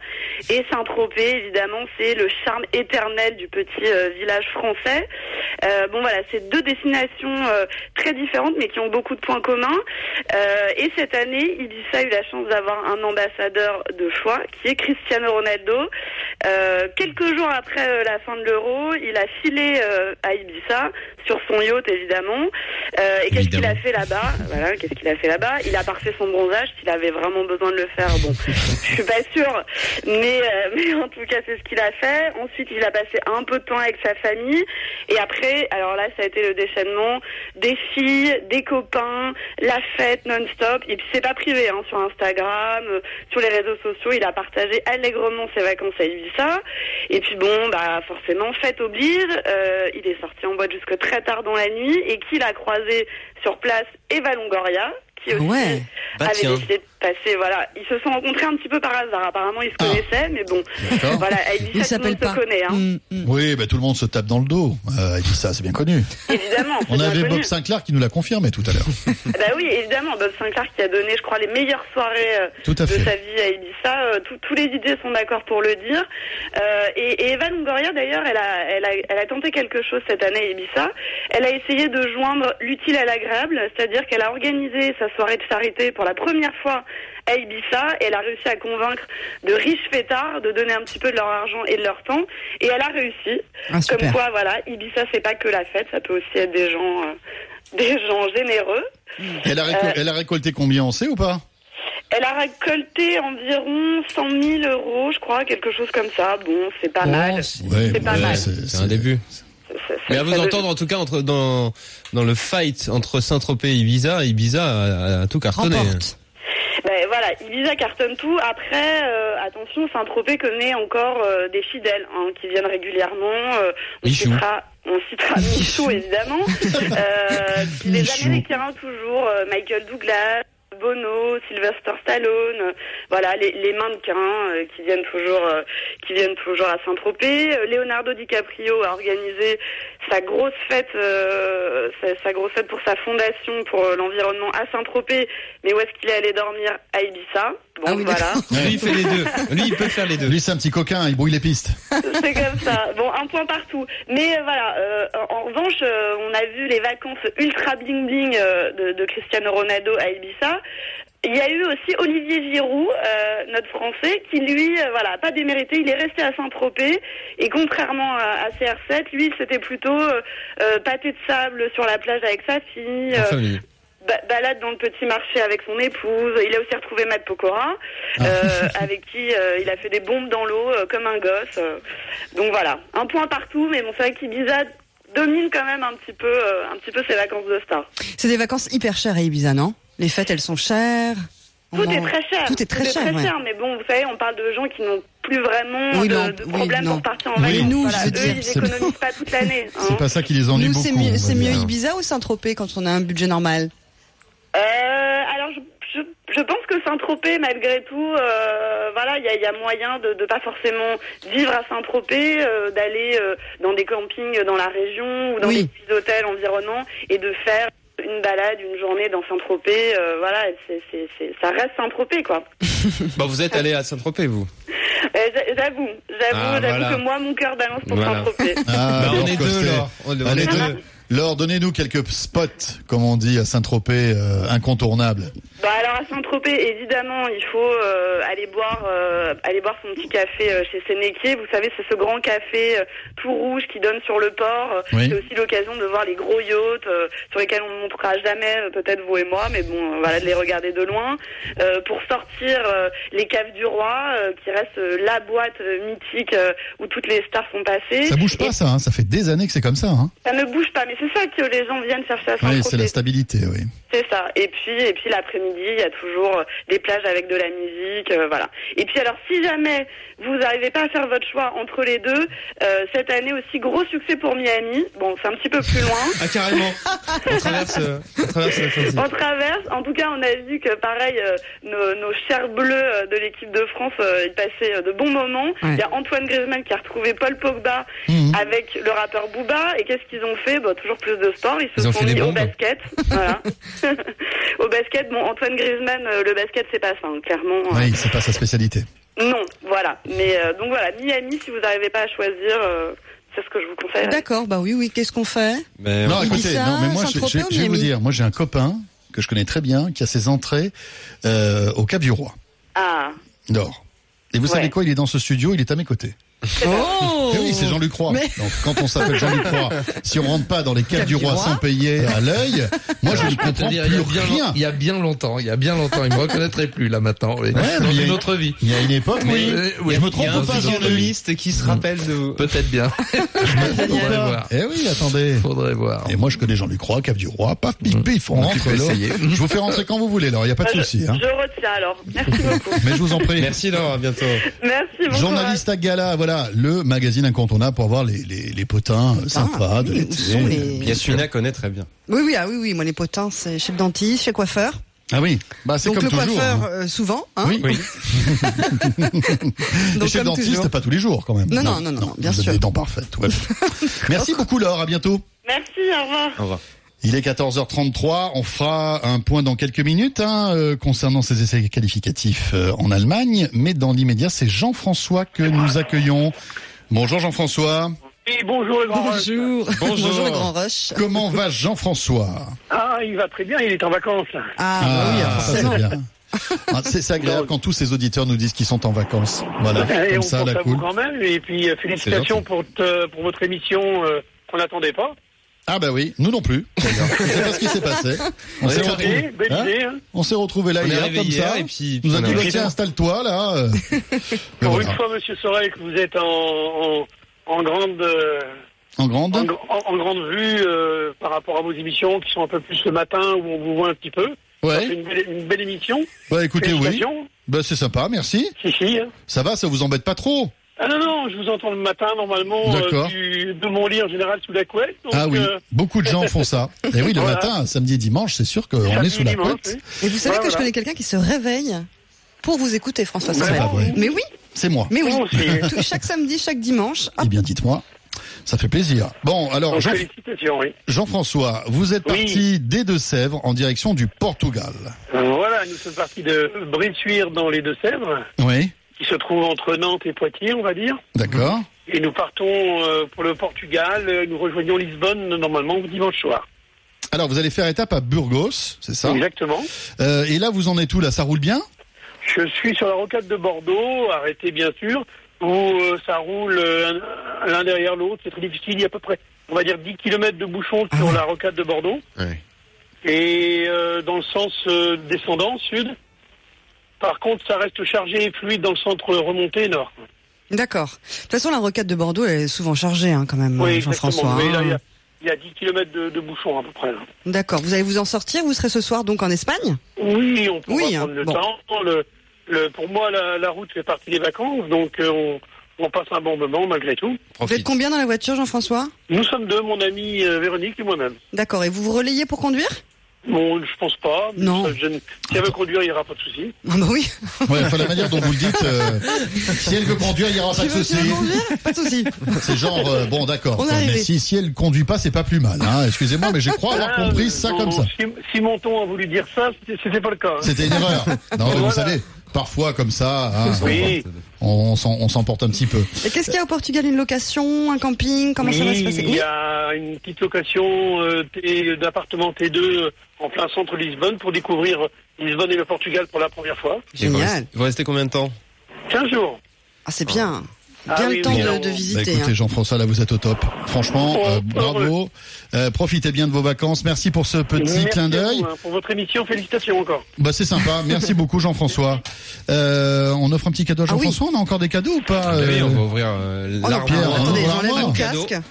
Et Saint-Tropez, évidemment, c'est le charme éternel du petit euh, village français. Bon, voilà, c'est deux destinations très différentes, mais qui ont beaucoup de points communs. Et cette année, Ibiza a eu la chance d'avoir un ambassadeur de choix, qui est Cristiano Ronaldo. Quelques jours après la fin de l'Euro, il a filé euh, à Ibiza sur son yacht évidemment. Euh, et qu'est-ce qu'il a fait là-bas (laughs) Voilà, qu'est-ce qu'il a fait là-bas Il a parfait son bronzage. S'il avait vraiment besoin de le faire, bon, (laughs) je suis pas sûre, mais euh, (laughs) mais en tout cas c'est ce qu'il a fait. Ensuite, il a passé un peu de temps avec sa famille. Et après, alors là, ça a été le déchaînement des filles, des copains, la fête non-stop. Puis c'est pas privé, hein, sur Instagram, euh, sur les réseaux sociaux, il a partagé allègrement ses vacances à Ibiza. Et puis bon, bah forcément, fête oblige. il est sorti en boîte jusque très tard dans la nuit. Et qui l'a croisé sur place Eva Longoria, qui aussi Ouais. Bah, avait tiens. décidé de passer. Voilà, ils se sont rencontrés un petit peu par hasard. Apparemment, ils se connaissaient, mais bon, D'accord. voilà, à Ils Ibiza, tout le s'appellent monde pas. se connaît, hein. Mm, mm. Oui, bah, tout le monde se tape dans le dos. Euh, Ibiza, c'est bien connu. Évidemment. On avait connu. Bob Sinclair qui nous l'a confirmé tout à l'heure. (laughs) Bah oui, évidemment, Bob Sinclair qui a donné, je crois, les meilleures soirées euh, Tout de fait. sa vie à Ibiza. Euh, tous- tous les idées sont d'accord pour le dire. Euh, et, et Eva Longoria, d'ailleurs, elle a, elle, a, elle a tenté quelque chose cette année à Ibiza. Elle a essayé de joindre l'utile à l'agréable, c'est-à-dire qu'elle a organisé sa soirée de charité pour la première fois à Ibiza et elle a réussi à convaincre de riches fêtards de donner un petit peu de leur argent et de leur temps et elle a réussi. Ah, super. Comme quoi, voilà, Ibiza c'est pas que la fête, ça peut aussi être des gens, euh, (laughs) des gens généreux. Elle a, récol- Euh, elle a récolté combien, on sait ou pas? Elle a récolté environ 100 000 euros, je crois, quelque chose comme ça. Bon, c'est pas mal. Ouais, C'est pas ouais, mal. c'est- un début. Mais à vous entendre, en tout cas, entre dans dans le fight entre Saint-Tropez et Ibiza, Ibiza a, a tout cartonné. Remporte. Ben voilà, Ibiza cartonne tout. Après, euh, attention, Saint-Tropez connaît encore euh, des fidèles hein, qui viennent régulièrement. Euh, on Michou. citera, on citera Michou évidemment. (laughs) Euh, les. Américains toujours, Michael Douglas. Bono, Sylvester Stallone, euh, voilà les, les mannequins euh, qui viennent toujours, euh, qui viennent toujours à Saint-Tropez. Leonardo DiCaprio a organisé sa grosse fête, sa, sa grosse fête pour sa fondation pour l'environnement à Saint-Tropez. Mais où est-ce qu'il est allé dormir? À Ibiza Bon, Ah oui, voilà. Lui, il fait les deux. Lui, il peut faire les deux. Lui, c'est un petit coquin, il brouille les pistes. C'est comme ça. Bon, un point partout. Mais euh, voilà, euh, en, revanche, euh, on a vu les vacances ultra bling bling euh, de, de Cristiano Ronaldo à Ibiza. Il y a eu aussi Olivier Giroud, euh, notre Français, qui lui, euh, voilà, pas démérité. Il est resté à Saint-Tropez et contrairement à, à CR7, lui, c'était plutôt pâté de sable sur la plage avec sa fille. Euh, famille. Ba- balade dans le petit marché avec son épouse. Il a aussi retrouvé Matt Pokora, Ah. euh, (laughs) avec qui euh, il a fait des bombes dans l'eau euh, comme un gosse. euh. Donc voilà, un point partout, mais bon, c'est vrai qu'Ibiza domine quand même un petit peu, euh, un petit peu ses vacances de star. C'est des vacances hyper chères à Ibiza, non? Les fêtes, elles sont chères. On Tout est très cher. Tout est très cher, ouais. mais bon, vous savez, on parle de gens qui n'ont plus vraiment Oui, de, de oui, problèmes non. pour partir en Oui, vacances. nous, Voilà, je veux eux, dire, ils économisent pas toute l'année. hein. C'est pas ça qui les ennuie Nous, beaucoup. c'est mieux, mieux. Ibiza ou Saint-Tropez quand on a un budget normal? Alors, je, je, je pense que Saint-Tropez, malgré tout, euh, voilà, il y a, il y a moyen de ne pas forcément vivre à Saint-Tropez, euh, d'aller euh, dans des campings dans la région ou dans Oui. des petits hôtels environnants et de faire une balade, une journée dans Saint-Tropez. euh, voilà, c'est, c'est, c'est, ça reste Saint-Tropez, quoi. (laughs) Bah, vous êtes allé à Saint-Tropez, vous Euh, j'a- j'avoue, j'avoue, Ah, j'avoue voilà. que moi, mon cœur balance pour Voilà. Saint-Tropez. Ah, Bah, on est deux. Laure. On est deux. Laure, donnez-nous quelques spots, comme on dit à Saint-Tropez, euh, incontournables. Bah alors à Saint-Tropez, évidemment, il faut euh, aller boire euh, aller boire son petit café euh, chez Sénéquier. Vous savez, c'est ce grand café euh, tout rouge qui donne sur le port. Euh, Oui. C'est aussi l'occasion de voir les gros yachts euh, sur lesquels on ne montrera jamais, peut-être vous et moi, mais bon, voilà, de les regarder de loin. Euh, pour sortir euh, les caves du roi, euh, qui reste euh, la boîte mythique euh, où toutes les stars sont passées. Ça bouge pas, ça. hein, ça fait des années que c'est comme ça. Hein. Ça ne bouge pas, mais c'est ça que les gens viennent chercher à Oui, Saint-Tropez. c'est la stabilité, oui. C'est ça. Et puis, et puis l'après-midi, il y a toujours euh, des plages avec de la musique, euh, voilà. Et puis alors, si jamais vous n'arrivez pas à faire votre choix entre les deux, euh, cette année aussi gros succès pour Miami. Bon, c'est un petit peu plus loin. Ah, carrément. On traverse, euh, on traverse. On traverse. En tout cas, on a vu que pareil, euh, nos, nos chers bleus de l'équipe de France, euh, ils passaient de bons moments. Il y a Antoine Griezmann qui a retrouvé Paul Pogba Mhm. avec le rappeur Booba. Et qu'est-ce qu'ils ont fait? Bah, Toujours plus de sport. Ils se Ils sont mis au basket. voilà. (laughs) (laughs) au basket, bon, Antoine Griezmann, euh, le basket, c'est pas ça, hein, clairement. euh, Oui, c'est pas sa spécialité. Non, voilà. Mais euh, donc voilà, Miami, si vous n'arrivez pas à choisir, euh, c'est ce que je vous conseille. D'accord, bah oui, oui, qu'est-ce qu'on fait Mais, non, écoutez, non, mais moi, je, vais vous dire, moi, j'ai un copain que je connais très bien qui a ses entrées euh, au Cap du Roi, Ah, d'or. Et vous Ouais. savez quoi Il est dans ce studio, il est à mes côtés. Oh Eh oui, c'est Jean-Luc Roy. Mais- Donc, quand on s'appelle Jean-Luc Roy, si on rentre pas dans les caves du Roi Roi. sans payer à l'œil, moi, je ne comprends dire, il y, a plus bien, rien. il y a bien longtemps, il y a bien longtemps, il me reconnaîtrait plus là maintenant. Ouais, dans mais il y a une autre vie. Il y a une époque, oui. Euh, oui. Je me il y trompe a un pas, physionomiste qui se rappelle de vous. Peut-être bien. (laughs) Faudrait voir. Eh oui, attendez. Faudrait voir. Et moi, je connais Jean-Luc Roy, Cap du Roi, paf, pif, pif, on rentre là. essayer. Je vous fais rentrer quand vous voulez, alors il n'y a pas de je, souci. Hein. je retiens alors. Merci beaucoup. Mais je vous en prie. Merci Laure, à bientôt. Merci, bon Journaliste à Gala, voilà, le magazine incontournable pour voir les, les, les potins euh, sympas de oui, l'été. les- Yasmina connaît très bien. Oui, oui, ah oui, oui, moi les potins, c'est chez le dentiste, chez le coiffeur. Ah oui, bah c'est Donc comme le toujours. coiffeur, hein. euh, souvent, hein Oui. Oui. (laughs) Et Donc, chez le dentiste, toujours. pas tous les jours quand même. Non, non, non, non, bien sûr. des dents parfaites. bien. (laughs) Merci beaucoup Laure, à bientôt. Merci, au revoir. Au revoir. Il est 14h33, on fera un point dans quelques minutes hein, euh, concernant ces essais qualificatifs euh, en Allemagne, mais dans l'immédiat, c'est Jean-François que nous accueillons. Bonjour Jean-François. Oui, bonjour le grand Rush. Bonjour. Bonjour. Bonjour le grand rush. Comment va Jean-François? Ah, il va très bien, il est en vacances. là. Ah, bah oui, ça c'est forcément. bien. (laughs) Ah, C'est agréable quand tous ces auditeurs nous disent qu'ils sont en vacances. Voilà, Et comme on ça, pense la à vous cool. quand même. Et puis euh, félicitations pour, pour votre émission euh, qu'on n'attendait pas. Ah bah oui, nous non plus. sais pas ce qui s'est passé. On s'est belle hein hein. on s'est retrouvés là hier comme hier, ça. et puis- nous a dit bah, tiens installe-toi là. (laughs) Pour voilà. une fois, Monsieur Sorel, que vous êtes en, en, en grande euh, En grande. en, grande vue euh, par rapport à vos émissions qui sont un peu plus le matin où on vous voit un petit peu. Ouais. Une belle, une belle émission. Bah écoutez oui. Bah c'est sympa, merci. Si, si. hein. Ça va, ça vous embête pas trop Ah non, non, je vous entends le matin normalement euh, du- de mon lit en général sous la couette. donc, Ah oui, euh, beaucoup de gens font ça. (laughs) Et oui, le Voilà. matin, samedi et dimanche, c'est sûr qu'on est sous la dimanche, couette. oui. Et vous savez Voilà, que je connais quelqu'un qui se réveille pour vous écouter, François C'est Sorel. pas vrai. Mais oui, C'est moi. mais oui. Moi aussi. (laughs) Tout- chaque samedi, chaque dimanche. hop, Eh bien, dites-moi. Ça fait plaisir. Bon, alors, Donc, Jean- oui. Jean-François, vous êtes Oui. parti des Deux-Sèvres en direction du Portugal. Voilà, nous sommes partis de Bressuire dans les Deux-Sèvres, Oui, qui se trouve entre Nantes et Poitiers, on va dire. d'accord. Et nous partons euh, pour le Portugal. Euh, Nous rejoignons Lisbonne normalement dimanche soir. Alors, vous allez faire étape à Burgos, c'est ça? Exactement. Euh, Et là, vous en êtes où Là, ça roule bien? Je suis sur la rocade de Bordeaux, arrêté bien sûr, où ça roule un- l'un derrière l'autre. C'est très difficile. Il y a à peu près, on va dire, 10 km de bouchons sur la rocade de Bordeaux. et euh, dans le sens descendant, sud. Par contre, ça reste chargé et fluide dans le centre remonté nord. D'accord. De toute façon, la rocade de Bordeaux elle est souvent chargée hein, quand même, Oui, Jean-François. exactement. Mais là, il y hein. a- il y, a 10 km de, de bouchons à peu près. là. D'accord. Vous allez vous en sortir Vous serez ce soir donc en Espagne? Oui, on peut Oui, prendre hein, le bon. temps. Le, le- pour moi, la, la route fait partie des vacances, donc euh, on, on passe un bon moment malgré tout. Vous êtes combien dans la voiture, Jean-François? Nous sommes deux, mon ami euh, Véronique et moi-même. D'accord. Et vous vous relayez pour conduire? Bon, je pense pas. mais Non. ça, je si elle veut conduire, il n'y aura pas de souci. Ah bah oui. Ouais, enfin, la manière dont vous le dites, euh, (laughs) si elle veut conduire, il n'y aura pas de souci. Pas de souci. C'est genre, euh, bon, d'accord. Mais si, si elle conduit pas, c'est pas plus mal. Hein. Excusez-moi, mais je crois avoir Ah, compris ça bon, comme ça. Si, si mon ton a voulu dire ça, c'était- pas le cas. hein. C'était une erreur. Non, mais vous savez, parfois comme ça, hein, Oui. on, s'en- on s'emporte un petit peu. Et qu'est-ce qu'il y a au Portugal? Une location Un camping? Comment ça va se passer? Il y a une petite location euh, d'appartement T2 euh, en plein centre Lisbonne pour découvrir Lisbonne et le Portugal pour la première fois. Et vous restez- combien de temps 15 jours. Ah, c'est bien. Ah Bien oui, le temps oui, de, de Bah, visiter. écoutez, hein. Jean-François, là, vous êtes au top. Franchement, Oh, euh, bravo. Euh, profitez bien de vos vacances. Merci pour ce petit Merci clin d'œil. hein, pour votre émission, félicitations encore. Bah, c'est sympa. Merci beaucoup, Jean-François. Euh, on offre un petit cadeau à Ah oui. Jean-François. On a encore des cadeaux ou pas Ah oui, on va ouvrir euh, Oh, non, l'armoire. attendez, j'enlève Cadeau. casque.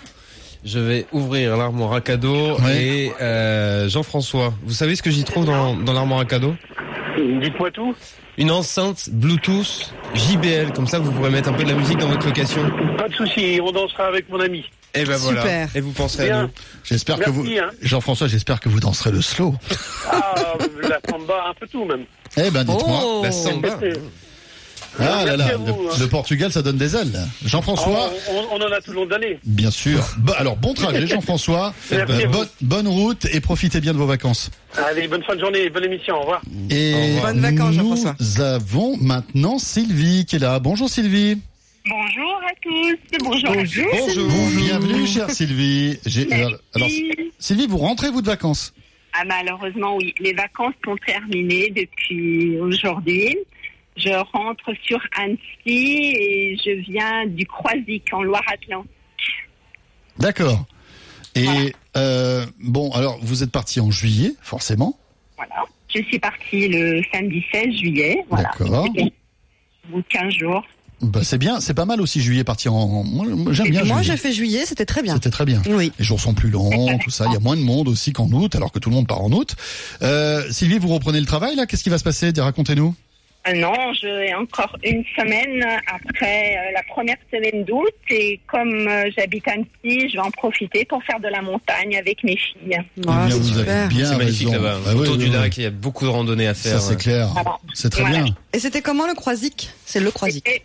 Je vais ouvrir l'armoire à cadeaux Ouais. et euh, Jean-François, vous savez ce que j'y trouve dans, dans l'armoire à cadeaux? Dites-moi tout. Une enceinte Bluetooth JBL, comme ça vous pourrez mettre un peu de la musique dans votre location. Pas de souci, on dansera avec mon ami. Et ben voilà. Super. Et vous penserez à Bien. nous. J'espère que vous, hein. Jean-François, j'espère que vous danserez le slow. Ah, la samba, un peu tout même. Eh ben, dites-moi. Oh. La samba. Ah là là, à vous, le, hein. le Portugal, ça donne des ailes. Jean-François, Oh, on, on en a tout le long de l'année. bien sûr. Bah, alors, bon trajet, (laughs) Jean-François. Euh, bonne, route et profitez bien de vos vacances. Allez, bonne fin de journée, bonne émission, au revoir. Et Au revoir. Bonnes vacances, Jean-François. nous avons maintenant Sylvie qui est là. Bonjour Sylvie. Bonjour à tous. Bonjour. Bonjour. Bienvenue, chère Sylvie. Alors, Sylvie, vous rentrez vous de vacances? Ah, malheureusement, oui. Les vacances sont terminées depuis aujourd'hui. Je rentre sur Annecy et je viens du Croisic en Loire-Atlantique. D'accord. Et euh, bon, alors vous êtes parti en juillet, forcément. Voilà. Je suis partie le samedi 16 juillet. Voilà. D'accord. Au bout de 15 jours. Bah, c'est bien, c'est pas mal aussi juillet parti en. Moi, moi, j'aime bien. Moi, juillet. j'ai fait juillet, c'était très bien. C'était très bien. Oui. Les jours sont plus longs, tout ça. Il y a moins de monde aussi qu'en août, alors que tout le monde part en août. Euh, Sylvie, vous reprenez le travail là? Qu'est-ce qui va se passer? Racontez-nous. Euh, non, j'ai encore une semaine après euh, la première semaine d'août et comme euh, j'habite Annecy, je vais en profiter pour faire de la montagne avec mes filles. Ah, Eh bien, c'est vous avez super. bien C'est magnifique là-bas. Ah oui, Autour oui, du oui. lac, il y a beaucoup de randonnées à faire. Ça c'est clair. C'est très Voilà. bien. Et c'était comment le croisic? C'est le croisic. Et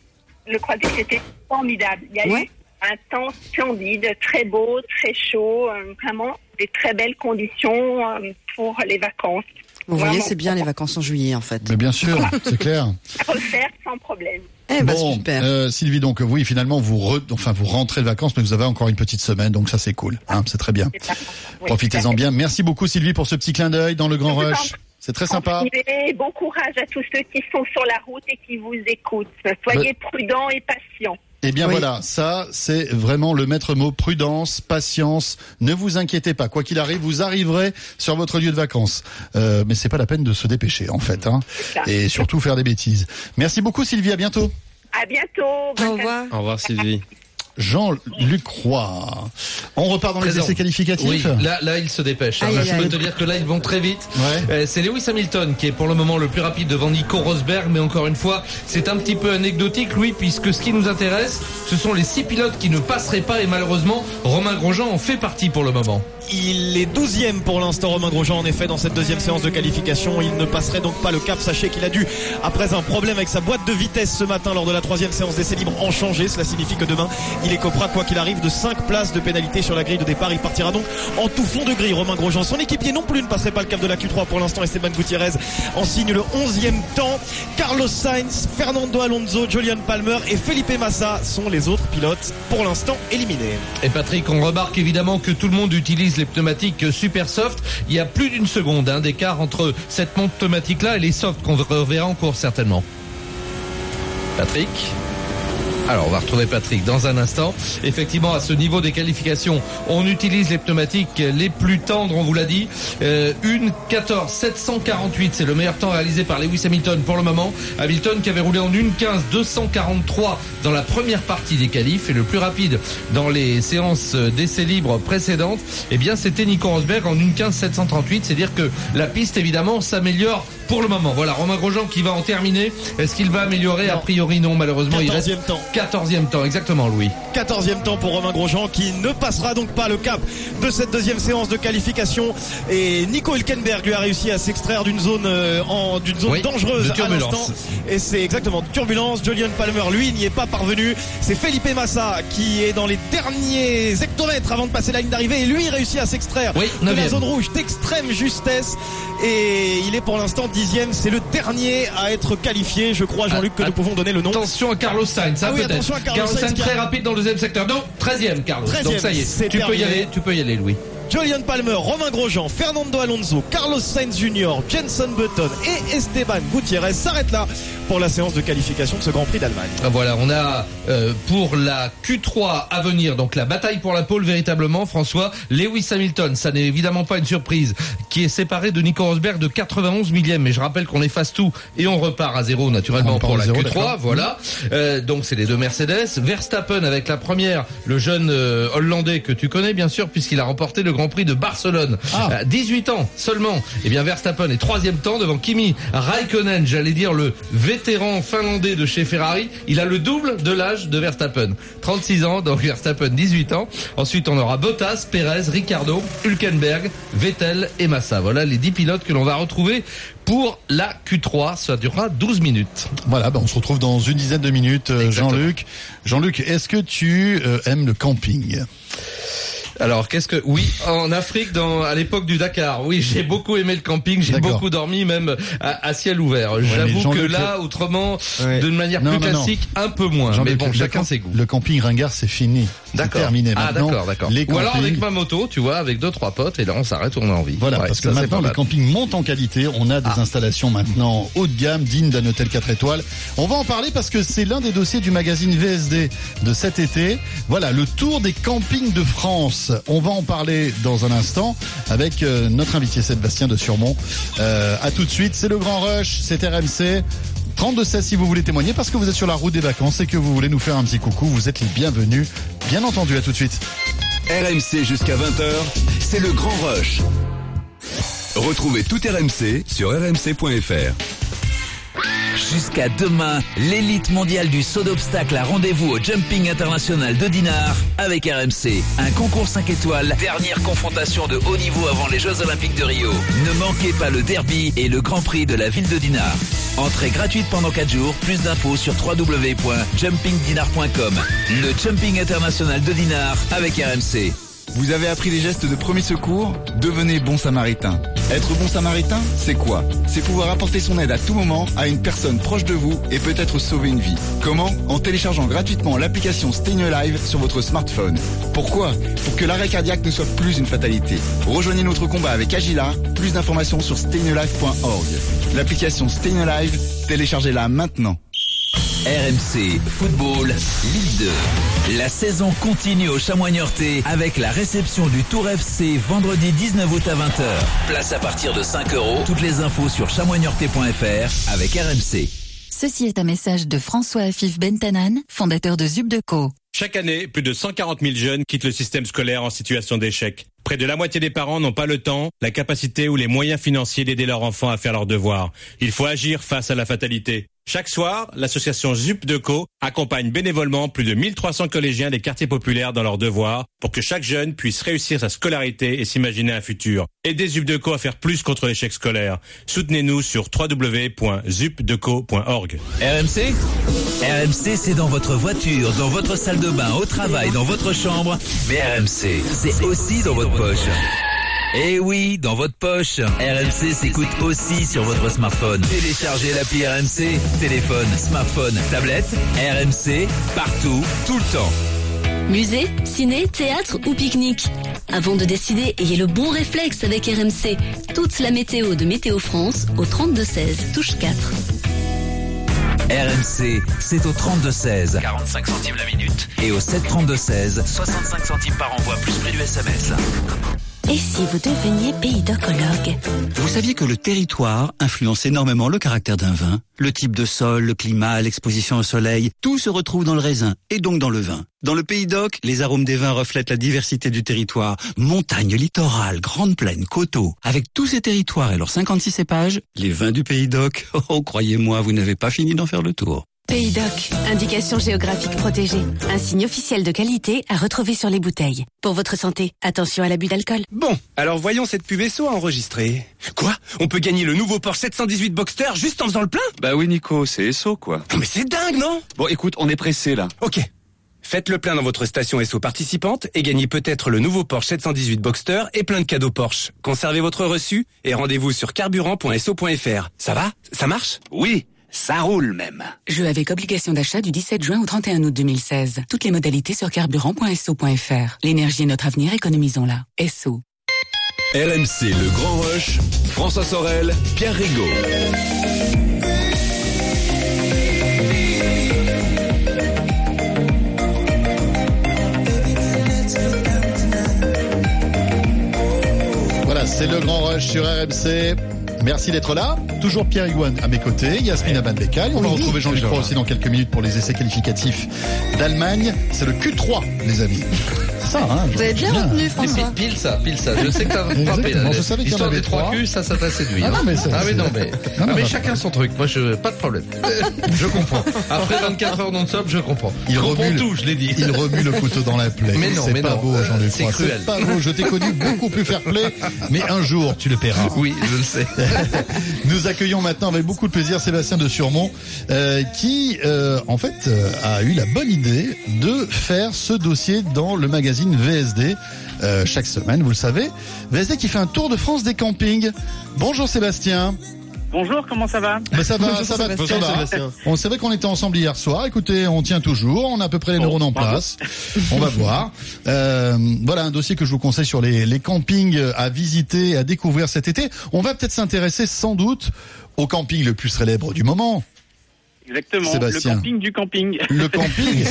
le croisic c'était formidable. Il y a Ouais. eu un temps splendide, très beau, très chaud, euh, vraiment des très belles conditions euh, pour les vacances. Vous voyez, c'est bien les vacances en juillet en fait. Mais bien sûr, c'est clair. (laughs) À refaire sans problème. Eh ben bon, super. euh, Sylvie, donc oui, finalement vous re- enfin vous rentrez de vacances, mais vous avez encore une petite semaine, donc ça c'est cool. Hein, c'est très bien. Oui, Profitez-en bien. Merci beaucoup Sylvie pour ce petit clin d'œil dans le Grand Je Rush. C'est très sympa. Bon courage à tous ceux qui sont sur la route et qui vous écoutent. Soyez prudents et patients. Eh bien Oui. voilà, ça c'est vraiment le maître mot prudence, patience. Ne vous inquiétez pas, quoi qu'il arrive, vous arriverez sur votre lieu de vacances. Euh, mais c'est pas la peine de se dépêcher en fait, hein. Et surtout faire des bêtises. Merci beaucoup Sylvie, à bientôt. À bientôt. Au revoir. Au revoir Sylvie. Jean-Luc Roy. On repart dans les essais qualificatifs. Oui, là, là, il se dépêche. hein. Aïe, Là, aïe, je peux aïe. te dire que là, ils vont très vite. Ouais. Euh, c'est Lewis Hamilton qui est pour le moment le plus rapide devant Nico Rosberg, mais encore une fois, c'est un petit peu anecdotique, lui, puisque ce qui nous intéresse, ce sont les six pilotes qui ne passeraient pas, et malheureusement, Romain Grosjean en fait partie pour le moment. Il est 12e pour l'instant, Romain Grosjean, en effet, dans cette deuxième séance de qualification. Il ne passerait donc pas le cap. Sachez qu'il a dû, après un problème avec sa boîte de vitesse ce matin lors de la troisième séance d'essai libre, en changer. Cela signifie que demain, il écopera, quoi qu'il arrive, de 5 places de pénalité sur la grille de départ. Il partira donc en tout fond de grille, Romain Grosjean. Son équipier non plus ne passerait pas le cap de la Q3 pour l'instant. Esteban Gutiérrez en signe le 11e temps. Carlos Sainz, Fernando Alonso, Julian Palmer et Felipe Massa sont les autres pilotes pour l'instant éliminés. Et Patrick, on remarque évidemment que tout le monde utilise les pneumatiques super soft. Il y a plus d'une seconde hein, d'écart entre cette montre pneumatique-là et les softs qu'on reverra en cours certainement. Patrick Alors, on va retrouver Patrick dans un instant. Effectivement, à ce niveau des qualifications, on utilise les pneumatiques les plus tendres, on vous l'a dit. Euh, une 14 748, c'est le meilleur temps réalisé par Lewis Hamilton pour le moment. Hamilton qui avait roulé en une 15 243 dans la première partie des qualifs et le plus rapide dans les séances d'essais libres précédentes, eh bien, c'était Nico Rosberg en une 15 738. C'est-à-dire que la piste, évidemment, s'améliore pour le moment. Voilà, Romain Grosjean qui va en terminer. Est-ce qu'il va améliorer A priori, non, malheureusement. il reste 14e temps. 14e temps, exactement, Louis. 14e temps pour Romain Grosjean qui ne passera donc pas le cap de cette deuxième séance de qualification et Nico Hülkenberg lui a réussi à s'extraire d'une zone euh, en d'une zone Oui, dangereuse à l'instant et c'est exactement de turbulence Julian Palmer lui n'y est pas parvenu c'est Felipe Massa qui est dans les derniers hectomètres avant de passer la ligne d'arrivée et lui réussit à s'extraire Oui, de la zone rouge d'extrême justesse et il est pour l'instant dixième c'est le dernier à être qualifié je crois Jean-Luc que nous pouvons donner le nom Attention à Carlos Sainz, ça Ah oui, peut-être. Carlos Sainz a- très rapide dans le deuxième secteur. Non, 13e Carlos. 13e, Donc ça y est, tu peux y aller, tu peux y aller Louis. Julian Palmer, Romain Grosjean, Fernando Alonso, Carlos Sainz Jr., Jenson Button et Esteban Gutiérrez s'arrêtent là pour la séance de qualification de ce Grand Prix d'Allemagne. Ah, Voilà, on a euh, pour la Q3 à venir, donc la bataille pour la pole véritablement, François, Lewis Hamilton, ça n'est évidemment pas une surprise, qui est séparé de Nico Rosberg de 91 millième, mais je rappelle qu'on efface tout et on repart à zéro naturellement pour la zéro, Q3, d'accord. voilà. Euh, donc c'est les deux Mercedes, Verstappen avec la première, le jeune euh, Hollandais que tu connais bien sûr, puisqu'il a remporté le Grand Prix de Barcelone, Ah. Euh, 18 ans seulement. Et bien Verstappen est troisième temps devant Kimi Raikkonen, j'allais dire le vétéran finlandais de chez Ferrari. Il a le double de l'âge de Verstappen, 36 ans, donc Verstappen 18 ans. Ensuite on aura Bottas, Perez, Ricardo, Hülkenberg, Vettel et Massa. Voilà les 10 pilotes que l'on va retrouver pour la Q3. Ça durera 12 minutes. Voilà, bah, on se retrouve dans une dizaine de minutes, euh. Jean-Luc. Jean-Luc, est-ce que tu euh, aimes le camping? Alors, qu'est-ce que oui, en Afrique, dans à l'époque du Dakar, oui, j'ai beaucoup aimé le camping, j'ai beaucoup dormi, même à, à ciel ouvert. J'avoue que là, le- autrement, Ouais. d'une manière Non, plus non, non. classique, un peu moins. Mais bon, chacun ses goûts. Le camping ringard, c'est fini. C'est D'accord. terminé Ah, maintenant. d'accord, d'accord. Les Ou alors campings- avec ma moto, tu vois, avec deux trois potes, et là on s'arrête, on a envie. Voilà, Ouais, parce que ça, maintenant le camping monte en qualité. On a des Ah. installations maintenant haut de gamme, dignes d'un hôtel 4 étoiles. On va en parler parce que c'est l'un des dossiers du magazine VSD de cet été. Voilà, le tour des campings de France. On va en parler dans un instant avec euh, notre invité Sébastien de Surmont. Euh, à tout de suite, c'est le Grand Rush, c'est RMC. 32 16 si vous voulez témoigner parce que vous êtes sur la route des vacances et que vous voulez nous faire un petit coucou, vous êtes les bienvenus. Bien entendu, à tout de suite. RMC jusqu'à 20h, c'est le grand rush. Retrouvez tout RMC sur rmc.fr. Jusqu'à demain, l'élite mondiale du saut d'obstacle a rendez-vous au Jumping International de Dinard avec RMC. Un concours 5 étoiles, dernière confrontation de haut niveau avant les Jeux Olympiques de Rio. Ne manquez pas le derby et le Grand Prix de la ville de Dinard. Entrée gratuite pendant 4 jours, plus d'infos sur www.jumpingdinar.com. Le Jumping International de Dinard avec RMC. Vous avez appris les gestes de premier secours Devenez bon samaritain. Être bon samaritain, c'est quoi? C'est pouvoir apporter son aide à tout moment à une personne proche de vous et peut-être sauver une vie. Comment? En téléchargeant gratuitement l'application Staying Alive sur votre smartphone. Pourquoi? Pour que l'arrêt cardiaque ne soit plus une fatalité. Rejoignez notre combat avec Agila. Plus d'informations sur stayingalive.org. L'application Alive, téléchargez-la maintenant. RMC Football Ligue 2. La saison continue au Chamois-Niortais avec la réception du Tour FC vendredi 19 août à 20h. Place à partir de 5 euros. Toutes les infos sur chamoignortais.fr avec RMC. Ceci est un message de François Afif Bentanan, fondateur de Zubdeco. Chaque année, plus de 140 000 jeunes quittent le système scolaire en situation d'échec. Près de la moitié des parents n'ont pas le temps, la capacité ou les moyens financiers d'aider leurs enfants à faire leurs devoirs. Il faut agir face à la fatalité. Chaque soir, l'association ZUP Deco accompagne bénévolement plus de 1300 collégiens des quartiers populaires dans leurs devoirs pour que chaque jeune puisse réussir sa scolarité et s'imaginer un futur. Aidez ZUP Deco à faire plus contre l'échec scolaire. Soutenez-nous sur www.zupdeco.org. RMC RMC, c'est dans votre voiture, dans votre salle de bain, au travail, dans votre chambre. Mais RMC, c'est aussi dans votre poche. Eh oui, dans votre poche. RMC s'écoute aussi sur votre smartphone. Téléchargez l'appli RMC, téléphone, smartphone, tablette, RMC, partout, tout le temps. Musée, ciné, théâtre ou pique-nique Avant de décider, ayez le bon réflexe avec RMC. Toute la météo de Météo France au 32-16, touche 4. RMC, c'est au 32-16. 45 centimes la minute. Et au 732-16. 65 centimes par envoi, plus prix du SMS. Et si vous deveniez pays d'ocologue Vous saviez que le territoire influence énormément le caractère d'un vin Le type de sol, le climat, l'exposition au soleil, tout se retrouve dans le raisin et donc dans le vin. Dans le pays d'Oc, les arômes des vins reflètent la diversité du territoire. Montagne, littoral, grande plaine, coteaux. Avec tous ces territoires et leurs 56 cépages, les vins du pays d'Oc, (laughs) oh croyez-moi, vous n'avez pas fini d'en faire le tour. Pays Doc, indication géographique protégée. Un signe officiel de qualité à retrouver sur les bouteilles. Pour votre santé, attention à l'abus d'alcool. Bon, alors voyons cette pub SO à enregistrer. Quoi? On peut gagner le nouveau Porsche 718 Boxster juste en faisant le plein? Bah oui Nico, c'est SO quoi. Non mais c'est dingue, non? Bon écoute, on est pressé là. Ok. Faites le plein dans votre station SO participante et gagnez peut-être le nouveau Porsche 718 Boxster et plein de cadeaux Porsche. Conservez votre reçu et rendez-vous sur carburant.so.fr. Ça va? Ça marche? Oui ça roule même. Jeu avec obligation d'achat du 17 juin au 31 août 2016. Toutes les modalités sur carburant.so.fr. L'énergie est notre avenir, économisons-la. SO. RMC Le Grand Rush, François Sorel, Pierre Rigaud. Voilà, c'est le grand rush sur RMC. Merci d'être là. Toujours Pierre Higuan à mes côtés, Yasmina Van. On va retrouver Jean-Luc Roy aussi dans quelques minutes pour les essais qualificatifs d'Allemagne. C'est le Q3, les amis. Ça, hein Vous avez bien retenu, François. Pile ça, pile ça. Je sais que t'as (laughs) frappé. Exactement, je savais qu'il y en L'histoire des trois. Q, ça, ça t'a séduit. Ah hein. non, mais ça- ah oui, non, mais, Non, ah, non, mais non. chacun son truc. Moi, je, pas de problème. (laughs) je comprends. Après 24 heures non-stop, je comprends. Il je comprends remue le- tout, je l'ai dit. Il remue le couteau dans la plaie. Mais non, c'est mais pas non. beau, Jean-Luc c'est cruel. C'est pas beau. Je t'ai connu beaucoup plus fair play, mais un jour, tu le paieras. Oui, je le sais. (laughs) Nous accueillons maintenant avec beaucoup de plaisir Sébastien de Surmont, euh, qui, euh, en fait, euh, a eu la bonne idée de faire ce dossier dans le magazine VSD. euh, chaque semaine, vous le savez. VSD qui fait un tour de France des campings. Bonjour Sébastien. Bonjour, comment ça va Ben ça va, Bonjour, ça va, ça Sébastien. va. Sébastien. On c'est vrai qu'on était ensemble hier soir. Écoutez, on tient toujours. On a à peu près les neurones en place. On va voir. Euh, voilà un dossier que je vous conseille sur les, les campings à visiter, à découvrir cet été. On va peut-être s'intéresser sans doute au camping le plus célèbre du moment. Exactement, Sébastien. le camping du camping. Le camping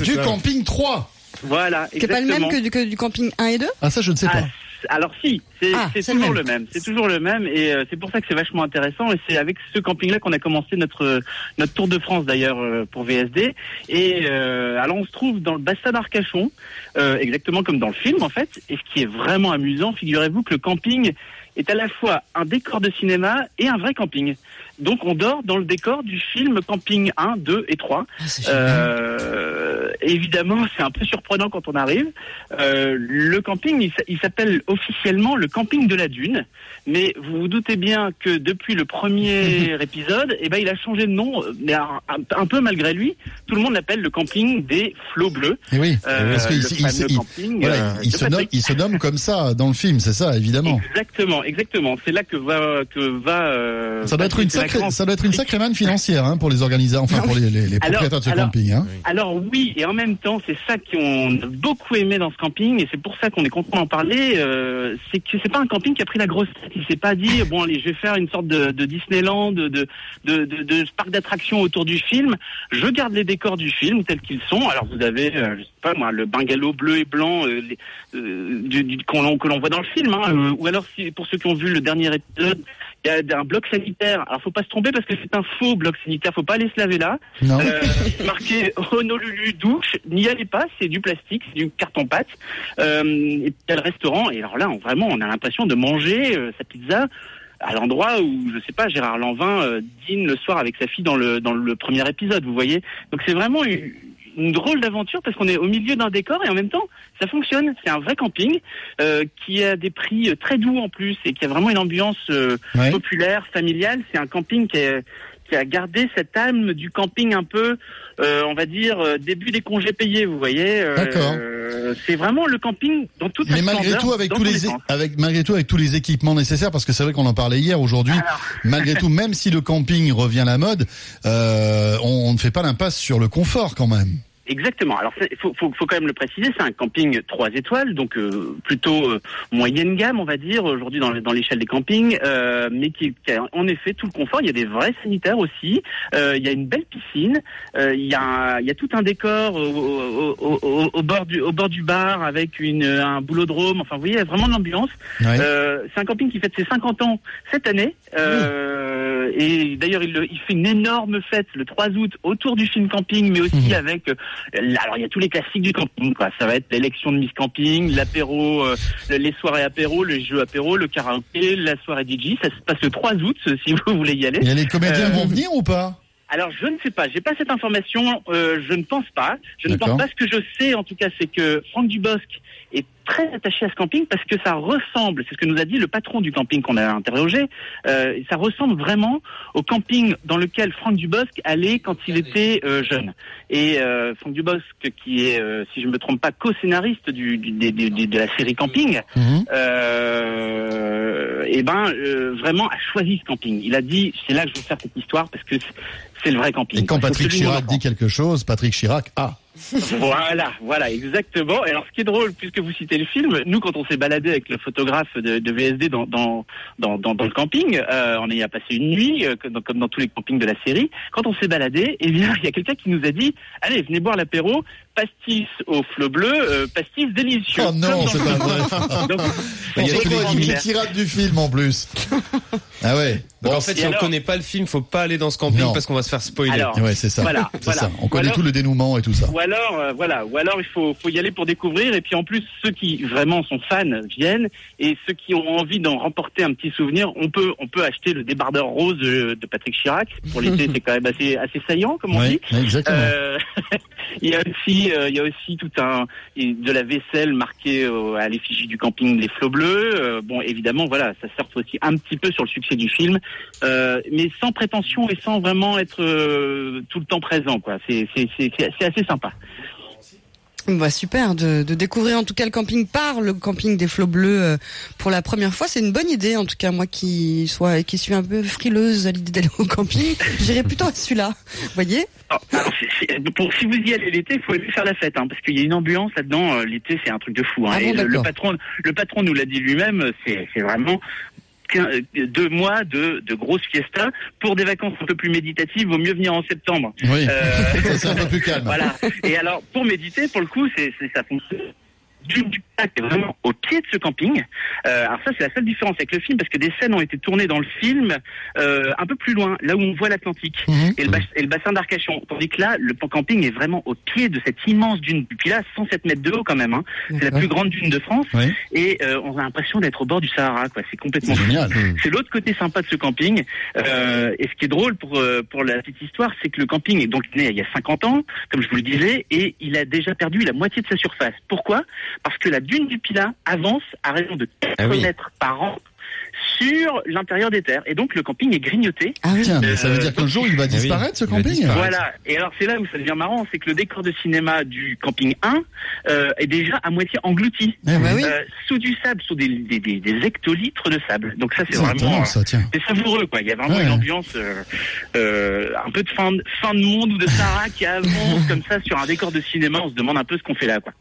(laughs) du camping 3. Voilà, Qui est pas le même que du, que du camping 1 et 2 Ah ça je ne sais Ah, pas. alors si, c'est Ah, toujours le même. C'est toujours le même et euh, c'est pour ça que c'est vachement intéressant et c'est avec ce camping-là qu'on a commencé notre notre tour de France d'ailleurs euh, pour VSD. Et euh, alors on se trouve dans le bassin d'Arcachon, euh, exactement comme dans le film en fait. Et ce qui est vraiment amusant, figurez-vous que le camping est à la fois un décor de cinéma et un vrai camping. Donc on dort dans le décor du film Camping 1, 2 et 3. Euh, évidemment, c'est un peu surprenant quand on arrive. Euh, le camping, il s'appelle officiellement le camping de la Dune, mais vous vous doutez bien que depuis le premier (laughs) épisode, eh ben, il a changé de nom, euh, mais un, peu malgré lui. Tout le monde l'appelle le camping des flots bleus. Et oui, Euh, parce qu'il il, voilà, euh, il il se nomme comme ça dans le film, c'est ça, évidemment. Exactement, exactement. C'est là que va que va. Ça doit être une sacrée, ça doit être une sacrée manne financière hein, pour les organisateurs, enfin pour les, les- les Alors- propriétaires de ce alors- camping. Hein. Alors oui, et en même temps, c'est ça qu'on a beaucoup aimé dans ce camping, et c'est pour ça qu'on est content d'en parler. euh, c'est que c'est pas un camping qui a pris la grosse tête. Il s'est pas dit bon allez, je vais faire une sorte de, de Disneyland, de, de, de, de- parc d'attractions autour du film. Je garde les décors du film tels qu'ils sont. Alors vous avez, euh, je sais pas moi, le bungalow bleu et blanc euh, les- euh, du- du- qu'on que l'on voit dans le film, hein, euh, ou alors si, pour ceux qui ont vu le dernier épisode. Il y a un bloc sanitaire. Alors faut pas se tromper parce que c'est un faux bloc sanitaire. Faut pas aller se laver là. Non. Euh, marqué (laughs) Honolulu douche. N'y allez pas. C'est du plastique, c'est du carton pâte. Euh, et puis il y a le restaurant. Et alors là, on, vraiment, on a l'impression de manger euh, sa pizza à l'endroit où je sais pas Gérard Lanvin euh, dîne le soir avec sa fille dans le dans le premier épisode. Vous voyez. Donc c'est vraiment une, une drôle d'aventure parce qu'on est au milieu d'un décor et en même temps ça fonctionne. C'est un vrai camping euh, qui a des prix euh, très doux en plus et qui a vraiment une ambiance euh, Ouais. populaire, familiale. C'est un camping qui, est- qui a gardé cette âme du camping un peu, euh, on va dire, euh, début des congés payés, vous voyez. euh, D'accord. C'est vraiment le camping dans toute Mais malgré tout, avec tous les, avec malgré tout, avec tous les équipements nécessaires, parce que c'est vrai qu'on en parlait hier, aujourd'hui, (laughs) malgré tout, même si le camping revient à la mode, on, on ne fait pas l'impasse sur le confort quand même. Exactement. Alors, il faut, faut, faut quand même le préciser, c'est un camping 3 étoiles, donc euh, plutôt euh, moyenne gamme, on va dire, aujourd'hui dans, dans l'échelle des campings, euh, mais qui, qui a en effet tout le confort. Il y a des vrais sanitaires aussi. Euh, il y a une belle piscine. Euh, il, y a, il y a tout un décor au, au, au, au- bord du, au bord du bar avec une, un boulodrome. Enfin, vous voyez, il y a vraiment de l'ambiance. Ouais. Euh, c'est un camping qui fête ses 50 ans cette année. Euh, Et d'ailleurs, il, il fait une énorme fête le 3 août autour du film camping, mais aussi avec. Alors, il y a tous les classiques du camping. Quoi. Ça va être l'élection de Miss Camping, l'apéro, euh, les soirées apéro, le jeu apéro, le karaoké, la soirée DJ. Ça se passe le 3 août, (laughs) si vous voulez y aller. Et les comédiens Euh, vont venir ou pas? Alors je ne sais pas, j'ai pas cette information, euh, je ne pense pas. Je ne pense pas. Ce que je sais en tout cas, c'est que Franck Dubosc très attaché à ce camping parce que ça ressemble, c'est ce que nous a dit le patron du camping qu'on a interrogé, euh, ça ressemble vraiment au camping dans lequel Franck Dubosc allait quand il était euh, jeune. Et euh, Franck Dubosc, qui est, euh, si je ne me trompe pas, co-scénariste du, du- des- de la série Camping, euh, et ben euh, vraiment a choisi ce camping. Il a dit c'est là que je veux faire cette histoire parce que c'est- le vrai camping. Et quand Patrick Chirac dit quelque chose, Patrick Chirac a. voilà, voilà, exactement. Et alors, ce qui est drôle, puisque vous citez le film, nous, quand on s'est baladé avec le photographe de, de VSD dans, dans, dans, dans, dans le camping, euh, on y a passé une nuit, euh, comme, dans, comme dans tous les campings de la série. Quand on s'est baladé, eh bien, il y a quelqu'un qui nous a dit, allez, venez boire l'apéro, pastis au flot bleu, euh, pastis délicieux. Oh non, c'est pas vrai. (laughs) Donc, Il y a tirades du film en plus. (laughs) Ah ouais. Donc en fait, si on alors connaît pas le film, faut pas aller dans ce camping Non. parce qu'on va se faire spoiler. Alors, Ouais, c'est ça. Voilà, c'est voilà. ça. On connaît alors- tout le dénouement et tout ça. Alors, euh, voilà, ou alors il faut, faut y aller pour découvrir. Et puis en plus, ceux qui vraiment sont fans viennent, et ceux qui ont envie d'en remporter un petit souvenir, on peut, on peut acheter le débardeur rose de, de Patrick Chirac. Pour (laughs) l'été, c'est quand même assez, assez saillant, comme on Ouais, dit. exactement. Euh, (laughs) il y a aussi, euh, il y a aussi tout un de la vaisselle marquée euh, à l'effigie du camping Les Flots Bleus. Euh, bon, évidemment, voilà, ça surfe aussi un petit peu sur le succès du film, euh, mais sans prétention et sans vraiment être euh, tout le temps présent, quoi. C'est c'est c'est c'est- c'est assez sympa. Bah super de, de découvrir en tout cas le camping par le camping des flots bleus euh, pour la première fois. C'est une bonne idée en tout cas moi qui soit qui suis un peu frileuse à l'idée d'aller au camping, (laughs) j'irai plutôt à celui-là. Voyez? Alors, c'est- pour, si vous y allez l'été, il faut aller faire la fête, hein, parce qu'il y a une ambiance là-dedans. euh, l'été, c'est un truc de fou. Hein, Ah bon, et le, patron, le patron nous l'a dit lui-même. C'est vraiment deux mois de, de grosses fiestas. Pour des vacances un peu plus méditatives, vaut mieux venir en septembre. Oui. Euh, (laughs) Ça, c'est un peu plus calme. Voilà. Et alors, pour méditer, pour le coup, c'est c'est- ça fonctionne. Du, du parc, vraiment au pied de ce camping. Euh, alors ça, c'est la seule différence avec le film, parce que des scènes ont été tournées dans le film euh, un peu plus loin, là où on voit l'Atlantique Mhm. et, le bas- et le bassin d'Arcachon. Tandis que là, le camping est vraiment au pied de cette immense dune. Puis là, 107 mètres de haut quand même. Hein. C'est la plus grande dune de France. Oui. Et euh, on a l'impression d'être au bord du Sahara. quoi. C'est complètement génial. C'est l'autre côté sympa de ce camping. Euh, et ce qui est drôle pour euh, pour la petite histoire, c'est que le camping est donc né il y a 50 ans, comme je vous le disais, et il a déjà perdu la moitié de sa surface. Pourquoi? Parce que la dune du Pilat avance à raison de 4 Ah oui. mètres par an sur l'intérieur des terres. Et donc le camping est grignoté. Ah oui. Tiens, mais ça veut Euh, dire qu'un jour il va oui, disparaître ce camping disparaître. Voilà. Et alors c'est là où ça devient marrant, c'est que le décor de cinéma du camping 1 euh, est déjà à moitié englouti. Eh oui. bah oui. Euh, sous du sable, sous des, des, des, des hectolitres de sable. Donc ça c'est vraiment ça, tiens. c'est savoureux quoi. Il y a vraiment Ouais. une ambiance euh, euh, un peu de fin de, fin de monde ou de Sahara qui avance comme ça sur un décor de cinéma. On se demande un peu ce qu'on fait là quoi.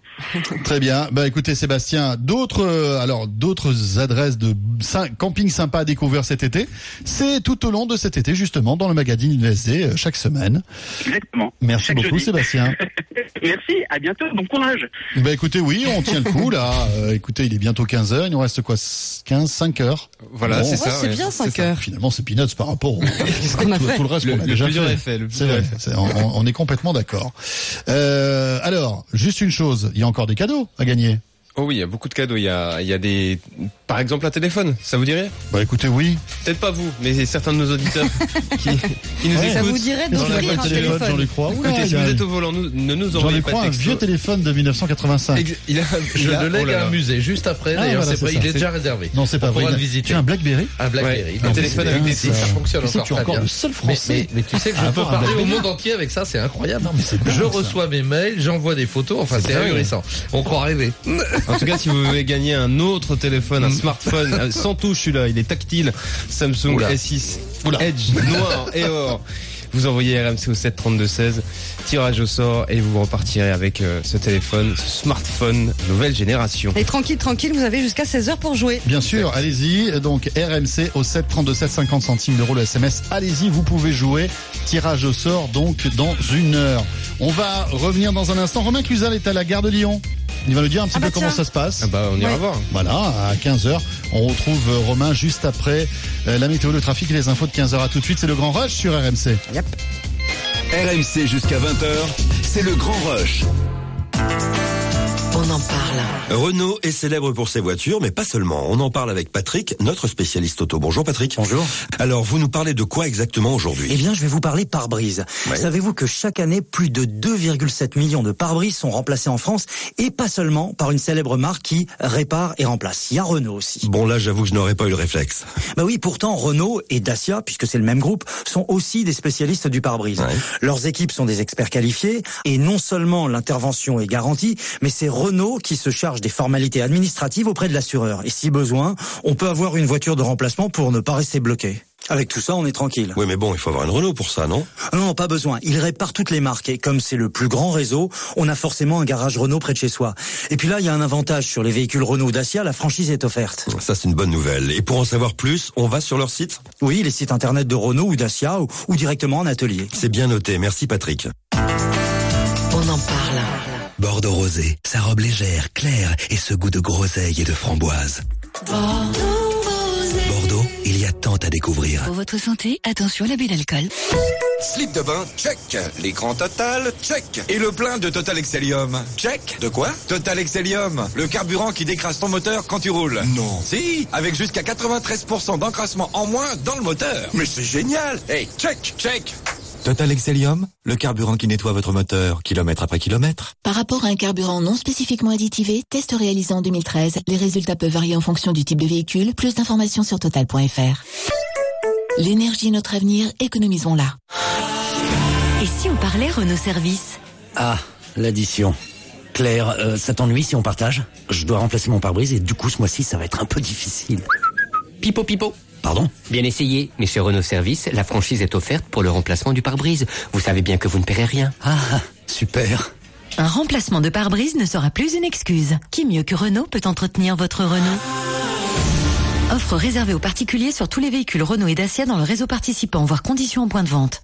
Très bien. Bah écoutez Sébastien, d'autres euh, alors d'autres adresses de camping sympa à découvrir cet été, c'est tout au long de cet été justement dans le magazine USD euh, chaque semaine. Exactement. Merci Chaque beaucoup jeudi. Sébastien. (laughs) Merci. À bientôt. Bon courage. bah écoutez oui, on tient le coup là. Euh, écoutez, il est bientôt 15h, il nous reste quoi 15 5 heures. Voilà, Bon, c'est Ouais, ça. c'est ouais. bien 5 ça. heures. Finalement, c'est peanuts par rapport au (laughs) Qu'est-ce qu'on a tout, fait tout le reste Le- qu'on a le déjà fait. C'est vrai, est on est complètement d'accord. Euh, alors, juste une chose, il y a encore des cadeaux à gagner. Oh oui, il y a beaucoup de cadeaux. Il y a, il y a des, par exemple, un téléphone. Ça vous dirait? Bah écoutez, oui. Peut-être pas vous, mais certains de nos auditeurs (laughs) qui, qui nous Ouais. écoutent. Ça vous dirait d'offrir un téléphone, j'en téléphone crois. Oula, Écoutez, si vous êtes au volant, nous- ne nous envoyez ai pas un texto. vieux téléphone de 1985. Ex- Il a, Je il a- le lègue oh là à là. un musée juste après. Ah, D'ailleurs, voilà, c'est pas- c'est il est déjà réservé. Non, c'est pas On vrai. pourra le visiter. Tu as un Blackberry? Un Blackberry. Ouais, un téléphone c'est avec des ça, fonctionne Tu sais que encore tu es très encore bien. le seul Mais, Français. mais, tu sais que je à peux un parler au Blackberry. monde entier avec ça, c'est incroyable. Non, mais c'est dingue, je ça. reçois mes mails, j'envoie des photos, enfin C'est c'est dingue. ahurissant. On croit rêver. En tout cas, si vous voulez gagner un autre téléphone, un smartphone, euh, sans touche celui-là, il est tactile, Samsung Oula. S6 Oula. Edge, noir et or. Vous envoyez RMC au 7 32 16, tirage au sort et vous repartirez avec euh, ce téléphone, ce smartphone nouvelle génération. Et tranquille, tranquille, vous avez jusqu'à 16h pour jouer. Bien sûr, allez-y. Donc RMC au 7 32 7 50 centimes d'euros le SMS. Allez-y, vous pouvez jouer. Tirage au sort donc dans une heure. On va revenir dans un instant. Romain Cluzal est à la gare de Lyon. Il va nous dire un petit Ah peu bah comment ça se passe. Ah bah, on ira Ouais. voir. Voilà, à 15h. On retrouve Romain juste après euh, la météo, le trafic et les infos de 15h. À tout de suite, c'est le grand rush sur RMC. RMC jusqu'à 20h, c'est le grand rush. On en parle. Renault est célèbre pour ses voitures, mais pas seulement. On en parle avec Patrick, notre spécialiste auto. Bonjour Patrick. Bonjour. Alors, vous nous parlez de quoi exactement aujourd'hui? Eh bien, je vais vous parler pare-brise. Ouais. Savez-vous que chaque année, plus de 2,7 millions de pare-brises sont remplacés en France, et pas seulement par une célèbre marque qui répare et remplace. Il y a Renault aussi. Bon, là, j'avoue que je n'aurais pas eu le réflexe. (laughs) Bah oui, pourtant, Renault et Dacia, puisque c'est le même groupe, sont aussi des spécialistes du pare-brise. Leurs équipes sont des experts qualifiés, et non seulement l'intervention est garantie, mais c'est Renault qui se charge des formalités administratives auprès de l'assureur. Et si besoin, on peut avoir une voiture de remplacement pour ne pas rester bloqué. Avec tout ça, on est tranquille. Oui, mais bon, il faut avoir une Renault pour ça, non? Non, pas besoin. Il répare toutes les marques et comme c'est le plus grand réseau, on a forcément un garage Renault près de chez soi. Et puis là, il y a un avantage sur les véhicules Renault ou Dacia, la franchise est offerte. Ça, c'est une bonne nouvelle. Et pour en savoir plus, on va sur leur site? Oui, les sites internet de Renault ou Dacia ou, ou directement en atelier. C'est bien noté. Merci Patrick. On en parle. Bordeaux rosé, sa robe légère, claire et ce goût de groseille et de framboise. Bordeaux, il y a tant à découvrir. Pour votre santé, attention à l'abus d'alcool. Slip de bain, check. L'écran total, check. Et le plein de Total Excellium, check. De quoi? Total Excellium, le carburant qui décrase ton moteur quand tu roules. Non. Si, avec jusqu'à 93% d'encrassement en moins dans le moteur. Mais c'est génial. Hey, check, check. Total Excellium, le carburant qui nettoie votre moteur, kilomètre après kilomètre. Par rapport à un carburant non spécifiquement additivé, test réalisé en 2013, les résultats peuvent varier en fonction du type de véhicule. Plus d'informations sur total.fr. L'énergie est notre avenir, économisons-la. Et si on parlait Renault Service? Ah, l'addition. Claire, euh, ça t'ennuie si on partage? Je dois remplacer mon pare-brise et du coup ce mois-ci ça va être un peu difficile. Pipo Pipo. Pardon Bien essayé, mais chez Renault Service, la franchise est offerte pour le remplacement du pare-brise. Vous savez bien que vous ne paierez rien. Ah, super. Un remplacement de pare-brise ne sera plus une excuse. Qui mieux que Renault peut entretenir votre Renault Offre réservée aux particuliers sur tous les véhicules Renault et Dacia dans le réseau participant, voire conditions en point de vente.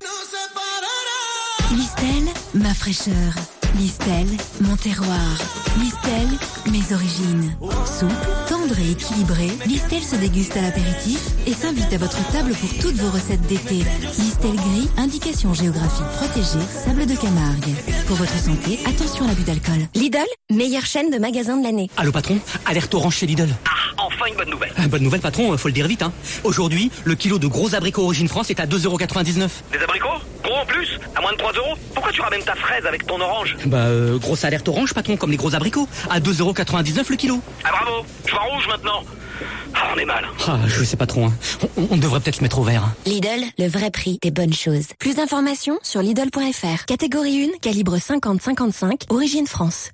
Listel, ma fraîcheur. Listel, mon terroir. Listel, mes origines. Souple, tendre et équilibré, Listel se déguste à l'apéritif et s'invite à votre table pour toutes vos recettes d'été. Listel gris, indication géographique protégée, sable de Camargue. Pour votre santé, attention à l'abus d'alcool. Lidl, meilleure chaîne de magasins de l'année. Allô patron, alerte orange chez Lidl. Ah, enfin une bonne nouvelle. Ah, Bonne nouvelle patron, faut le dire vite. Hein. Aujourd'hui, le kilo de gros abricots origine France est à 2,99€. Des abricots? Gros en plus? À moins de 3 euros? Pourquoi tu ramènes ta fraise avec ton orange? Bah, euh, grosse alerte orange patron, comme les gros abricots, à 2,99€ le kilo. Ah bravo Je vois rouge maintenant Ah, on est mal. Ah, je sais pas trop. Hein. On, on devrait peut-être se mettre au vert. hein. Lidl, le vrai prix des bonnes choses. Plus d'informations sur Lidl.fr. Catégorie 1, calibre 50-55, origine France.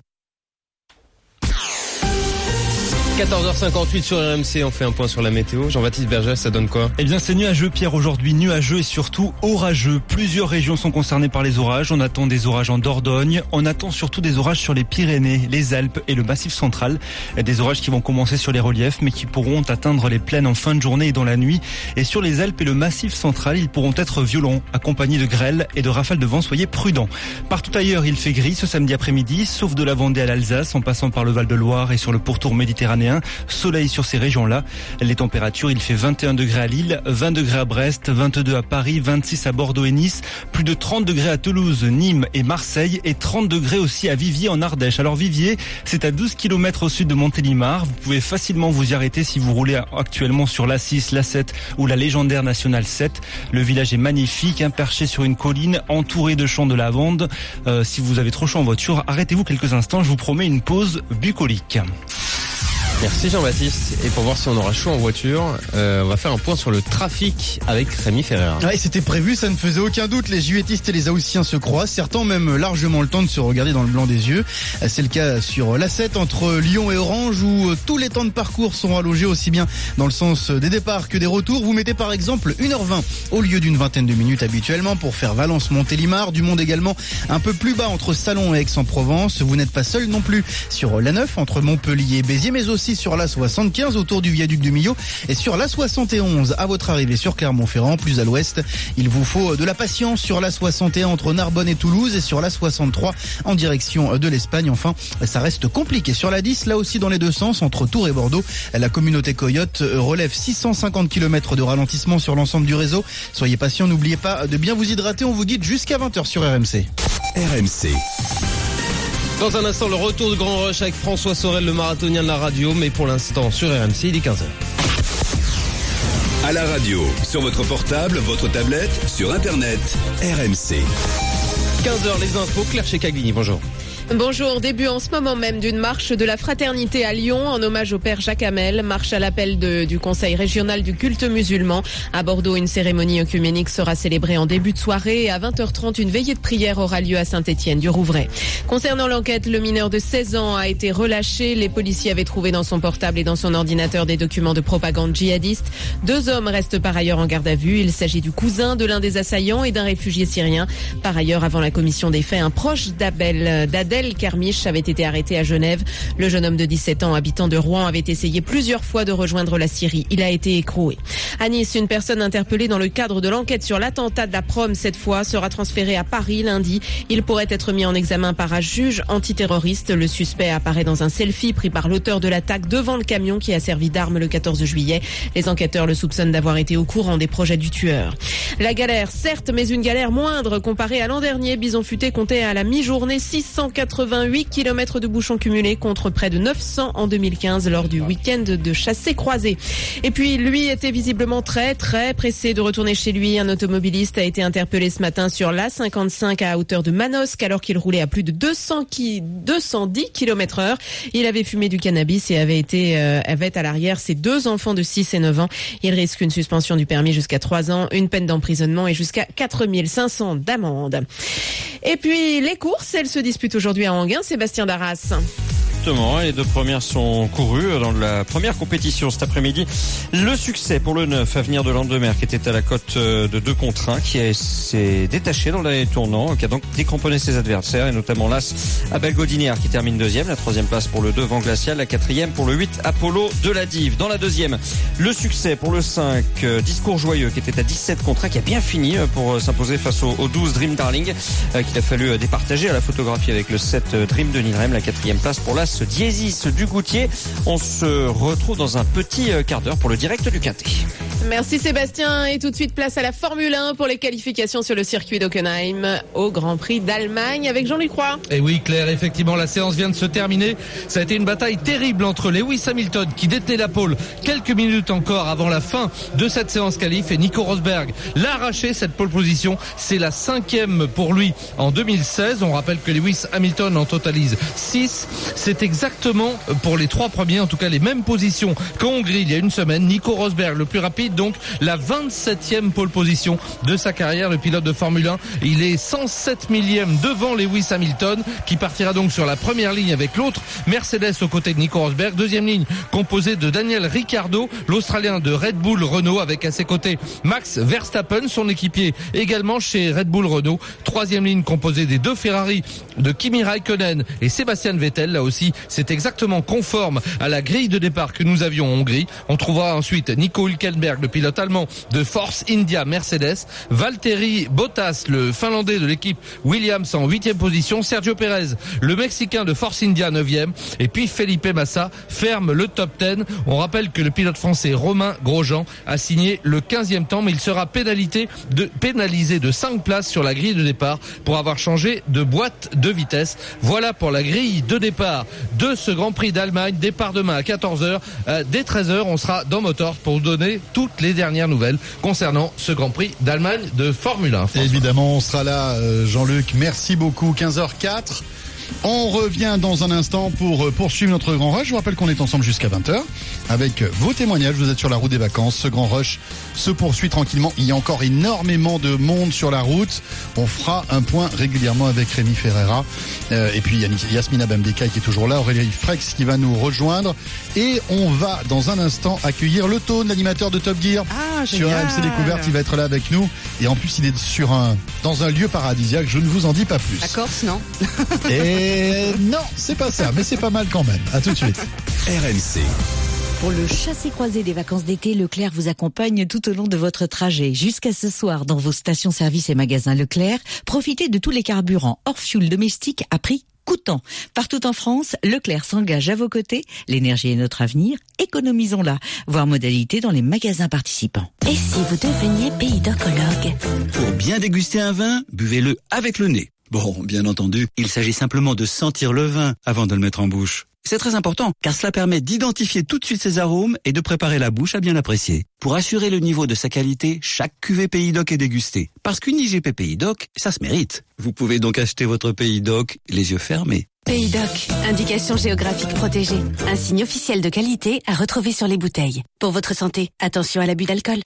14h58 sur RMC, on fait un point sur la météo. Jean-Baptiste Berger, ça donne quoi? Eh bien, c'est nuageux, Pierre, aujourd'hui. Nuageux et surtout orageux. Plusieurs régions sont concernées par les orages. On attend des orages en Dordogne. On attend surtout des orages sur les Pyrénées, les Alpes et le Massif central. Des orages qui vont commencer sur les reliefs, mais qui pourront atteindre les plaines en fin de journée et dans la nuit. Et sur les Alpes et le Massif central, ils pourront être violents, accompagnés de grêles et de rafales de vent. Soyez prudents. Partout ailleurs, il fait gris ce samedi après-midi, sauf de la Vendée à l'Alsace, en passant par le Val-de-Loire et sur le pourtour méditerranéen. Soleil sur ces régions-là. Les températures, il fait 21 degrés à Lille, 20 degrés à Brest, 22 à Paris, 26 à Bordeaux et Nice, plus de 30 degrés à Toulouse, Nîmes et Marseille et 30 degrés aussi à Viviers en Ardèche. Alors Viviers, c'est à 12 km au sud de Montélimar. Vous pouvez facilement vous y arrêter si vous roulez actuellement sur l'A6, l'A7 ou la légendaire nationale 7. Le village est magnifique, hein, perché sur une colline, entouré de champs de lavande. Euh, si vous avez trop chaud en voiture, arrêtez-vous quelques instants, je vous promets une pause bucolique. Merci Jean-Baptiste. Et pour voir si on aura chaud en voiture, euh, on va faire un point sur le trafic avec Rémi Ferrer. Ouais, c'était prévu, ça ne faisait aucun doute. Les juétistes et les haussiens se croisent. Certains ont même largement le temps de se regarder dans le blanc des yeux. C'est le cas sur l'A7 entre Lyon et Orange où tous les temps de parcours sont allogés aussi bien dans le sens des départs que des retours. Vous mettez par exemple 1h20 au lieu d'une vingtaine de minutes habituellement pour faire Valence-Montélimar. Du monde également un peu plus bas entre Salon et Aix-en-Provence. Vous n'êtes pas seul non plus sur l'A9 entre Montpellier et Béziers mais aussi sur la 75 autour du viaduc du Millau et sur la 71 à votre arrivée sur Clermont-Ferrand, plus à l'ouest. Il vous faut de la patience sur la 61 entre Narbonne et Toulouse et sur la 63 en direction de l'Espagne. Enfin, ça reste compliqué sur la 10, là aussi dans les deux sens, entre Tours et Bordeaux. La communauté Coyote relève 650 km de ralentissement sur l'ensemble du réseau. Soyez patient, n'oubliez pas de bien vous hydrater. On vous guide jusqu'à 20h sur RMC. RMC. Dans un instant, le retour de Grand Rush avec François Sorel, le marathonien de la radio. Mais pour l'instant, sur RMC, il est 15h. À la radio, sur votre portable, votre tablette, sur Internet, RMC. 15h, les infos, Claire Checaglini, bonjour. Bonjour, début en ce moment même d'une marche de la fraternité à Lyon en hommage au père Jacques Hamel, marche à l'appel du Conseil régional du culte musulman. À Bordeaux, une cérémonie œcuménique sera célébrée en début de soirée et à 20h30, une veillée de prière aura lieu à Saint-Étienne du Rouvray. Concernant l'enquête, le mineur de 16 ans a été relâché. Les policiers avaient trouvé dans son portable et dans son ordinateur des documents de propagande djihadiste. Deux hommes restent par ailleurs en garde à vue. Il s'agit du cousin de l'un des assaillants et d'un réfugié syrien. Par ailleurs, avant la commission des faits, un proche d'Abel, d'Adel Kermiche avait été arrêté à Genève. Le jeune homme de 17 ans, habitant de Rouen, avait essayé plusieurs fois de rejoindre la Syrie. Il a été écroué. À Nice, une personne interpellée dans le cadre de l'enquête sur l'attentat de la prom cette fois sera transférée à Paris lundi. Il pourrait être mis en examen par un juge antiterroriste. Le suspect apparaît dans un selfie pris par l'auteur de l'attaque devant le camion qui a servi d'arme le 14 juillet. Les enquêteurs le soupçonnent d'avoir été au courant des projets du tueur. La galère, certes, mais une galère moindre comparée à l'an dernier. Bison Futé comptait à la mi-journée 688 km de bouchons cumulés contre près de 900 en 2015 lors du week-end de chassé croisé. Et puis, lui était visiblement très, très pressé de retourner chez lui. Un automobiliste a été interpellé ce matin sur la 55 à hauteur de Manosque alors qu'il roulait à plus de 200 qui, 210 km heure. Il avait fumé du cannabis et avait été, euh, avait à l'arrière ses deux enfants de 6 et 9 ans. Il risque une suspension du permis jusqu'à 3 ans, une peine d'emprisonnement et jusqu'à 4500 d'amende. Et puis, les courses, elles se disputent aujourd'hui à Anguin. Sébastien Darras. Exactement, les deux premières sont courues dans la première compétition cet après-midi. Le succès pour le 9, Avenir de Landemer, qui était à la cote de 2 contre 1, qui s'est détaché dans les tournants, qui a donc décramponné ses adversaires, et notamment l'As Abel Godinière, qui termine deuxième, la troisième place pour le 2 Vent Glacial, la quatrième pour le 8 Apollo de la Dive. Dans la deuxième, le succès pour le 5, Discours Joyeux, qui était à 17 contre 1, qui a bien fini pour s'imposer face au, 12 Dream Darling, qu'il a fallu départager à la photographie avec le 7 Dream de Nilrem, la quatrième place pour l'As ce Diesis du Goutier. On se retrouve dans un petit euh, quart d'heure pour le direct du Quintet. Merci Sébastien et tout de suite place à la Formule 1 pour les qualifications sur le circuit d'Ockenheim au Grand Prix d'Allemagne avec Jean-Luc Roy. Et oui Claire, effectivement la séance vient de se terminer. Ça a été une bataille terrible entre Lewis Hamilton qui détenait la pole quelques minutes encore avant la fin de cette séance qualif et Nico Rosberg l'a arraché cette pole position. C'est la cinquième pour lui en 2016. On rappelle que Lewis Hamilton en totalise 6. Exactement pour les trois premiers, en tout cas les mêmes positions qu'en Hongrie il y a une semaine. Nico Rosberg le plus rapide donc la 27e pole position de sa carrière, le pilote de Formule 1. Il est 107 millième devant Lewis Hamilton, qui partira donc sur la première ligne avec l'autre Mercedes aux côtés de Nico Rosberg. Deuxième ligne composée de Daniel Ricciardo, l'Australien de Red Bull Renault, avec à ses côtés Max Verstappen, son équipier également chez Red Bull Renault. Troisième ligne composée des deux Ferrari de Kimi Raikkonen et Sébastien Vettel. Là aussi, c'est exactement conforme à la grille de départ que nous avions en Hongrie. On trouvera ensuite Nico Hülkenberg le pilote allemand de Force India Mercedes, Valtteri Bottas, le finlandais de l'équipe Williams en huitième position, Sergio Perez, le mexicain de Force India 9e, et puis Felipe Massa ferme le top 10. On rappelle que le pilote français Romain Grosjean a signé le 15e temps, mais il sera pénalisé de 5 places sur la grille de départ pour avoir changé de boîte de vitesse. Voilà pour la grille de départ de ce Grand Prix d'Allemagne. Départ demain à 14h. Euh, dès 13h, on sera dans Motor pour vous donner toutes les dernières nouvelles concernant ce Grand Prix d'Allemagne de Formule 1. Évidemment, on sera là, euh, Jean-Luc. Merci beaucoup. 15h04. On revient dans un instant pour euh, poursuivre notre grand rush. Je vous rappelle qu'on est ensemble jusqu'à 20h avec vos témoignages. Vous êtes sur la route des vacances. Ce grand rush se poursuit tranquillement. Il y a encore énormément de monde sur la route. On fera un point régulièrement avec Rémi Ferreira. Euh, et puis il y a Yasmina Bamdeka qui est toujours là. Aurélie Frex qui va nous rejoindre. Et on va dans un instant accueillir le Tone, l'animateur de Top Gear. Ah, sur. AMC Découverte, il va être là avec nous. Et en plus, il est sur un, dans un lieu paradisiaque. Je ne vous en dis pas plus. La Corse, non Et non, c'est pas ça, mais c'est pas mal quand même. À tout de suite. RMC. Pour le chassé-croisé des vacances d'été, Leclerc vous accompagne tout au long de votre trajet. Jusqu'à ce soir, dans vos stations-service et magasins Leclerc, profitez de tous les carburants hors fuel domestique à prix coûtant. Partout en France, Leclerc s'engage à vos côtés. L'énergie est notre avenir. Économisons-la. Voir modalité dans les magasins participants. Et si vous deveniez pays d'oncologue Pour bien déguster un vin, buvez-le avec le nez. Bon, bien entendu, il s'agit simplement de sentir le vin avant de le mettre en bouche. C'est très important, car cela permet d'identifier tout de suite ses arômes et de préparer la bouche à bien l'apprécier. Pour assurer le niveau de sa qualité, chaque cuvée Pays Doc est dégustée. Parce qu'une IGP Pays Doc, ça se mérite. Vous pouvez donc acheter votre Pays Doc les yeux fermés. Pays Doc, indication géographique protégée. Un signe officiel de qualité à retrouver sur les bouteilles. Pour votre santé, attention à l'abus d'alcool.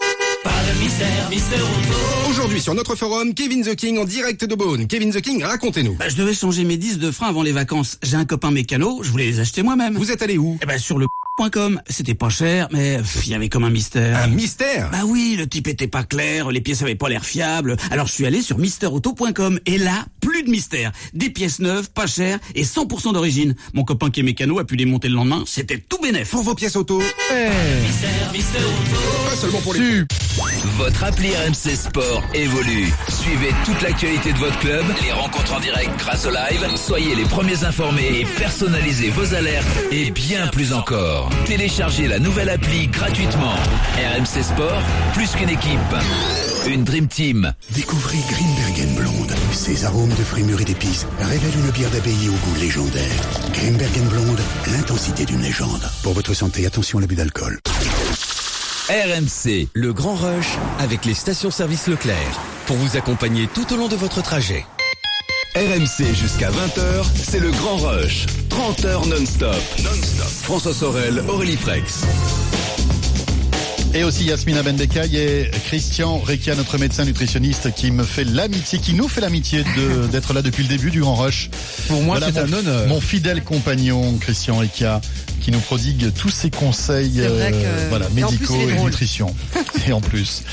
Pas de mystère, mystère auto. Aujourd'hui sur notre forum, Kevin The King en direct de Beaune. Kevin The King, racontez-nous. Bah, je devais changer mes 10 de frein avant les vacances. J'ai un copain mécano, je voulais les acheter moi-même. Vous êtes allé où? Eh ben, sur le .com. C'était pas cher, mais il y avait comme un mystère. Un mystère? Bah oui, le type était pas clair, les pièces avaient pas l'air fiables. Alors je suis allé sur misterauto.com et là, plus de mystère. Des pièces neuves, pas chères et 100% d'origine. Mon copain qui est mécano a pu les monter le lendemain, c'était tout bénef. Pour vos pièces auto. Mystère, mystère auto. Pas seulement pour les... Votre appli RMC Sport évolue. Suivez toute l'actualité de votre club, les rencontres en direct grâce au live. Soyez les premiers informés et personnalisez vos alertes et bien plus encore. Téléchargez la nouvelle appli gratuitement. RMC Sport, plus qu'une équipe. Une Dream Team. Découvrez Grimbergen Blonde. Ses arômes de fruits mûrs et d'épices révèlent une bière d'abbaye au goût légendaire. Grimbergen Blonde, l'intensité d'une légende. Pour votre santé, attention à l'abus d'alcool. RMC, le grand rush avec les stations-service Leclerc. Pour vous accompagner tout au long de votre trajet. RMC jusqu'à 20h, c'est le grand rush. 30 heures non-stop. Non-stop. François Sorel, Aurélie Frex. Et aussi Yasmina Bendekaï et Christian Rekia, notre médecin nutritionniste, qui me fait l'amitié, qui nous fait l'amitié (laughs) d'être là depuis le début du Grand Rush. Pour moi, c'est mon, un honneur. Mon fidèle compagnon, Christian Rekia, qui nous prodigue tous ses conseils euh, et plus, médicaux et drôle. nutrition. (laughs) et en plus.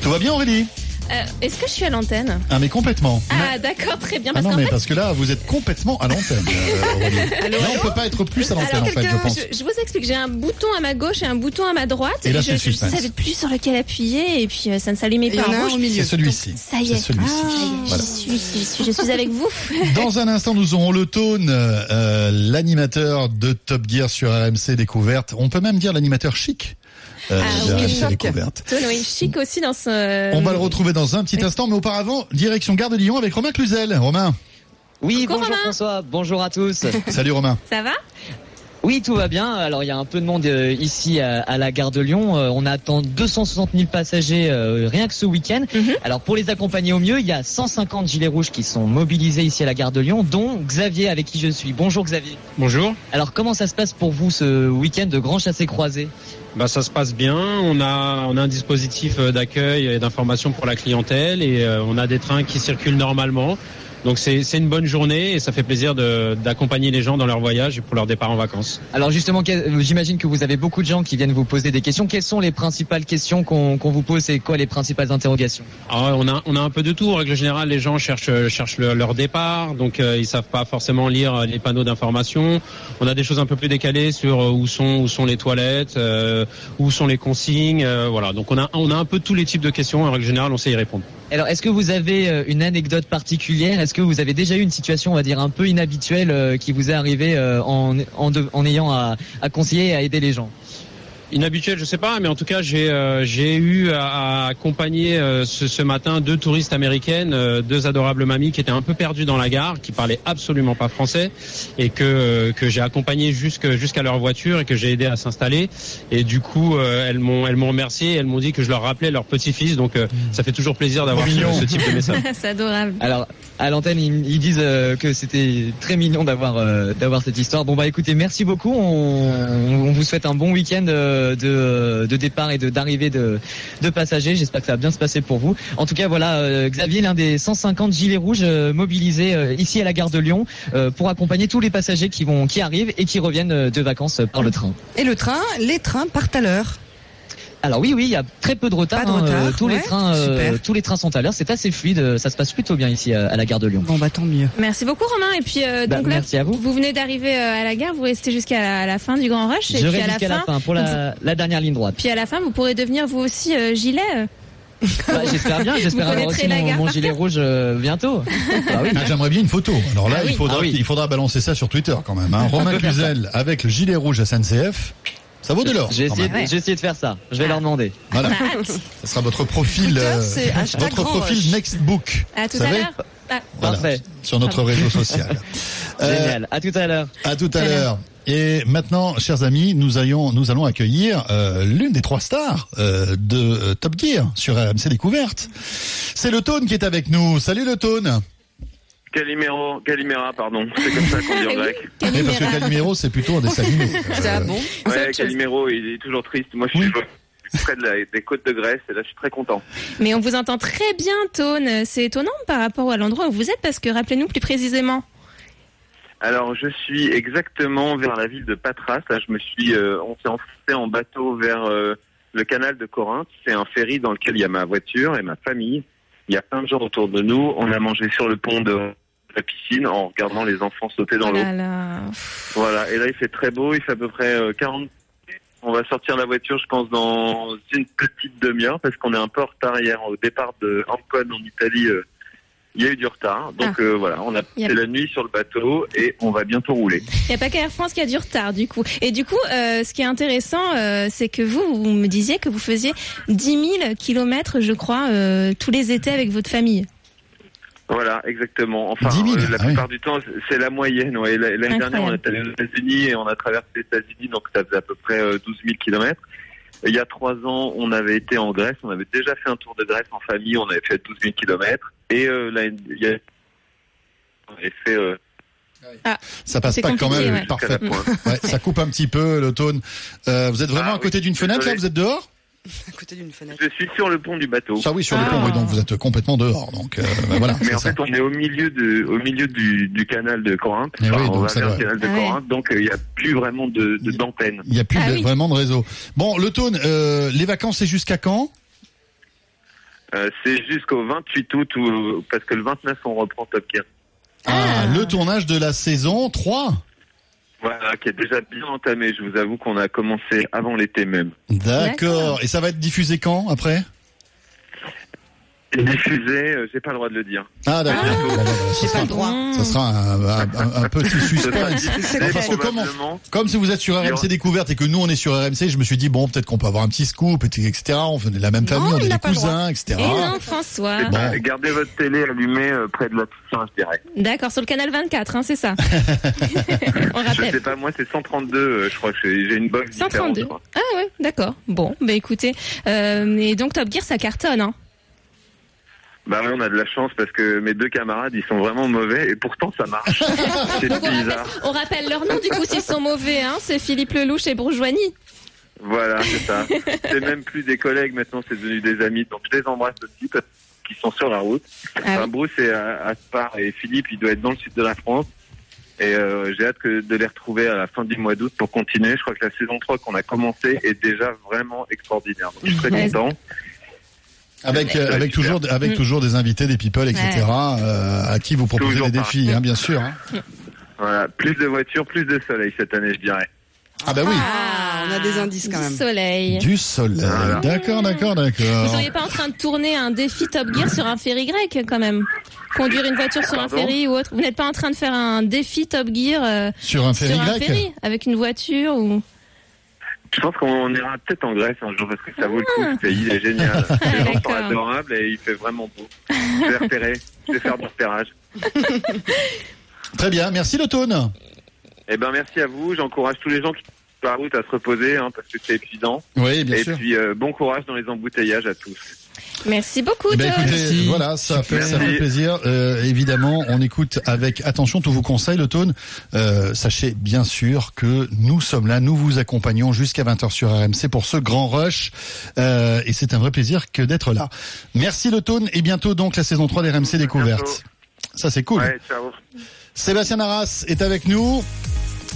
Tout va bien Aurélie? Euh, Est-ce que je suis à l'antenne Ah mais complètement. Ah d'accord, très bien. Ah Parce non mais fait, parce que là vous êtes complètement à l'antenne. euh, (laughs) là on peut pas être plus à l'antenne en fait je pense. je, je vous explique, j'ai un bouton à ma gauche et un bouton à ma droite. Et là, je, c'est le je savais plus sur lequel appuyer et puis euh, ça ne s'allumait Et pas. C'est celui-ci. Ça y est. C'est celui-ci. Ah, Voilà. suis, j'y suis, je suis avec vous. (laughs) Dans un instant, nous aurons le Tone, euh, l'animateur de Top Gear sur RMC Découverte. On peut même dire l'animateur chic euh, Ah de oui, RMC choc. Découverte. Tone, oui, chic aussi dans ce. On va le retrouver dans un petit instant, mais auparavant, direction Gare de Lyon avec Romain Cluzel. Romain. Oui, Coucou, bonjour Romain. François, bonjour à tous. Salut Romain. Ça va? Oui, tout va bien. Alors, il y a un peu de monde euh, ici à, à la gare de Lyon. Euh, on attend 260 000 passagers euh, rien que ce week-end. Mhm. Alors, pour les accompagner au mieux, il y a 150 gilets rouges qui sont mobilisés ici à la gare de Lyon, dont Xavier avec qui je suis. Bonjour Xavier. Bonjour. Alors, comment ça se passe pour vous ce week-end de grand chassé croisé? Bah, ça se passe bien. On a, on a un dispositif d'accueil et d'information pour la clientèle et euh, on a des trains qui circulent normalement. Donc c'est une bonne journée et ça fait plaisir d'accompagner les gens dans leur voyage et pour leur départ en vacances. Alors justement, euh, j'imagine que vous avez beaucoup de gens qui viennent vous poser des questions. Quelles sont les principales questions qu'on qu'on vous pose et quoi les principales interrogations? Ah ouais, on a on a un peu de tout. En règle générale, les gens cherchent cherchent le- leur départ, donc euh, ils savent pas forcément lire les panneaux d'information. On a des choses un peu plus décalées sur euh, où sont où sont les toilettes, euh, où sont les consignes. euh, voilà, donc on a on a un peu tous les types de questions. En règle générale, on sait y répondre. Alors, est-ce que vous avez euh, une anecdote particulière? Que vous avez déjà eu une situation, on va dire, un peu inhabituelle euh, qui vous est arrivée euh, en, en, en ayant à conseiller et à aider les gens Inhabituel, je sais pas, mais en tout cas, j'ai euh, j'ai eu à, à accompagner euh, ce, ce matin deux touristes américaines, euh, deux adorables mamies qui étaient un peu perdues dans la gare, qui parlaient absolument pas français, et que euh, que j'ai accompagné jusque jusqu'à leur voiture et que j'ai aidé à s'installer. Et du coup, euh, elles m'ont elles m'ont remercié, elles m'ont dit que je leur rappelais leur petit-fils, donc euh, ça fait toujours plaisir d'avoir ce, ce type de message. (laughs) C'est adorable. Alors à l'antenne ils, ils disent euh, que c'était très mignon d'avoir euh, d'avoir cette histoire. Bon bah écoutez, merci beaucoup. On, on vous souhaite un bon week-end euh, de, de départ et d'arrivée de, passagers. J'espère que ça va bien se passer pour vous. En tout cas voilà euh, Xavier, l'un des 150 gilets rouges euh, mobilisés euh, ici à la gare de Lyon euh, pour accompagner tous les passagers qui vont qui arrivent et qui reviennent euh, de vacances par le train. Et le train, les trains partent à l'heure. Alors oui, oui, il y a très peu de retard. Pas de retard, euh, tous les trains, euh, super. tous les trains sont à l'heure. C'est assez fluide. euh, Ça se passe plutôt bien ici à, à la gare de Lyon. Bon bah tant mieux. Merci beaucoup Romain. Et puis euh, Bah, donc là, merci à vous. vous venez d'arriver euh, à la gare, vous restez jusqu'à la, la fin du Grand Rush. et Je puis reste à la jusqu'à fin, la fin pour la, la dernière ligne droite. puis à la fin, vous pourrez devenir vous aussi euh, gilet. euh. Bah, j'espère bien, j'espère Vous avoir aussi mon, mon gilet rouge euh, bientôt. (laughs) Bah oui. Ah, J'aimerais bien une photo. Alors là, Ah oui. il, faudra, Ah oui. il faudra balancer ça sur Twitter quand même. Hein. Romain (laughs) Cluzel avec le gilet rouge SNCF. Ça vaut de l'or. J'ai essayé, j'ai essayé de faire ça. Je vais leur demander. Voilà. (laughs) Ça sera votre profil, euh, votre profil rush. Nextbook. À tout à l'heure. Ah, Voilà, Parfait. sur notre réseau social. (laughs) Euh, Génial. À tout à l'heure. À tout à l'heure. Et maintenant, chers amis, nous allons, nous allons accueillir euh, l'une des trois stars euh, de euh, Top Gear sur RMC Découverte. C'est le Tone qui est avec nous. Salut le Tone. Calimero, Calimera, pardon. C'est comme ça qu'on dit en grec. Oui, parce que Calimero, c'est plutôt un dessin (laughs) animé. Ah bon Ouais, Calimero, il est toujours triste. Moi, je suis près de la- des côtes de Grèce et là, je suis très content. Mais on vous entend très bien, Tone. C'est étonnant par rapport à l'endroit où vous êtes, parce que rappelez-nous plus précisément. Alors, je suis exactement vers la ville de Patras. Là, je me suis, euh, on s'est enfoncé en bateau vers euh, le canal de Corinthe. C'est un ferry dans lequel il y a ma voiture et ma famille. Il y a plein de gens autour de nous. On a mangé sur le pont de la piscine en regardant les enfants sauter dans Oh l'eau. là là. Voilà, et là il fait très beau, il fait à peu près euh, 40. On va sortir la voiture, je pense, dans une petite demi-heure parce qu'on est un peu en retard hier au départ de Ancone en Italie. euh, il y a eu du retard, donc Ah. euh, voilà, on a passé la nuit sur le bateau et on va bientôt rouler. Il n'y a pas qu'Air France qui a du retard, du coup. Et du coup, euh, ce qui est intéressant, euh, c'est que vous, vous me disiez que vous faisiez 10 000 kilomètres, je crois, euh, tous les étés avec votre famille. Voilà, exactement. Enfin, 10 000, euh, la ah oui. plupart du temps, c'est la moyenne. Ouais. La- L'année dernière, on est allé aux États-Unis et on a traversé les États-Unis, donc ça faisait à peu près euh, 12 000 kilomètres. Il y a trois ans, on avait été en Grèce, on avait déjà fait un tour de Grèce en famille, on avait fait 12 000 kilomètres. Et euh, là, il y a... on avait fait... euh, Ça passe pas quand même ouais. parfait. Ouais, ça coupe un petit peu le tone. Euh, vous êtes vraiment Ah à côté oui, d'une fenêtre là. Vous êtes dehors? (laughs) À côté d'une fenêtre. Je suis sur le pont du bateau. Ah oui, sur le pont. Oui, donc vous êtes complètement dehors. Donc euh, bah voilà. Mais en ça. fait, on est au milieu de, au milieu du, du canal de Corinthe. Enfin, oui, on donc va ça vers le canal de Ah ouais. Corinthe, donc euh, il n'y a plus vraiment de de- d'antenne. Il n'y a plus Ah de- oui. vraiment de réseau. Bon, le tone, euh, les vacances, c'est jusqu'à quand? Euh, c'est jusqu'au 28 août, ou, parce que le 29, on reprend Top Gear. Ah, Le tournage de la saison 3 Voilà, qui est déjà bien entamé. Je vous avoue qu'on a commencé avant l'été même. D'accord. Et ça va être diffusé quand après? Diffusé, euh, j'ai pas le droit de le dire. Ah d'accord. Bon, ça, sera, le droit. ça sera un, un- un- un petit suspense. parce que comme si vous êtes sur RMC Découverte et que nous on est sur RMC, je me suis dit bon peut-être qu'on peut avoir un petit scoop, et- etc. On venait de la même famille, on est des cousins, etc. Et non, François. Ben, Gardez votre télé allumée euh, près de la puissance directe. D'accord, sur le canal 24, hein, c'est ça. (laughs) On Je sais pas, moi c'est 132, euh, je crois que j'ai une box différente. 132. je crois. Ah ouais, d'accord. Bon, bah écoutez, euh, et donc Top Gear, ça cartonne, hein. Bah ouais, on a de la chance parce que mes deux camarades, ils sont vraiment mauvais et pourtant ça marche. (laughs) c'est bizarre. On rappelle leur nom, du coup, s'ils sont mauvais, hein. C'est Philippe Lelouch et Bourgeoisie. Voilà, c'est ça. c'est même plus des collègues maintenant, c'est devenu des amis. Donc je les embrasse aussi parce qu'ils sont sur la route. Enfin, Bruce est à, à Spar et Philippe, il doit être dans le sud de la France. Et euh, j'ai hâte que, de les retrouver à la fin du mois d'août pour continuer. Je crois que la saison 3 qu'on a commencé est déjà vraiment extraordinaire. Donc je suis très content. Avec euh, avec toujours avec toujours des invités, des people, etc. Ouais. euh, à qui vous proposez Toujours des défis, hein, bien sûr. hein. (laughs) Voilà, plus de voitures, plus de soleil cette année, je dirais. Ah bah oui. Ah, on a des indices quand Du même. soleil. Du soleil. D'accord, d'accord, Vous d'accord. seriez pas en train de tourner un défi Top Gear sur un ferry grec, quand même? Conduire une voiture sur un ferry ou autre? Vous n'êtes pas en train de faire un défi Top Gear euh, Sur un ferry sur un grec? ferry avec une voiture ou Je pense qu'on ira peut-être en Grèce un jour parce que ça vaut le coup. Ce pays est génial. (laughs) Les gens sont adorables et il fait vraiment beau. Je vais repérer. Je vais faire du repérage. (laughs) Très bien, merci le Tone. Eh ben merci à vous. J'encourage tous les gens qui sont sur la route à se reposer hein, parce que c'est épuisant. Oui, bien et sûr. puis euh, bon courage dans les embouteillages à tous. Merci beaucoup, Eh ben, écoutez, voilà, ça fait, ça fait plaisir. Euh, évidemment, on écoute avec attention tous vos conseils, le tone. Euh, sachez bien sûr que nous sommes là, nous vous accompagnons jusqu'à 20h sur RMC pour ce grand rush. Euh, et c'est un vrai plaisir que d'être là. Merci le tone et bientôt donc la saison 3 d'RMC Découverte. Ça c'est cool. Ouais, ciao. Sébastien Arras est avec nous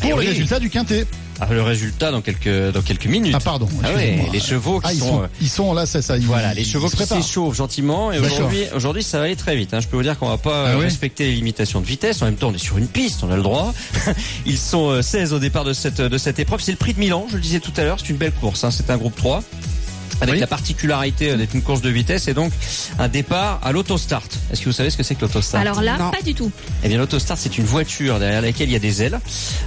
pour Eh le oui. résultat du quintet. Ah, le résultat dans quelques dans quelques minutes. Ah pardon. Ah ouais, les chevaux qui Ah, ils sont, sont, euh, ils sont là, c'est ça. ils- Voilà, les chevaux qui s'échauffent gentiment. Et aujourd'hui, aujourd'hui, ça va aller très vite. hein. Je peux vous dire qu'on va pas Ah euh, respecter les limitations de vitesse. En même temps, on est sur une piste, on a le droit. (laughs) Ils sont euh, 16 au départ de cette de cette épreuve. C'est le prix de Milan. Je le disais tout à l'heure, c'est une belle course. hein. C'est un groupe 3 avec la particularité euh, d'être une course de vitesse et donc un départ à l'autostart. Est-ce que vous savez ce que c'est que l'autostart Alors là, pas du tout. eh bien, l'autostart, c'est une voiture derrière laquelle il y a des ailes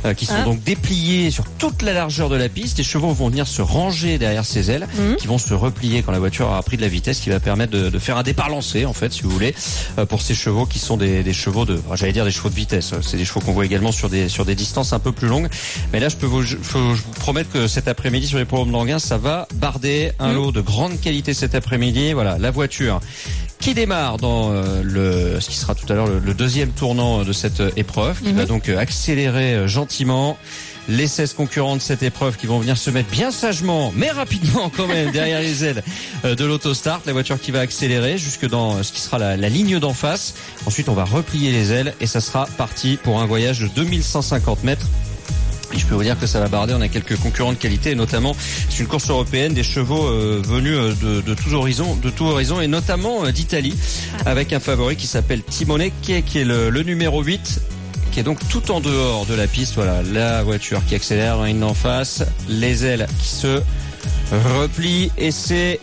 euh, qui sont Ah. donc dépliées sur toute la largeur de la piste. Les chevaux vont venir se ranger derrière ces ailes, Mhm. qui vont se replier quand la voiture aura pris de la vitesse, qui va permettre de, de faire un départ lancé, en fait, si vous voulez, euh, pour ces chevaux qui sont des, des chevaux de, j'allais dire des chevaux de vitesse. C'est des chevaux qu'on voit également sur des sur des distances un peu plus longues. Mais là, je peux vous, je, faut- je vous promettre que cet après-midi sur les programmes d'Anguin, ça va barder un Mhm. De grande qualité cet après-midi. Voilà, la voiture qui démarre dans euh, le ce qui sera tout à l'heure le, le deuxième tournant de cette euh, épreuve, qui Mhm. va donc euh, accélérer gentiment. Les 16 concurrents de cette épreuve qui vont venir se mettre bien sagement, mais rapidement quand même, derrière les ailes de l'autostart. La voiture qui va accélérer jusque dans ce qui sera la, la ligne d'en face. Ensuite, on va replier les ailes et ça sera parti pour un voyage de 2150 mètres. Et je peux vous dire que ça va barder. On a quelques concurrents de qualité, et notamment c'est une course européenne, des chevaux euh, venus euh, de, de tous horizons, de tout horizon, et notamment euh, d'Italie, avec un favori qui s'appelle Timonec, qui est, qui est le, le numéro 8 qui est donc tout en dehors de la piste. Voilà, la voiture qui accélère la ligne d'en face, les ailes qui se replient et c'est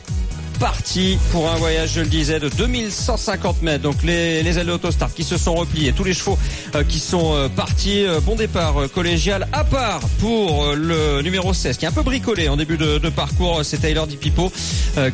parti pour un voyage, je le disais, de 2150 mètres. Donc les, les ailes d'autostart qui se sont repliées, tous les chevaux euh, qui sont euh, partis. Euh, bon départ collégial, à part pour le numéro 16 qui est un peu bricolé en début de, parcours. C'est Taylor DiPipo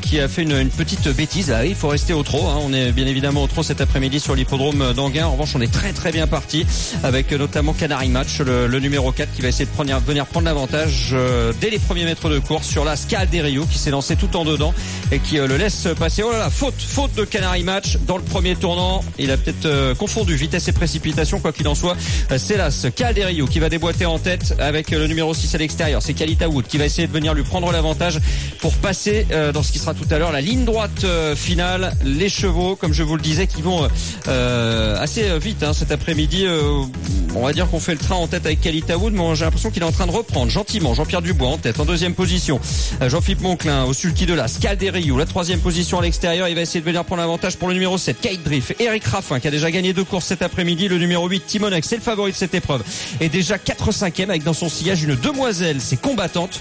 qui a fait une, petite bêtise. Ah il faut rester au trot. hein. On est bien évidemment au trot cet après-midi sur l'hippodrome d'Anguin. En revanche, on est très très bien parti avec notamment Canary Match, le, numéro 4 qui va essayer de venir prendre l'avantage dès les premiers mètres de course sur la Scale des Rio qui s'est lancé tout en dedans et qui euh, le laisse passer. Oh là là, faute, faute de Canary Match dans le premier tournant. Il a peut-être euh, confondu vitesse et précipitation, quoi qu'il en soit. C'est là ce Calderio qui va déboîter en tête avec euh, le numéro 6 à l'extérieur. C'est Kalita Wood qui va essayer de venir lui prendre l'avantage pour passer dans ce qui sera tout à l'heure la ligne droite finale. Les chevaux, comme je vous le disais, qui vont assez vite hein, cet après-midi. on va dire qu'on fait le train en tête avec Kalita Wood, mais j'ai l'impression qu'il est en train de reprendre gentiment. Jean-Pierre Dubois en tête, en deuxième position. Jean-Philippe Monclin au sulky de la Scalderio, troisième position à l'extérieur. Il va essayer de venir prendre l'avantage pour le numéro 7, Kate Drift. Eric Raffin qui a déjà gagné deux courses cet après-midi. Le numéro 8, Timonek, c'est le favori de cette épreuve. Et déjà 4 5 avec dans son sillage une demoiselle, c'est combattante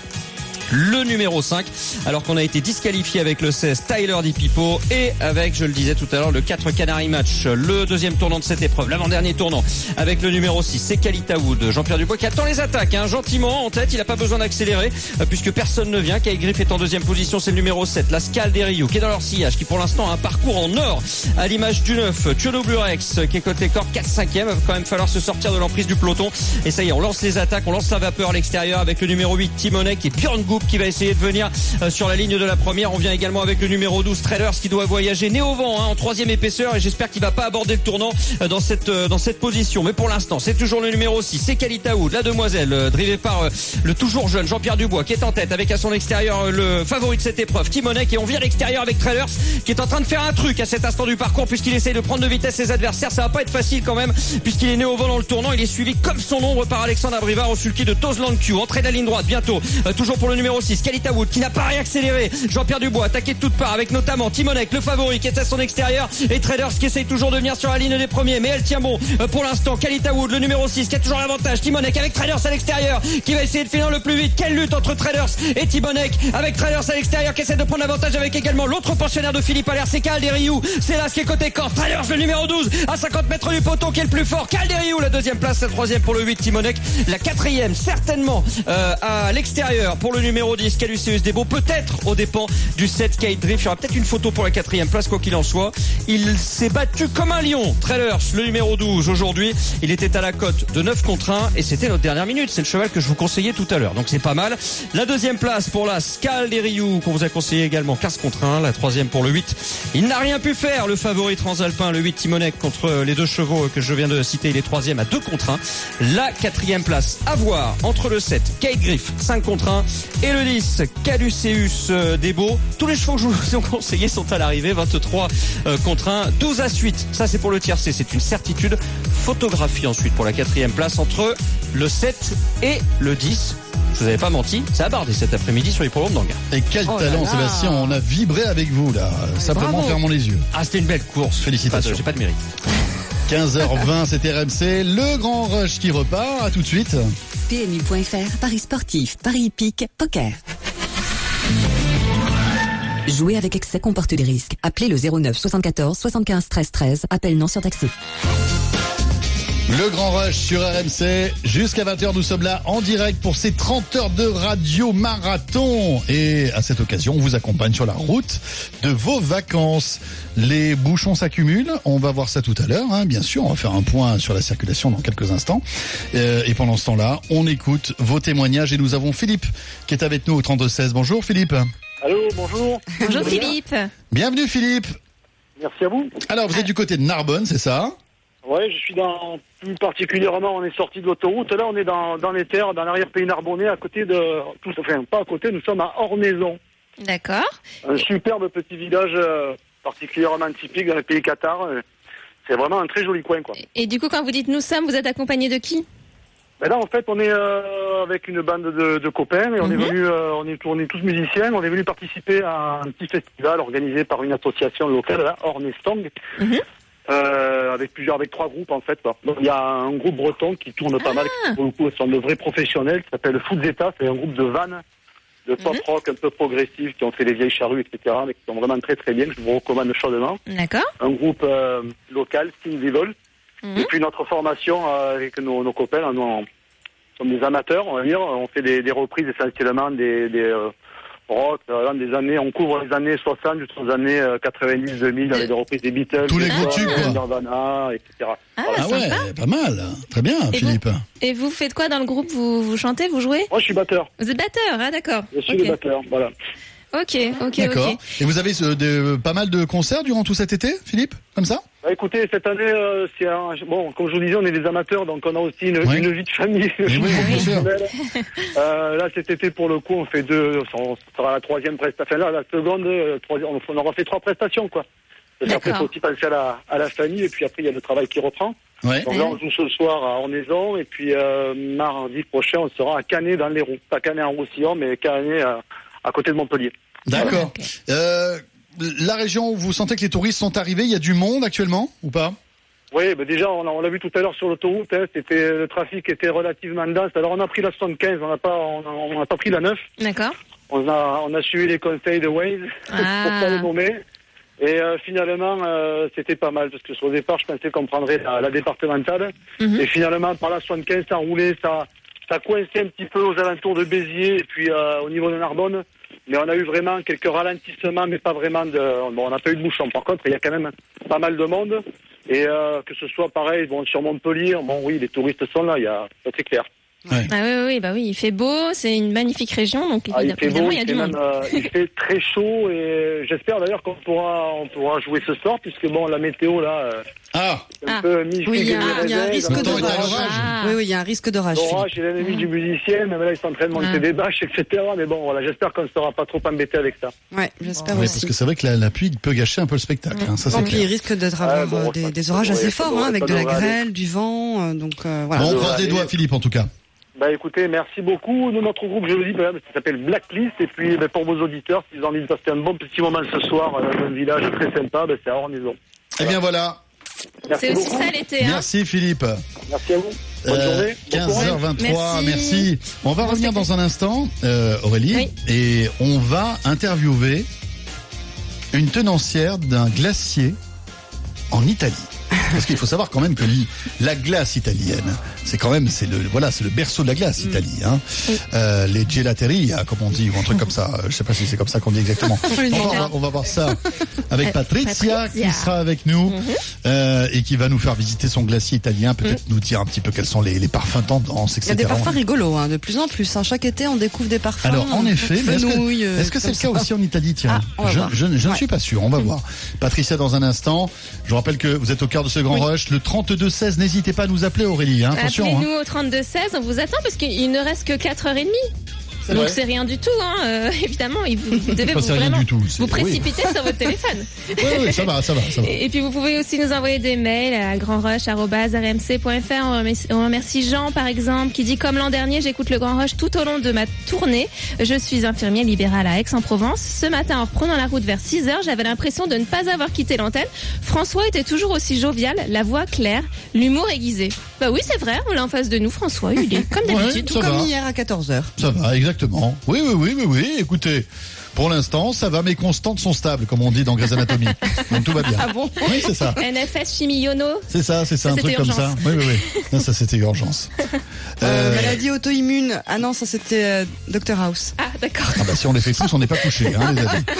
le numéro 5 alors qu'on a été disqualifié avec le 16 Tyler DiPipo et avec je le disais tout à l'heure le 4 Canary Match le deuxième tournant de cette épreuve l'avant-dernier tournant avec le numéro 6 c'est Kalita Wood. Jean-Pierre Dubois qui attend les attaques hein, gentiment en tête il n'a pas besoin d'accélérer euh, puisque personne ne vient. Kai Griff est en deuxième position c'est le numéro 7 la Scale des Rio qui est dans leur sillage qui pour l'instant a un parcours en or à l'image du 9 Chiodo Blurex qui est côté corps 4 5 e va quand même falloir se sortir de l'emprise du peloton. Et ça y est on lance les attaques on lance la vapeur à l'extérieur avec le numéro 8 Timonek et Björn Qui va essayer de venir euh, sur la ligne de la première. On vient également avec le numéro 12 Traders qui doit voyager né au vent hein, en troisième épaisseur et j'espère qu'il va pas aborder le tournant euh, dans cette euh, dans cette position. Mais pour l'instant, c'est toujours le numéro 6, c'est Kalita Wood, la demoiselle, drivée par le toujours jeune Jean-Pierre Dubois qui est en tête avec à son extérieur le favori de cette épreuve, Timonek et on vient à l'extérieur avec Traders qui est en train de faire un truc à cet instant du parcours puisqu'il essaye de prendre de vitesse ses adversaires. Ça va pas être facile quand même puisqu'il est né au vent dans le tournant. Il est suivi comme son ombre par Alexandre Abrivard au sulky de Tozland Q. Entrée de la ligne droite bientôt. Toujours pour le numéro 6, Kalita Wood qui n'a pas réaccéléré. Jean-Pierre Dubois attaqué de toutes parts avec notamment Timonek, le favori qui est à son extérieur et Traders qui essaye toujours de venir sur la ligne des premiers. Mais elle tient bon euh, pour l'instant. Kalita Wood, le numéro 6 qui a toujours l'avantage. Timonek avec Traders à l'extérieur qui va essayer de finir le plus vite. Quelle lutte entre Traders et Timonek avec Traders à l'extérieur qui essaie de prendre l'avantage avec également l'autre pensionnaire de Philippe Allaire, c'est Calderiou. C'est là ce qui est côté corps. Traders le numéro 12 à 50 mètres du poteau qui est le plus fort. Calderiou la deuxième place, la troisième pour le 8 Timonek. La quatrième certainement euh, à l'extérieur pour le numéro numéro 10, Caluceus Debo, peut-être aux dépens du 7, Kate Drift. Il y aura peut-être une photo pour la quatrième place, quoi qu'il en soit. Il s'est battu comme un lion. Trailers, le numéro 12 aujourd'hui. Il était à la cote de 9 contre 1 et c'était notre dernière minute. C'est le cheval que je vous conseillais tout à l'heure. Donc c'est pas mal. La deuxième place pour la Scal des qu'on vous a conseillé également 15 contre 1. La troisième pour le 8. Il n'a rien pu faire. Le favori transalpin, le 8 Timonec contre les deux chevaux que je viens de citer. Il est troisième à 2 contre 1. La quatrième place à voir entre le 7 Kate Griff 5 contre 1 et le 10 Caduceus euh, Debo. Tous les chevaux que je vous ai conseillés sont à l'arrivée. 23 euh, contre 1. 12 à suite. Ça c'est pour le tiercé. C'est une certitude. Photographie ensuite pour la quatrième place entre le 7 et le 10. Je vous avais pas menti, ça a bardé cet après-midi sur les programmes d'Anguin. Et quel Oh talent, là. Sébastien. On a vibré avec vous, là. Simplement en Bravo. fermant les yeux. Ah, c'était une belle course. Félicitations. J'ai pas de mérite. 15h20, c'est RMC. Le grand rush qui repart. À tout de suite. PMU.fr, Paris sportif, Paris hippique, poker. Jouer avec excès comporte des risques. Appelez le 09 74 75 13 13. Appel non surtaxé. Le Grand Rush sur RMC. Jusqu'à 20h, nous sommes là en direct pour ces 30 heures de radio marathon. Et à cette occasion, on vous accompagne sur la route de vos vacances. Les bouchons s'accumulent. On va voir ça tout à l'heure, hein, bien sûr. On va faire un point sur la circulation dans quelques instants. Euh, et pendant ce temps-là, on écoute vos témoignages. Et nous avons Philippe qui est avec nous au 32-16. Bonjour Philippe. Allô, bonjour. Bonjour Philippe. Bienvenue Philippe. Merci à vous. Alors, vous êtes du côté de Narbonne, c'est ça? Ouais, je suis dans, plus particulièrement, on est sorti de l'autoroute. Là, on est dans, dans les terres, dans l'arrière-pays narbonnais, à côté de, tout, enfin, pas à côté, nous sommes à Ornaison. D'accord. Un superbe petit village, euh, particulièrement typique dans le pays Qatar. C'est vraiment un très joli coin, quoi. Et du coup, quand vous dites nous sommes, vous êtes accompagné de qui? Ben là, en fait, on est euh, avec une bande de, de copains et on est Mhm. venu, euh, on est, on est tous musiciens. On est venu participer à un petit festival organisé par une association locale, là, Ornestong, euh, avec plusieurs, avec trois groupes en fait. il y a un groupe breton qui tourne pas mal, qui pour le coup sont de vrais professionnels, qui s'appelle Foot Zeta. C'est un groupe de vannes, de pop rock un peu progressif, qui ont fait les vieilles charrues, etc. Mais qui sont vraiment très très bien. que Je vous recommande chaudement. D'accord. Un groupe euh, local, Steam Devil. Mhm. Et puis notre formation euh, avec nos, nos copains, nous sommes des amateurs, on va dire. On fait des, des reprises essentiellement des, des euh, rock, euh, dans des années, on couvre les années 60 jusqu'aux années euh, 90, 2000 avec des reprises des Beatles, Tous les des gros tubes, quoi. Nirvana, etc. Ah, Ah ouais, pas mal. Très bien, Et Philippe. Et vous faites quoi dans le groupe? Vous, vous chantez, vous jouez? Moi, je suis batteur. Vous êtes batteur, ah d'accord. Je suis le batteur, voilà. Ok, ok, D'accord. ok. Et vous avez euh, de- pas mal de concerts durant tout cet été, Philippe Comme ça? Bah, écoutez, cette année, euh, c'est un- bon, comme je vous disais, on est des amateurs, donc on a aussi une, vie de famille. oui, bien (laughs) sûr. Euh, là, cet été, pour le coup, on fait deux, on sera la troisième prestation. Là, la seconde, euh, troisième, on aura fait trois prestations, quoi. Parce qu'après, il D'accord. faut aussi penser à la, à la famille, et puis après, il y a le travail qui reprend. Ouais. Donc là, on joue ce soir à Ornaison, et puis euh, mardi prochain, on sera à Canet dans l'Hérault. Pas Canet en Roussillon, mais Canet à, à côté de Montpellier. D'accord. Euh, la région où vous sentez que les touristes sont arrivés, il y a du monde actuellement ou pas? Oui, ben déjà, on, l'a vu tout à l'heure sur l'autoroute, hein, c'était, le trafic était relativement dense. Alors, on a pris la 75, on n'a pas, on a- on n'a pas pris la 9. D'accord. On a, on a suivi les conseils de Waze, (laughs) Ah. pour pas le nommer. Et euh, finalement, euh, c'était pas mal, parce que sur le départ, je pensais qu'on prendrait la, la départementale. Mhm. Et finalement, par la 75, ça roulait, ça, ça coinçait un petit peu aux alentours de Béziers et puis euh, au niveau de Narbonne. Mais on a eu vraiment quelques ralentissements, mais pas vraiment de... Bon, on n'a pas eu de bouchon. Par contre, il y a quand même pas mal de monde. Et euh, que ce soit pareil, bon, sur Montpellier, bon oui, les touristes sont là, il y a, c'est clair. Ah oui, oui, bah oui, il fait beau, c'est une magnifique région, donc Ah, il fait beau, il y a il du monde. même, euh, il fait très chaud et j'espère d'ailleurs qu'on pourra, on pourra jouer ce soir puisque bon, la météo là, euh, ah. c'est un Ah. peu Oui, il y a, il y a un risque d'orage. Oui, oui, il y a un risque d'orage. L'orage Philippe. est l'ennemi du musicien, même là ils sont en train de monter Ah. des bâches, etc. Mais bon, voilà, j'espère qu'on ne sera pas trop embêté avec ça. Ouais, j'espère Oui, aussi. parce que c'est vrai que la, la pluie peut gâcher un peu le spectacle. hein, ça, c'est Bon, puis il clair. risque d'être avoir Ouais, bon, euh, ça- des, orages assez forts, hein, avec de la grêle, du vent, euh, donc euh, voilà. On croise les doigts. Philippe, en tout cas. Bah écoutez, merci beaucoup. Nous, notre groupe, je le dis, bah, ça s'appelle Blacklist. Et puis bah, pour vos auditeurs, s'ils ont envie de passer un bon petit moment ce soir euh, dans un village très sympa, bah, c'est à Ornaison. Eh bien voilà. Merci C'est aussi beaucoup. ça l'été, hein Merci Philippe. Merci à vous. Bonne Euh, journée. Bon courage. 15h23, merci. Merci. On va revenir dans un instant, euh, Aurélie, Oui. et on va interviewer une tenancière d'un glacier en Italie. Parce qu'il faut savoir quand même que la glace italienne c'est quand même, c'est le, voilà, c'est le berceau de la glace, Italie. Hein. Euh, les gelateries, hein, comme on dit, ou un truc comme ça. Euh, Je sais pas si c'est comme ça qu'on dit exactement. (laughs) on, va, on va voir ça avec Euh, Patricia, qui sera avec nous Mhm. euh, et qui va nous faire visiter son glacier italien. Peut-être nous dire un petit peu quels sont les, les parfums tendances, Il y etc. a des parfums rigolos, hein, de plus en plus. hein. Chaque été, on découvre des parfums. Alors en effet, est-ce que est-ce que c'est le cas ça. aussi en Italie? Thierry Ah, Je, voir. je- je ne Ouais. suis pas sûr, on va voir. Patricia dans un instant. Je vous rappelle que vous êtes au cœur de ce grand rush, le 32-16. N'hésitez pas à nous appeler Aurélie, hein, attention. hein. Appelez-nous au 32 16, on vous attend parce qu'il ne reste que 4h30. Donc c'est rien du tout, hein. euh, (laughs) évidemment. il- Vous, vous devez vous, vraiment tout, vous oui. précipiter sur votre téléphone. (laughs) Oui, oui, ça va, ça va, ça va. Et, et puis vous pouvez aussi nous envoyer des mails à grandrush.rmc.fr. On remercie, on remercie Jean par exemple qui dit comme l'an dernier j'écoute le Grand Rush tout au long de ma tournée. Je suis infirmier libéral à Aix-en-Provence. Ce matin en reprenant la route vers 6 heures j'avais l'impression de ne pas avoir quitté l'antenne. François était toujours aussi jovial, la voix claire, l'humour aiguisé. Bah oui c'est vrai, on l'a en face de nous François, il est comme Ouais, d'habitude. ça va. Hier à 14h. Ça va, exactement. Oui, oui, oui, oui, oui. Écoutez, pour l'instant, ça va, mes constantes sont stables, comme on dit dans Grey's Anatomy. (laughs) Donc tout va bien. Ah bon Oui, c'est ça. NFS Chimie Yono. C'est ça, c'est ça, Ça, un truc comme ça. Oui, oui, oui. Non, ça, c'était urgence. (laughs) Euh, Euh, maladie auto-immune. Ah non, ça c'était euh, Dr House. Ah d'accord. Ah bah si on les fait tous, on n'est pas couché, hein, les amis. (laughs)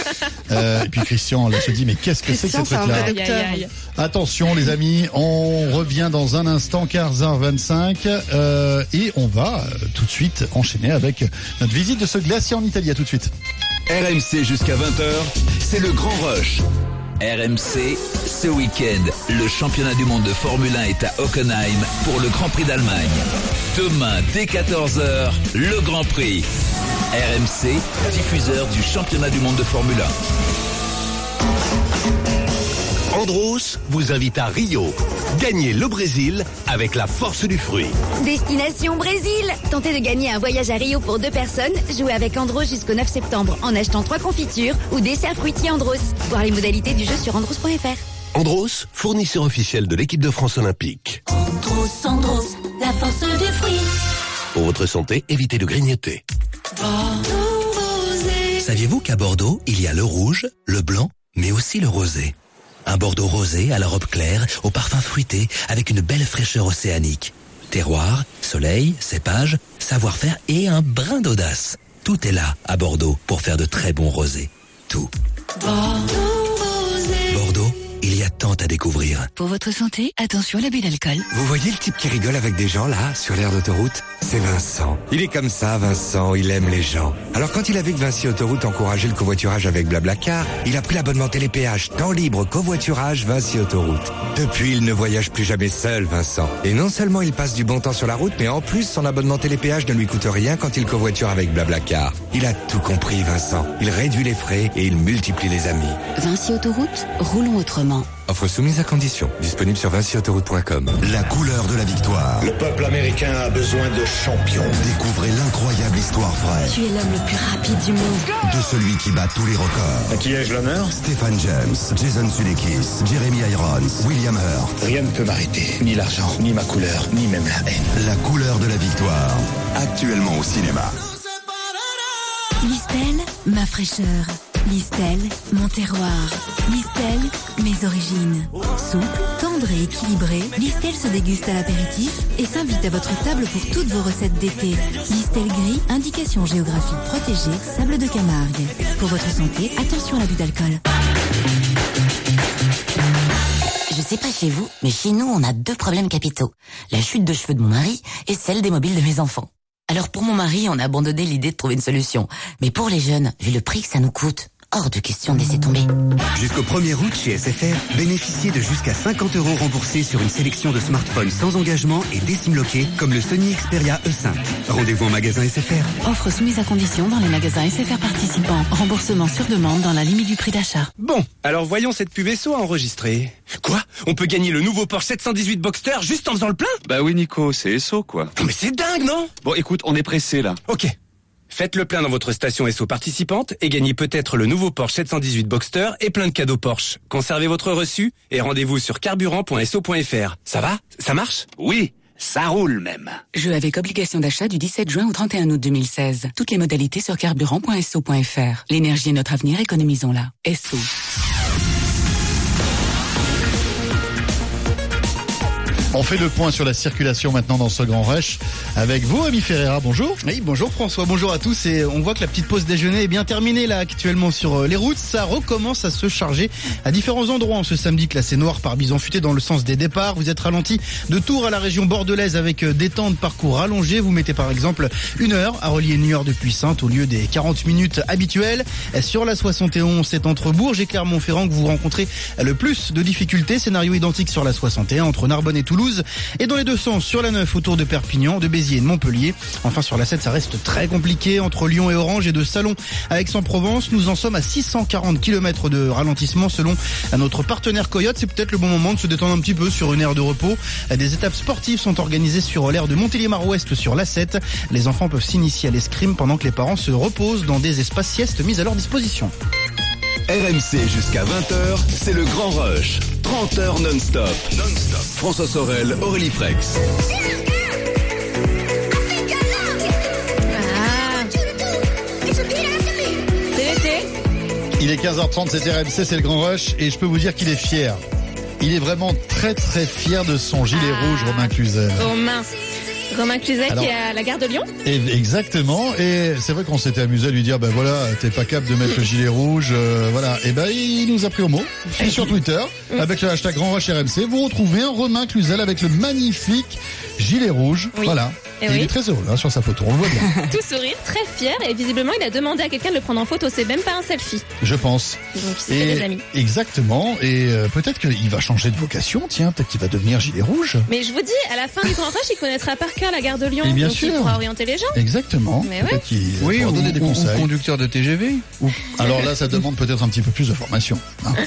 Euh, et puis Christian, là, se dit, mais qu'est-ce que c'est que aïe, aïe. Attention les amis, on revient dans un instant, 15h25, euh, et on va euh, tout de suite enchaîner avec notre visite de ce glacier en Italie. À tout de suite. RMC jusqu'à 20h, c'est le grand rush. RMC, ce week-end, le championnat du monde de Formule 1 est à Hockenheim pour le Grand Prix d'Allemagne. Demain, dès 14h, le Grand Prix. RMC, diffuseur du championnat du monde de Formule 1. Andros vous invite à Rio. Gagnez le Brésil avec la force du fruit. Destination Brésil Tentez de gagner un voyage à Rio pour deux personnes. Jouez avec Andros jusqu'au 9 septembre en achetant trois confitures ou desserts fruitiers Andros. Voir les modalités du jeu sur andros.fr. Andros, fournisseur officiel de l'équipe de France olympique. Andros, Andros, la force du fruit. Pour votre santé, évitez de grignoter. Saviez-vous qu'à Bordeaux, il y a le rouge, le blanc, mais aussi le rosé? Un Bordeaux rosé à la robe claire, au parfum fruité, avec une belle fraîcheur océanique. Terroir, soleil, cépage, savoir-faire et un brin d'audace. Tout est là à Bordeaux pour faire de très bons rosés. Tout. Bordeaux, il y a tant à découvrir. Pour votre santé, attention à l'abus d'alcool. Vous voyez le type qui rigole avec des gens là, sur l'air d'autoroute? C'est Vincent. Il est comme ça, Vincent, il aime les gens. Alors quand il a vu que Vinci Autoroute encourageait le covoiturage avec Blablacar, il a pris l'abonnement télépéage temps libre covoiturage Vinci Autoroute. Depuis, il ne voyage plus jamais seul, Vincent. Et non seulement il passe du bon temps sur la route, mais en plus son abonnement télépéage ne lui coûte rien quand il covoiture avec Blablacar. Il a tout compris, Vincent. Il réduit les frais et il multiplie les amis. Vinci Autoroute, roulons autrement. Offre soumise à condition. Disponible sur vinciautoroute.com. La couleur de la victoire. Le peuple américain a besoin de champions. Découvrez l'incroyable histoire vraie Tu es l'homme le plus rapide du monde. de celui qui bat tous les records. À qui ai-je l'honneur? Stéphane James, Jason Sudeikis, Jeremy Irons, William Hurt. Rien ne peut m'arrêter. Ni l'argent, ni ma couleur, ni même la haine. La couleur de la victoire. Actuellement au cinéma. Listel, ma fraîcheur. Listel, mon terroir. Listel, mes origines. Souple, tendre et équilibré, Listel se déguste à l'apéritif et s'invite à votre table pour toutes vos recettes d'été. Listel gris, indication géographique protégée, sable de Camargue. Pour votre santé, attention à l'abus d'alcool. Je sais pas chez vous, mais chez nous, on a deux problèmes capitaux. La chute de cheveux de mon mari et celle des mobiles de mes enfants. Alors pour mon mari, on a abandonné l'idée de trouver une solution. Mais pour les jeunes, vu le prix que ça nous coûte, hors de question de laisser tomber. Jusqu'au 1er août chez SFR, bénéficiez de jusqu'à 50 euros remboursés sur une sélection de smartphones sans engagement et décimloqués comme le Sony Xperia E5. Rendez-vous en magasin SFR. Offre soumise à condition dans les magasins SFR participants. Remboursement sur demande dans la limite du prix d'achat. Bon, alors voyons cette pub SO à enregistrer. Quoi? On peut gagner le nouveau Porsche 718 Boxster juste en faisant le plein? Bah oui Nico, c'est SO quoi. Non mais c'est dingue, non? Bon écoute, on est pressé là. Ok. Faites le plein dans votre station SO participante et gagnez peut-être le nouveau Porsche 718 Boxster et plein de cadeaux Porsche. Conservez votre reçu et rendez-vous sur carburant.so.fr. Ça va? Ça marche? Oui, ça roule même. Jeu avec obligation d'achat du 17 juin au 31 août 2016. Toutes les modalités sur carburant.so.fr. L'énergie est notre avenir, économisons-la. SO. On fait le point sur la circulation maintenant dans ce grand rush avec vous, Ami Ferreira. Bonjour. Oui, bonjour François, bonjour à tous. Et on voit que la petite pause déjeuner est bien terminée là actuellement sur euh, les routes. Ça recommence à se charger à différents endroits en ce samedi classé noir par bison futé dans le sens des départs. Vous êtes ralenti de Tours à la région bordelaise avec euh, des temps de parcours allongés. Vous mettez par exemple une heure à relier York depuis Sainte au lieu des 40 minutes habituelles. Sur la 71, c'est entre Bourges et Clermont-Ferrand que vous rencontrez le plus de difficultés. Scénario identique sur la 61 entre Narbonne et Toulouse. Et dans les deux sens, sur la 9 autour de Perpignan, de Béziers et de Montpellier. Enfin sur la 7, ça reste très compliqué entre Lyon et Orange et de Salon à Aix-en-Provence. Nous en sommes à 640 km de ralentissement selon notre partenaire Coyote. C'est peut-être le bon moment de se détendre un petit peu sur une aire de repos. Des étapes sportives sont organisées sur l'aire de Montélimar-Ouest sur la 7. Les enfants peuvent s'initier à l'escrime pendant que les parents se reposent dans des espaces siestes mis à leur disposition. RMC jusqu'à 20h, c'est le grand rush. 30 heures non-stop. Non-stop. François Sorel, Aurélie Frex. Il est 15h30, c'est RMC, c'est le grand rush et je peux vous dire qu'il est fier. Il est vraiment très très fier de son gilet rouge, Romain Cluzel. Romain. Romain Cluzet qui est à la gare de Lyon. Et exactement. Et c'est vrai qu'on s'était amusé à lui dire, ben voilà, t'es pas capable de mettre le gilet rouge, euh, voilà. Et ben il nous a pris au mot. Et sur Twitter, avec le hashtag Grand RMC, vous retrouvez un Romain Cluzel avec le magnifique gilet rouge. Oui. Voilà. Et Et oui. Il est très heureux hein, sur sa photo, on le voit bien. (laughs) Tout sourire, très fier et visiblement il a demandé à quelqu'un de le prendre en photo. C'est même pas un selfie. Je pense. Donc il fait des amis. Exactement. Et euh, peut-être qu'il va changer de vocation. Tiens, peut-être qu'il va devenir gilet rouge. Mais je vous dis, à la fin du Grand Rush, il connaîtra par cœur la gare de Lyon. Et bien donc il pourra orienter les gens. Exactement. Mais ouais. Oui, pourra ou- donner des ou- ou conseils. conducteur de TGV. Ou- Alors là, ça demande peut-être un petit peu plus de formation. hein. (laughs)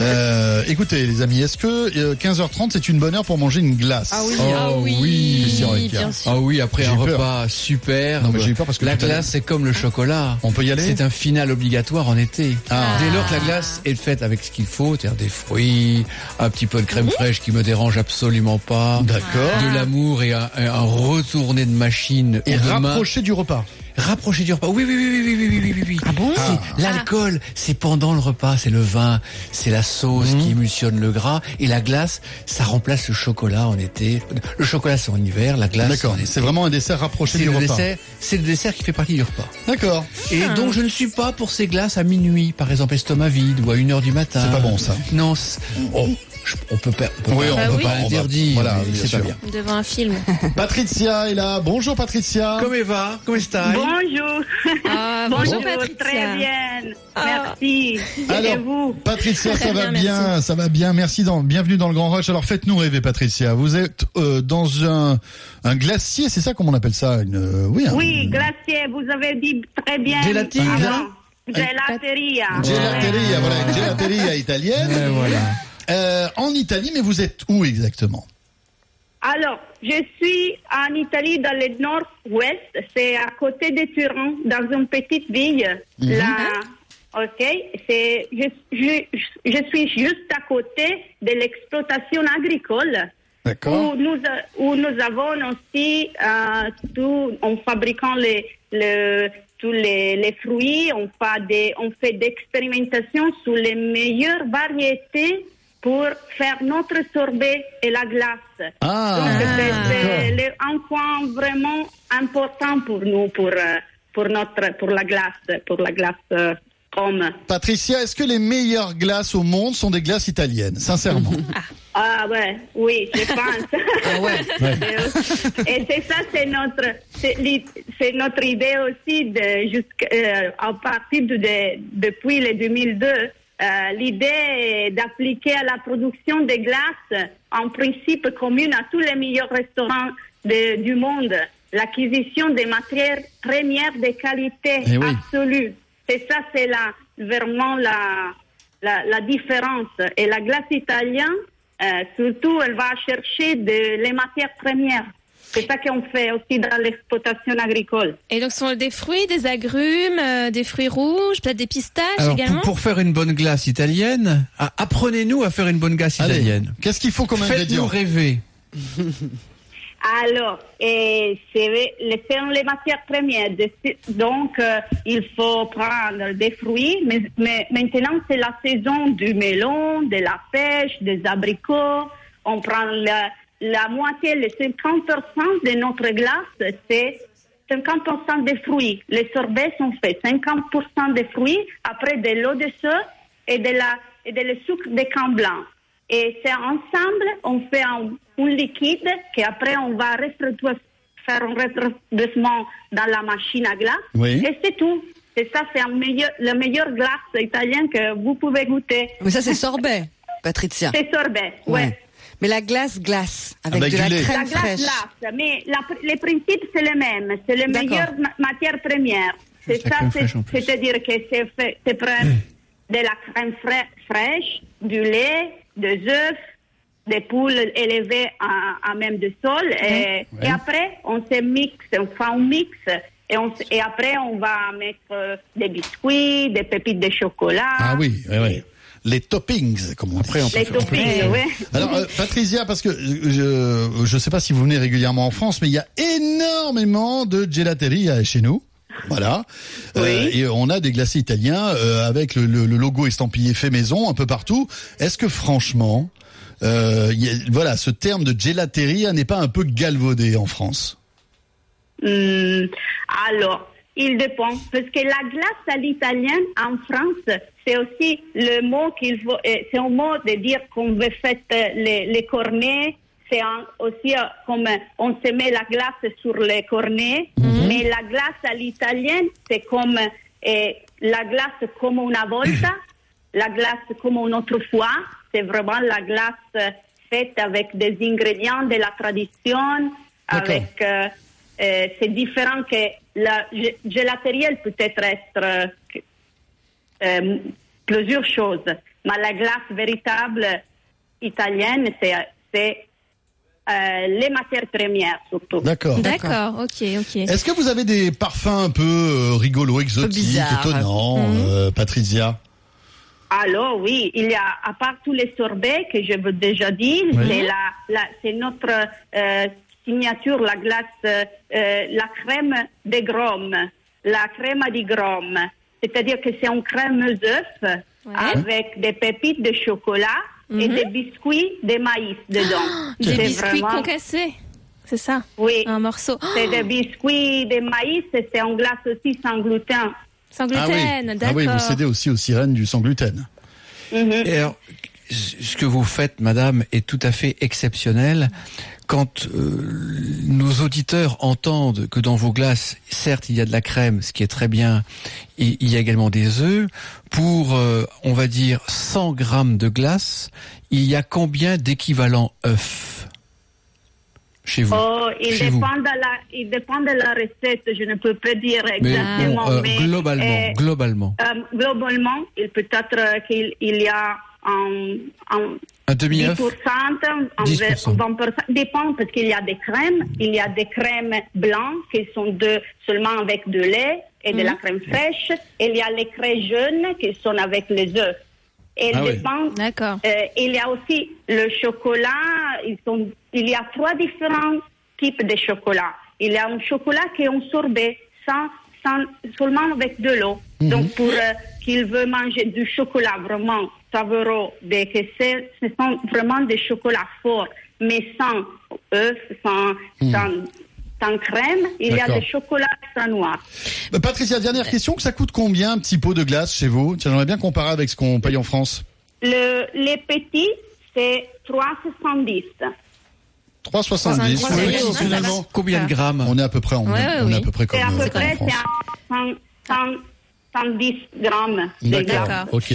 Euh, écoutez, les amis, est-ce que euh, 15h30 c'est une bonne heure pour manger une glace? Ah oui. oh, Ah oui, bien sûr. Ah oui, après J'ai un peur. repas super. Non, mais j'ai eu peur parce que la glace, c'est comme le chocolat. On peut y aller C'est un final obligatoire en été. Ah. Dès lors que la glace est faite avec ce qu'il faut, c'est-à-dire des fruits, un petit peu de crème fraîche qui me dérange absolument pas. D'accord. De l'amour et un, un retourné de machine. Et rapprocher du repas. Rapprocher du repas. Oui, oui, oui, oui, oui, oui, oui, oui, oui. Ah bon L'alcool, c'est pendant le repas, c'est le vin, c'est la sauce Mhm. qui émulsionne le gras, et la glace, ça remplace le chocolat en été. Le chocolat, c'est en hiver, la glace. D'accord. C'est vraiment un dessert rapproché du le repas. dessert, c'est le dessert qui fait partie du repas. D'accord. Et Ah. donc je ne suis pas pour ces glaces à minuit, par exemple estomac vide ou à 1 heure du matin. C'est pas bon, ça. Non, oh, on peut pas, on peut Oui, pas, on Bah peut oui. pas interdire. voilà, c'est pas bien. Devant un film. (laughs) Patricia est là. Bonjour Patricia. Comment va Comment está Bonjour. Ah, (laughs) bonjour Bonjour, Patricia. très bien. Ah. Merci. Et Alors, vous Patricia, ça va bien, ça va bien. Merci. Dans, bienvenue dans le Grand Rush. Alors faites-nous rêver, Patricia. Vous êtes euh, dans un, un glacier, c'est ça comment on appelle ça une, euh, Oui. un- Oui, glacier, vous avez dit très bien. Gélatine. avant. Gelateria. Gelateria, voilà, gelateria italienne. Et voilà. Euh, en Italie, mais vous êtes où exactement Alors, je suis en Italie, dans le nord-ouest. C'est à côté de Turin, dans une petite ville. Mhm. Là, ok. C'est, je, je, je suis juste à côté de l'exploitation agricole. Où nous, où nous avons aussi euh, tout, en fabriquant les, le, tous les, les fruits, on fait des, on fait d'expérimentations sur les meilleures variétés pour faire notre sorbet et la glace. Ah, Donc c'est- un point vraiment important pour nous, pour, euh, pour notre, pour la glace, pour la glace euh, comme. Patricia, est-ce que les meilleures glaces au monde sont des glaces italiennes Sincèrement? (laughs) Ah ouais, oui, je pense. (laughs) Ah ouais. (laughs) Et c'est ça, c'est notre, c'est l'i- c'est notre idée aussi de jusqu'à euh, à partir de, de- depuis le 2002. Euh, L'idée d'appliquer à la production des glaces un principe commun à tous les meilleurs restaurants de- du monde, l'acquisition des matières premières de qualité Eh oui. absolue. C'est ça, c'est la, vraiment la, la, la différence. Et la glace italienne, euh, surtout, elle va chercher de, les matières premières. C'est ça qu'on fait aussi dans l'exploitation agricole. Et donc, ce sont des fruits, des agrumes, euh, des fruits rouges, peut-être des pistaches Alors pour, également. pour faire une bonne glace italienne, ah, apprenez-nous à faire une bonne glace Allez, italienne. Qu'est-ce qu'il faut comme Faites-nous ingrédient rêver. (laughs) Alors, et c'est les, sont les matières premières. Donc, euh, il faut prendre des fruits. Mais, mais maintenant, c'est la saison du melon, de la pêche, des abricots. On prend la- la moitié, les 50% de notre glace, c'est 50% de fruits. Les sorbets sont faits 50% de fruits, après de l'eau de soie et de la et de le sucre de camp blanc. Et c'est ensemble, on fait un, un liquide qu'après on va faire un refroidissement dans la machine à glace. Oui. Et c'est tout. Et ça, c'est meilleur, le meilleur glace italien que vous pouvez goûter. Mais ça, c'est sorbet, Patricia. C'est sorbet, ouais. Mais la glace, glace, avec, Avec de du la lait. crème La glace fraîche. glace, mais la, les principes, c'est le même. C'est la D'accord. meilleure ma- matière première. C'est la ça, c'est-à-dire que c'est fait, c'est prend de la crème fra- fraîche, du lait, des œufs, des poules élevées à, à même de sol. Et, Ouais. et après, on se mixe, on fait un mix. Et, on, et après, on va mettre euh, des biscuits, des pépites de chocolat. Ah oui, oui, oui. Les toppings, comme on Après, on Les toppings, oui. Alors, euh, Patricia, parce que euh, je ne sais pas si vous venez régulièrement en France, mais il y a énormément de gelateria chez nous. Voilà. Euh, et on a des glacés italiens euh, avec le, le- le logo estampillé fait maison un peu partout. Est-ce que franchement, euh, il y a- voilà, ce terme de gelateria n'est pas un peu galvaudé en France? Hmm, alors, il dépend. Parce que la glace à l'italienne en France, c'est aussi le mot qu'il faut, euh, c'est un mot de dire qu'on veut faire euh, les, les cornets. C'est aussi euh, comme on se met la glace sur les cornets. Mais la glace à l'italienne, c'est comme la glace comme una volta, la glace comme une autre fois. C'est vraiment la glace faite avec des ingrédients de la tradition, avec euh, euh, c'est différent que la gé- gélaterie, elle peut être être euh, euh, plusieurs choses. Mais la glace véritable italienne, c'est c'est, euh, les matières premières surtout. D'accord. D'accord, ok, ok. Est-ce que vous avez des parfums un peu euh, rigolos, exotiques, étonnants, euh, Patricia Alors oui, il y a, à part tous les sorbets que je vous ai déjà dit, Oui. c'est la, la, c'est notre euh, signature, la glace, euh, euh, la crème de Grom, la crème di Grom. C'est-à-dire que c'est une crème œuf avec des pépites de chocolat et Mhm. des biscuits de maïs dedans. Des C'est biscuits vraiment- concassés, c'est ça Oui. Un morceau. C'est des biscuits de maïs et c'est une glace aussi sans gluten. Sans ah oui. Ah oui, vous cédez aussi aux sirènes du sans gluten. Et alors, ce que vous faites, madame, est tout à fait exceptionnel. Quand euh, nos auditeurs entendent que dans vos glaces, certes, il y a de la crème, ce qui est très bien, et il y a également des œufs, pour, euh, on va dire, 100 grammes de glace, il y a combien d'équivalents œufs chez vous? Oh, il Chez vous. dépend, de la, il dépend de la recette, je ne peux pas dire Mais exactement. bon, euh, mais, globalement, globalement. globalement, il peut être qu'il il y a Un demi-œuf 10%, un 10%. 20%, dépend parce qu'il y a des crèmes, il y a des crèmes blancs qui sont de, seulement avec de lait et de la Mhm. crème fraîche, et il y a les crèmes jaunes qui sont avec les œufs. Et Ah oui. dépend. Euh, il y a aussi le chocolat. Ils sont, il y a trois différents types de chocolat. Il y a un chocolat qui est un sorbet, sans, sans, seulement avec de l'eau. Donc, pour euh, qu'il veut manger du chocolat vraiment savoureux, de, que c'est- ce sont vraiment des chocolats forts, mais sans œufs, sans, sans, sans crème. Il y a des chocolats extra noirs. Euh, Patricia, dernière question, que ça coûte combien un petit pot de glace chez vous? Tiens, j'aimerais bien comparer avec ce qu'on paye en France. Le, les petits, c'est 3,70. 3,70. 3,70, Oui, finalement. Combien de grammes? On est à peu près, en, Ouais, ouais, on est à peu près comme, C'est à euh, peu comme en près, France. c'est à 100, 100, 110 grammes de D'accord. glace. Ok.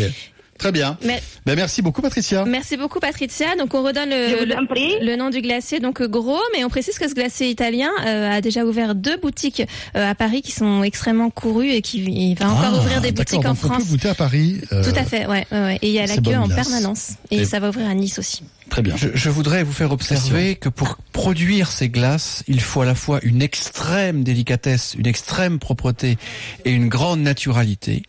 Très bien. Mais- Ben, merci beaucoup, Patricia. Merci beaucoup Patricia. Donc on redonne le, nom du glacier, donc gros, mais on précise que ce glacier italien euh, a déjà ouvert deux boutiques euh, à Paris qui sont extrêmement courues et qui il va encore Ah, ouvrir des boutiques en donc on peut France. goûter à Paris. euh, Tout à fait, ouais, ouais, ouais. Et il y a la queue en glace. permanence. Et, Et- ça va ouvrir à Nice aussi. Très bien. Je, je voudrais vous faire observer que pour produire ces glaces, il faut à la fois une extrême délicatesse, une extrême propreté et une grande naturalité.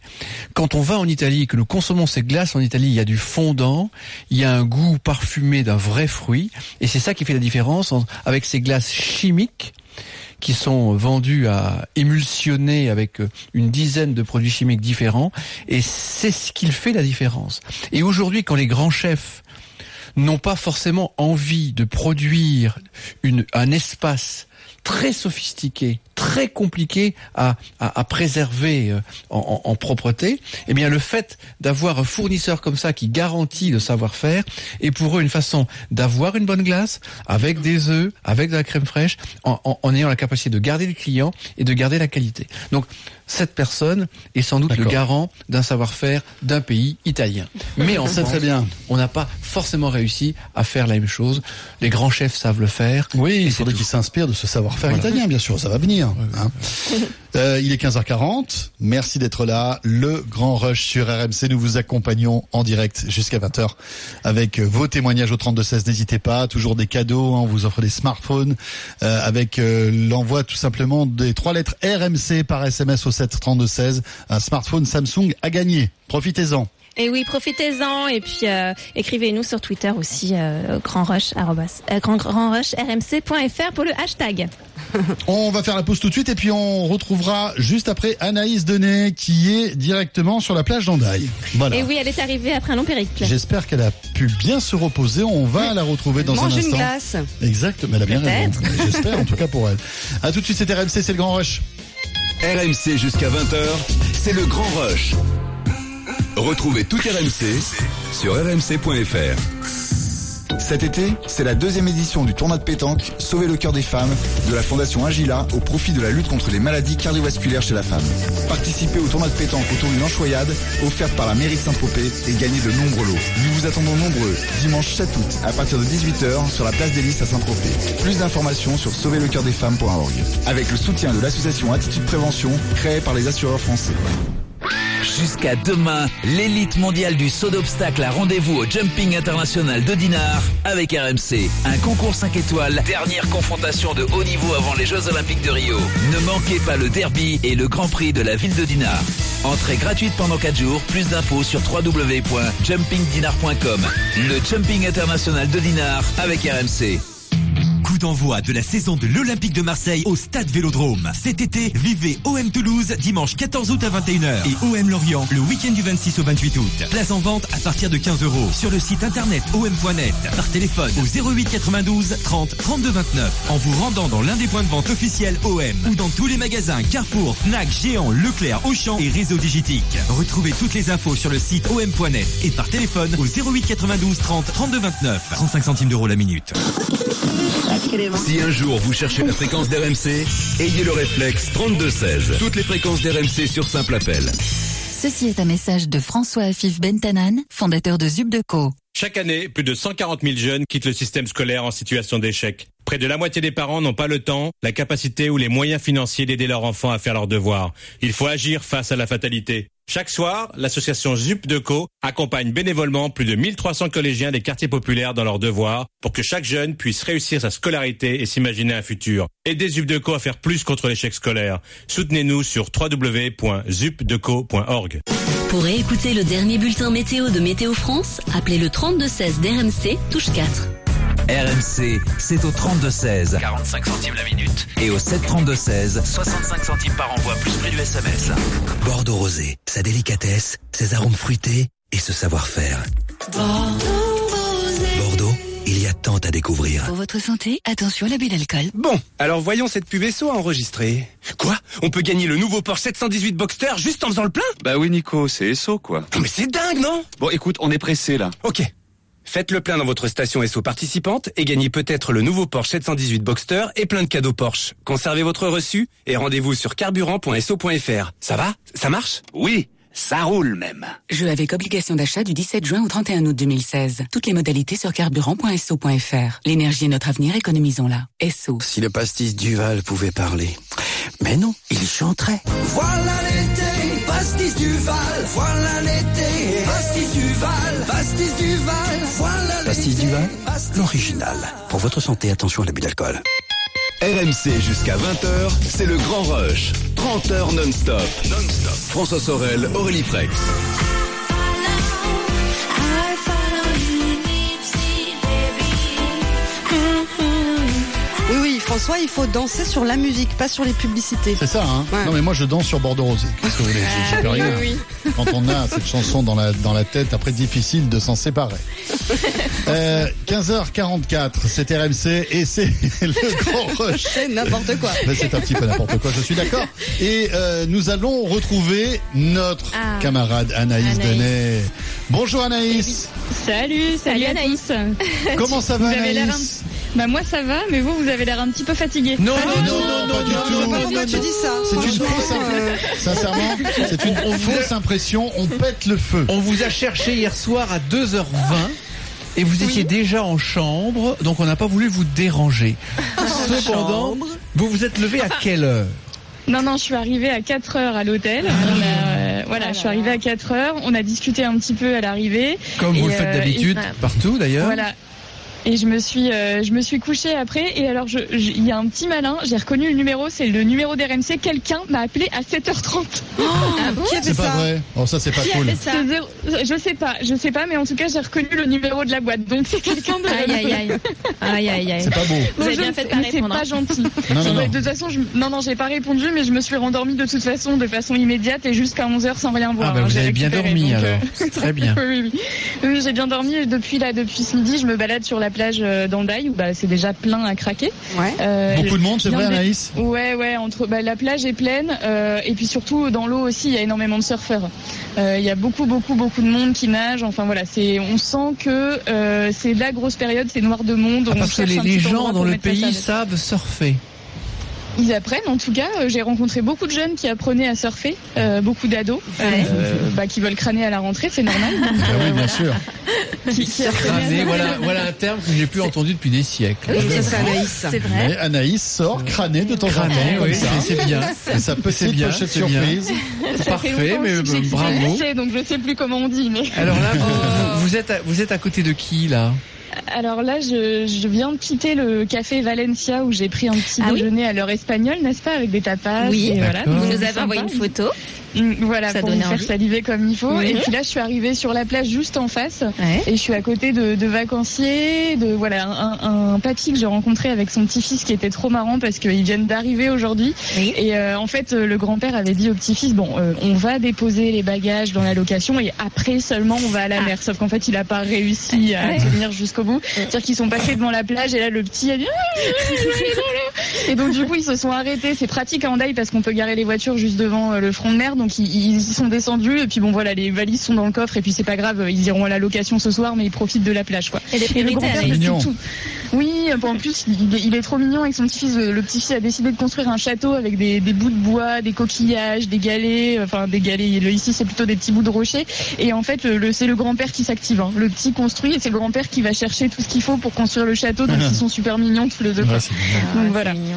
Quand on va en Italie que nous consommons ces glaces en Italie, il y a du fondant, il y a un goût parfumé d'un vrai fruit, et c'est ça qui fait la différence en- avec ces glaces chimiques qui sont vendues à émulsionner avec euh, une dizaine de produits chimiques différents, et c'est ce qui fait la différence. Et aujourd'hui, quand les grands chefs n'ont pas forcément envie de produire une, un espace très sophistiqué, très compliqué à, à, à préserver euh, en, en, propreté, eh bien le fait d'avoir un fournisseur comme ça qui garantit le savoir-faire est pour eux une façon d'avoir une bonne glace avec des œufs, avec de la crème fraîche, en, en, en ayant la capacité de garder le client et de garder la qualité. Donc cette personne est sans doute le garant d'un savoir-faire d'un pays italien. Mais en (laughs) très bien. on n'a pas forcément réussi à faire la même chose. Les grands chefs savent le faire. Oui, il faudrait qu'ils s'inspirent de ce savoir-faire Voilà. italien, bien sûr, ça va venir. hein. Euh, il est 15h40. Merci d'être là. Le Grand Rush sur RMC. Nous vous accompagnons en direct jusqu'à 20h avec euh, vos témoignages au 3216. N'hésitez pas. Toujours des cadeaux. hein. On vous offre des smartphones euh, avec l'envoi tout simplement des trois lettres RMC par SMS au 7 3216. Un smartphone Samsung à gagner. Profitez-en. Et oui, profitez-en et puis euh, écrivez-nous sur Twitter aussi euh, grandrush arrobas- euh, grand, pour le hashtag. (laughs) On va faire la pause tout de suite et puis on retrouvera juste après Anaïs Denet qui est directement sur la plage d'Andaille. Voilà. Et oui, elle est arrivée après un long périple. J'espère qu'elle a pu bien se reposer. On va la retrouver dans Mange un une instant. glace. Exact, mais elle a bien raison. J'espère en tout cas pour elle. À tout de suite, c'était RMC, c'est le Grand Rush. RMC jusqu'à 20h, c'est le grand rush. Retrouvez tout RMC sur rmc.fr. Cet été, c'est la deuxième édition du tournoi de pétanque Sauver le cœur des femmes de la Fondation Agila au profit de la lutte contre les maladies cardiovasculaires chez la femme. Participez au tournoi de pétanque autour d'une enchoyade offerte par la mairie de Saint-Tropez et gagnez de nombreux lots. Nous vous attendons nombreux dimanche 7 août à partir de 18h sur la place des Lys à Saint-Tropez. Plus d'informations sur sauverlecoeurdesfemmes.org avec le soutien de l'association Attitude Prévention créée par les assureurs français. Jusqu'à demain, l'élite mondiale du saut d'obstacle a rendez-vous au Jumping International de Dinard avec RMC. Un concours 5 étoiles, dernière confrontation de haut niveau avant les Jeux Olympiques de Rio. Ne manquez pas le derby et le Grand Prix de la ville de Dinard. Entrée gratuite pendant 4 jours, plus d'infos sur www.jumpingdinar.com. Le Jumping International de Dinard avec RMC. Coup d'envoi de la saison de l'Olympique de Marseille au Stade Vélodrome. Cet été, vivez OM Toulouse dimanche 14 août à 21h et OM Lorient le week-end du 26 au 28 août. Place en vente à partir de 15 euros sur le site internet om.net, par téléphone au 08 92 30 32 29 en vous rendant dans l'un des points de vente officiels OM ou dans tous les magasins Carrefour, Fnac, Géant, Leclerc, Auchan et Réseau Digitique. Retrouvez toutes les infos sur le site om.net et par téléphone au 08 92 30 32 29 35 centimes d'euros la minute. Si un jour vous cherchez la fréquence d'RMC, ayez le réflexe 3216. Toutes les fréquences d'RMC sur simple appel. Ceci est un message de François Afif Bentanan, fondateur de Zubdeco. Chaque année, plus de 140 000 jeunes quittent le système scolaire en situation d'échec. Près de la moitié des parents n'ont pas le temps, la capacité ou les moyens financiers d'aider leurs enfants à faire leurs devoirs. Il faut agir face à la fatalité. Chaque soir, l'association ZUP Deco accompagne bénévolement plus de 1300 collégiens des quartiers populaires dans leurs devoirs pour que chaque jeune puisse réussir sa scolarité et s'imaginer un futur. Aidez ZUP Deco à faire plus contre l'échec scolaire. Soutenez-nous sur www.zupdeco.org. Pour écouter le dernier bulletin météo de Météo France, appelez le 3216 d'RMC, touche 4. RMC, c'est au 32-16. 45 centimes la minute. Et au 732-16. 65 centimes par envoi, plus prix du SMS. Bordeaux rosé, sa délicatesse, ses arômes fruités et ce savoir-faire. Bordeaux, il y a tant à découvrir. Pour votre santé, attention à l'abus d'alcool. Bon, alors voyons cette pub SO à enregistrer. Quoi? On peut gagner le nouveau Porsche 718 Boxster juste en faisant le plein? Bah oui, Nico, c'est SO, quoi. Mais c'est dingue, non? Bon, écoute, on est pressé, là. Ok. Faites le plein dans votre station SO participante et gagnez peut-être le nouveau Porsche 718 Boxster et plein de cadeaux Porsche. Conservez votre reçu et rendez-vous sur carburant.so.fr. Ça va? Ça marche? Oui, ça roule même. Jeu avec obligation d'achat du 17 juin au 31 août 2016. Toutes les modalités sur carburant.so.fr. L'énergie est notre avenir, économisons-la. SO. Si le pastis Duval pouvait parler. Mais non, il chanterait. Voilà l'été, pastis du Val. Voilà l'été, pastis du Val. Pastis du Val. Voilà Pastis Duval, l'original. Pour votre santé, attention à l'abus d'alcool. RMC jusqu'à 20h, c'est le grand rush. 30 heures non-stop. Non-stop. François Sorel, Aurélie Frex. François, il faut danser sur la musique, pas sur les publicités. C'est ça, hein Ouais. Non, mais moi je danse sur Bordeaux Rosé. (laughs) Qu'est-ce que vous voulez peux Ah, oui, rien. oui, Quand on a cette chanson dans la, dans la tête, après difficile de s'en séparer. (laughs) Euh, 15h44, c'est RMC et c'est (laughs) le grand rush. C'est n'importe quoi. Ben, c'est un petit peu n'importe quoi, je suis d'accord. Et euh, nous allons retrouver notre Ah. camarade Anaïs, Anaïs. Denet. Bonjour Anaïs. Salut, salut, tous. Comment ça va, Vous Anaïs? Bah moi ça va, mais vous vous avez l'air un petit peu fatigué. Non, non, non, non, pas du tout. Pourquoi tu dis ça C'est une fausse euh, impression. (laughs) Sincèrement, c'est une fausse impression. On pète le feu. On vous a cherché hier soir à 2h20 et vous étiez déjà en chambre, donc on n'a pas voulu vous déranger. Cependant, vous vous êtes levé à quelle heure? Non, non, je suis arrivée à 4 heures à l'hôtel. On a, euh, voilà, je suis arrivée à 4 heures. On a discuté un petit peu à l'arrivée. Comme vous le faites euh, d'habitude, et- partout d'ailleurs. Voilà. Et je me suis, euh, je me suis couchée après. Et alors, il y a un petit malin. J'ai reconnu le numéro. C'est le numéro d'RMC. Quelqu'un m'a appelé à 7h30. Ah bon Qui C'est pas vrai. Oh, ça, c'est pas cool. C'est zéro- Je sais pas, je sais pas, mais en tout cas, j'ai reconnu le numéro de la boîte. Donc c'est quelqu'un de. Aïe, aïe, aïe. Aïe, aïe, aïe. C'est pas beau. Vous avez bien fait pas C'est pas hein. gentil. Non, non, Mais non. De toute façon, je... non, non, j'ai pas répondu, mais je me suis rendormie de toute façon, de façon immédiate et jusqu'à 11h sans rien voir. Ah bah hein, vous j'ai avez bien dormi donc, euh, alors. Très bien. (laughs) oui, oui, oui. Oui, j'ai bien dormi et depuis là, depuis ce midi, je me balade sur la plage euh, d'Andaï où bah, c'est déjà plein à craquer. Ouais. Euh, Beaucoup de monde, c'est vrai, Anaïs Ouais, ouais. Entre bah, la plage est pleine euh, et puis surtout dans l'eau aussi, il y a énormément de surfeurs. Euh, Il y a beaucoup, beaucoup, beaucoup de monde qui nage. Enfin voilà, c'est, on sent que euh, c'est la grosse période, c'est noir de monde. Ah, on parce que les, gens dans le pays savent surfer. Ils apprennent, en tout cas, euh, j'ai rencontré beaucoup de jeunes qui apprenaient à surfer, euh, beaucoup d'ados euh, bah, qui veulent crâner à la rentrée, c'est normal. Ah oui, bien sûr. Qui- qui Crâner, voilà, voilà un terme que j'ai plus entendu depuis des siècles. Oui, ça, c'est Anaïs. C'est vrai. Mais Anaïs sort crâner de temps en temps. Oui, ça. c'est c'est bien. Et sa C'est bien, c'est bien. surprise. Ça fait Parfait, mais j'ai bravo. donc je sais plus comment on dit, mais. Alors là, (laughs) vous, vous êtes à, vous êtes à côté de qui là? Alors là, je, je viens de quitter le café Valencia où j'ai pris un petit Ah oui déjeuner à l'heure espagnole, n'est-ce pas, avec des tapas. Oui. et voilà, Vous nous avez envoyé une photo. Mm, Voilà, Ça pour donnait faire envie. saliver comme il faut. Oui. Et puis là, je suis arrivée sur la plage juste en face. Ouais. Et je suis à côté de, de vacanciers, de voilà un, un papy que j'ai rencontré avec son petit-fils qui était trop marrant parce qu'ils viennent d'arriver aujourd'hui. Oui. Et euh, en fait, euh, le grand-père avait dit au petit-fils bon, euh, on va déposer les bagages dans la location et après seulement on va à la mer. Sauf qu'en fait, il a pas réussi à Ah. Ouais. tenir jusqu'au bout. C'est-à-dire qu'ils sont passés devant la plage et là, le petit a dit Ah, et donc du coup, ils se sont arrêtés. C'est pratique à Hendaye parce qu'on peut garer les voitures juste devant euh, le front de mer. Donc ils, ils y sont descendus et puis bon voilà, les valises sont dans le coffre et puis c'est pas grave, ils iront à la location ce soir, mais ils profitent de la plage quoi. Et les Et le grand-père Mignon. tout. Oui, bon, en plus, il est, il est trop mignon avec son petit-fils. Le petit-fils a décidé de construire un château avec des, des bouts de bois, des coquillages, des galets, enfin des galets. Le- Ici, c'est plutôt des petits bouts de rocher. Et en fait, le, le- c'est le grand-père qui s'active. hein. Le petit construit et c'est le grand-père qui va chercher tout ce qu'il faut pour construire le château. Donc, ils sont super mignons tous les deux. Ouais, c'est. Donc voilà. Ah, mignon.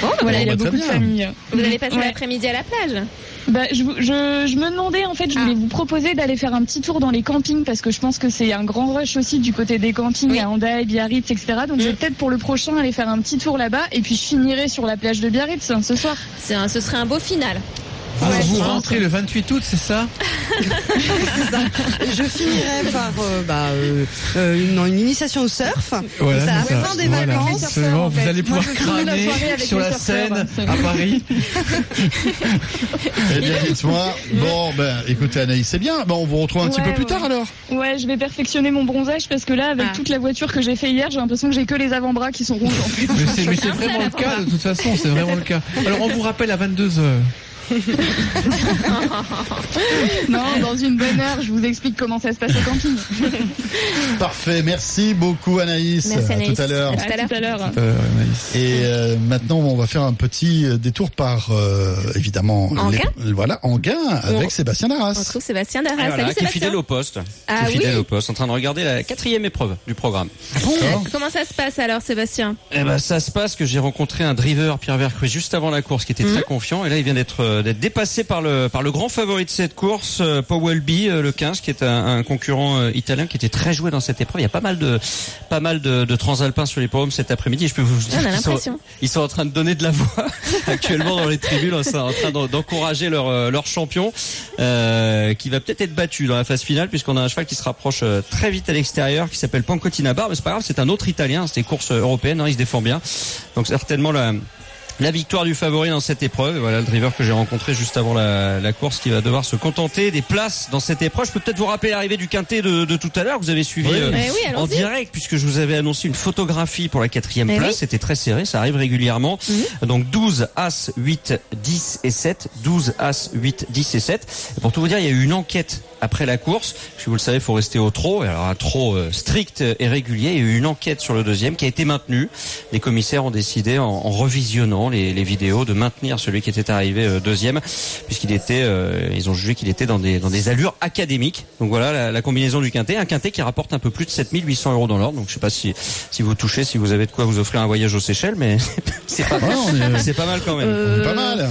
Bon, Voilà, Bon, il y a bah, beaucoup de familles. Vous allez passer Ouais. l'après-midi à la plage Bah, je, vous- je, je me demandais, en fait, je voulais vous proposer d'aller faire un petit tour dans les campings parce que je pense que c'est un grand rush aussi du côté des campings Oui. à Hendaye, Biarritz, etc. Donc, je vais peut-être pour le prochain aller faire un petit tour là-bas et puis je finirai sur la plage de Biarritz hein, ce soir. C'est un- Ce serait un beau final. Ah, Ouais, Vous pense. rentrez le 28 août, c'est ça Je finirai par euh, bah, euh, euh, une, une initiation au surf. Voilà, c'est la c'est ça. fin des Voilà, vacances. en Vous allez Moi, pouvoir la crâner sur la scène à Paris. Eh bien, dites-moi. Bon, ben, écoutez, Anaïs, c'est bien. Ben, on vous retrouve un petit Ouais, peu plus ouais. tard alors. Ouais, je vais perfectionner mon bronzage parce que là, avec Ah. toute la voiture que j'ai fait hier, j'ai l'impression que j'ai que les avant-bras qui sont rouges. En fait. Mais c'est seul vraiment le cas, de toute façon, c'est vraiment le cas. Alors on vous rappelle à 22h. (laughs) non, dans une bonne heure, je vous explique comment ça se passe au camping. (laughs) Parfait. Merci beaucoup, Anaïs. Merci, À Anaïs. tout à l'heure. À tout à l'heure. tout à l'heure. Euh. Et euh, maintenant, on va faire un petit euh, détour par, euh, évidemment, Anguin les- voilà, Anguin avec On- Sébastien On Darras. retrouve Sébastien Darras. Voilà, Salut qui est fidèle au poste. Ah qui est fidèle oui au poste, en train de regarder la quatrième épreuve du programme. D'accord. Comment ça se passe alors Sébastien? Eh ben, ça se passe que j'ai rencontré un driver Pierre Vercruy juste avant la course qui était Mhm. très confiant et là il vient d'être d'être dépassé par le par le grand favori de cette course, euh, Powell-B, euh, le 15, qui est un, un concurrent euh, italien qui était très joué dans cette épreuve. Il y a pas mal de pas mal de, de transalpins sur les podiums cet après-midi. Je peux vous dire qu'ils sont, ils sont en train de donner de la voix (laughs) actuellement dans les tribunes, ils sont en train d'en- d'encourager leur leur champion euh, qui va peut-être être battu dans la phase finale puisqu'on a un cheval qui se rapproche très vite à l'extérieur qui s'appelle Pancotina Bar, mais c'est pas grave, c'est un autre italien, c'était course européenne, hein, il se défend bien. Donc certainement la la victoire du favori dans cette épreuve. Voilà le driver que j'ai rencontré juste avant la, la course qui va devoir se contenter des places dans cette épreuve. Je peux peut-être vous rappeler l'arrivée du quintet de, de tout à l'heure. Vous avez suivi Oui. euh, Eh oui, en direct puisque je vous avais annoncé une photographie pour la quatrième Eh place. oui. C'était très serré, ça arrive régulièrement. Donc 12, As, 8, 10 et 7. 12, As, 8, 10 et 7. Et pour tout vous dire, il y a eu une enquête après la course. Si vous le savez, il faut rester au trot. Et alors un trot euh, strict et régulier. Il y a eu une enquête sur le deuxième qui a été maintenue. Les commissaires ont décidé, en, en revisionnant les, les vidéos, de maintenir celui qui était arrivé euh, deuxième, puisqu'il était, euh, ils ont jugé qu'il était dans des dans des allures académiques. Donc voilà la, la combinaison du quintet, un quintet qui rapporte un peu plus de 7800 euros dans l'ordre. Donc je sais pas si si vous touchez, si vous avez de quoi vous offrir un voyage aux Seychelles, mais (laughs) c'est pas on est- c'est pas mal quand même. On est Pas mal.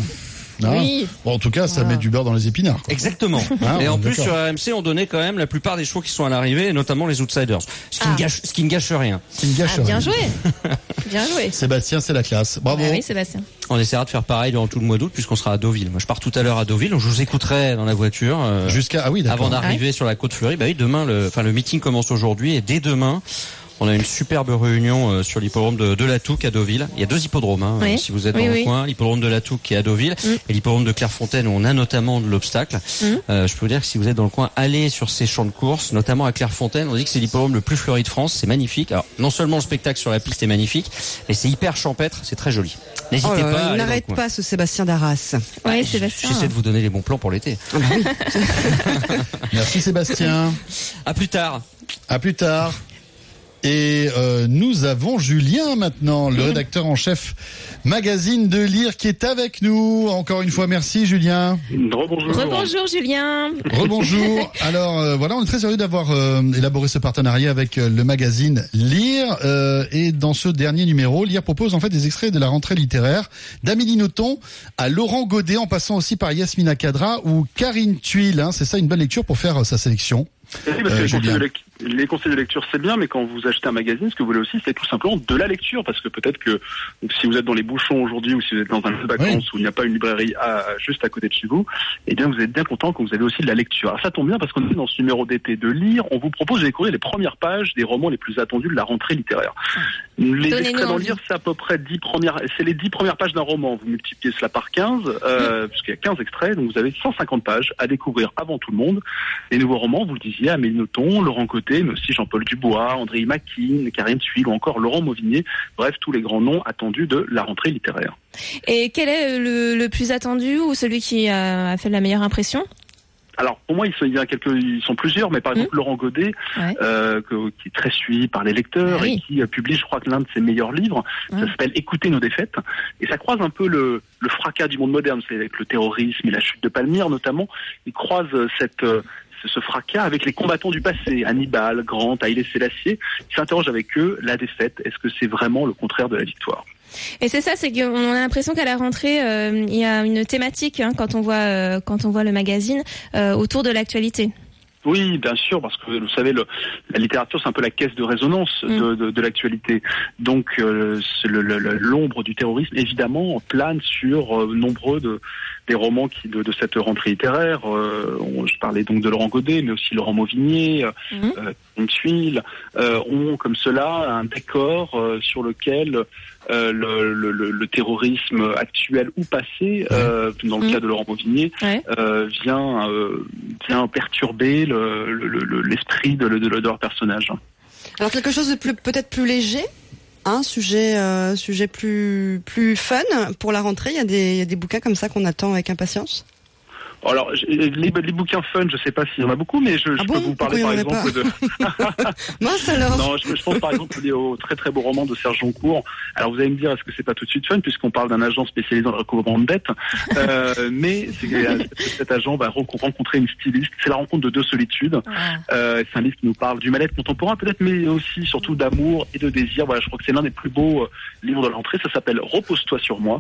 Hein oui. Bon, en tout cas, ça met du beurre dans les épinards. quoi. Exactement. Ah, et en plus sur RMC, on donnait quand même la plupart des chevaux qui sont à l'arrivée, et notamment les outsiders, ce qui, Ah. ne gâche, ce qui ne gâche rien. C'est une gâche. Ah, bien joué. (laughs) Bien joué. Sébastien, c'est la classe. Bravo. Ah oui, Sébastien. On essaiera de faire pareil durant tout le mois d'août puisqu'on sera à Deauville. Moi, je pars tout à l'heure à Deauville. donc Je vous écouterai dans la voiture euh, Jusqu'à ah oui, d'accord. avant d'arriver sur la côte fleurie. Bah oui, demain, le, enfin le meeting commence aujourd'hui et dès demain. On a une superbe réunion euh, sur l'hippodrome de, de la Touque à Deauville. Il y a deux hippodromes, hein, Oui. euh, si vous êtes Oui, dans le oui. coin. L'hippodrome de la Touque qui est à Deauville et l'hippodrome de Clairefontaine où on a notamment de l'obstacle. Mm. Euh, je peux vous dire que si vous êtes dans le coin, allez sur ces champs de course, notamment à Clairefontaine. On dit que c'est l'hippodrome le plus fleuri de France. C'est magnifique. Alors, non seulement le spectacle sur la piste est magnifique, mais c'est hyper champêtre. C'est très joli. N'hésitez Oh pas. n'arrête pas ce Sébastien Darras. Oui, Sébastien. J'essaie de vous donner les bons plans pour l'été. Ah bah oui. (laughs) (laughs) Merci Sébastien. À plus tard. À plus tard. Et euh, nous avons Julien maintenant, le rédacteur en chef magazine de lire qui est avec nous. Encore une fois, merci Julien. Rebonjour. Rebonjour Julien. Rebonjour. (laughs) Alors euh, voilà, on est très heureux d'avoir euh, élaboré ce partenariat avec euh, le magazine Lire. Euh, et dans ce dernier numéro, Lire propose en fait des extraits de la rentrée littéraire d'Amélie Nothomb à Laurent Godet, en passant aussi par Yasmina Kadra ou Karine Tuile. Hein, c'est ça une bonne lecture pour faire euh, sa sélection. Oui, parce que Euh, les, conseils de lecture, c'est bien, mais quand vous achetez un magazine, ce que vous voulez aussi, c'est tout simplement de la lecture, parce que peut-être que donc, si vous êtes dans les bouchons aujourd'hui ou si vous êtes dans un lieu de vacances où il n'y a pas une librairie à- juste à côté de chez vous, eh bien, vous êtes bien content quand vous avez aussi de la lecture. Alors, ça tombe bien parce qu'on est dans ce numéro d'été de lire. On vous propose de découvrir les premières pages des romans les plus attendus de la rentrée littéraire. Les extraits dans lire, c'est à peu près 10 premières, c'est les 10 premières pages d'un roman. Vous multipliez cela par 15, euh, puisqu'il y a 15 extraits, donc vous avez 150 pages à découvrir avant tout le monde. Les nouveaux romans, vous le disiez, Amélie Nothomb, Laurent Côté, mais aussi Jean-Paul Dubois, André Maquin, Karine Tuile ou encore Laurent Mauvigné. Bref, tous les grands noms attendus de la rentrée littéraire. Et quel est le, le plus attendu ou celui qui a, fait la meilleure impression? Alors pour moi, ils sont, il y a quelques, ils sont plusieurs, mais par exemple Laurent Godet, Ouais. euh, que- qui est très suivi par les lecteurs Ah oui. et qui euh, publie, je crois l'un de ses meilleurs livres, ça s'appelle Écoutez nos défaites, et ça croise un peu le, le fracas du monde moderne, c'est avec le terrorisme et la chute de Palmyre notamment, il croise euh, cette ce- fracas avec les combattants du passé, Hannibal, Grant, Haïlé Sélassié. Il s'interroge avec eux, la défaite, est-ce que c'est vraiment le contraire de la victoire? Et c'est ça, c'est qu'on a l'impression qu'à la rentrée, euh, il y a une thématique hein, quand on voit euh, quand on voit le magazine euh, autour de l'actualité. Oui, bien sûr, parce que vous savez, le, la littérature, c'est un peu la caisse de résonance de, de, de l'actualité. Donc, euh, l'ombre du terrorisme, évidemment, plane sur euh, nombreux de, des romans qui, de, de cette rentrée littéraire. Euh, on- je parlais donc de Laurent Godet, mais aussi Laurent Mauvigné, euh, euh, Une Tuile, euh, ont comme cela un décor euh, sur lequel euh, le, le- le- le terrorisme actuel ou passé, euh, dans le cas de Laurent Mauvigné, euh, vient, euh, vient perturber le- le- le- l'esprit de, de, de leur personnage. Alors quelque chose de plus peut-être plus léger, un sujet euh, sujet plus plus fun pour la rentrée. Il y a des il y a des bouquins comme ça qu'on attend avec impatience? Alors, les, les bouquins fun, je sais pas s'il y en a beaucoup, mais je, je peux vous parler par Ah exemple de. (laughs) (laughs) Mince alors. Non, je, je pense par exemple au très très beau roman de Serge Joncourt. Alors vous allez me dire, est-ce que c'est pas tout de suite fun puisqu'on parle d'un agent spécialisé dans le recouvrement de dettes euh, (laughs) Mais euh, cet agent va re- rencontrer une styliste. C'est la rencontre de deux solitudes. Euh, c'est un livre qui nous parle du mal-être contemporain peut-être, mais aussi surtout d'amour et de désir. Voilà, je crois que c'est l'un des plus beaux euh, livres de l'entrée. Ça s'appelle Repose-toi sur moi.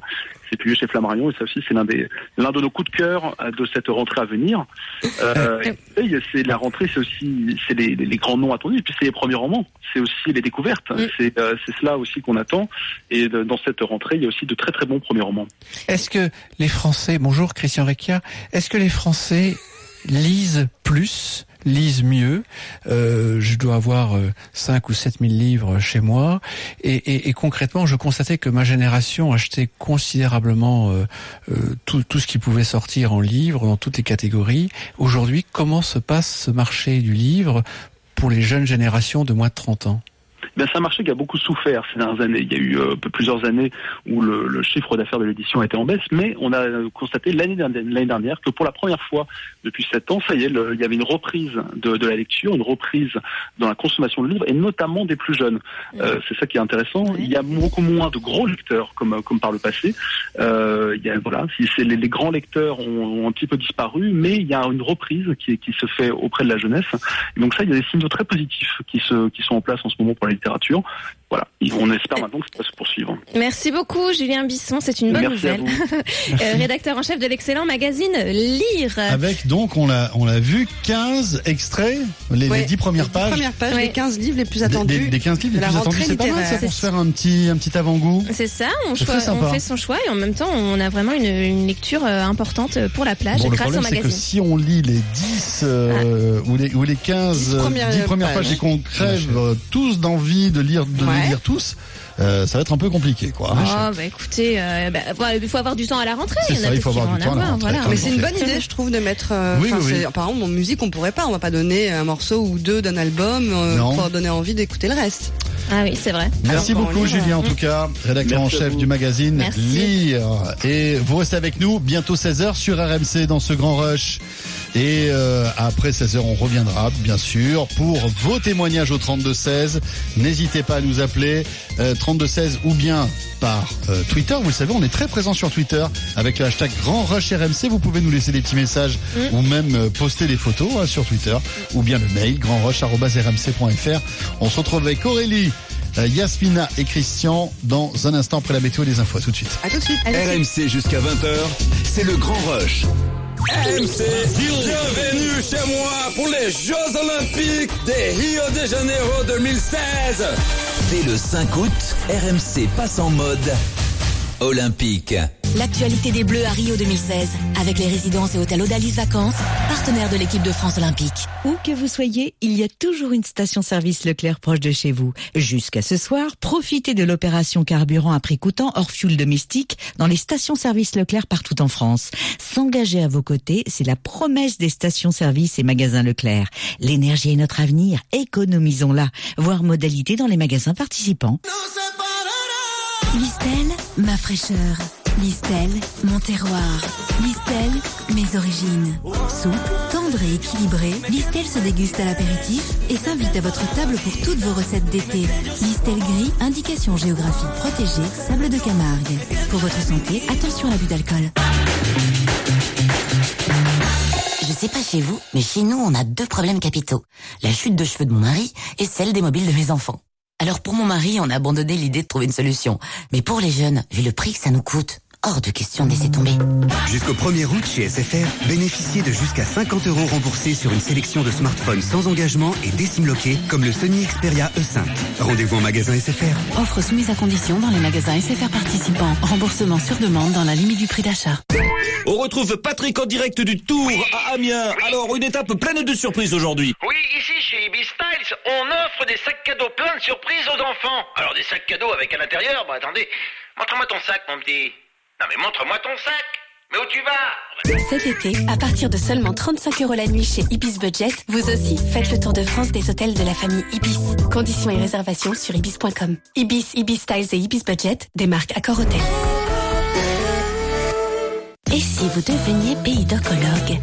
C'est publié chez Flammarion et ça aussi c'est l'un des l'un de nos coups de cœur euh, de cette rentrée à venir. Euh, et c'est la rentrée, c'est aussi c'est les, les- les grands noms attendus, et puis c'est les premiers romans, c'est aussi les découvertes, c'est euh, c'est cela aussi qu'on attend. Et de- dans cette rentrée, il y a aussi de très très bons premiers romans. Est-ce que les Français, bonjour Christian Recchia, est-ce que les Français lisent plus, lisent mieux. Euh, Je dois avoir euh, 5 ou 7 000 livres chez moi. Et, concrètement, je constatais que ma génération achetait considérablement euh, tout, tout ce qui pouvait sortir en livres dans toutes les catégories. Aujourd'hui, comment se passe ce marché du livre pour les jeunes générations de moins de 30 ans? Ben, c'est un marché qui a beaucoup souffert ces dernières années. Il y a eu euh, plusieurs années où le, le chiffre d'affaires de l'édition était en baisse, mais on a constaté l'année dernière, que pour la première fois depuis sept ans, ça y est, le- il y avait une reprise de, de la lecture, une reprise dans la consommation de livres, et notamment des plus jeunes. Euh, c'est ça qui est intéressant. Il y a beaucoup moins de gros lecteurs comme, comme par le passé. Euh, il y a, voilà, si les, les grands lecteurs ont, ont un petit peu disparu, mais il y a une reprise qui, qui se fait auprès de la jeunesse. Et donc ça, il y a des signaux très positifs qui, se, qui sont en place en ce moment pour la littérature. Voilà, on espère maintenant que ça va se poursuivre. Merci beaucoup, Julien Bisson. C'est une bonne Merci à nouvelle. (laughs) Euh, rédacteur en chef de l'excellent magazine Lire. Avec donc, on l'a, on l'a vu, 15 extraits, les, Ouais, les 10 premières pages. Ouais. les 15 livres les plus attendus. des- des 15 livres les la plus attendus, c'est pas mal ça pour se faire un petit, un petit avant-goût. C'est ça, on, fait son choix et en même temps on a vraiment une, une lecture euh, importante pour la plage Bon, le grâce au problème, c'est que magazine. si on lit les 10 euh, ou, les, ou les 15 10 euh, premières 10 premières pages. pages et qu'on crève tous d'envie de lire, de Ouais. Les lire tous, euh, ça va être un peu compliqué, quoi. Oh bah écoutez, euh, bah, il faut avoir du temps à la rentrée. C'est Il y en a ça, il faut avoir du temps à la rentrée, voilà. Mais c'est une bonne (laughs) idée, je trouve, de mettre. euh, Oui, oui, oui. Par exemple, en musique, on pourrait pas. On va pas donner un morceau ou deux d'un album euh, pour donner envie d'écouter le reste. Ah oui, c'est vrai. Merci Alors, beaucoup Julien en tout cas, rédacteur en chef du magazine Merci. Lire. Et vous restez avec nous, bientôt 16h sur RMC dans ce grand rush. Et euh, après 16h on reviendra bien sûr pour vos témoignages au 3216. N'hésitez pas à nous appeler euh, 3216 ou bien par euh, Twitter. Vous le savez, on est très présent sur Twitter avec le hashtag Grand Rush RMC. Vous pouvez nous laisser des petits messages Mm. ou même euh, poster des photos hein, sur Twitter ou bien le mail grandrush@rmc.fr. On se retrouve avec Aurélie, euh, Yasmina et Christian dans un instant après la météo et les infos. À tout de suite. À tout de suite. RMC jusqu'à 20h, c'est le grand rush. RMC, bienvenue chez moi pour les Jeux Olympiques de Rio de Janeiro 2016. Dès le 5 août, RMC passe en mode olympique. L'actualité des Bleus à Rio 2016, avec les résidences et hôtels Odalis Vacances, partenaires de l'équipe de France olympique. Où que vous soyez, il y a toujours une station-service Leclerc proche de chez vous. Jusqu'à ce soir, profitez de l'opération carburant à prix coûtant hors fuel domestique dans les stations-service Leclerc partout en France. S'engager à vos côtés, c'est la promesse des stations-service et magasins Leclerc. L'énergie est notre avenir, économisons-la. Voir modalité dans les magasins participants. Listel, ma fraîcheur. Listel, mon terroir. Listel, mes origines. Souple, tendre et équilibré, Listel se déguste à l'apéritif et s'invite à votre table pour toutes vos recettes d'été. Listel gris, indication géographique protégée, sable de Camargue. Pour votre santé, attention à l'abus d'alcool. Je sais pas chez vous, mais chez nous, on a deux problèmes capitaux. La chute de cheveux de mon mari et celle des mobiles de mes enfants. Alors pour mon mari, on a abandonné l'idée de trouver une solution. Mais pour les jeunes, vu le prix que ça nous coûte, hors de question de laisser tomber. Jusqu'au 1er août chez SFR, bénéficiez de jusqu'à 50 euros remboursés sur une sélection de smartphones sans engagement et décimloqués comme le Sony Xperia E5. Rendez-vous en magasin SFR. Offre soumise à condition dans les magasins SFR participants. Remboursement sur demande dans la limite du prix d'achat. On retrouve Patrick en direct du Tour à Amiens. Alors, une étape pleine de surprises aujourd'hui. Oui, ici chez Ibis Styles, on offre des sacs cadeaux plein de surprises aux enfants. Alors des sacs cadeaux avec à l'intérieur, bah attendez, montre-moi ton sac mon petit. Non mais montre-moi ton sac. Mais où tu vas? Cet été, à partir de seulement 35 euros la nuit chez Ibis Budget, vous aussi faites le tour de France des hôtels de la famille Ibis. Conditions et réservations sur ibis.com. Ibis, Ibis Styles et Ibis Budget, des marques Accor Hôtel. Et si vous deveniez péidocologue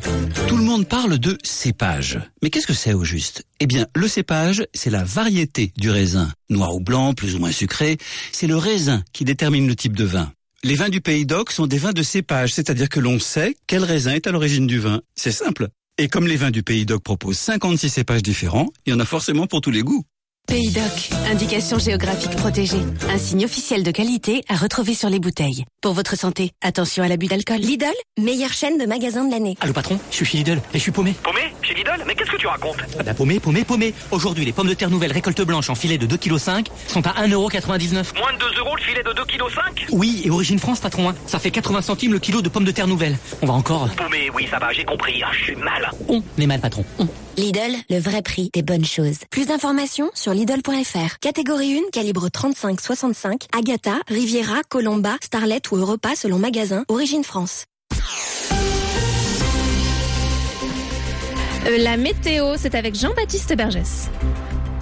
Tout le monde parle de cépage. Mais qu'est-ce que c'est au juste? Eh bien, le cépage, c'est la variété du raisin. Noir ou blanc, plus ou moins sucré, c'est le raisin qui détermine le type de vin. Les vins du Pays d'Oc sont des vins de cépage, c'est-à-dire que l'on sait quel raisin est à l'origine du vin. C'est simple. Et comme les vins du Pays d'Oc proposent 56 cépages différents, il y en a forcément pour tous les goûts. Pays Doc, indication géographique protégée. Un signe officiel de qualité à retrouver sur les bouteilles. Pour votre santé, attention à l'abus d'alcool. Lidl, meilleure chaîne de magasins de l'année. Allô patron, je suis chez Lidl et je suis paumé. Paumé Chez Lidl Mais qu'est-ce que tu racontes Ah bah paumé, paumé, paumé. Aujourd'hui, les pommes de terre nouvelles récolte blanche en filet de 2,5 kg sont à 1,99€. Moins de 2 euros le filet de 2,5 kg Oui, et Origine France, patron, hein. ça fait 80 centimes le kilo de pommes de terre nouvelles. On va encore... Paumé, oui, ça va, j'ai compris. Ah, Je suis mal. On est mal, patron. On. Lidl, le vrai prix des bonnes choses. Plus d'informations sur Lidl.fr. Catégorie 1, calibre 35-65, Agatha, Riviera, Colomba, Starlet ou Europa selon magasin, Origine France. Euh, La météo, c'est avec Jean-Baptiste Bergès.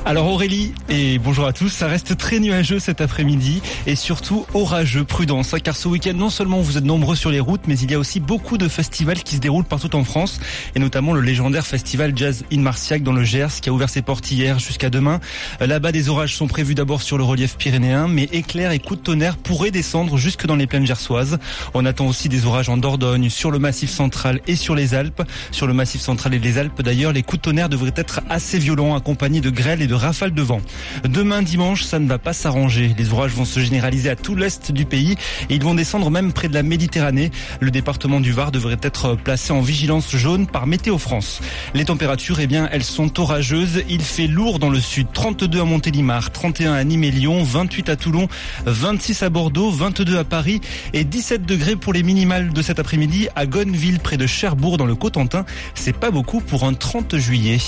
Alors Aurélie et bonjour à tous, ça reste très nuageux cet après-midi et surtout orageux, prudence, hein, car ce week-end non seulement vous êtes nombreux sur les routes, mais il y a aussi beaucoup de festivals qui se déroulent partout en France et notamment le légendaire festival Jazz in Marciac dans le Gers qui a ouvert ses portes hier jusqu'à demain. Euh, Là-bas des orages sont prévus d'abord sur le relief pyrénéen, mais éclairs et coups de tonnerre pourraient descendre jusque dans les plaines gersoises. On attend aussi des orages en Dordogne, sur le massif central et sur les Alpes. Sur le massif central et les Alpes d'ailleurs, les coups de tonnerre devraient être assez violents, accompagnés de grêles et de rafales de vent. Demain dimanche, ça ne va pas s'arranger. Les orages vont se généraliser à tout l'est du pays et ils vont descendre même près de la Méditerranée. Le département du Var devrait être placé en vigilance jaune par Météo France. Les températures, eh bien, elles sont orageuses. Il fait lourd dans le sud. 32 à Montélimar, 31 à Nîmes et Lyon, 28 à Toulon, 26 à Bordeaux, 22 à Paris et 17 degrés pour les minimales de cet après-midi à Gonneville près de Cherbourg dans le Cotentin. C'est pas beaucoup pour un 30 juillet.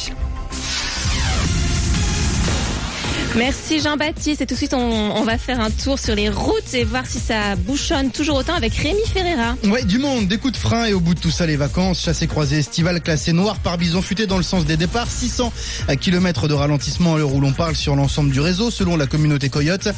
Merci Jean-Baptiste. Et tout de suite, on, va faire un tour sur les routes et voir si ça bouchonne toujours autant avec Rémi Ferreira. Ouais, du monde, des coups de frein et au bout de tout ça, les vacances, chassé croisé estival classé noir par bison futé dans le sens des départs, 600 km de ralentissement à l'heure où l'on parle sur l'ensemble du réseau selon la communauté Coyote.